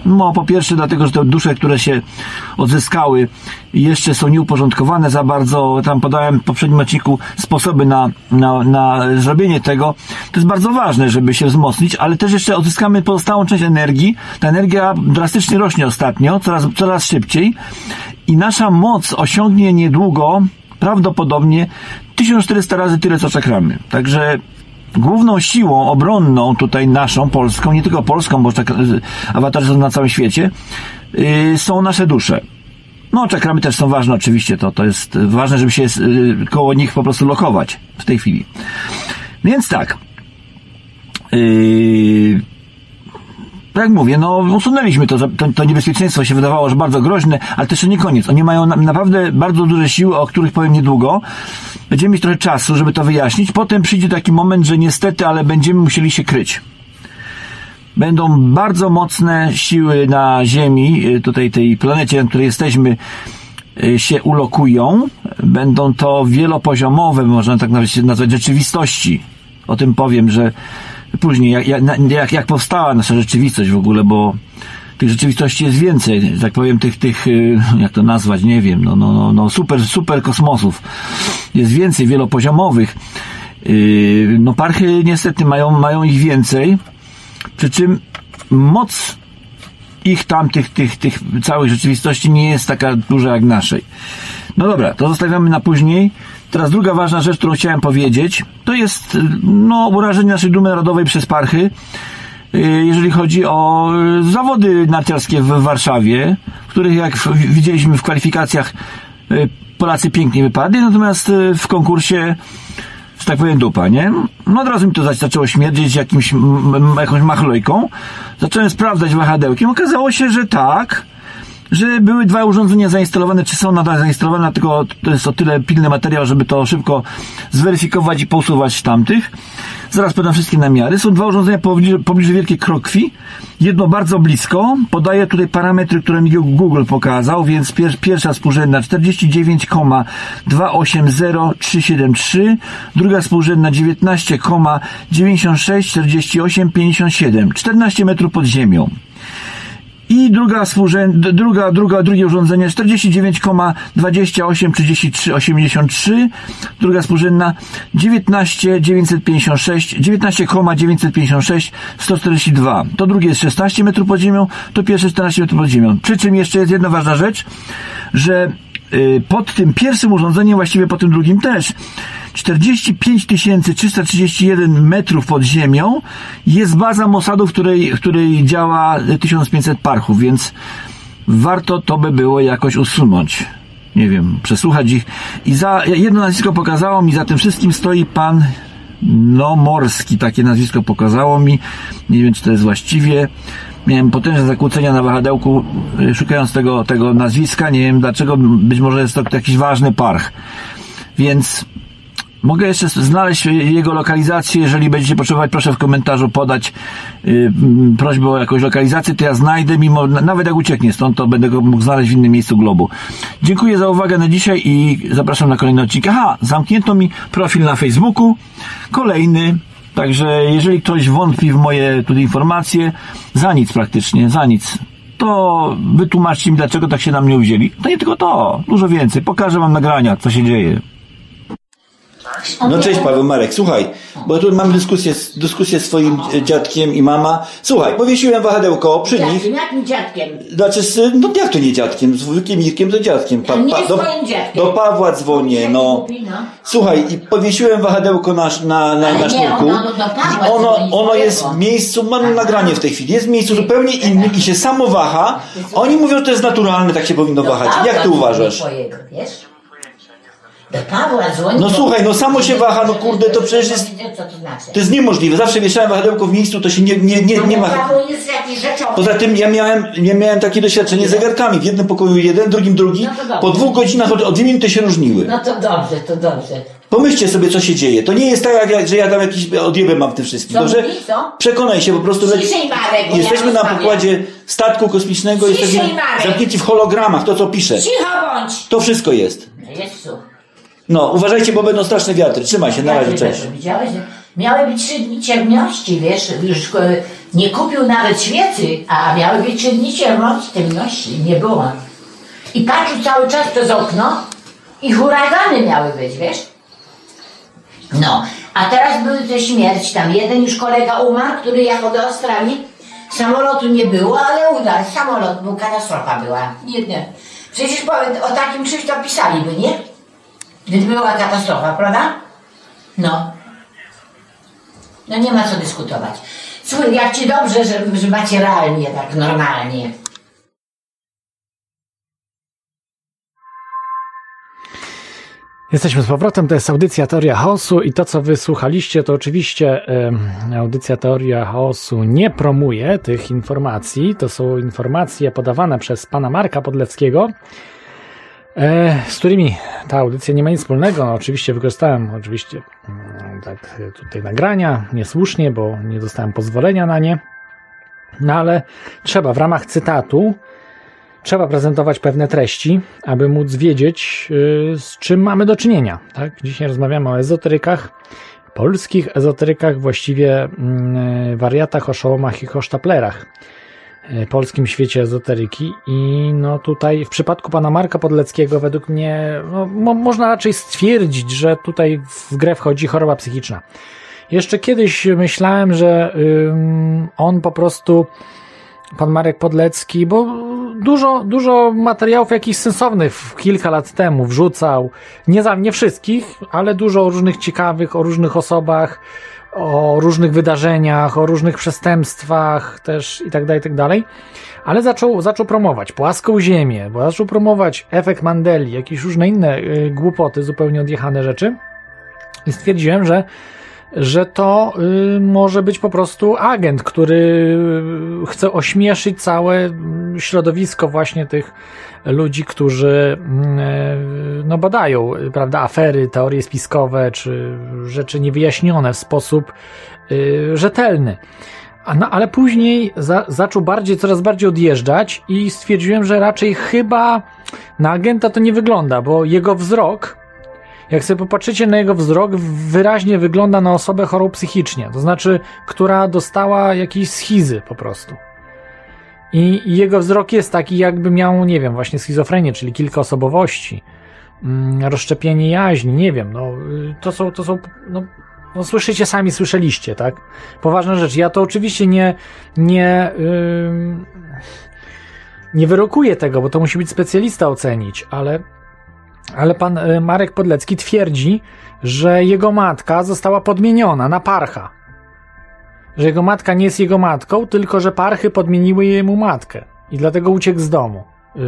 no, po pierwsze, dlatego, że te dusze, które się odzyskały, jeszcze są nieuporządkowane za bardzo. Tam podałem w poprzednim odcinku sposoby na, na, na zrobienie tego. To jest bardzo ważne, żeby się wzmocnić, ale też jeszcze odzyskamy pozostałą część energii. Ta energia drastycznie rośnie ostatnio, coraz, coraz szybciej i nasza moc osiągnie niedługo prawdopodobnie 1400 razy tyle, co czakramy. Także główną siłą obronną tutaj naszą, polską, nie tylko polską, bo tak, awatarzy są na całym świecie, yy, są nasze dusze. No, czakramy też są ważne oczywiście, to, to jest ważne, żeby się yy, koło nich po prostu lokować w tej chwili. Więc tak. Yy, jak mówię, no usunęliśmy to, to, to niebezpieczeństwo się wydawało, że bardzo groźne, ale to jeszcze nie koniec. Oni mają na, naprawdę bardzo duże siły, o których powiem niedługo. Będziemy mieć trochę czasu, żeby to wyjaśnić. Potem przyjdzie taki moment, że niestety, ale będziemy musieli się kryć. Będą bardzo mocne siły na Ziemi, tutaj tej planecie, na której jesteśmy, się ulokują. Będą to wielopoziomowe, można tak nazwać, rzeczywistości. O tym powiem, że później, jak, jak, jak powstała nasza rzeczywistość w ogóle, bo tych rzeczywistości jest więcej, tak powiem, tych, tych, jak to nazwać, nie wiem, no, no, no, no super, super kosmosów. Jest więcej wielopoziomowych. No parchy niestety mają, mają ich więcej, przy czym moc ich tamtych, tych, tych całych rzeczywistości nie jest taka duża jak naszej. No dobra, to zostawiamy na później. Teraz druga ważna rzecz, którą chciałem powiedzieć, to jest no, urażenie naszej dumy narodowej przez parchy, jeżeli chodzi o zawody narciarskie w Warszawie, w których jak widzieliśmy w kwalifikacjach Polacy pięknie wypadli, natomiast w konkursie że tak powiem dupa, nie? No od razu mi to zaczęło śmierdzieć jakimś, jakąś machlojką. Zacząłem sprawdzać wahadełkiem. Okazało się, że tak, że były dwa urządzenia zainstalowane, czy są nadal zainstalowane, tylko to jest o tyle pilny materiał, żeby to szybko zweryfikować i posuwać tamtych. Zaraz podam wszystkie namiary. Są dwa urządzenia pobliżu, pobliżu Wielkiej Krokwi. Jedno bardzo blisko. Podaję tutaj parametry, które mi Google pokazał, więc pier, pierwsza współrzędna 49,280373, druga współrzędna 19,964857, 14 metrów pod ziemią. I druga współrzęd, druga, druga, drugie urządzenie 49,283383, druga współrzędna 19,956, 19,956 142. To drugie jest 16 metrów pod ziemią, to pierwsze 14 metrów pod ziemią. Przy czym jeszcze jest jedna ważna rzecz, że pod tym pierwszym urządzeniem, właściwie po tym drugim też, 45 331 metrów pod ziemią jest baza Mossadu, w której, w której działa 1500 parchów, więc warto to by było jakoś usunąć. Nie wiem, przesłuchać ich. I za jedno nazwisko pokazało mi, za tym wszystkim stoi pan Nomorski, takie nazwisko pokazało mi. Nie wiem, czy to jest właściwie miałem potężne zakłócenia na wahadełku, szukając tego, tego nazwiska. Nie wiem dlaczego, być może jest to jakiś ważny parch. Więc mogę jeszcze znaleźć jego lokalizację. Jeżeli będziecie potrzebować, proszę w komentarzu podać yy, prośbę o jakąś lokalizację, to ja znajdę, mimo, nawet jak ucieknie stąd, to będę go mógł znaleźć w innym miejscu globu. Dziękuję za uwagę na dzisiaj i zapraszam na kolejny odcinek. Aha, zamknięto mi profil na Facebooku. Kolejny Także jeżeli ktoś wątpi w moje tutaj informacje, za nic praktycznie, za nic, to wytłumaczcie mi, dlaczego tak się na mnie uwzięli. To nie tylko to, dużo więcej. Pokażę wam nagrania, co się dzieje. No cześć Paweł Marek, słuchaj, bo tu mam dyskusję, dyskusję z swoim dziadkiem i mama. Słuchaj, powiesiłem wahadełko przy nich. Dziadkiem, jakim dziadkiem? Znaczy, no jak to nie dziadkiem? Z wujkiem Mirkiem to dziadkiem. Pa, nie do, dziadkiem. do Pawła dzwonię, no. Słuchaj, i powiesiłem wahadełko na, na, na, na sznurku. Nie, ono, do Pawła I ono, dzwoni, ono jest swojego. w miejscu, mam nagranie w tej chwili, jest w miejscu zupełnie innym i się samo waha. Oni mówią, że to jest naturalne, tak się powinno wahać. Jak ty uważasz? Wiesz? No słuchaj, no samo się waha, no kurde, to przecież jest- to znaczy? To jest niemożliwe. Zawsze wieszałem wahadełko w miejscu, to się nie, nie, nie, nie Ale ma. Poza tym ja miałem, ja miałem takie doświadczenie z zegarkami. W jednym pokoju jeden, w drugim drugi. No. Po dwóch godzinach o, dwie minuty się różniły. No to dobrze, to dobrze. Pomyślcie sobie, co się dzieje. To nie jest tak, jak ja, że ja tam jakiś odjeby mam w tym wszystkim. Co Dobrze? mówi, co? Przekonaj się po prostu. Ciszej, Marek, Jesteśmy na pokładzie statku kosmicznego, Ciszej, jesteśmy Marek. zamknięci w hologramach, to co pisze. Cicho bądź! To wszystko jest. Jezu. No, uważajcie, bo będą straszne wiatry. Trzymaj się, na razie, cześć. Widziałeś? Miały być trzy dni ciemności, wiesz, już nie kupił nawet świecy, a miały być trzy dni ciemności, ciemności, nie było. I patrzył cały czas przez okno i huragany miały być, wiesz? No, a teraz były te śmierci, tam jeden już kolega umarł, który jechał do Australii, samolotu nie było, ale udarł, samolot był, katastrofa była, nie, nie. Przecież powie- o takim czymś to pisaliby, nie? Gdyby była katastrofa, prawda? No. No nie ma co dyskutować. Słuchaj, jak ci dobrze, że, że macie realnie, tak normalnie. Jesteśmy z powrotem, to jest audycja Teoria Chaosu i to, co wysłuchaliście, to oczywiście em, audycja Teoria Chaosu nie promuje tych informacji. To są informacje podawane przez pana Marka Podlewskiego, z którymi ta audycja nie ma nic wspólnego. No, oczywiście wykorzystałem oczywiście mm, tak e, tutaj nagrania niesłusznie, bo nie dostałem pozwolenia na nie. No ale trzeba w ramach cytatu trzeba prezentować pewne treści, aby móc wiedzieć, yy, z czym mamy do czynienia. Tak? Dzisiaj rozmawiamy o ezoterykach, polskich ezoterykach, właściwie mm, wariatach, oszołomach i hosztaplerach polskim świecie ezoteryki i no tutaj w przypadku pana Marka Podleckiego według mnie no, mo, można raczej stwierdzić, że tutaj w grę wchodzi choroba psychiczna. Jeszcze kiedyś myślałem, że ym, on po prostu pan Marek Podlecki, bo dużo, dużo materiałów jakichś sensownych kilka lat temu wrzucał. Nie, za, nie wszystkich, ale dużo różnych ciekawych, o różnych osobach, o różnych wydarzeniach, o różnych przestępstwach też i tak dalej, i tak dalej. Ale zaczął, zaczął promować płaską ziemię, bo zaczął promować efekt Mandeli, jakieś różne inne y, głupoty, zupełnie odjechane rzeczy. I stwierdziłem, że że to y, może być po prostu agent, który y, chce ośmieszyć całe mm, środowisko właśnie tych ludzi, którzy mm, y, no, badają prawda, afery, teorie spiskowe czy rzeczy niewyjaśnione w sposób y, rzetelny. No, ale później za, zaczął bardziej, coraz bardziej odjeżdżać i stwierdziłem, że raczej chyba na agenta to nie wygląda, bo jego wzrok jak sobie popatrzycie na jego wzrok, wyraźnie wygląda na osobę chorą psychicznie, to znaczy, która dostała jakiejś schizy po prostu. I, I jego wzrok jest taki, jakby miał, nie wiem, właśnie schizofrenię, czyli kilka osobowości, mm, rozszczepienie jaźni, nie wiem, no, to są, to są, no, no słyszycie sami, słyszeliście, tak? Poważna rzecz. Ja to oczywiście nie, nie, ym, nie wyrokuję tego, bo to musi być specjalista ocenić, ale ale pan y, Marek Podlecki twierdzi, że jego matka została podmieniona na parcha. Że jego matka nie jest jego matką, tylko że parchy podmieniły jemu matkę. I dlatego uciekł z domu. Yy,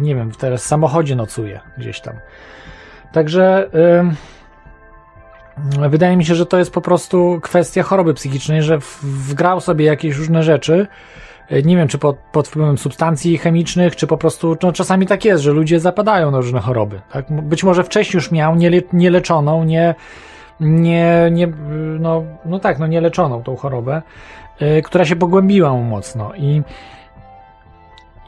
nie wiem, teraz w samochodzie nocuje gdzieś tam. Także yy, wydaje mi się, że to jest po prostu kwestia choroby psychicznej, że w- wgrał sobie jakieś różne rzeczy. Yy, Nie wiem, czy pod, pod wpływem substancji chemicznych, czy po prostu, no czasami tak jest, że ludzie zapadają na różne choroby. Tak? Być może wcześniej już miał nie, nie leczoną, nie, nie, nie, no, no tak, no nie leczoną tą chorobę, yy, która się pogłębiła mu mocno i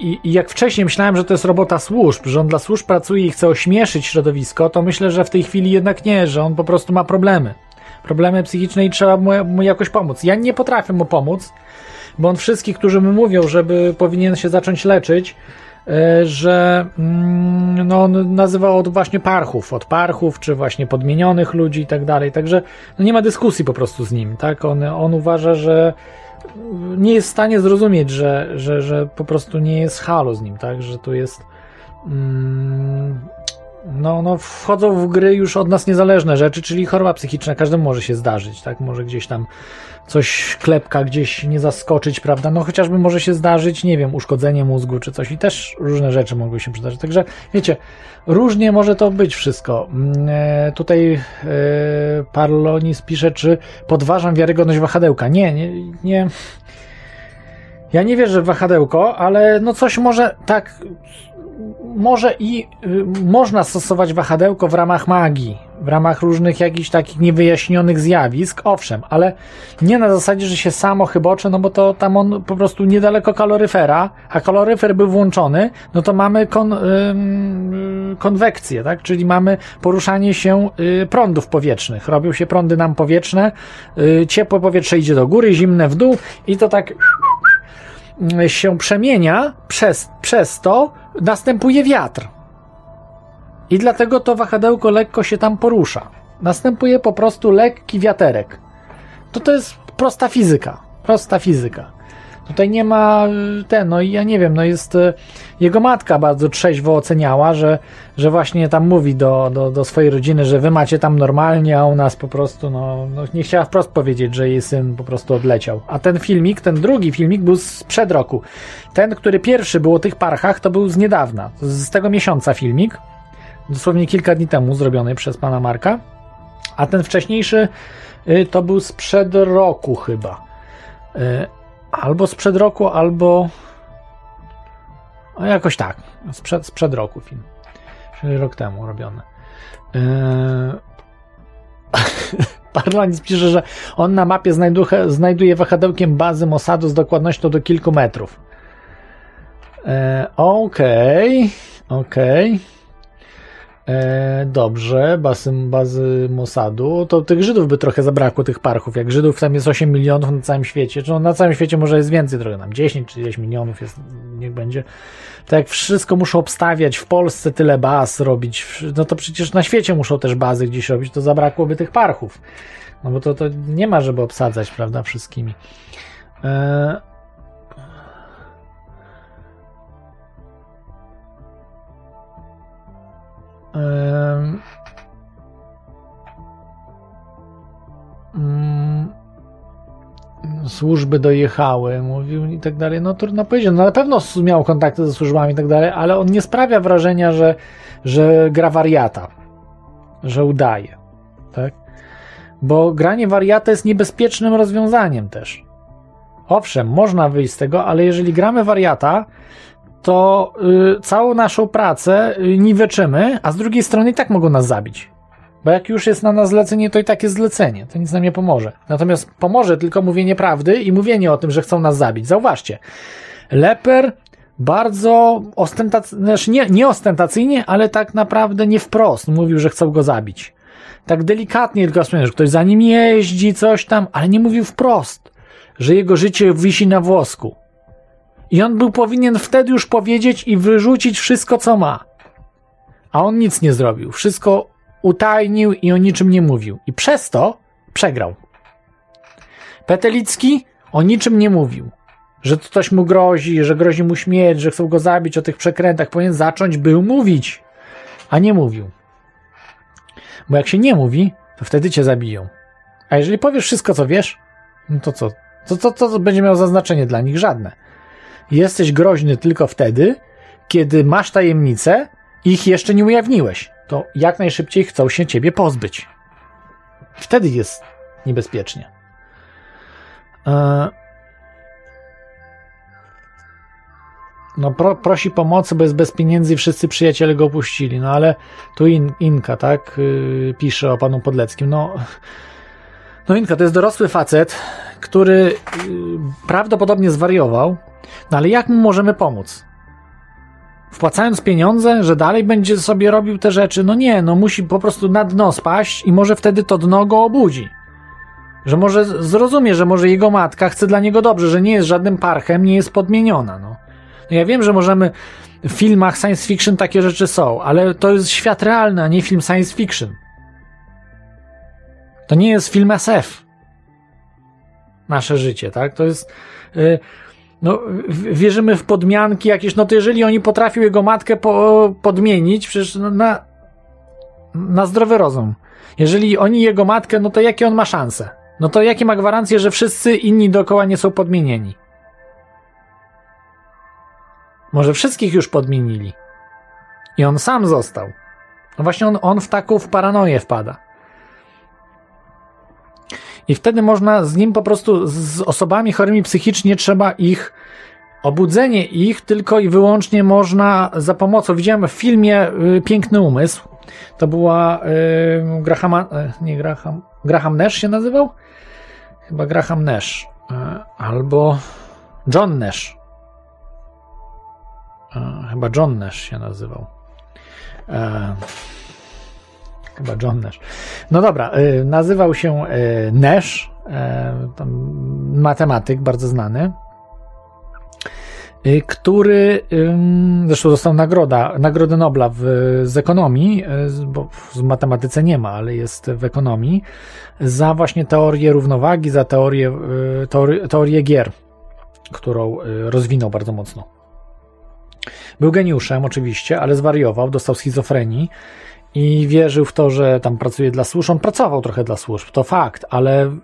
i, I jak wcześniej myślałem, że to jest robota służb, że on dla służb pracuje i chce ośmieszyć środowisko, to myślę, że w tej chwili jednak nie, że on po prostu ma problemy. Problemy psychiczne i trzeba mu, mu jakoś pomóc. Ja nie potrafię mu pomóc, bo on wszystkich, którzy mu mówią, żeby powinien się zacząć leczyć, że mm, no, on nazywa od właśnie parchów, od parchów, czy właśnie podmienionych ludzi i tak dalej. Także no, nie ma dyskusji po prostu z nim. Tak? On, on uważa, że nie jest w stanie zrozumieć, że, że, że po prostu nie jest halo z nim, tak? Że tu jest. Mm, no, no wchodzą w gry już od nas niezależne rzeczy, czyli choroba psychiczna, każdemu może się zdarzyć, tak? Może gdzieś tam coś klepka gdzieś nie zaskoczyć, prawda? No chociażby może się zdarzyć, nie wiem, uszkodzenie mózgu czy coś i też różne rzeczy mogą się przydarzyć. Także wiecie, różnie może to być wszystko. Mm, E, tutaj e, Parlonis pisze, czy podważam wiarygodność wahadełka. Nie, nie, nie. Ja nie wierzę w wahadełko, ale no coś może tak może i y, można stosować wahadełko w ramach magii, w ramach różnych jakichś takich niewyjaśnionych zjawisk, owszem, ale nie na zasadzie, że się samo chybocze, no bo to tam on po prostu niedaleko kaloryfera, a kaloryfer był włączony, no to mamy kon, konwekcję, tak? Czyli mamy poruszanie się y, prądów powietrznych. Robią się prądy nam powietrzne, y, ciepłe powietrze idzie do góry, zimne w dół i to tak się przemienia, przez, przez to następuje wiatr. I dlatego to wahadełko lekko się tam porusza. Następuje po prostu lekki wiaterek. To to jest prosta fizyka. Prosta fizyka. Tutaj nie ma y, ten, no i ja nie wiem, no jest y, jego matka bardzo trzeźwo oceniała, że, że właśnie tam mówi do, do, do swojej rodziny, że wy macie tam normalnie, a u nas po prostu, no, no nie chciała wprost powiedzieć, że jej syn po prostu odleciał. A ten filmik, ten drugi filmik był sprzed roku. Ten, który pierwszy był o tych parchach, to był z niedawna, z tego miesiąca filmik, dosłownie kilka dni temu zrobiony przez pana Marka, a ten wcześniejszy y, to był sprzed roku chyba. Albo sprzed roku, albo. No jakoś tak. Sprzed, sprzed roku film. Czyli rok temu robiony. *laughs* Yy... Parlanic pisze, że on na mapie znajduje, znajduje wahadełkiem bazy Mossadu z dokładnością do kilku metrów. Yy, okej, okej. Okay. E, dobrze, bazy, bazy Mossadu, to tych Żydów by trochę zabrakło, tych parchów. Jak Żydów tam jest 8 milionów na całym świecie, czy no, na całym świecie może jest więcej, trochę nam 10 czy 10 milionów jest, niech będzie. To jak wszystko muszą obstawiać, w Polsce tyle baz robić, no to przecież na świecie muszą też bazy gdzieś robić, to zabrakłoby tych parchów. No bo to, to nie ma, żeby obsadzać, prawda, wszystkimi. E, służby dojechały, mówił i tak dalej. No trudno powiedzieć. No na pewno miał kontakty ze służbami i tak dalej, ale on nie sprawia wrażenia, że, że gra wariata, że udaje. Tak? Bo granie wariata jest niebezpiecznym rozwiązaniem też. Owszem, można wyjść z tego, ale jeżeli gramy wariata, to y, całą naszą pracę y, niweczymy, a z drugiej strony i tak mogą nas zabić. Bo jak już jest na nas zlecenie, to i tak jest zlecenie. To nic nam nie pomoże. Natomiast pomoże tylko mówienie prawdy i mówienie o tym, że chcą nas zabić. Zauważcie. Leper bardzo ostentacyjnie, znaczy nie, nie ostentacyjnie, ale tak naprawdę nie wprost mówił, że chcą go zabić. Tak delikatnie tylko wspomniał, że ktoś za nim jeździ, coś tam, ale nie mówił wprost, że jego życie wisi na włosku. I on był powinien wtedy już powiedzieć i wyrzucić wszystko, co ma. A on nic nie zrobił. Wszystko utajnił i o niczym nie mówił. I przez to przegrał. Petelicki o niczym nie mówił. Że ktoś mu grozi, że grozi mu śmierć, że chcą go zabić o tych przekrętach. Powinien zacząć był mówić, a nie mówił. Bo jak się nie mówi, to wtedy cię zabiją. A jeżeli powiesz wszystko, co wiesz, no to co? To co to, to będzie miało zaznaczenie dla nich? Żadne. Jesteś groźny tylko wtedy, kiedy masz tajemnice ich jeszcze nie ujawniłeś. To jak najszybciej chcą się ciebie pozbyć. Wtedy jest niebezpiecznie. E, no, pro, prosi pomocy, bo jest bez pieniędzy i wszyscy przyjaciele go opuścili. No ale tu in, Inka, tak, yy, pisze o panu Podleckim. No, no Inka to jest dorosły facet, który yy, prawdopodobnie zwariował, no ale jak mu możemy pomóc? Wpłacając pieniądze, że dalej będzie sobie robił te rzeczy? No nie, no musi po prostu na dno spaść i może wtedy to dno go obudzi. Że może zrozumie, że może jego matka chce dla niego dobrze, że nie jest żadnym parchem, nie jest podmieniona. No. no ja wiem, że możemy w filmach science fiction takie rzeczy są, ale to jest świat realny, a nie film science fiction. To nie jest film SF. Nasze życie, tak? To jest. Yy, no, wierzymy w podmianki jakieś, no to jeżeli oni potrafią jego matkę po, podmienić, przecież no, na, na zdrowy rozum. Jeżeli oni jego matkę, no to jakie on ma szanse? No to jakie ma gwarancje, że wszyscy inni dookoła nie są podmienieni? Może wszystkich już podmienili. I on sam został. No właśnie on, on w taką w paranoję wpada. I wtedy można z nim po prostu, z osobami chorymi psychicznie, trzeba ich, obudzenie ich tylko i wyłącznie można za pomocą. Widziałem w filmie y, Piękny Umysł. To była y, Grahama, y, nie Graham, Graham Nash się nazywał? Chyba Graham Nash. Y, albo John Nash. Chyba John Nash się nazywał. Chyba John Nash. No dobra, y, nazywał się y, Nash, y, matematyk bardzo znany, który zresztą dostał nagroda, Nagrodę Nobla w, z ekonomii, bo w matematyce nie ma, ale jest w ekonomii, za właśnie teorię równowagi, za teorię, teori, teorię gier, którą rozwinął bardzo mocno. Był geniuszem oczywiście, ale zwariował, dostał schizofrenii i wierzył w to, że tam pracuje dla służb. On pracował trochę dla służb, to fakt, ale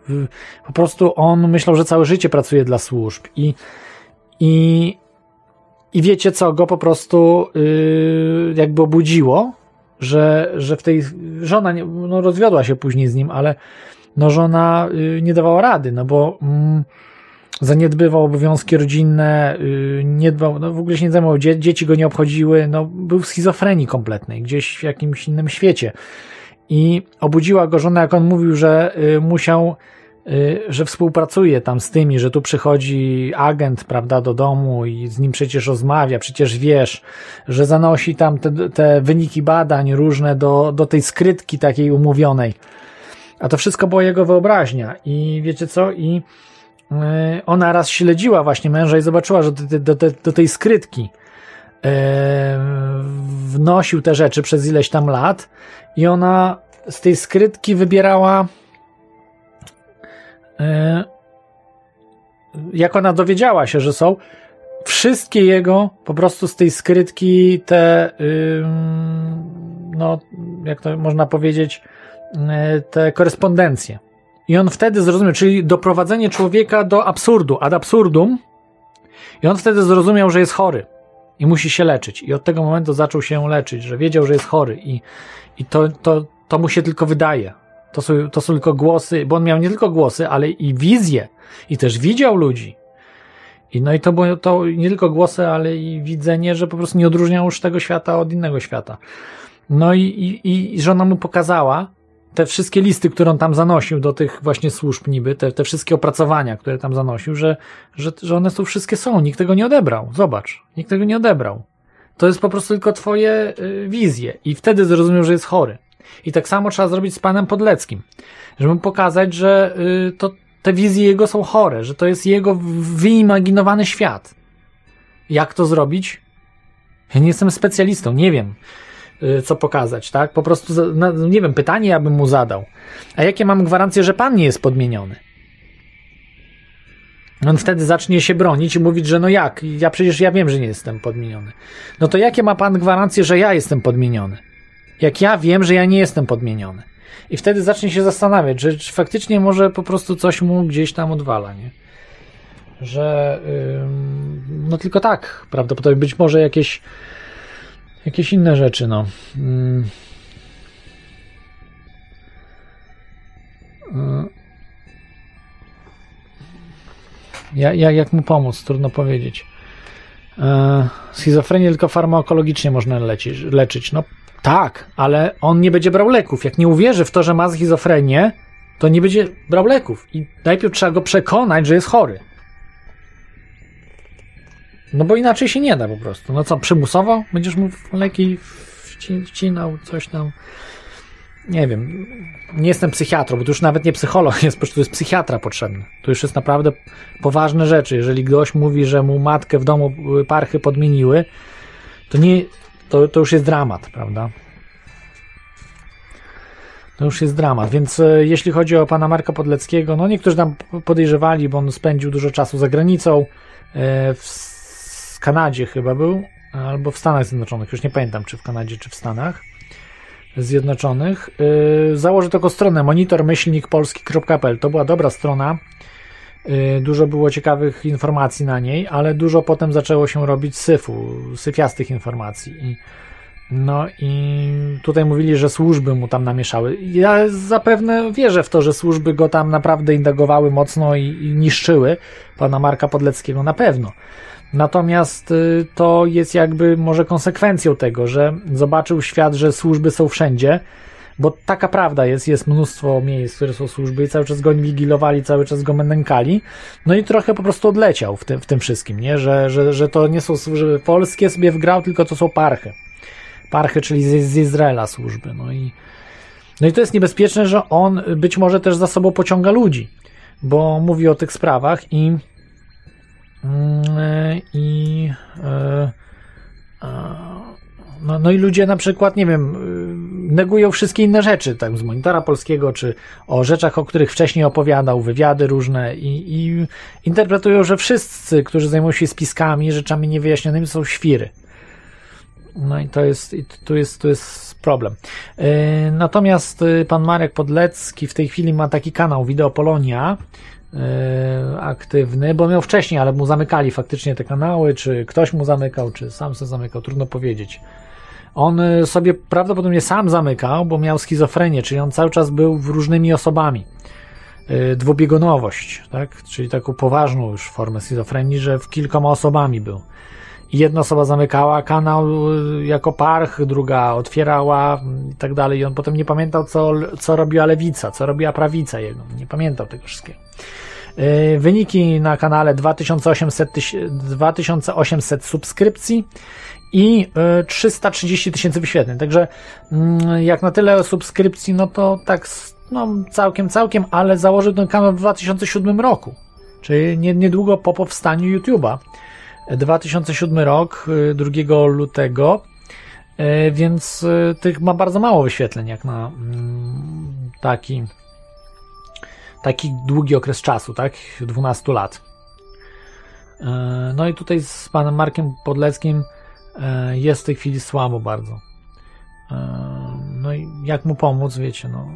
po prostu on myślał, że całe życie pracuje dla służb i, i, i wiecie co, go po prostu yy, jakby obudziło, że, że w tej, żona nie, no rozwiodła się później z nim, ale no żona y, nie dawała rady, no bo mm, zaniedbywał obowiązki rodzinne, y, nie dbał, no w ogóle się nie zajmował, dzie dzieci go nie obchodziły, no był w schizofrenii kompletnej, gdzieś w jakimś innym świecie. I obudziła go żona, jak on mówił, że y, musiał, y, że współpracuje tam z tymi, że tu przychodzi agent, prawda, do domu i z nim przecież rozmawia, przecież wiesz, że zanosi tam te, te wyniki badań różne do, do tej skrytki takiej umówionej. A to wszystko była jego wyobraźnia. I wiecie co? I ona raz śledziła właśnie męża i zobaczyła, że do, do, do, tej skrytki yy, wnosił te rzeczy przez ileś tam lat i ona z tej skrytki wybierała yy, jak ona dowiedziała się, że są wszystkie jego po prostu z tej skrytki te no jak to można powiedzieć te korespondencje. I on wtedy zrozumiał, czyli doprowadzenie człowieka do absurdu, ad absurdum. I on wtedy zrozumiał, że jest chory i musi się leczyć. I od tego momentu zaczął się leczyć, że wiedział, że jest chory i, i to, to, to mu się tylko wydaje. To są, to są tylko głosy, bo on miał nie tylko głosy, ale i wizje. I też widział ludzi. I no i to było to nie tylko głosy, ale i widzenie, że po prostu nie odróżniał już tego świata od innego świata. No i, i, i żona mu pokazała, te wszystkie listy, które on tam zanosił do tych właśnie służb niby, te, te wszystkie opracowania, które tam zanosił, że, że, że one tu wszystkie są, nikt tego nie odebrał. Zobacz, nikt tego nie odebrał. To jest po prostu tylko twoje y, wizje i wtedy zrozumiał, że jest chory. I tak samo trzeba zrobić z panem Podleckim, żeby mu pokazać, że y, to, te wizje jego są chore, że to jest jego wyimaginowany świat. Jak to zrobić? Ja nie jestem specjalistą, nie wiem co pokazać, tak? Po prostu, na- nie wiem, pytanie ja bym mu zadał. A jakie mam gwarancje, że pan nie jest podmieniony? On wtedy zacznie się bronić i mówić, że no jak, ja przecież ja wiem, że nie jestem podmieniony. No to jakie ma pan gwarancje, że ja jestem podmieniony? Jak ja wiem, że ja nie jestem podmieniony. I wtedy zacznie się zastanawiać, że faktycznie może po prostu coś mu gdzieś tam odwala, nie? Że no tylko tak, prawdopodobnie być może jakieś jakieś inne rzeczy, no. Ym. Y. Ja, ja, jak mu pomóc? Trudno powiedzieć. E, schizofrenię tylko farmakologicznie można leczyć. No tak, ale on nie będzie brał leków. Jak nie uwierzy w to, że ma schizofrenię, to nie będzie brał leków. I najpierw trzeba go przekonać, że jest chory. No bo inaczej się nie da po prostu. No co, przymusowo? Będziesz mu leki wci- wcinał, coś tam. Nie wiem. Nie jestem psychiatrą, bo to już nawet nie psycholog jest, po prostu jest psychiatra potrzebny. To już jest naprawdę poważne rzeczy. Jeżeli ktoś mówi, że mu matkę w domu parchy podmieniły, to nie, to, to już jest dramat, prawda? To już jest dramat, więc e, jeśli chodzi o pana Marka Podleckiego, no niektórzy tam podejrzewali, bo on spędził dużo czasu za granicą, e, w Kanadzie chyba był, albo w Stanach Zjednoczonych, już nie pamiętam, czy w Kanadzie, czy w Stanach. Zjednoczonych, yy, założył taką stronę monitormyślnikpolski.pl. To była dobra strona. Yy, dużo było ciekawych informacji na niej, ale dużo potem zaczęło się robić syfu, syfiastych informacji. I, no i tutaj mówili, że służby mu tam namieszały. Ja zapewne wierzę w to, że służby go tam naprawdę indagowały mocno i, i niszczyły pana Marka Podleckiego na pewno. Natomiast y, to jest jakby może konsekwencją tego, że zobaczył świat, że służby są wszędzie, bo taka prawda jest, jest mnóstwo miejsc, które są służby i cały czas go inwigilowali, cały czas go mękali, no i trochę po prostu odleciał w tym, w tym wszystkim, nie? Że, że, że to nie są służby polskie sobie wgrał, tylko to są parchy. Parchy, czyli z, z Izraela służby, no i no i to jest niebezpieczne, że on być może też za sobą pociąga ludzi, bo mówi o tych sprawach i i e, no, no i ludzie na przykład, nie wiem, y, negują wszystkie inne rzeczy, tak z monitora polskiego, czy o rzeczach, o których wcześniej opowiadał, wywiady różne i, i interpretują, że wszyscy, którzy zajmują się spiskami, rzeczami niewyjaśnionymi są świry. No i to jest, tu jest, tu jest problem. E, natomiast y, pan Marek Podlecki w tej chwili ma taki kanał Wideo Polonia, E, aktywny, bo miał wcześniej, ale mu zamykali faktycznie te kanały, czy ktoś mu zamykał, czy sam sobie zamykał, trudno powiedzieć. On e, sobie prawdopodobnie sam zamykał, bo miał schizofrenię, czyli on cały czas był w różnymi osobami. E, dwubiegunowość, tak? czyli taką poważną już formę schizofrenii, że w kilkoma osobami był. Jedna osoba zamykała kanał jako parch, druga otwierała i tak dalej. I on potem nie pamiętał, co, co robiła lewica, co robiła prawica jego. Nie pamiętał tego wszystkiego. E, wyniki na kanale 2800, 2800 subskrypcji i 330 e, tysięcy wyświetleń. Także mm, jak na tyle subskrypcji, no to tak no, całkiem, całkiem, ale założył ten kanał w 2007 roku, czyli niedługo po powstaniu YouTube'a. 2007 rok, 2 e, lutego, więc tych ma bardzo mało wyświetleń, jak na mm, taki taki długi okres czasu, tak? 12 lat. E, no i tutaj z panem Markiem Podleckim e, jest w tej chwili słabo bardzo. E, no i jak mu pomóc, wiecie, no.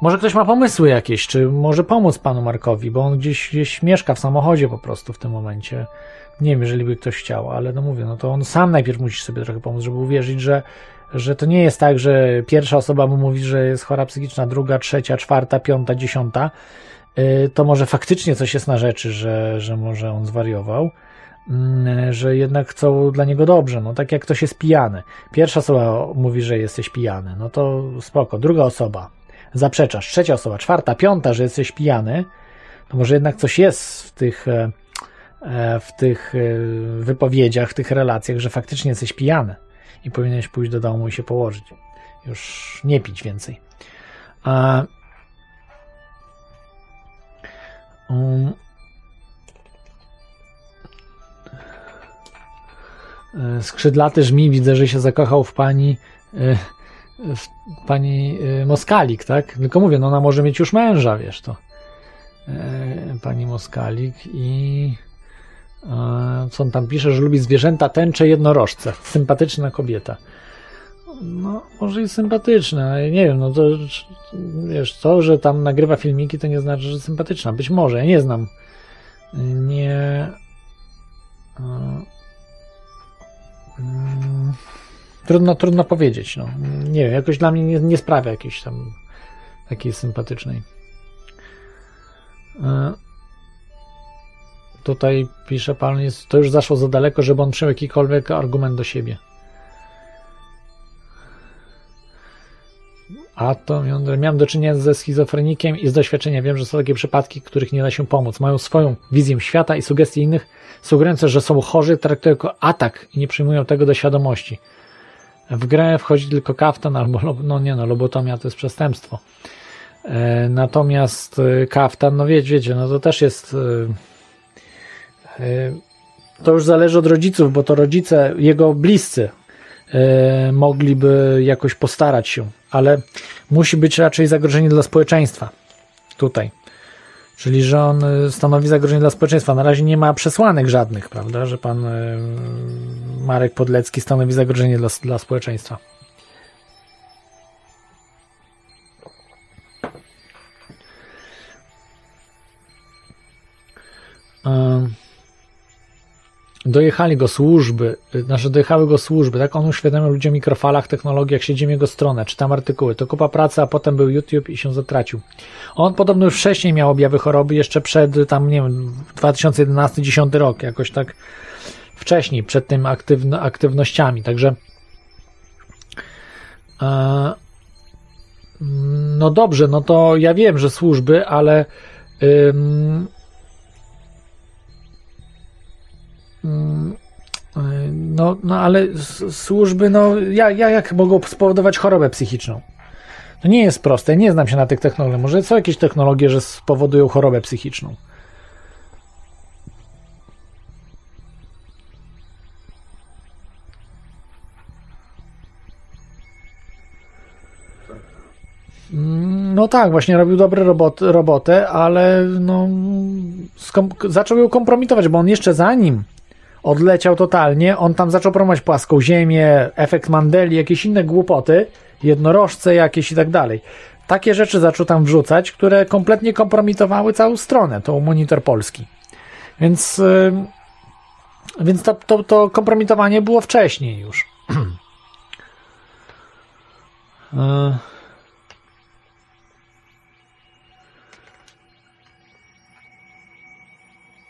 Może ktoś ma pomysły jakieś, czy może pomóc panu Markowi, bo on gdzieś, gdzieś mieszka w samochodzie po prostu w tym momencie. Nie wiem, jeżeli by ktoś chciał, ale no mówię, no to on sam najpierw musi sobie trochę pomóc, żeby uwierzyć, że że to nie jest tak, że pierwsza osoba mu mówi, że jest chora psychiczna, druga, trzecia, czwarta, piąta, dziesiąta, y, to może faktycznie coś jest na rzeczy, że, że może on zwariował, mm, że jednak chcą dla niego dobrze, no tak jak ktoś jest pijany. Pierwsza osoba mówi, że jesteś pijany, no to spoko. Druga osoba, zaprzeczasz. Trzecia osoba, czwarta, piąta, że jesteś pijany, to może jednak coś jest w tych, e, e, w tych e, wypowiedziach, w tych relacjach, że faktycznie jesteś pijany i powinieneś pójść do domu i się położyć. Już nie pić więcej. A, um, skrzydlaty żmi widzę, że się zakochał w pani w pani e, Moskalik, tak? Tylko mówię, no ona może mieć już męża, wiesz to. Pani Moskalik i co on tam pisze, że lubi zwierzęta, tęcze, jednorożce. Sympatyczna kobieta. No, może jest sympatyczna, ale nie wiem, no to wiesz, to, że tam nagrywa filmiki, to nie znaczy, że sympatyczna. Być może, ja nie znam. Nie. Mm, trudno, trudno powiedzieć, no. Nie wiem, jakoś dla mnie nie, nie sprawia jakiejś tam takiej sympatycznej. Tutaj pisze pan, jest, to już zaszło za daleko, żeby on przyjął jakikolwiek argument do siebie. A to miałem do czynienia ze schizofrenikiem i z doświadczenia wiem, że są takie przypadki, których nie da się pomóc. Mają swoją wizję świata i sugestie innych, sugerujące, że są chorzy, traktują jako atak i nie przyjmują tego do świadomości. W grę wchodzi tylko kaftan albo, no nie no, lobotomia to jest przestępstwo. E, natomiast e, kaftan, no wiecie, wiecie, no to też jest e, to już zależy od rodziców, bo to rodzice, jego bliscy mogliby jakoś postarać się, ale musi być raczej zagrożenie dla społeczeństwa tutaj. Czyli, że on stanowi zagrożenie dla społeczeństwa. Na razie nie ma przesłanek żadnych, prawda, że pan Marek Podlecki stanowi zagrożenie dla, dla społeczeństwa. Dojechali go służby, y, znaczy dojechały go służby, tak? On uświadamiał ludziom o mikrofalach, technologii, jak siedzimy jego stronę, czytam artykuły, to kupa pracy, a potem był YouTube i się zatracił. On podobno już wcześniej miał objawy choroby, jeszcze przed tam, nie wiem, 2011-10 rok, jakoś tak wcześniej, przed tym aktywno, aktywnościami, także e, no dobrze, no to ja wiem, że służby, ale ym, No, no ale służby, no jak, jak mogą spowodować chorobę psychiczną? To nie jest proste, nie znam się na tych technologiach. Może są jakieś technologie, że spowodują chorobę psychiczną. No tak, właśnie robił dobre robot, robotę, ale no, zaczął ją kompromitować, bo on jeszcze zanim odleciał totalnie, on tam zaczął promować płaską ziemię, efekt Mandeli, jakieś inne głupoty, jednorożce jakieś i tak dalej. Takie rzeczy zaczął tam wrzucać, które kompletnie kompromitowały całą stronę, tą Monitor Polski. Więc, yy, więc to, to, to kompromitowanie było wcześniej już. Yy. *clears throat*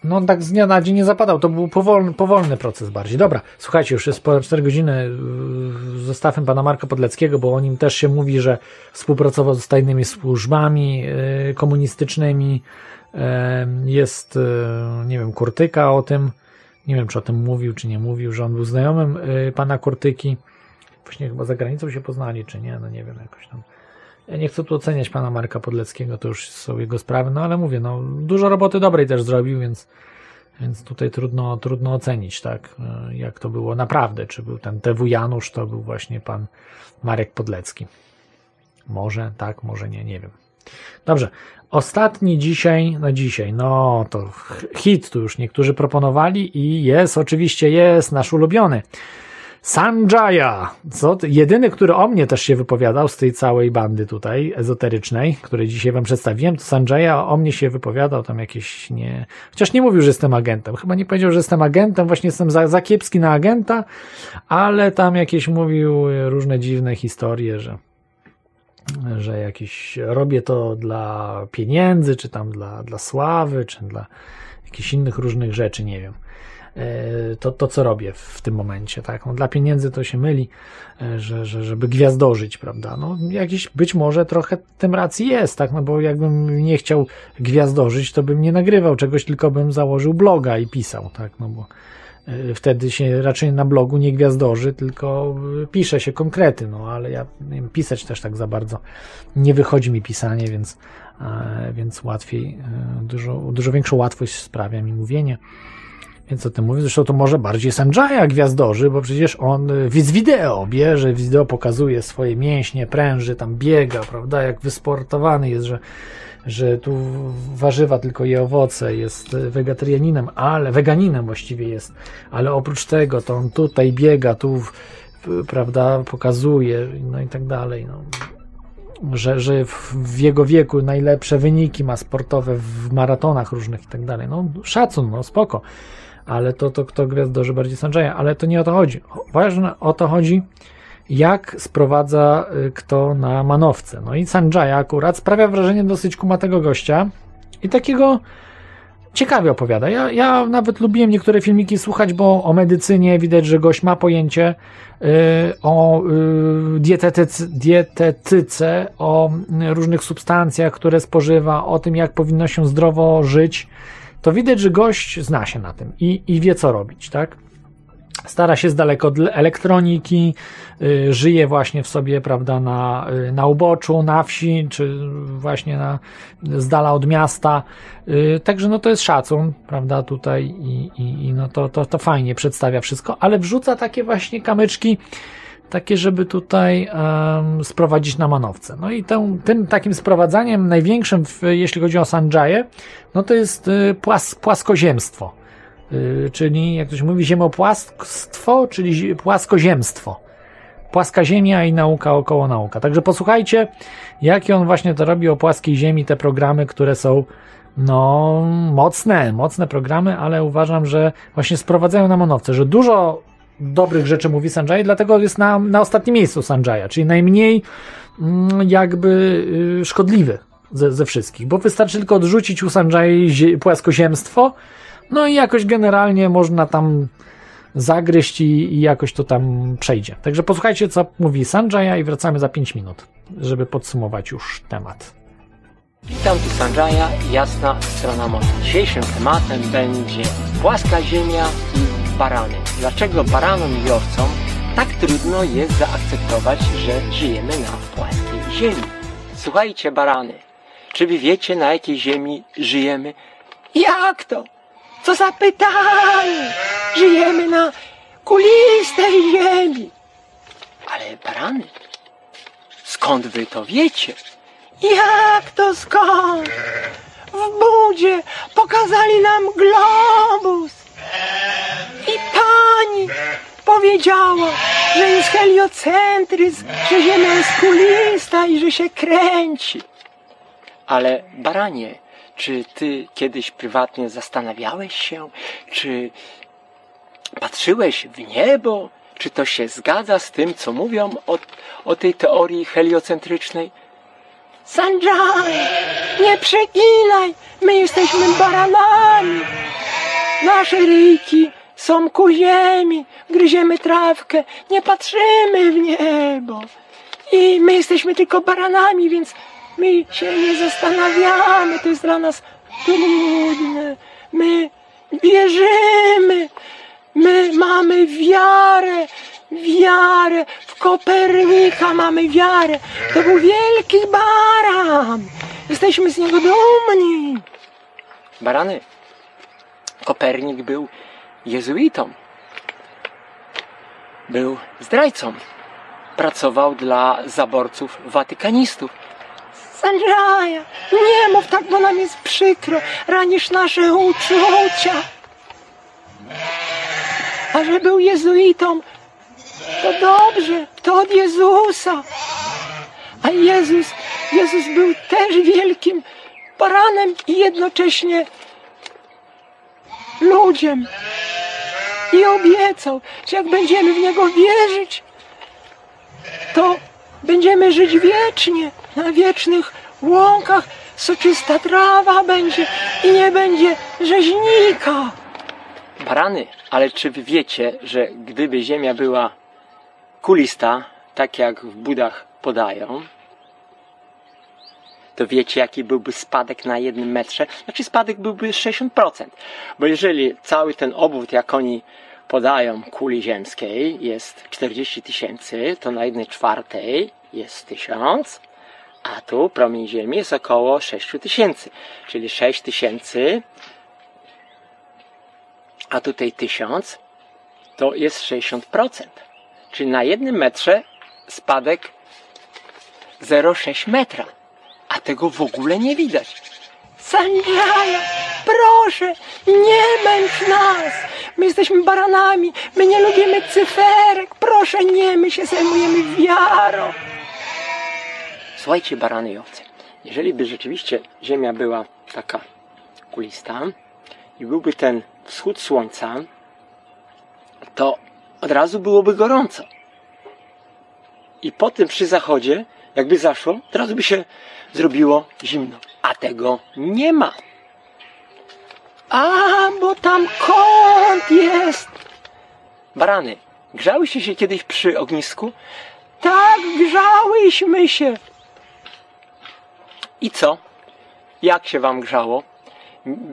No tak z dnia na dzień nie zapadał, to był powolny, powolny proces bardziej. Dobra, słuchajcie, już jest po 4 godziny yy, z zestawem pana Marka Podleckiego, bo o nim też się mówi, że współpracował z tajnymi służbami yy, komunistycznymi. Yy, Jest, yy, nie wiem, Kurtyka o tym, nie wiem czy o tym mówił, czy nie mówił, że on był znajomym yy, pana Kurtyki. Właśnie chyba za granicą się poznali, czy nie, no nie wiem, jakoś tam. Ja nie chcę tu oceniać pana Marka Podleckiego, to już są jego sprawy, no ale mówię, no dużo roboty dobrej też zrobił, więc, więc tutaj trudno, trudno ocenić, tak, e, jak to było naprawdę, czy był ten TW Janusz, to był właśnie pan Marek Podlecki. Może tak, może nie, nie wiem. Dobrze, ostatni dzisiaj, no dzisiaj, no to hit tu już niektórzy proponowali i jest, oczywiście jest nasz ulubiony. Sanjaya, co, jedyny, który o mnie też się wypowiadał z tej całej bandy tutaj ezoterycznej, której dzisiaj wam przedstawiłem, to Sanjaya o mnie się wypowiadał tam jakieś nie, chociaż nie mówił, że jestem agentem, chyba nie powiedział, że jestem agentem, właśnie jestem za, za kiepski na agenta, ale tam jakieś mówił różne dziwne historie, że że jakieś robię to dla pieniędzy, czy tam dla, dla sławy, czy dla jakichś innych różnych rzeczy, nie wiem to, to co robię w tym momencie, tak? No, dla pieniędzy to się myli, że, że, żeby gwiazdożyć, prawda? No, jakiś być może trochę tym racji jest, tak? No bo jakbym nie chciał gwiazdożyć, to bym nie nagrywał czegoś, tylko bym założył bloga i pisał, tak? No bo wtedy się raczej na blogu nie gwiazdoży, tylko pisze się konkrety, no ale ja wiem, pisać też tak za bardzo nie wychodzi mi pisanie, więc, więc łatwiej, dużo, dużo większą łatwość sprawia mi mówienie. Więc o tym mówię. Zresztą to może bardziej Sanjaya gwiazdorzy, bo przecież on z wideo bierze, wideo pokazuje swoje mięśnie, pręży, tam biega, prawda, jak wysportowany jest, że, że tu warzywa tylko je owoce, jest wegetarianinem, ale weganinem właściwie jest, ale oprócz tego to on tutaj biega, tu prawda, pokazuje, no i tak dalej, no że, że w jego wieku najlepsze wyniki ma sportowe w maratonach różnych i tak dalej. No szacun, no spoko ale to, to kto gwiazdorzy bardziej Sanjaya, ale to nie o to chodzi. Ważne o to chodzi, jak sprowadza kto na manowce. No i Sanjaya akurat sprawia wrażenie dosyć kumatego gościa i takiego ciekawie opowiada. Ja, ja nawet lubiłem niektóre filmiki słuchać, bo o medycynie widać, że gość ma pojęcie yy, o yy, dietetyce, dietetyce, o różnych substancjach, które spożywa, o tym, jak powinno się zdrowo żyć to widać, że gość zna się na tym i, i wie, co robić, tak? Stara się z daleka od elektroniki, y, żyje właśnie w sobie, prawda, na, y, na uboczu, na wsi, czy właśnie na, z dala od miasta. Y, także no to jest szacun, prawda, tutaj i, i, i no to, to, to fajnie przedstawia wszystko, ale wrzuca takie właśnie kamyczki, takie, żeby tutaj um, sprowadzić na manowce. No i tą, tym takim sprowadzaniem największym, w, jeśli chodzi o Sanjaye, no to jest y, płas, płaskoziemstwo. y, czyli jak ktoś mówi ziemopłastwo, czyli zi- płaskoziemstwo. Płaska ziemia i nauka około nauka. Także posłuchajcie, jakie on właśnie to robi o płaskiej ziemi, te programy, które są no mocne, mocne programy, ale uważam, że właśnie sprowadzają na monowce, że dużo dobrych rzeczy mówi Sanjay, dlatego jest na, na ostatnim miejscu Sanjaya, czyli najmniej mm, jakby y, szkodliwy ze, ze wszystkich, bo wystarczy tylko odrzucić u Sanjay zie- płaskoziemstwo, no i jakoś generalnie można tam zagryźć i, i jakoś to tam przejdzie. Także posłuchajcie, co mówi Sanjaya i wracamy za 5 minut, żeby podsumować już temat. Witam tu Sanjaya jasna strona mocy. Dzisiejszym tematem będzie płaska ziemia i barany. Dlaczego baranom i owcom tak trudno jest zaakceptować, że żyjemy na płaskiej ziemi? Słuchajcie barany, czy wy wiecie na jakiej ziemi żyjemy? Jak to? Co za pytanie! Żyjemy na kulistej ziemi. Ale barany, skąd wy to wiecie? Jak to skąd? W budzie pokazali nam globus. I pani powiedziała, że jest heliocentryzm, że Ziemia jest kulista i że się kręci. Ale baranie, czy ty kiedyś prywatnie zastanawiałeś się, czy patrzyłeś w niebo, czy to się zgadza z tym, co mówią o, o tej teorii heliocentrycznej? Sanjay, nie przeginaj, my jesteśmy baranami. Nasze ryjki są ku ziemi, gryziemy trawkę, nie patrzymy w niebo. I my jesteśmy tylko baranami, więc my się nie zastanawiamy, to jest dla nas trudne. My wierzymy, my mamy wiarę, wiarę, w Kopernika mamy wiarę. To był wielki baran. Jesteśmy z niego dumni. Barany. Kopernik był jezuitą. Był zdrajcą. Pracował dla zaborców watykanistów. Sanjaya, nie mów tak, bo nam jest przykro. Ranisz nasze uczucia. A że był jezuitą, to dobrze, to od Jezusa. A Jezus, Jezus był też wielkim baranem i jednocześnie ludziem. I obiecał, że jak będziemy w Niego wierzyć, to będziemy żyć wiecznie, na wiecznych łąkach soczysta trawa będzie i nie będzie rzeźnika. Barany, ale czy wy wiecie, że gdyby ziemia była kulista, tak jak w budach podają, to wiecie, jaki byłby spadek na jednym metrze? Znaczy spadek byłby 60%. Bo jeżeli cały ten obwód, jak oni podają kuli ziemskiej jest 40 tysięcy, to na jednej czwartej jest 1000, a tu promień Ziemi jest około 6 tysięcy, czyli 6 tysięcy, a tutaj 1000, to jest 60%. Czyli na jednym metrze spadek 0,6 metra, a tego w ogóle nie widać. Sanjaya, proszę, nie męcz nas. My jesteśmy baranami, my nie lubimy cyferek. Proszę, nie, my się zajmujemy wiarą. Słuchajcie, barany i owce, jeżeli by rzeczywiście Ziemia była taka kulista i byłby ten wschód słońca, to od razu byłoby gorąco. I potem przy zachodzie, jakby zaszło, od razu by się zrobiło zimno. A tego nie ma. A, bo tam kąt jest. Barany, grzałyście się kiedyś przy ognisku? Tak, grzałyśmy się. I co? Jak się wam grzało?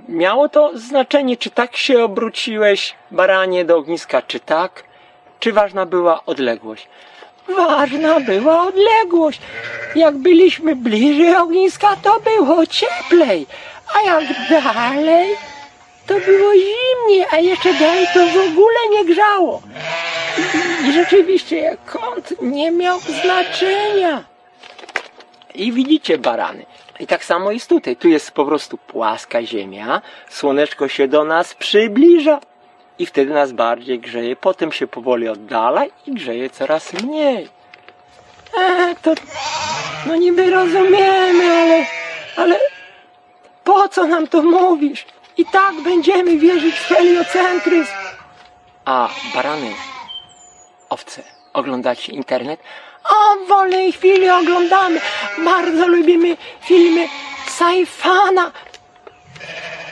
Miało to znaczenie, czy tak się obróciłeś, baranie, do ogniska, czy tak? Czy ważna była odległość? Ważna była odległość. Jak byliśmy bliżej ogniska, to było cieplej, a jak dalej, to było zimniej, a jeszcze dalej to w ogóle nie grzało. I rzeczywiście kąt nie miał znaczenia. I widzicie, barany, I tak samo jest tutaj. Tu jest po prostu płaska ziemia, słoneczko się do nas przybliża i wtedy nas bardziej grzeje. Potem się powoli oddala i grzeje coraz mniej. E, to no niby rozumiemy, ale, ale po co nam to mówisz? I tak będziemy wierzyć w heliocentryzm. A barany, owce, oglądacie internet? O, w wolnej chwili oglądamy. Bardzo lubimy filmy Saifana.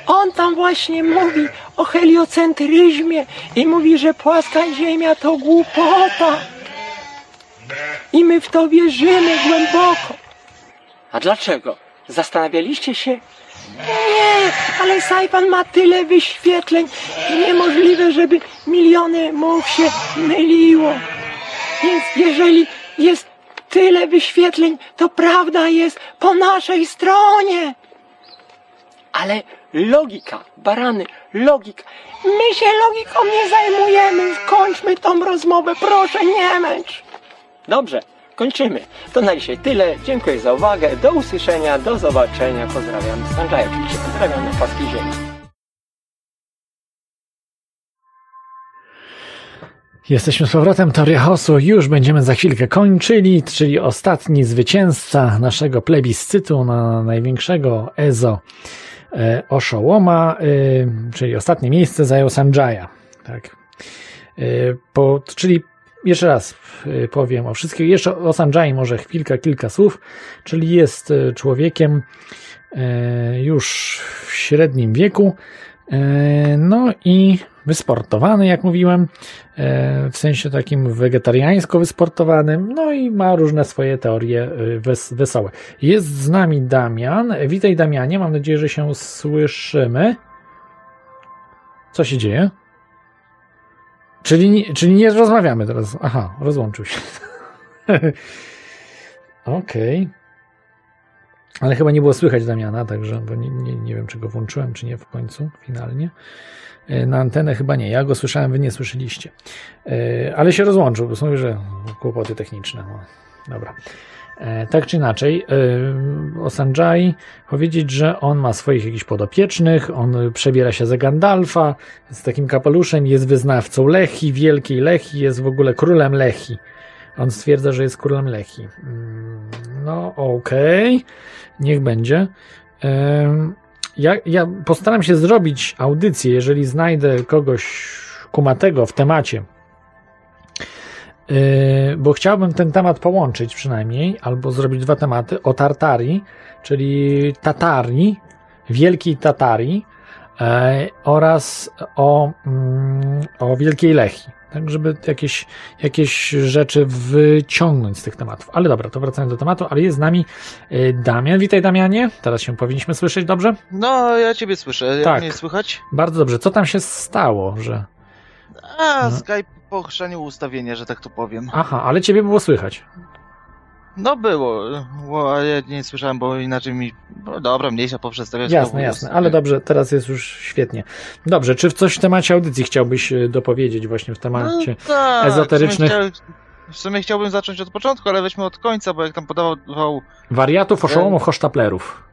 On tam właśnie mówi o heliocentryzmie i mówi, że płaska ziemia to głupota. I my w to wierzymy głęboko. A dlaczego? Zastanawialiście się? Nie, ale Saifan ma tyle wyświetleń. Niemożliwe, żeby miliony much się myliło. Więc jeżeli jest tyle wyświetleń, to prawda jest po naszej stronie. Ale logika, barany, logika. My się logiką nie zajmujemy. Skończmy tą rozmowę, proszę, nie męcz. Dobrze, kończymy. To na dzisiaj tyle. Dziękuję za uwagę. Do usłyszenia, do zobaczenia. Pozdrawiam. Sanjay oczywiście. Pozdrawiam na płaskiej ziemi. Jesteśmy z powrotem, Teoria Chaosu już będziemy za chwilkę kończyli, czyli ostatni zwycięzca naszego plebiscytu na największego EZO Oszołoma, e, czyli ostatnie miejsce zajął Sanjaya. Tak. E, po, czyli jeszcze raz e, powiem o wszystkim. Jeszcze o Sanjai może chwilkę, kilka słów. Czyli jest e, człowiekiem e, już w średnim wieku. E, No i wysportowany, jak mówiłem, e, w sensie takim wegetariańsko wysportowanym, no i ma różne swoje teorie e, wes wesołe. Jest z nami Damian. Witaj Damianie, mam nadzieję, że się słyszymy. Co się dzieje? Czyli, czyli nie rozmawiamy teraz. Aha, rozłączył się. *laughs* Okej. Ale chyba nie było słychać Damiana, także bo nie, nie, nie wiem, czy go włączyłem, czy nie w końcu, finalnie. E, Na antenę chyba nie. Ja go słyszałem, wy nie słyszeliście. E, Ale się rozłączył, bo są że kłopoty techniczne. No, dobra. E, Tak czy inaczej, o Sanjai powiedzieć, że on ma swoich jakichś podopiecznych, on przebiera się za Gandalfa z takim kapeluszem, jest wyznawcą Lechi, wielkiej Lechi, jest w ogóle królem Lechi. On stwierdza, że jest królem Lechi. No, okej, niech będzie. Ja, ja postaram się zrobić audycję, jeżeli znajdę kogoś kumatego w temacie, bo chciałbym ten temat połączyć przynajmniej, albo zrobić dwa tematy o Tartarii, czyli Tatarii, Wielkiej Tatarii e, oraz o, mm, o Wielkiej Lechi. Tak, żeby jakieś, jakieś rzeczy wyciągnąć z tych tematów. Ale dobra, to wracając do tematu, ale jest z nami e, Damian. Witaj Damianie, teraz się powinniśmy słyszeć dobrze? No, ja ciebie słyszę. Jak Tak. mnie słychać? Bardzo dobrze. Co tam się stało, że... A, No. Skype pochrzanił ustawienia, że tak to powiem. Aha, ale ciebie było słychać. No było, bo ja nie słyszałem, bo inaczej mi... No dobra, mniejsza poprzestawiać. Jasne, jasne, ale dobrze, teraz jest już świetnie. Dobrze, czy w coś w temacie audycji chciałbyś e, dopowiedzieć właśnie w temacie No, tak, ezoterycznych W sumie, chciałbym zacząć od początku, ale weźmy od końca, bo jak tam podawał... wariatów, oszołomów, hosztaplerów?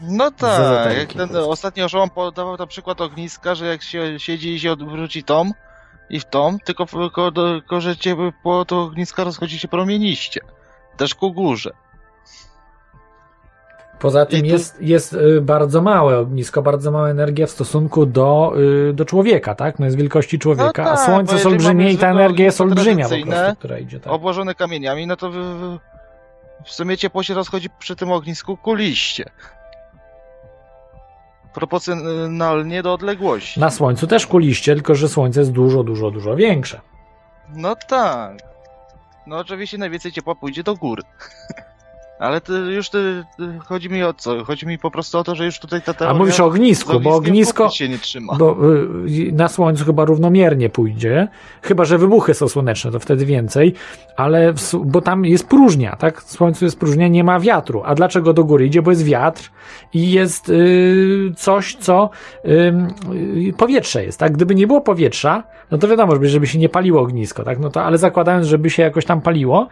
No tak, jak ten ostatni oszołom podawał na przykład ogniska, że jak się siedzi i się odwróci tom i w tom, tylko, tylko, tylko że cię po to ogniska rozchodzi się promieniście. Też ku górze. Poza tym jest, jest y, bardzo małe ognisko, bardzo mała energia w stosunku do, y, do człowieka, tak? No jest wielkości człowieka, No a tak, Słońce bo jest olbrzymie i ta energia jest olbrzymia po prostu, która idzie tak. obłożone kamieniami, no to w, w, w sumie ciepło się rozchodzi przy tym ognisku ku liście. Proporcjonalnie do odległości. Na Słońcu też kuliście, tylko że Słońce jest dużo, dużo, dużo większe. No tak. No oczywiście najwięcej ciepła pójdzie do góry. *laughs* Ale to już to, to chodzi mi o co? Chodzi mi po prostu o to, że już tutaj ta A teoria mówisz o ognisku, bo ognisko się nie trzyma. bo y, na Słońcu chyba równomiernie pójdzie, chyba że wybuchy są słoneczne, to wtedy więcej, ale w, bo tam jest próżnia, tak? W Słońcu jest próżnia, nie ma wiatru. A dlaczego do góry idzie? Bo jest wiatr i jest y, coś, co y, powietrze jest, tak? Gdyby nie było powietrza, no to wiadomo, żeby, żeby się nie paliło ognisko, tak? No to, ale zakładając, żeby się jakoś tam paliło,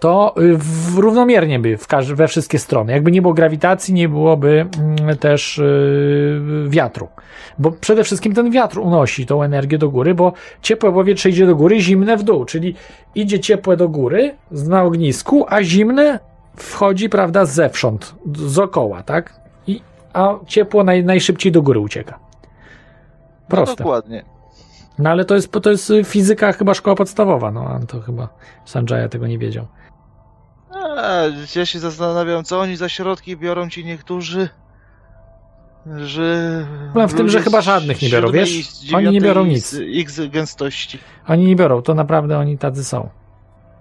to y, w, równomiernie by w każ- we wszystkie strony. Jakby nie było grawitacji, nie byłoby mm, też y, wiatru. Bo przede wszystkim ten wiatr unosi tą energię do góry, bo ciepłe powietrze idzie do góry, zimne w dół, czyli idzie ciepłe do góry na ognisku, a zimne wchodzi, prawda, zewsząd, z okoła, tak? I, a ciepło naj, najszybciej do góry ucieka. No Proste. dokładnie. No ale to jest, to jest fizyka chyba szkoła podstawowa, no to chyba Sanjaya tego nie wiedział. A, ja się zastanawiam, co oni za środki biorą ci niektórzy, że... Problem w tym, że chyba żadnych nie biorą, wiesz? Oni nie biorą nic. X gęstości. Oni nie biorą, to naprawdę oni tacy są.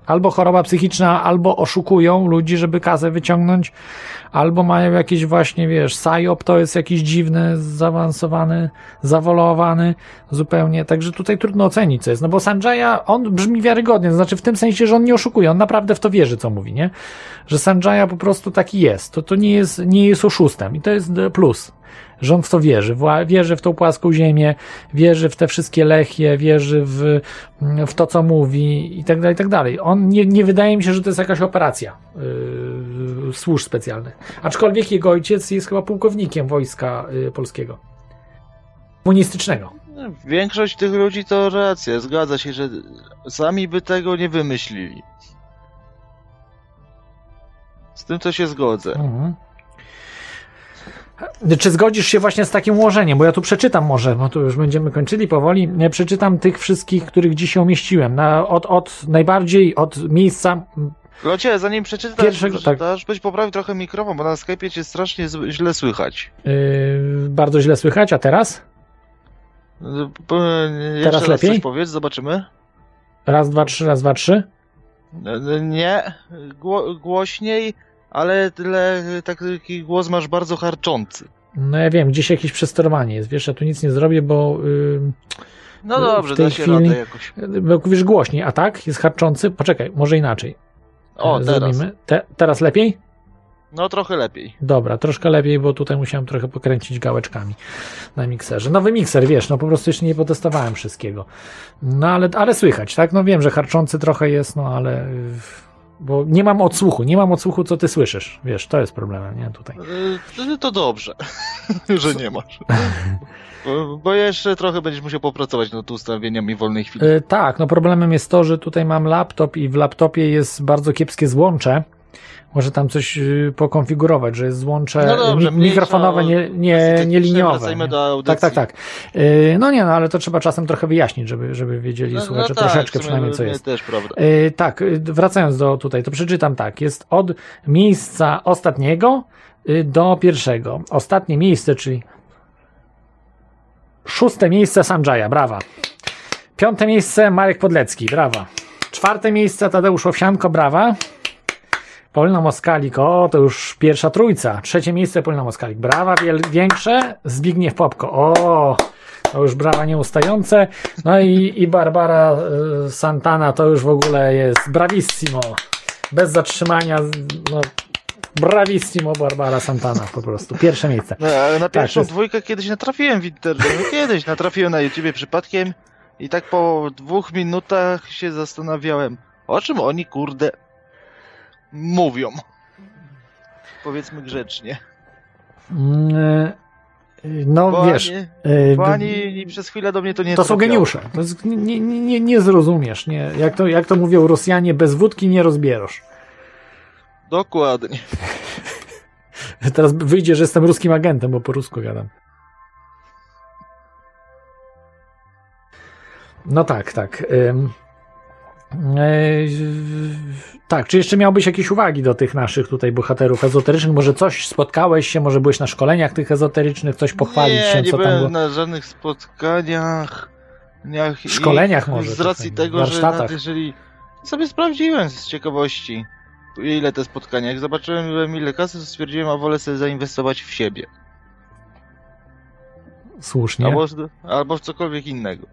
Albo choroba psychiczna, albo oszukują ludzi, żeby kasę wyciągnąć, albo mają jakieś właśnie, wiesz, psyop to jest jakiś dziwny, zaawansowany, zawolowany zupełnie, także tutaj trudno ocenić, co jest, no bo Sanjaya, on brzmi wiarygodnie, to znaczy w tym sensie, że on nie oszukuje, on naprawdę w to wierzy, co mówi, nie? Że Sanjaya po prostu taki jest, to, to nie jest, nie jest oszustem i to jest plus on w to wierzy, wierzy w tą płaską ziemię, wierzy w te wszystkie lechie, wierzy w, w to, co mówi i tak dalej, i tak dalej. On nie, nie wydaje mi się, że to jest jakaś operacja yy, służb specjalnych. Aczkolwiek jego ojciec jest chyba pułkownikiem wojska yy, polskiego. Komunistycznego. Większość tych ludzi to racja, zgadza się, że sami by tego nie wymyślili. Z tym to się zgodzę. Mhm. Czy zgodzisz się właśnie z takim ułożeniem? Bo ja tu przeczytam może, bo tu już będziemy kończyli powoli. Ja przeczytam tych wszystkich, których dzisiaj umieściłem. Na, od, od najbardziej, od miejsca Locie, zanim przeczytasz, Pierwszego- tak. przeczytasz byś poprawił trochę mikrofon, bo na Skype'ie cię strasznie źle słychać. Yy, bardzo źle słychać, a teraz? Y, Jeszcze Teraz raz lepiej? coś powiedz, zobaczymy. Raz, dwa, trzy, raz, dwa, trzy. Y, Nie, gło, głośniej, ale tyle, taki głos masz bardzo harczący. No ja wiem, gdzieś jakieś przesterowanie jest. Wiesz, ja tu nic nie zrobię, bo. Yy, No dobrze, w tej da się chwili, jakoś. Bo mówisz głośniej, a tak? Jest harczący? Poczekaj, może inaczej. O, Yy, teraz. Zrobimy. Te, teraz lepiej? No trochę lepiej. Dobra, troszkę lepiej, bo tutaj musiałem trochę pokręcić gałeczkami na mikserze. Nowy mikser, wiesz, no po prostu jeszcze nie potestowałem wszystkiego. No ale, ale słychać, tak? No wiem, że harczący trochę jest, no ale. yy, Bo nie mam odsłuchu, nie mam odsłuchu, co ty słyszysz. Wiesz, to jest problemem, nie? Tutaj. Y, To dobrze, *laughs* że nie masz. Bo, bo jeszcze trochę będziesz musiał popracować nad ustawieniami wolnej chwili. E, tak, no problemem jest to, że tutaj mam laptop i w laptopie jest bardzo kiepskie złącze. Może tam coś y, pokonfigurować, że jest złącze No dobrze, mikrofonowe, nie, nie, nie liniowe. wracajmy nie? Tak, tak, tak. Y, No nie, no ale to trzeba czasem trochę wyjaśnić, żeby, żeby wiedzieli No- no słuchacze tak, troszeczkę przynajmniej co jest. też, prawda. Y, Tak, wracając do tutaj, to przeczytam tak. Jest od miejsca ostatniego do pierwszego. Ostatnie miejsce, czyli szóste miejsce Sanjaya, brawa. Piąte miejsce Marek Podlecki, brawa. Czwarte miejsce Tadeusz Owsianko, brawa. Polna Moskalik, o, to już pierwsza trójca. Trzecie miejsce Polna Moskalik, brawa, większe. Zbigniew Popko, o, to już brawa nieustające. No i, i Barbara y, Santana to już w ogóle jest bravissimo. Bez zatrzymania, no, bravissimo Barbara Santana po prostu. Pierwsze miejsce. No, ale na Tak, pierwszą to jest- dwójkę kiedyś natrafiłem w internecie. No, kiedyś natrafiłem na YouTubie przypadkiem i tak po dwóch minutach się zastanawiałem, o czym oni kurde mówią. Powiedzmy grzecznie. Mm, y, No Bo wiesz, ani- y, Bo ani przez chwilę do mnie to nie to są trafiało. geniusze. To jest, nie, nie, nie, zrozumiesz. Nie. Jak, to, jak to mówią Rosjanie, bez wódki nie rozbierasz. Dokładnie. *laughs* Teraz wyjdzie, że jestem ruskim agentem, bo po rusku gadam. No tak, tak. Ym, e, tak, czy jeszcze miałbyś jakieś uwagi do tych naszych tutaj bohaterów ezoterycznych? Może coś spotkałeś się, może byłeś na szkoleniach tych ezoterycznych, coś pochwalić nie, się, nie co tam byłem było? na żadnych spotkaniach. niach- i Szkoleniach może Z racji tego, że nawet jeżeli sobie sprawdziłem z ciekawości, ile te spotkania, jak zobaczyłem ile kasy, stwierdziłem, a wolę sobie zainwestować w siebie. Słusznie. Albo, albo w cokolwiek innego.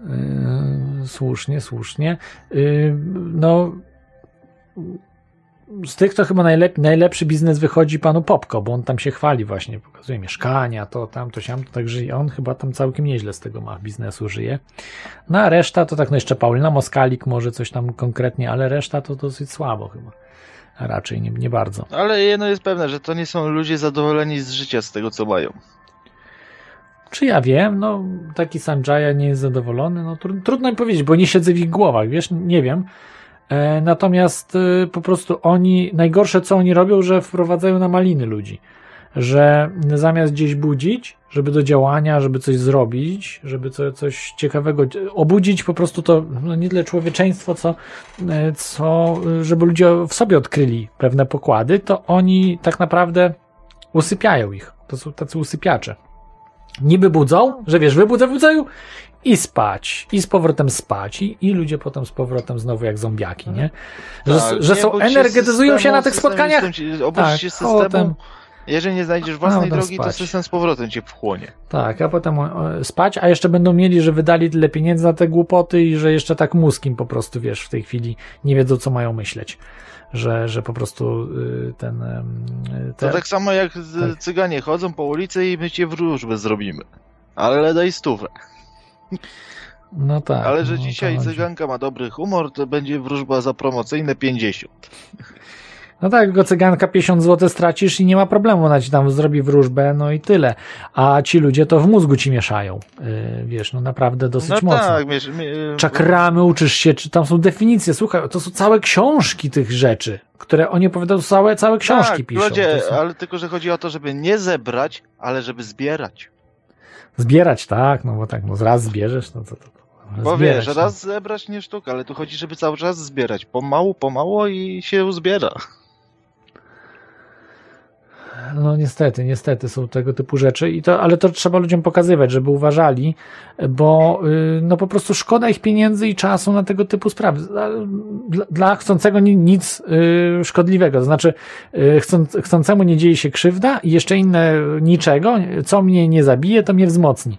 Yy, słusznie, słusznie. Yy, no, z tych to chyba najlep, najlepszy biznes wychodzi panu Popko, bo on tam się chwali właśnie, pokazuje mieszkania, to tam, to siam, to także on chyba tam całkiem nieźle z tego ma biznesu, żyje. No a reszta to tak, no jeszcze Paulina Moskalik może coś tam konkretnie, ale reszta to dosyć słabo chyba. Raczej nie, nie bardzo. Ale jedno jest pewne, że to nie są ludzie zadowoleni z życia, z tego co mają. Czy ja wiem, no taki Sanjaya nie jest zadowolony, no tru, trudno mi powiedzieć, bo nie siedzę w ich głowach, wiesz, nie wiem. E, natomiast e, po prostu oni, najgorsze co oni robią, że wprowadzają na maliny ludzi. Że zamiast gdzieś budzić, żeby do działania, żeby coś zrobić, żeby co, coś ciekawego obudzić, po prostu to no nie tyle człowieczeństwo, co, e, co żeby ludzie w sobie odkryli pewne pokłady, to oni tak naprawdę usypiają ich. To są tacy usypiacze. Niby budzą, że wiesz, wybudza, wybudzają i spać, i z powrotem spać, i, i ludzie potem z powrotem znowu jak zombiaki, nie? Że, Tak, że nie są, się energetyzują się systemu, na tych system spotkaniach. Obudź Tak, się potem-. Jeżeli nie znajdziesz własnej drogi, to spać. system z powrotem cię wchłonie. Tak, a potem o, spać, a jeszcze będą mieli, że wydali tyle pieniędzy na te głupoty i że jeszcze tak mózg im po prostu, wiesz, w tej chwili nie wiedzą, co mają myśleć. Że, że po prostu y, ten... y, To tak samo jak z- tak. cyganie chodzą po ulicy i my cię wróżbę zrobimy. Ale daj stówę. No tak. Ale że no, dzisiaj cyganka ma dobry humor, to będzie wróżba za promocyjne 50. No tak, go cyganka 50 zł stracisz i nie ma problemu, ona ci tam zrobi wróżbę, no i tyle. A ci ludzie to w mózgu ci mieszają. Yy, wiesz, no naprawdę dosyć no mocno. tak, wiesz, mi- Czakramy uczysz się, czy tam są definicje. Słuchaj, to są całe książki tych rzeczy, które oni opowiadają, całe, całe książki tak, piszą. Ludzie, są... ale tylko, że chodzi o to, żeby nie zebrać, ale żeby zbierać. Zbierać, tak, no bo tak, no raz zbierzesz, no to, to, to Bo zbierać, wiesz, no. raz zebrać nie sztuka, ale tu chodzi, żeby cały czas zbierać. Pomału, pomału i się uzbiera. No niestety, niestety są tego typu rzeczy, i to, ale to trzeba ludziom pokazywać, żeby uważali, bo y, no po prostu szkoda ich pieniędzy i czasu na tego typu sprawy. Dla, dla chcącego ni- nic y, szkodliwego, to znaczy y, chcąc, chcącemu nie dzieje się krzywda i jeszcze inne niczego, co mnie nie zabije, to mnie wzmocni.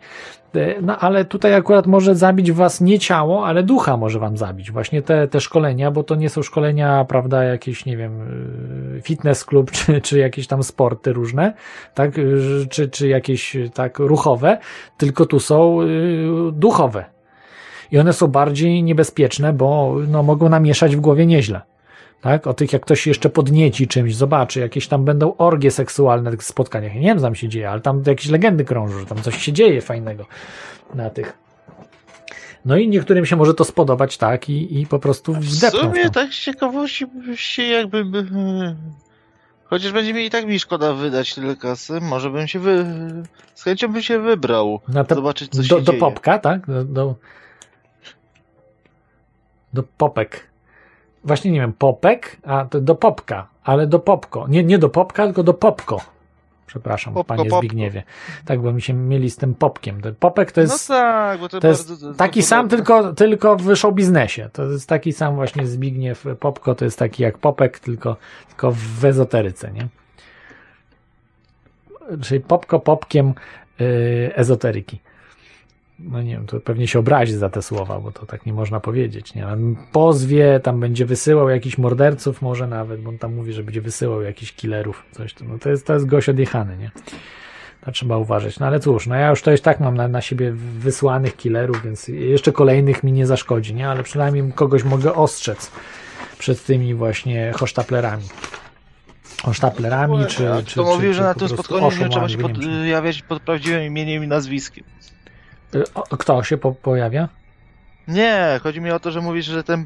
Y, No ale tutaj akurat może zabić was nie ciało, ale ducha może wam zabić. Właśnie te, te szkolenia, bo to nie są szkolenia, prawda, jakieś, nie wiem, y, fitness klub, *laughs* czy, czy jakieś tam sporty różne, tak, y, czy, czy jakieś tak ruchowe, tylko tu są duchowe. I one są bardziej niebezpieczne, bo no, mogą namieszać w głowie nieźle. Tak? O tych, jak ktoś jeszcze podnieci czymś, zobaczy, jakieś tam będą orgie seksualne na tych spotkaniach. Ja nie wiem, co tam się dzieje, ale tam jakieś legendy krążą, że tam coś się dzieje fajnego na tych. No i niektórym się może to spodobać, tak, i, i po prostu W wdepną w sumie to. tak z ciekawości się jakby... by- Chociaż będzie mi i tak mi szkoda wydać tyle kasy, może bym się wy... Z chęcią bym się wybrał. Na te- Zobaczyć, co do, się do dzieje. popka, tak? Do, do, do popek. Właśnie nie wiem, popek, a to do popka, ale do popko. Nie, nie do popka, tylko do popko. Przepraszam, Popko, panie popko. Zbigniewie. Tak, bo mi się mieli z tym popkiem. Popek to jest, No tak, to, to jest bardzo... taki sam, tylko, tylko w show biznesie. To jest taki sam właśnie Zbigniew Popko, to jest taki jak popek, tylko, tylko w ezoteryce, nie? Czyli popko popkiem yy, ezoteryki. No nie wiem, to pewnie się obrazi za te słowa, bo to tak nie można powiedzieć, nie? Pozwie, tam będzie wysyłał jakichś morderców może nawet, bo on tam mówi, że będzie wysyłał jakichś killerów, coś tam. No to jest, to jest gość odjechany, nie? To trzeba uważać. No ale cóż, no ja już to już tak mam na, na siebie wysłanych killerów, więc jeszcze kolejnych mi nie zaszkodzi, nie? Ale przynajmniej kogoś mogę ostrzec przed tymi właśnie hosztaplerami. Hosztaplerami, czy, czy, to czy, mówił, czy że na tym spotkaniu nie trzeba się podjawiać pod prawdziwym imieniem i nazwiskiem. Y, Kto się po, pojawia? Nie, chodzi mi o to, że mówisz, że ten e,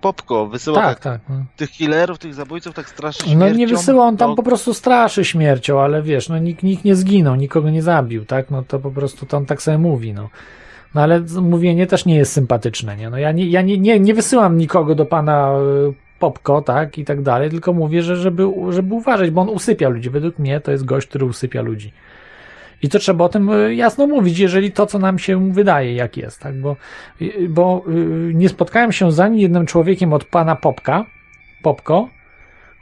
Popko wysyła Tak, tak, tak. no. tych killerów, tych zabójców, tak straszy śmiercią. No nie wysyła, on tam to- po prostu straszy śmiercią, ale wiesz, no nikt, nikt nie zginął, nikogo nie zabił, tak? No to po prostu to on tak sobie mówi, no. No ale mówienie też nie jest sympatyczne, nie? No ja nie, ja nie, nie, nie wysyłam nikogo do pana y, Popko, tak? I tak dalej, tylko mówię, że żeby, żeby uważać, bo on usypia ludzi. Według mnie to jest gość, który usypia ludzi. I to trzeba o tym y, jasno mówić, jeżeli to, co nam się wydaje, jak jest, tak? Bo, y, bo y, nie spotkałem się z ani jednym człowiekiem od pana Popka, Popko,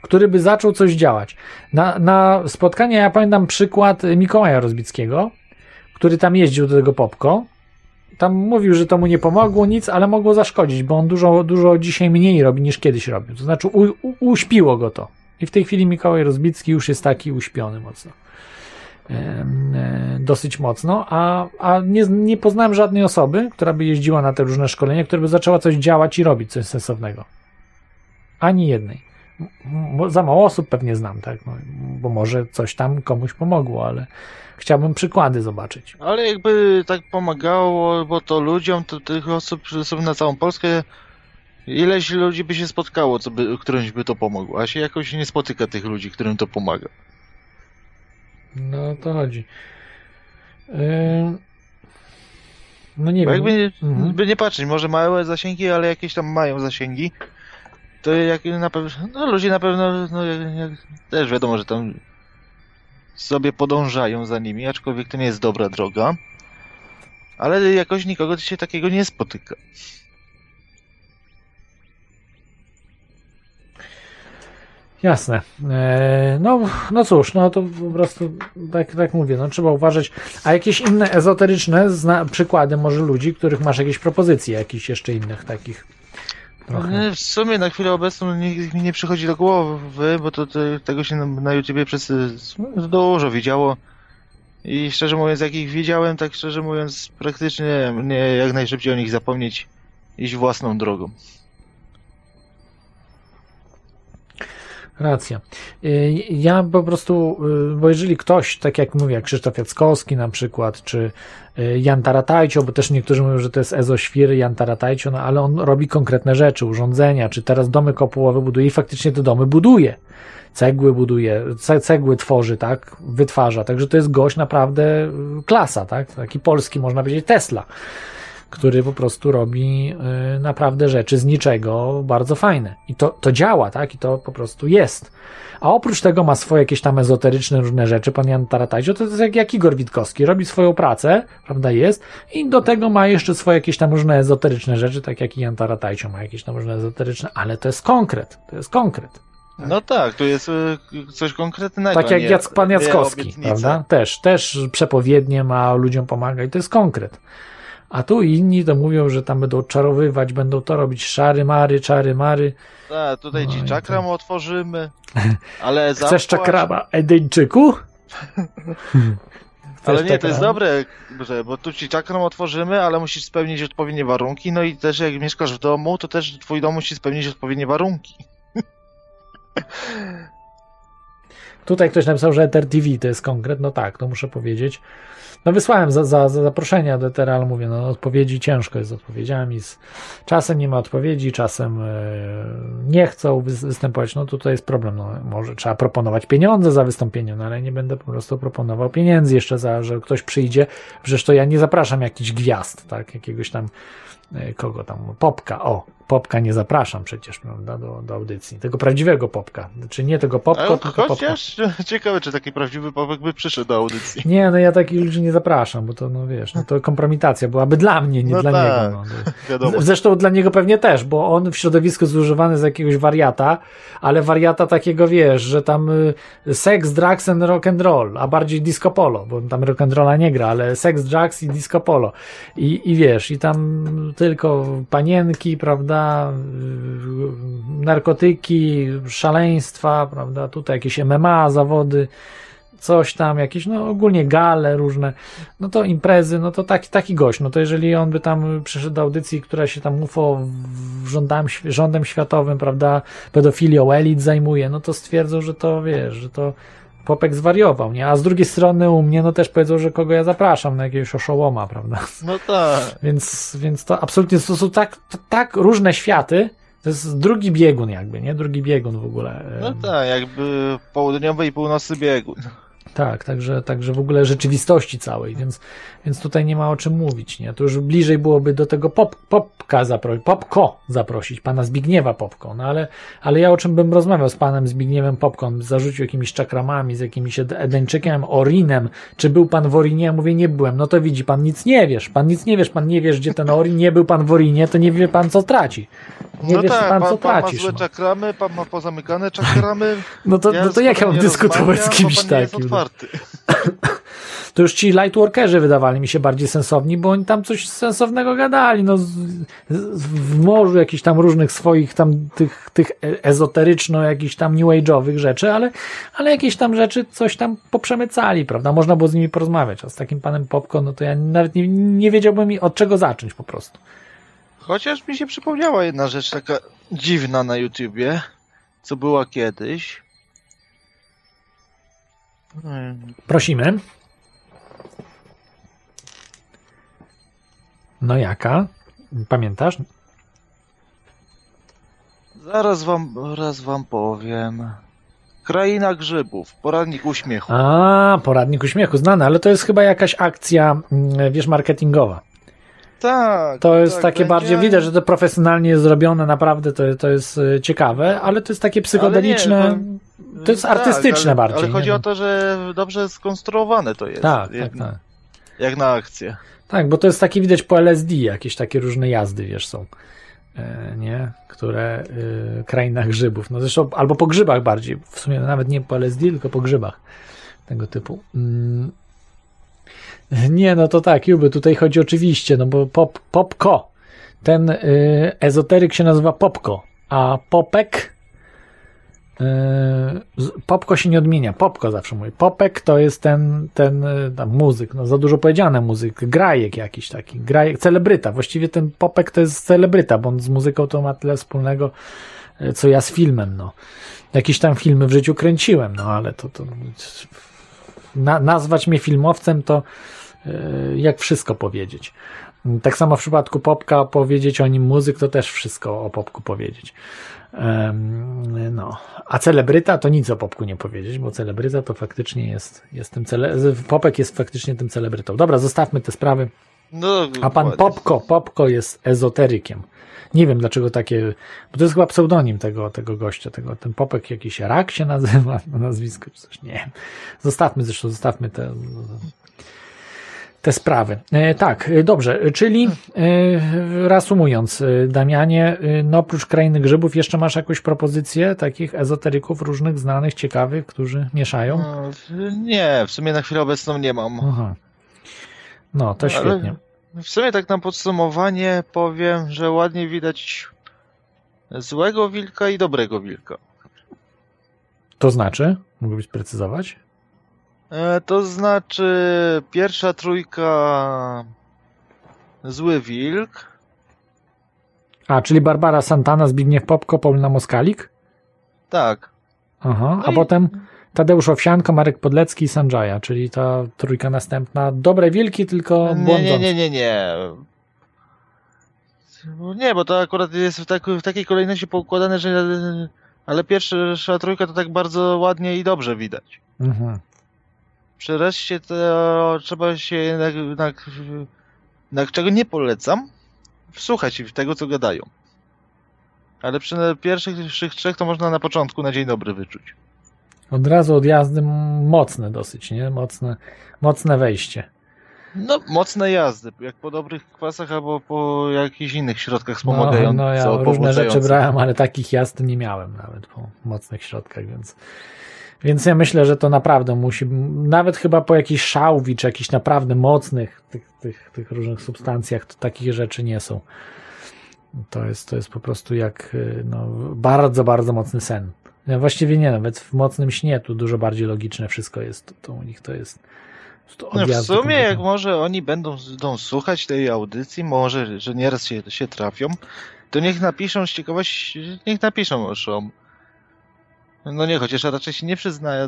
który by zaczął coś działać. Na, na spotkanie, ja pamiętam przykład Mikołaja Rozbickiego, który tam jeździł do tego Popko, tam mówił, że to mu nie pomogło nic, ale mogło zaszkodzić, bo on dużo, dużo dzisiaj mniej robi niż kiedyś robił. To znaczy u, u, uśpiło go to. I w tej chwili Mikołaj Rozbicki już jest taki uśpiony mocno. E, dosyć mocno, a, a nie, nie poznałem żadnej osoby, która by jeździła na te różne szkolenia, która by zaczęła coś działać i robić coś sensownego. Ani jednej. Za mało osób pewnie znam, tak? No, bo może coś tam komuś pomogło, ale chciałbym przykłady zobaczyć. Ale jakby tak pomagało, bo to ludziom, to tych osób, są na całą Polskę, ileś ludzi by się spotkało, co by, którymś by to pomogło, a się jakoś nie spotyka tych ludzi, którym to pomaga. No o to chodzi. Yy, No nie Bo wiem. jakby, Mhm. by nie patrzeć, może małe zasięgi, ale jakieś tam mają zasięgi, to jak na pewno, no ludzie na pewno, no jak, też wiadomo, że tam sobie podążają za nimi, aczkolwiek to nie jest dobra droga, ale jakoś nikogo się takiego nie spotyka. Jasne. E, no, no cóż, no to po prostu tak, tak mówię, no trzeba uważać. A jakieś inne ezoteryczne zna, przykłady może ludzi, których masz jakieś propozycje, jakichś jeszcze innych takich. Trochę. Nie, W sumie na chwilę obecną nikt mi nie przychodzi do głowy, bo to, to tego się na, na YouTubie przez dużo widziało. I szczerze mówiąc, jak ich widziałem, tak szczerze mówiąc, praktycznie nie jak najszybciej o nich zapomnieć, iść własną drogą. Racja. Y, Ja po prostu, y, bo jeżeli ktoś, tak jak mówię, jak Krzysztof Jackowski na przykład, czy y, Jan Taratajcio, bo też niektórzy mówią, że to jest ezoświry Jan Taratajcio, no ale on robi konkretne rzeczy, urządzenia, czy teraz domy kopułowe buduje i faktycznie te domy buduje. Cegły buduje, ce- cegły tworzy, tak, wytwarza, także to jest gość naprawdę klasa, tak, taki polski, można powiedzieć, Tesla który po prostu robi y, naprawdę rzeczy z niczego bardzo fajne. I to, to działa, tak? I to po prostu jest. A oprócz tego ma swoje jakieś tam ezoteryczne różne rzeczy. Pan Jan Taratajcio to jest jak, jak Igor Witkowski. Robi swoją pracę, prawda, jest. I do tego ma jeszcze swoje jakieś tam różne ezoteryczne rzeczy, tak jak i Jan Taratajcio ma jakieś tam różne ezoteryczne, ale to jest konkret. To jest konkret. No tak, to jest y, coś konkretnego. Tak jak nie, Jack, pan Jackowski, prawda? Też, też przepowiednie ma, ludziom pomaga i to jest konkret. A tu inni to mówią, że tam będą odczarowywać, będą to robić szary mary, czary mary. Tak, tutaj No ci czakram otworzymy, *laughs* ale Chcesz czakrama Edeńczyku? *laughs* Ale nie, to jest dobre, że, bo tu ci czakram otworzymy, ale musisz spełnić odpowiednie warunki, no i też jak mieszkasz w domu, to też twój dom musi spełnić odpowiednie warunki. Tutaj ktoś napisał, że Ether TV to jest konkret. No tak, to muszę powiedzieć. No wysłałem za, za, za zaproszenia do Ethera, ale mówię, no odpowiedzi ciężko jest z odpowiedziami. Z, czasem nie ma odpowiedzi, czasem e, nie chcą wys- występować. No tutaj jest problem. No, może trzeba proponować pieniądze za wystąpienie, no ale nie będę po prostu proponował pieniędzy jeszcze za, że ktoś przyjdzie. Przecież to ja nie zapraszam jakichś gwiazd, tak, jakiegoś tam e, kogo tam, Popka, o, Popka nie zapraszam przecież, prawda, do, do audycji, tego prawdziwego Popka, czy nie tego Popka, tylko Popka. chociaż *laughs* ciekawe, czy taki prawdziwy Pawek by przyszedł do audycji. Nie, no ja takich ludzi nie zapraszam, bo to, no wiesz, no to kompromitacja byłaby dla mnie, nie No dla tak, niego. No. *laughs* wiadomo. Zresztą dla niego pewnie też, bo on w środowisku jest używany z jakiegoś wariata, ale wariata takiego, wiesz, że tam y, seks, drugs and rock and roll, a bardziej disco polo, bo tam rock and rolla nie gra, ale seks, drugs i disco polo. I, I wiesz, i tam tylko panienki, prawda, y, narkotyki, szaleństwa, prawda, tutaj jakieś MMA, zawody, coś tam, jakieś, no ogólnie gale różne, no to imprezy, no to taki, taki gość, no to jeżeli on by tam przyszedł do audycji, która się tam UFO rządem, rządem światowym, prawda, pedofilią elit zajmuje, no to stwierdzą, że to, wiesz, że to Popek zwariował, nie? A z drugiej strony u mnie, no też powiedzą, że kogo ja zapraszam na jakiegoś oszołoma, prawda? No tak. *laughs* Więc, więc to absolutnie to są tak, to, tak różne światy, to jest drugi biegun jakby, nie? Drugi biegun w ogóle. No tak, jakby południowy i północny biegun. Tak, także, także w ogóle rzeczywistości całej, więc, więc tutaj nie ma o czym mówić, nie? To już bliżej byłoby do tego pop, popka zapro, popko zaprosić, pana Zbigniewa Popko, no ale, ale ja o czym bym rozmawiał z panem Zbigniewem Popką, zarzucił jakimiś czakramami, z jakimś Ed- Edeńczykiem, Orinem, czy był pan w Orinie? Ja mówię, nie byłem, no to widzi, pan nic nie wiesz, pan nic nie wiesz, pan nie wiesz, gdzie ten Orin, nie był pan w Orinie, to nie wie pan, co traci. Nie no wiesz tak, pan, pan, co pan ma tracisz. złe no. czakramy, pan ma pozamykane czakramy. *laughs* No to- no to z jak ja mam dyskutować z rozmawiam, kimś pan takim, otwarty. *coughs* to już ci lightworkerzy wydawali mi się bardziej sensowni, bo oni tam coś sensownego gadali, no z, z, w morzu jakichś tam różnych swoich tam tych, tych e- ezoteryczno jakichś tam new age'owych rzeczy, ale, ale jakieś tam rzeczy coś tam poprzemycali, prawda? Można było z nimi porozmawiać, a z takim panem Popko, no to ja nawet nie, nie wiedziałbym od czego zacząć po prostu. Chociaż mi się przypomniała jedna rzecz taka dziwna na YouTubie, co była kiedyś. Prosimy. No jaka? Pamiętasz? Zaraz wam, raz wam powiem. Kraina grzybów, poradnik uśmiechu. A, poradnik uśmiechu, znany, ale to jest chyba jakaś akcja, mm, wiesz, marketingowa. Tak. To jest tak, takie będzie- bardziej, widać, że to profesjonalnie jest zrobione, naprawdę to, to jest e, ciekawe, ale to jest takie psychodeliczne, nie, to jest tak, artystyczne ale, bardziej. Ale chodzi nie? o to, że dobrze skonstruowane to jest. Tak, tak, jak, tak. jak na akcję. Tak, bo to jest takie widać po LSD, jakieś takie różne jazdy, wiesz, są. E, nie? Które y, grzybów. No zresztą albo po grzybach bardziej. W sumie nawet nie po LSD, tylko po grzybach tego typu. Mm. Nie, no to tak, Juby, tutaj chodzi oczywiście, no bo pop, Popko, ten y, ezoteryk się nazywa Popko, a Popek Popko się nie odmienia, Popko zawsze mówi. Popek to jest ten, ten y, tam muzyk, no za dużo powiedziane muzyk, grajek jakiś taki, grajek, celebryta. Właściwie ten Popek to jest celebryta, bo on z muzyką to ma tyle wspólnego, y, co ja z filmem, no. Jakieś tam filmy w życiu kręciłem, no ale to, to na, nazwać mnie filmowcem to y, jak wszystko powiedzieć. Tak samo w przypadku Popka powiedzieć o nim muzyk, to też wszystko o Popku powiedzieć. Em, No. A celebryta to nic o Popku nie powiedzieć, bo celebryta to faktycznie jest, jest tym cele... Popek jest faktycznie tym celebrytą. Dobra, zostawmy te sprawy. No, A pan. Popko, Popko jest ezoterykiem. Nie wiem dlaczego takie, bo to jest chyba pseudonim tego, tego gościa, tego, ten Popek jakiś rak się nazywa, na *laughs* nazwisko czy coś, nie. Zostawmy zresztą, zostawmy te, te sprawy. E, tak, e, dobrze, e, czyli reasumując, Damianie, no oprócz krainy grzybów jeszcze masz jakąś propozycję takich ezoteryków różnych, znanych, ciekawych, którzy mieszają? No, Nie, w sumie na chwilę obecną nie mam. Aha. No, to Ale świetnie. W sumie tak na podsumowanie powiem, że ładnie widać złego wilka i dobrego wilka. To znaczy? Mógłbyś precyzować? E, to znaczy pierwsza trójka zły wilk, A, czyli Barbara Santana, Zbigniew Popko, Paulina Moskalik? tak. Aha, a No i- potem Tadeusz Owsianko, Marek Podlecki i Sanjaya, czyli ta trójka następna. Dobre wilki, tylko Nie, błądzące. nie, nie, nie, nie. Nie, bo to akurat jest w, tak, w takiej kolejności poukładane, że ale pierwsza trójka to tak bardzo ładnie i dobrze widać. Mhm. Przy reszcie to trzeba się jednak, jednak, jednak czego nie polecam, wsłuchać w tego, co gadają. Ale przy pierwszych trzech to można na początku na dzień dobry wyczuć. Od razu od jazdy mocne dosyć, nie? Mocne, mocne wejście. No, mocne jazdy, jak po dobrych kwasach albo po jakichś innych środkach No, wspomagających. no ja różne rzeczy brałem, ale takich jazd nie miałem nawet po mocnych środkach, więc więc ja myślę, że to naprawdę musi, nawet chyba po jakichś szałwi, czy jakichś naprawdę mocnych tych, tych, tych różnych substancjach, to takich rzeczy nie są. To jest, to jest po prostu jak y, no, bardzo, bardzo mocny sen. Ja właściwie nie, nawet w mocnym śnie tu dużo bardziej logiczne wszystko jest. To, to u nich to jest to No, w sumie, jak może oni będą, będą słuchać tej audycji, może, że nieraz się, się trafią, to niech napiszą z ciekawości, niech napiszą o No nie, chociaż raczej się nie przyznają,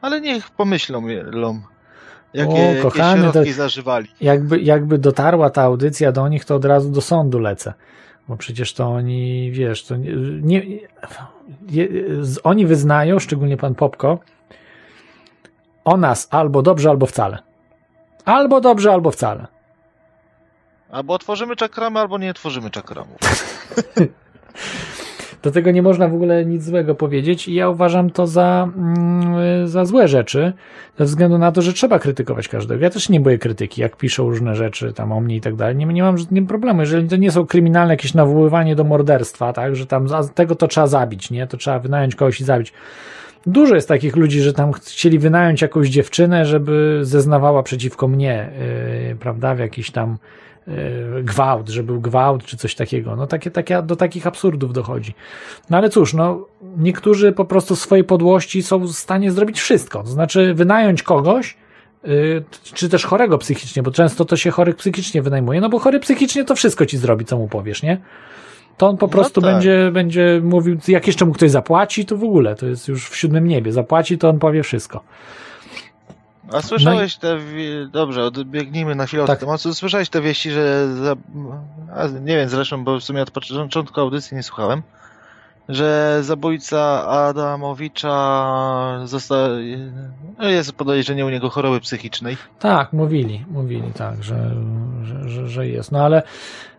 ale niech pomyślą, mielą, jakie, O, jakie kochany, to- środki zażywali. Jakby, jakby dotarła ta audycja do nich, to od razu do sądu lecę. Bo przecież to oni, wiesz, to nie, nie z- oni wyznają, szczególnie pan Popko, o nas albo dobrze, albo wcale. Albo dobrze, albo wcale. Albo otworzymy czakramy, albo nie otworzymy czakramów. *laughs* Do tego nie można w ogóle nic złego powiedzieć i ja uważam to za, mm, za złe rzeczy, ze względu na to, że trzeba krytykować każdego. Ja też nie boję krytyki, jak piszą różne rzeczy tam o mnie i tak dalej. Nie, nie mam żadnego problemu. Jeżeli to nie są kryminalne jakieś nawoływanie do morderstwa, tak, że tam tego to trzeba zabić, nie? To trzeba wynająć kogoś i zabić. Dużo jest takich ludzi, że tam chcieli wynająć jakąś dziewczynę, żeby zeznawała przeciwko mnie, yy, prawda, w jakiś tam gwałt, że był gwałt czy coś takiego. No takie, takie, do takich absurdów dochodzi. No ale cóż, no niektórzy po prostu swojej podłości są w stanie zrobić wszystko. To znaczy wynająć kogoś, yy, czy też chorego psychicznie, bo często to się chorych psychicznie wynajmuje, no bo chory psychicznie to wszystko ci zrobi, co mu powiesz, nie? To on po prostu tak. będzie, będzie mówił, jak jeszcze mu ktoś zapłaci, to w ogóle, to jest już w siódmym niebie. Zapłaci, to on powie wszystko. A słyszałeś te. Wi- Dobrze, odbiegnijmy na chwilę Tak. od tematu. Słyszałeś te wieści, że. Za... A, nie wiem zresztą, bo w sumie od początku audycji nie słuchałem. Że zabójca Adamowicza został. no, Jest podejrzenie u niego choroby psychicznej. Tak, mówili, mówili tak, że, że, że, że jest. No ale,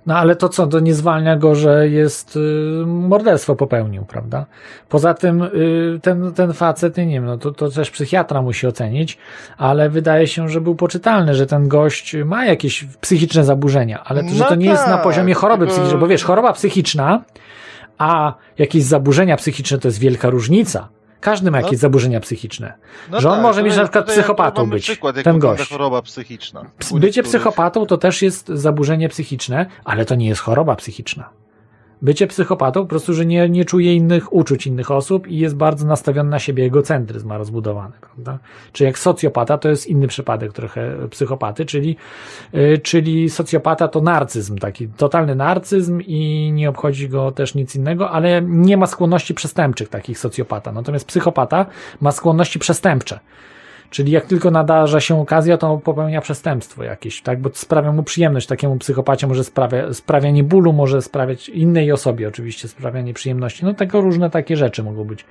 no ale to co, to nie zwalnia go, że jest y, morderstwo popełnił, prawda? Poza tym y, ten, ten facet, nie wiem, no to, to też psychiatra musi ocenić, ale wydaje się, że był poczytalny, że ten gość ma jakieś psychiczne zaburzenia, ale to, że No to nie jest na tak, poziomie choroby psychicznej, bo wiesz, choroba psychiczna, a jakieś zaburzenia psychiczne to jest wielka różnica. Każdy ma jakieś zaburzenia psychiczne. No że on tak, może mieć na przykład psychopatą być, Przykład, ten gość. choroba psychiczna. Bycie psychopatą to też jest zaburzenie psychiczne, ale to nie jest choroba psychiczna. Bycie psychopatą po prostu, że nie, nie czuje innych uczuć innych osób i jest bardzo nastawiony na siebie, egocentryzm ma rozbudowany, prawda? Czy jak socjopata to jest inny przypadek trochę psychopaty, czyli, yy, czyli socjopata to narcyzm, taki totalny narcyzm i nie obchodzi go też nic innego, ale nie ma skłonności przestępczych takich socjopata. Natomiast psychopata ma skłonności przestępcze. Czyli jak tylko nadarza się okazja, to popełnia przestępstwo jakieś, tak? Bo sprawia mu przyjemność. Takiemu psychopacie może sprawia, sprawianie bólu, może sprawiać innej osobie oczywiście sprawianie przyjemności. No tego różne takie rzeczy mogą być.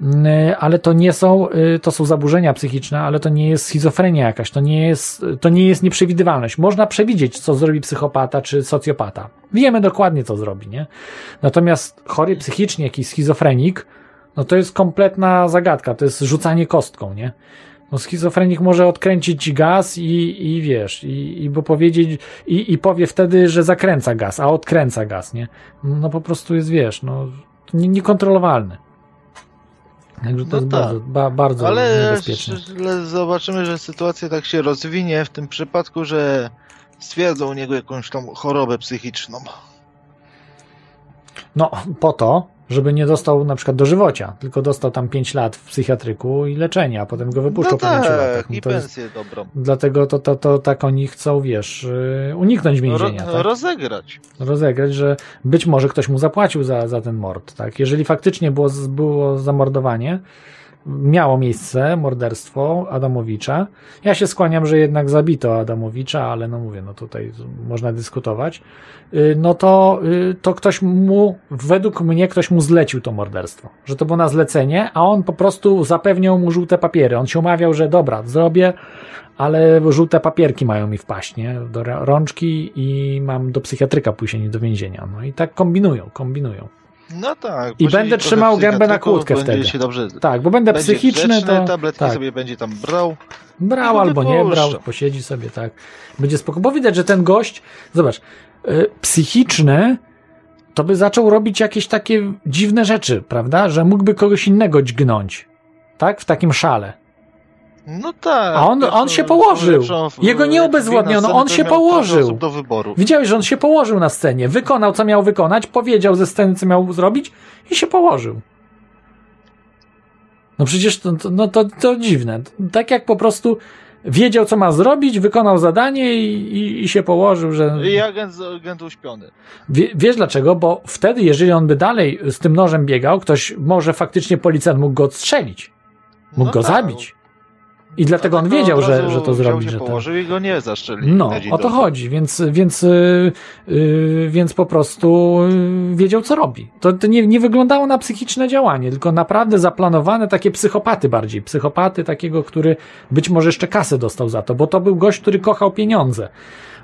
Mm, Ale to nie są, y, to są zaburzenia psychiczne, ale to nie jest schizofrenia jakaś, to nie jest, to nie jest nieprzewidywalność. Można przewidzieć, co zrobi psychopata czy socjopata. Wiemy dokładnie, co zrobi, nie? Natomiast chory psychicznie, jakiś schizofrenik, no to jest kompletna zagadka, to jest rzucanie kostką, nie? No schizofrenik może odkręcić ci gaz i, i wiesz, i, i bo powiedzieć, i, i powie wtedy, że zakręca gaz, a odkręca gaz, nie? No po prostu jest, wiesz, no nie- niekontrolowalny. Także to No jest tak. bardzo, ba, bardzo Ale, niebezpieczne. ale zobaczymy, że sytuacja tak się rozwinie w tym przypadku, że stwierdzą u niego jakąś tam chorobę psychiczną. No, po to, żeby nie dostał na przykład dożywocia, tylko dostał tam 5 lat w psychiatryku i leczenia, a potem go wypuszczą No po 5 tak, latach. No i to jest- pensję dobrą. Dlatego to, to, to tak oni chcą, wiesz, yy, uniknąć więzienia. Ro, tak? rozegrać. rozegrać, że być może ktoś mu zapłacił za, za ten mord. Tak? Jeżeli faktycznie było, było zamordowanie, miało miejsce morderstwo Adamowicza. Ja się skłaniam, że jednak zabito Adamowicza, ale no mówię, no tutaj można dyskutować. Y, No to, y, to ktoś mu, według mnie ktoś mu zlecił to morderstwo. Że to było na zlecenie, a on po prostu zapewniał mu żółte papiery. On się umawiał, że dobra, zrobię, ale żółte papierki mają mi wpaść, nie? Do rączki i mam do psychiatryka pójść, nie do więzienia. No i tak kombinują, kombinują. No tak. I będę trzymał gębę na kłódkę wtedy. Dobrze, Tak, bo będę będzie psychiczny, grzeczny, to- tabletki tak. sobie będzie tam brał. Brał go albo nie brał, posiedzi sobie, tak. Będzie spoko. Bo widać, że ten gość, zobacz, y, psychiczny, to by zaczął robić jakieś takie dziwne rzeczy, prawda? Że mógłby kogoś innego dźgnąć. Tak? W takim szale. No tak. A on, pierwszą- on się położył. Jego nie obezwładniono, on się położył. Widziałeś, że on się położył na scenie. Wykonał, co miał wykonać, powiedział ze sceny, co miał zrobić i się położył. No przecież to, to, no to, to dziwne. Tak jak po prostu wiedział, co ma zrobić, wykonał zadanie i, i, i się położył, że... I agent, agent uśpiony. Wie, wiesz dlaczego? Bo wtedy, jeżeli on by dalej z tym nożem biegał, ktoś może faktycznie policjant mógł go odstrzelić. Mógł No go tak. zabić. I dlatego on To wiedział, że, że to zrobi. się Że tak. położył i go nie zaszczeli. No, o to chodzi, więc, więc, yy, więc po prostu yy, wiedział, co robi. To, to nie, nie wyglądało na psychiczne działanie, tylko naprawdę zaplanowane takie psychopaty bardziej. Psychopaty takiego, który być może jeszcze kasę dostał za to, bo to był gość, który kochał pieniądze.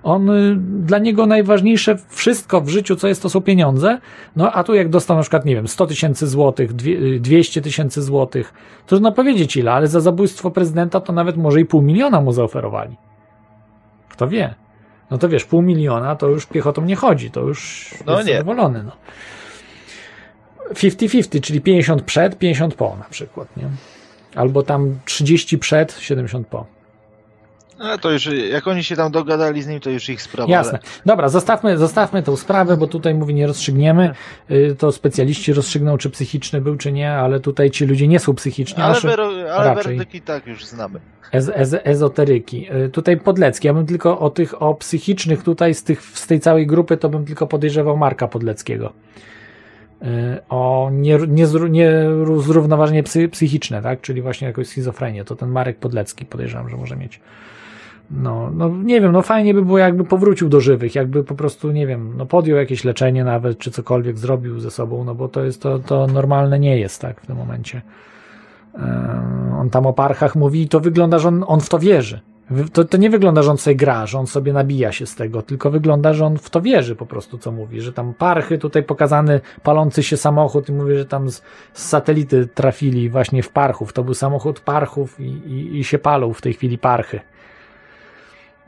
On, y, dla niego najważniejsze wszystko w życiu, co jest, to są pieniądze. No, a tu jak dostał na przykład, nie wiem, 100 tysięcy złotych, dwie- y, 200 tysięcy złotych, trudno powiedzieć ile, ale za zabójstwo prezydenta to nawet może i pół miliona mu zaoferowali. Kto wie? No to wiesz, pół miliona to już piechotą nie chodzi, to już No jest nie. zadowolony. No. 50-50, czyli 50 przed, 50 po na przykład, nie? Albo tam 30 przed, 70 po. A to już, jak oni się tam dogadali z nim, to już ich sprawa. Jasne. Dobra, zostawmy, zostawmy tę sprawę, bo tutaj mówi nie rozstrzygniemy. Y, To specjaliści rozstrzygną, czy psychiczny był, czy nie, ale tutaj ci ludzie nie są psychiczni. Ale, wero, ale raczej. werdyki tak już znamy. Ez, ez, ezoteryki. Y, Tutaj Podlecki. Ja bym tylko o tych, o psychicznych tutaj z, tych, z tej całej grupy, to bym tylko podejrzewał Marka Podleckiego. Y, O nie, nie, nie psychiczne, tak? Czyli właśnie jakąś schizofrenię. To ten Marek Podlecki podejrzewam, że może mieć. No, no nie wiem, no fajnie by było jakby powrócił do żywych, jakby po prostu, nie wiem, no podjął jakieś leczenie nawet, czy cokolwiek zrobił ze sobą, no bo to jest, to, to normalne nie jest, tak, w tym momencie. E, On tam o parchach mówi i to wygląda, że on, on w to wierzy. To, to nie wygląda, że on sobie gra, że on sobie nabija się z tego, tylko wygląda, że on w to wierzy po prostu, co mówi, że tam parchy, tutaj pokazany palący się samochód i mówi, że tam z, z satelity trafili właśnie w parchów. To był samochód parchów i, i, i się palą w tej chwili parchy.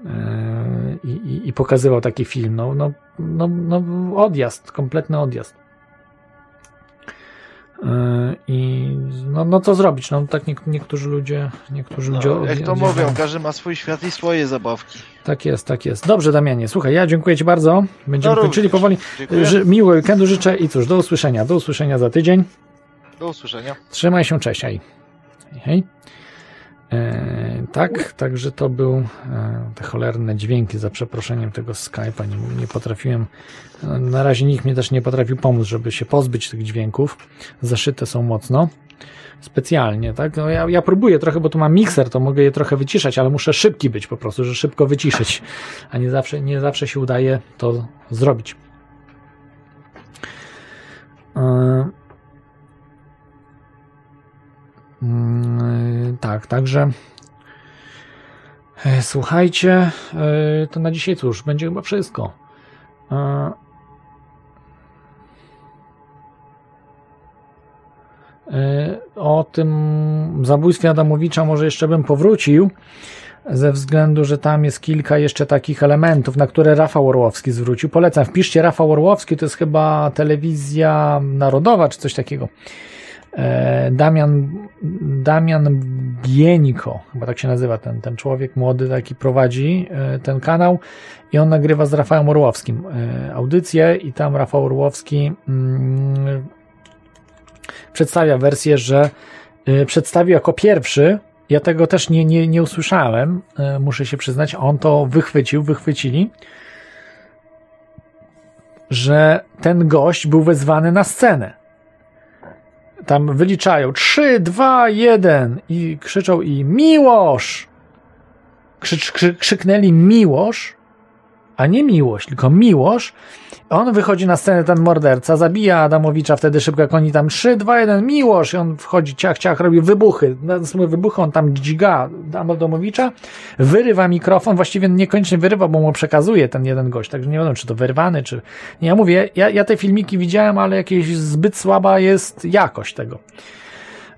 E, I, i, i pokazywał taki film. No, no, no, no odjazd, kompletny odjazd. I no, no co zrobić? No tak nie, niektórzy ludzie, niektórzy ludzie. No, jak to mówią, każdy ma swój świat i swoje zabawki. Tak jest, tak jest. Dobrze, Damianie, słuchaj, ja dziękuję Ci bardzo. Będziemy No kończyli powoli. Ży- Miłego weekendu życzę i cóż, do usłyszenia. Do usłyszenia za tydzień. Do usłyszenia. Trzymaj się, cześć. Hej. Hej. E, tak, także to był e, te cholerne dźwięki, za przeproszeniem tego Skype'a. Nie, nie potrafiłem, e, na razie nikt mnie też nie potrafił pomóc, żeby się pozbyć tych dźwięków. Zaszyte są mocno. Specjalnie, tak? No ja, ja próbuję trochę, bo tu mam mikser, to mogę je trochę wyciszać, ale muszę szybki być po prostu, że szybko wyciszyć. A nie zawsze, nie zawsze się udaje to zrobić. E, Tak, także e, słuchajcie, e, to na dzisiaj cóż, będzie chyba wszystko. E, e, O tym zabójstwie Adamowicza może jeszcze bym powrócił, ze względu, że tam jest kilka jeszcze takich elementów, na które Rafał Orłowski zwrócił. Polecam, wpiszcie Rafał Orłowski, to jest chyba telewizja narodowa, czy coś takiego. E, Damian, Damian Bieńko, chyba tak się nazywa ten, ten człowiek młody, taki prowadzi e, ten kanał i on nagrywa z Rafałem Orłowskim e, audycję i tam Rafał Orłowski mm, przedstawia wersję, że przedstawił jako pierwszy, ja tego też nie, nie, nie usłyszałem, muszę się przyznać, on to wychwycił, wychwycili, że ten gość był wezwany na scenę tam wyliczają 3, 2, 1 i krzyczą i! Krzycz, krzy, krzyknęli Miłosz, a nie Miłość, tylko Miłosz. On wychodzi na scenę, ten morderca, zabija Adamowicza wtedy szybko, jak oni tam 3, 2, 1, Miłosz! I on wchodzi, ciach, ciach, robi wybuchy. Następne wybuchy, on tam dźga Adamowicza, wyrywa mikrofon, właściwie niekoniecznie wyrywa, bo mu przekazuje ten jeden gość, także nie wiadomo, czy to wyrwany, czy... Ja mówię, ja, ja te filmiki widziałem, ale jakieś zbyt słaba jest jakość tego.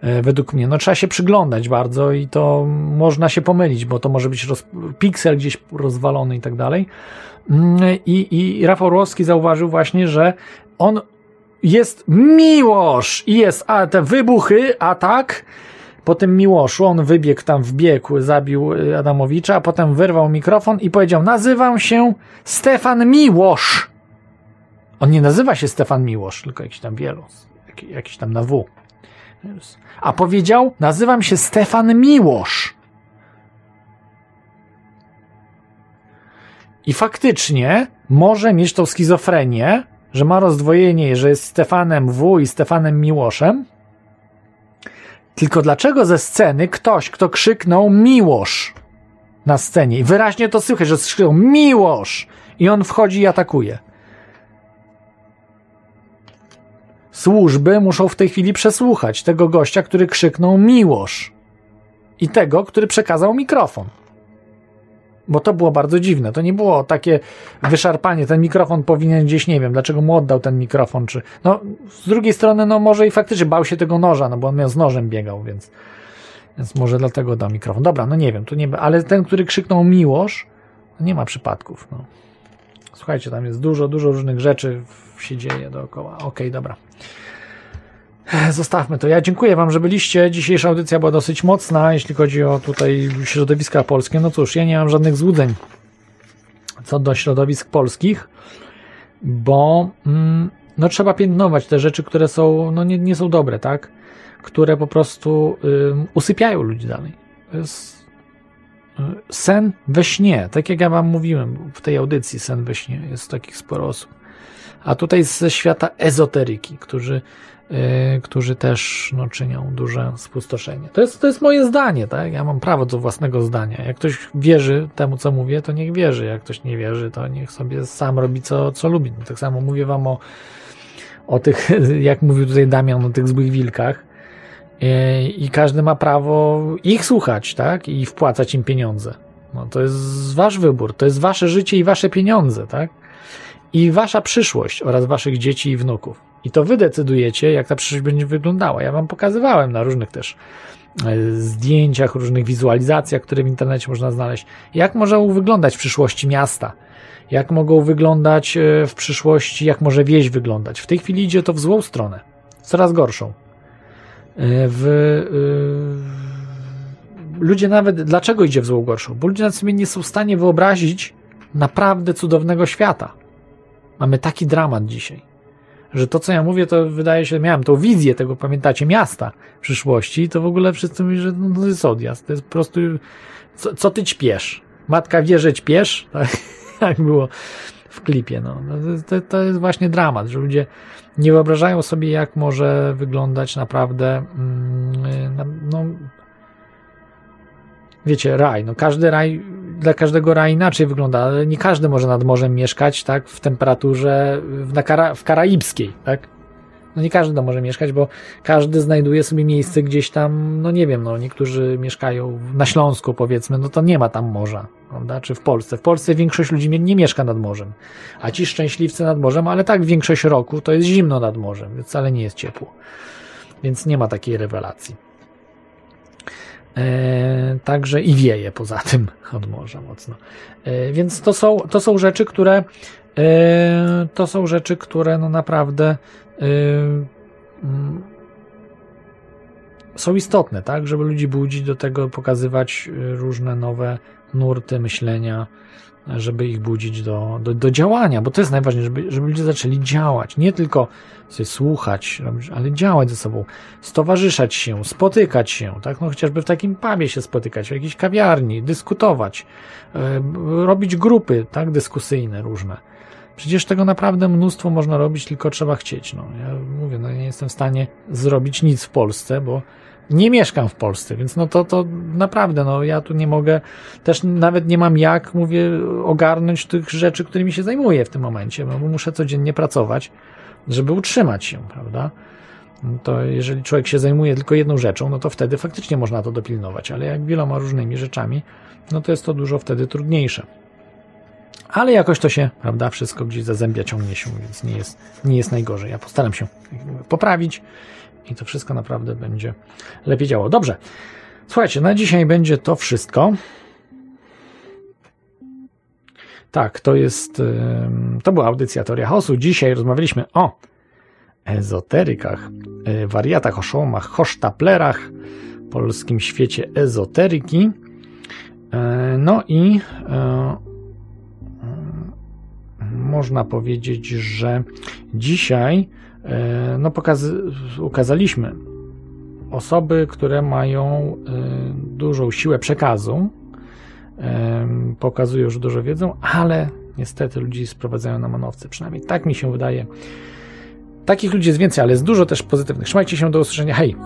E, Według mnie, no trzeba się przyglądać bardzo i to można się pomylić, bo to może być roz, piksel gdzieś rozwalony i tak dalej. Mm, I, I Rafał Orłowski zauważył właśnie, że on jest Miłosz i jest a te wybuchy, atak. Po tym Miłoszu on wybiegł tam, wbiegł, zabił Adamowicza, a potem wyrwał mikrofon i powiedział: Nazywam się Stefan Miłosz. On nie nazywa się Stefan Miłosz, tylko jakiś tam wielu, jakiś tam na W. A powiedział: Nazywam się Stefan Miłosz. I faktycznie może mieć tą schizofrenię, że ma rozdwojenie, że jest Stefanem W i Stefanem Miłoszem. Tylko dlaczego ze sceny ktoś, kto krzyknął Miłosz na scenie i wyraźnie to słychać, że skrzyknął Miłosz i on wchodzi i atakuje. Służby muszą w tej chwili przesłuchać tego gościa, który krzyknął Miłosz i tego, który przekazał mikrofon. Bo to było bardzo dziwne. To nie było takie wyszarpanie. Ten mikrofon powinien gdzieś, nie wiem, dlaczego mu oddał ten mikrofon, czy. No, z drugiej strony, no może i faktycznie bał się tego noża, no bo on miał z nożem biegał, więc. Więc może dlatego dał mikrofon. Dobra, no nie wiem, tu nie. Ale ten, który krzyknął Miłosz, no nie ma przypadków. No. Słuchajcie, tam jest dużo, dużo różnych rzeczy się dzieje dookoła. Okej, dobra. Zostawmy to. Ja dziękuję Wam, że byliście. Dzisiejsza audycja była dosyć mocna, jeśli chodzi o tutaj środowiska polskie. No cóż, ja nie mam żadnych złudzeń co do środowisk polskich, bo mm, no, trzeba piętnować te rzeczy, które są, no nie, nie są dobre, tak? Które po prostu ym, usypiają ludzi dalej. To jest y, sen we śnie, tak jak ja Wam mówiłem w tej audycji, sen we śnie, jest takich sporo osób. A tutaj ze świata ezoteryki, którzy Yy, którzy też no, czynią duże spustoszenie. To jest, to jest moje zdanie, tak? Ja mam prawo do własnego zdania. Jak ktoś wierzy temu, co mówię, to niech wierzy. Jak ktoś nie wierzy, to niech sobie sam robi, co, co lubi. No, tak samo mówię wam o, o tych, *laughs* jak mówił tutaj Damian, o tych złych wilkach. Yy, I każdy ma prawo ich słuchać, tak? I wpłacać im pieniądze. No, to jest wasz wybór, to jest wasze życie i wasze pieniądze, tak? I wasza przyszłość oraz waszych dzieci i wnuków. I to wy decydujecie, jak ta przyszłość będzie wyglądała. Ja wam pokazywałem na różnych też e, zdjęciach, różnych wizualizacjach, które w internecie można znaleźć, jak może wyglądać w przyszłości miasta, jak mogą wyglądać e, w przyszłości, jak może wieś wyglądać. W tej chwili idzie to w złą stronę, coraz gorszą. E, w, ludzie nawet, dlaczego idzie w złą gorszą? Bo ludzie nawet sobie nie są w stanie wyobrazić naprawdę cudownego świata. Mamy taki dramat dzisiaj że to, co ja mówię, to wydaje się, miałem tą wizję tego, pamiętacie, miasta przyszłości, to w ogóle wszyscy mówią, że no, to jest odjazd, to jest po prostu, co, co ty ćpiesz? Matka wie, że ćpiesz? *laughs* Tak, jak było w klipie, no. no. To, to jest właśnie dramat, że ludzie nie wyobrażają sobie, jak może wyglądać naprawdę, mm, no, wiecie, raj. No każdy raj, dla każdego raj inaczej wygląda, ale nie każdy może nad morzem mieszkać, tak, w temperaturze w, na Kara, w karaibskiej, tak. No nie każdy może mieszkać, bo każdy znajduje sobie miejsce gdzieś tam, no nie wiem, no niektórzy mieszkają na Śląsku powiedzmy, no to nie ma tam morza, prawda, czy w Polsce. W Polsce większość ludzi nie mieszka nad morzem, a ci szczęśliwcy nad morzem, ale tak większość roku to jest zimno nad morzem, więc wcale nie jest ciepło. Więc nie ma takiej rewelacji. E, także i wieje poza tym od morza mocno. E, więc to są, to są rzeczy, które e, to są rzeczy, które no naprawdę są istotne, tak, żeby ludzi budzić do tego, pokazywać różne nowe nurty myślenia, żeby ich budzić do, do, do działania, bo to jest najważniejsze, żeby, żeby ludzie zaczęli działać, nie tylko sobie słuchać, ale działać ze sobą, stowarzyszać się, spotykać się, tak, no chociażby w takim pubie się spotykać, w jakiejś kawiarni, dyskutować, yy, robić grupy, tak, dyskusyjne różne. Przecież tego naprawdę mnóstwo można robić, tylko trzeba chcieć. No, ja mówię, no nie jestem w stanie zrobić nic w Polsce, bo nie mieszkam w Polsce, więc no to, to naprawdę, no ja tu nie mogę, też nawet nie mam jak, mówię, ogarnąć tych rzeczy, którymi się zajmuję w tym momencie, no bo muszę codziennie pracować, żeby utrzymać się, prawda? To jeżeli człowiek się zajmuje tylko jedną rzeczą, no to wtedy faktycznie można to dopilnować, ale jak wieloma różnymi rzeczami, no to jest to dużo wtedy trudniejsze. Ale jakoś to się, prawda, wszystko gdzieś zazębia, ciągnie się, więc nie jest, nie jest najgorzej. Ja postaram się poprawić i to wszystko naprawdę będzie lepiej działało. Dobrze. Słuchajcie, na dzisiaj będzie to wszystko. Tak, to jest. To była audycja Teoria Chaosu. Dzisiaj rozmawialiśmy o ezoterykach, e, wariatach, oszołomach, hosztaplerach, polskim świecie ezoteryki. E, no i e, można powiedzieć, że dzisiaj E, no ukazaliśmy osoby, które mają e, dużą siłę przekazu, e, pokazują już dużo wiedzą, ale niestety ludzi sprowadzają na manowce, przynajmniej tak mi się wydaje. Takich ludzi jest więcej, ale jest dużo też pozytywnych. Trzymajcie się, do usłyszenia, hej!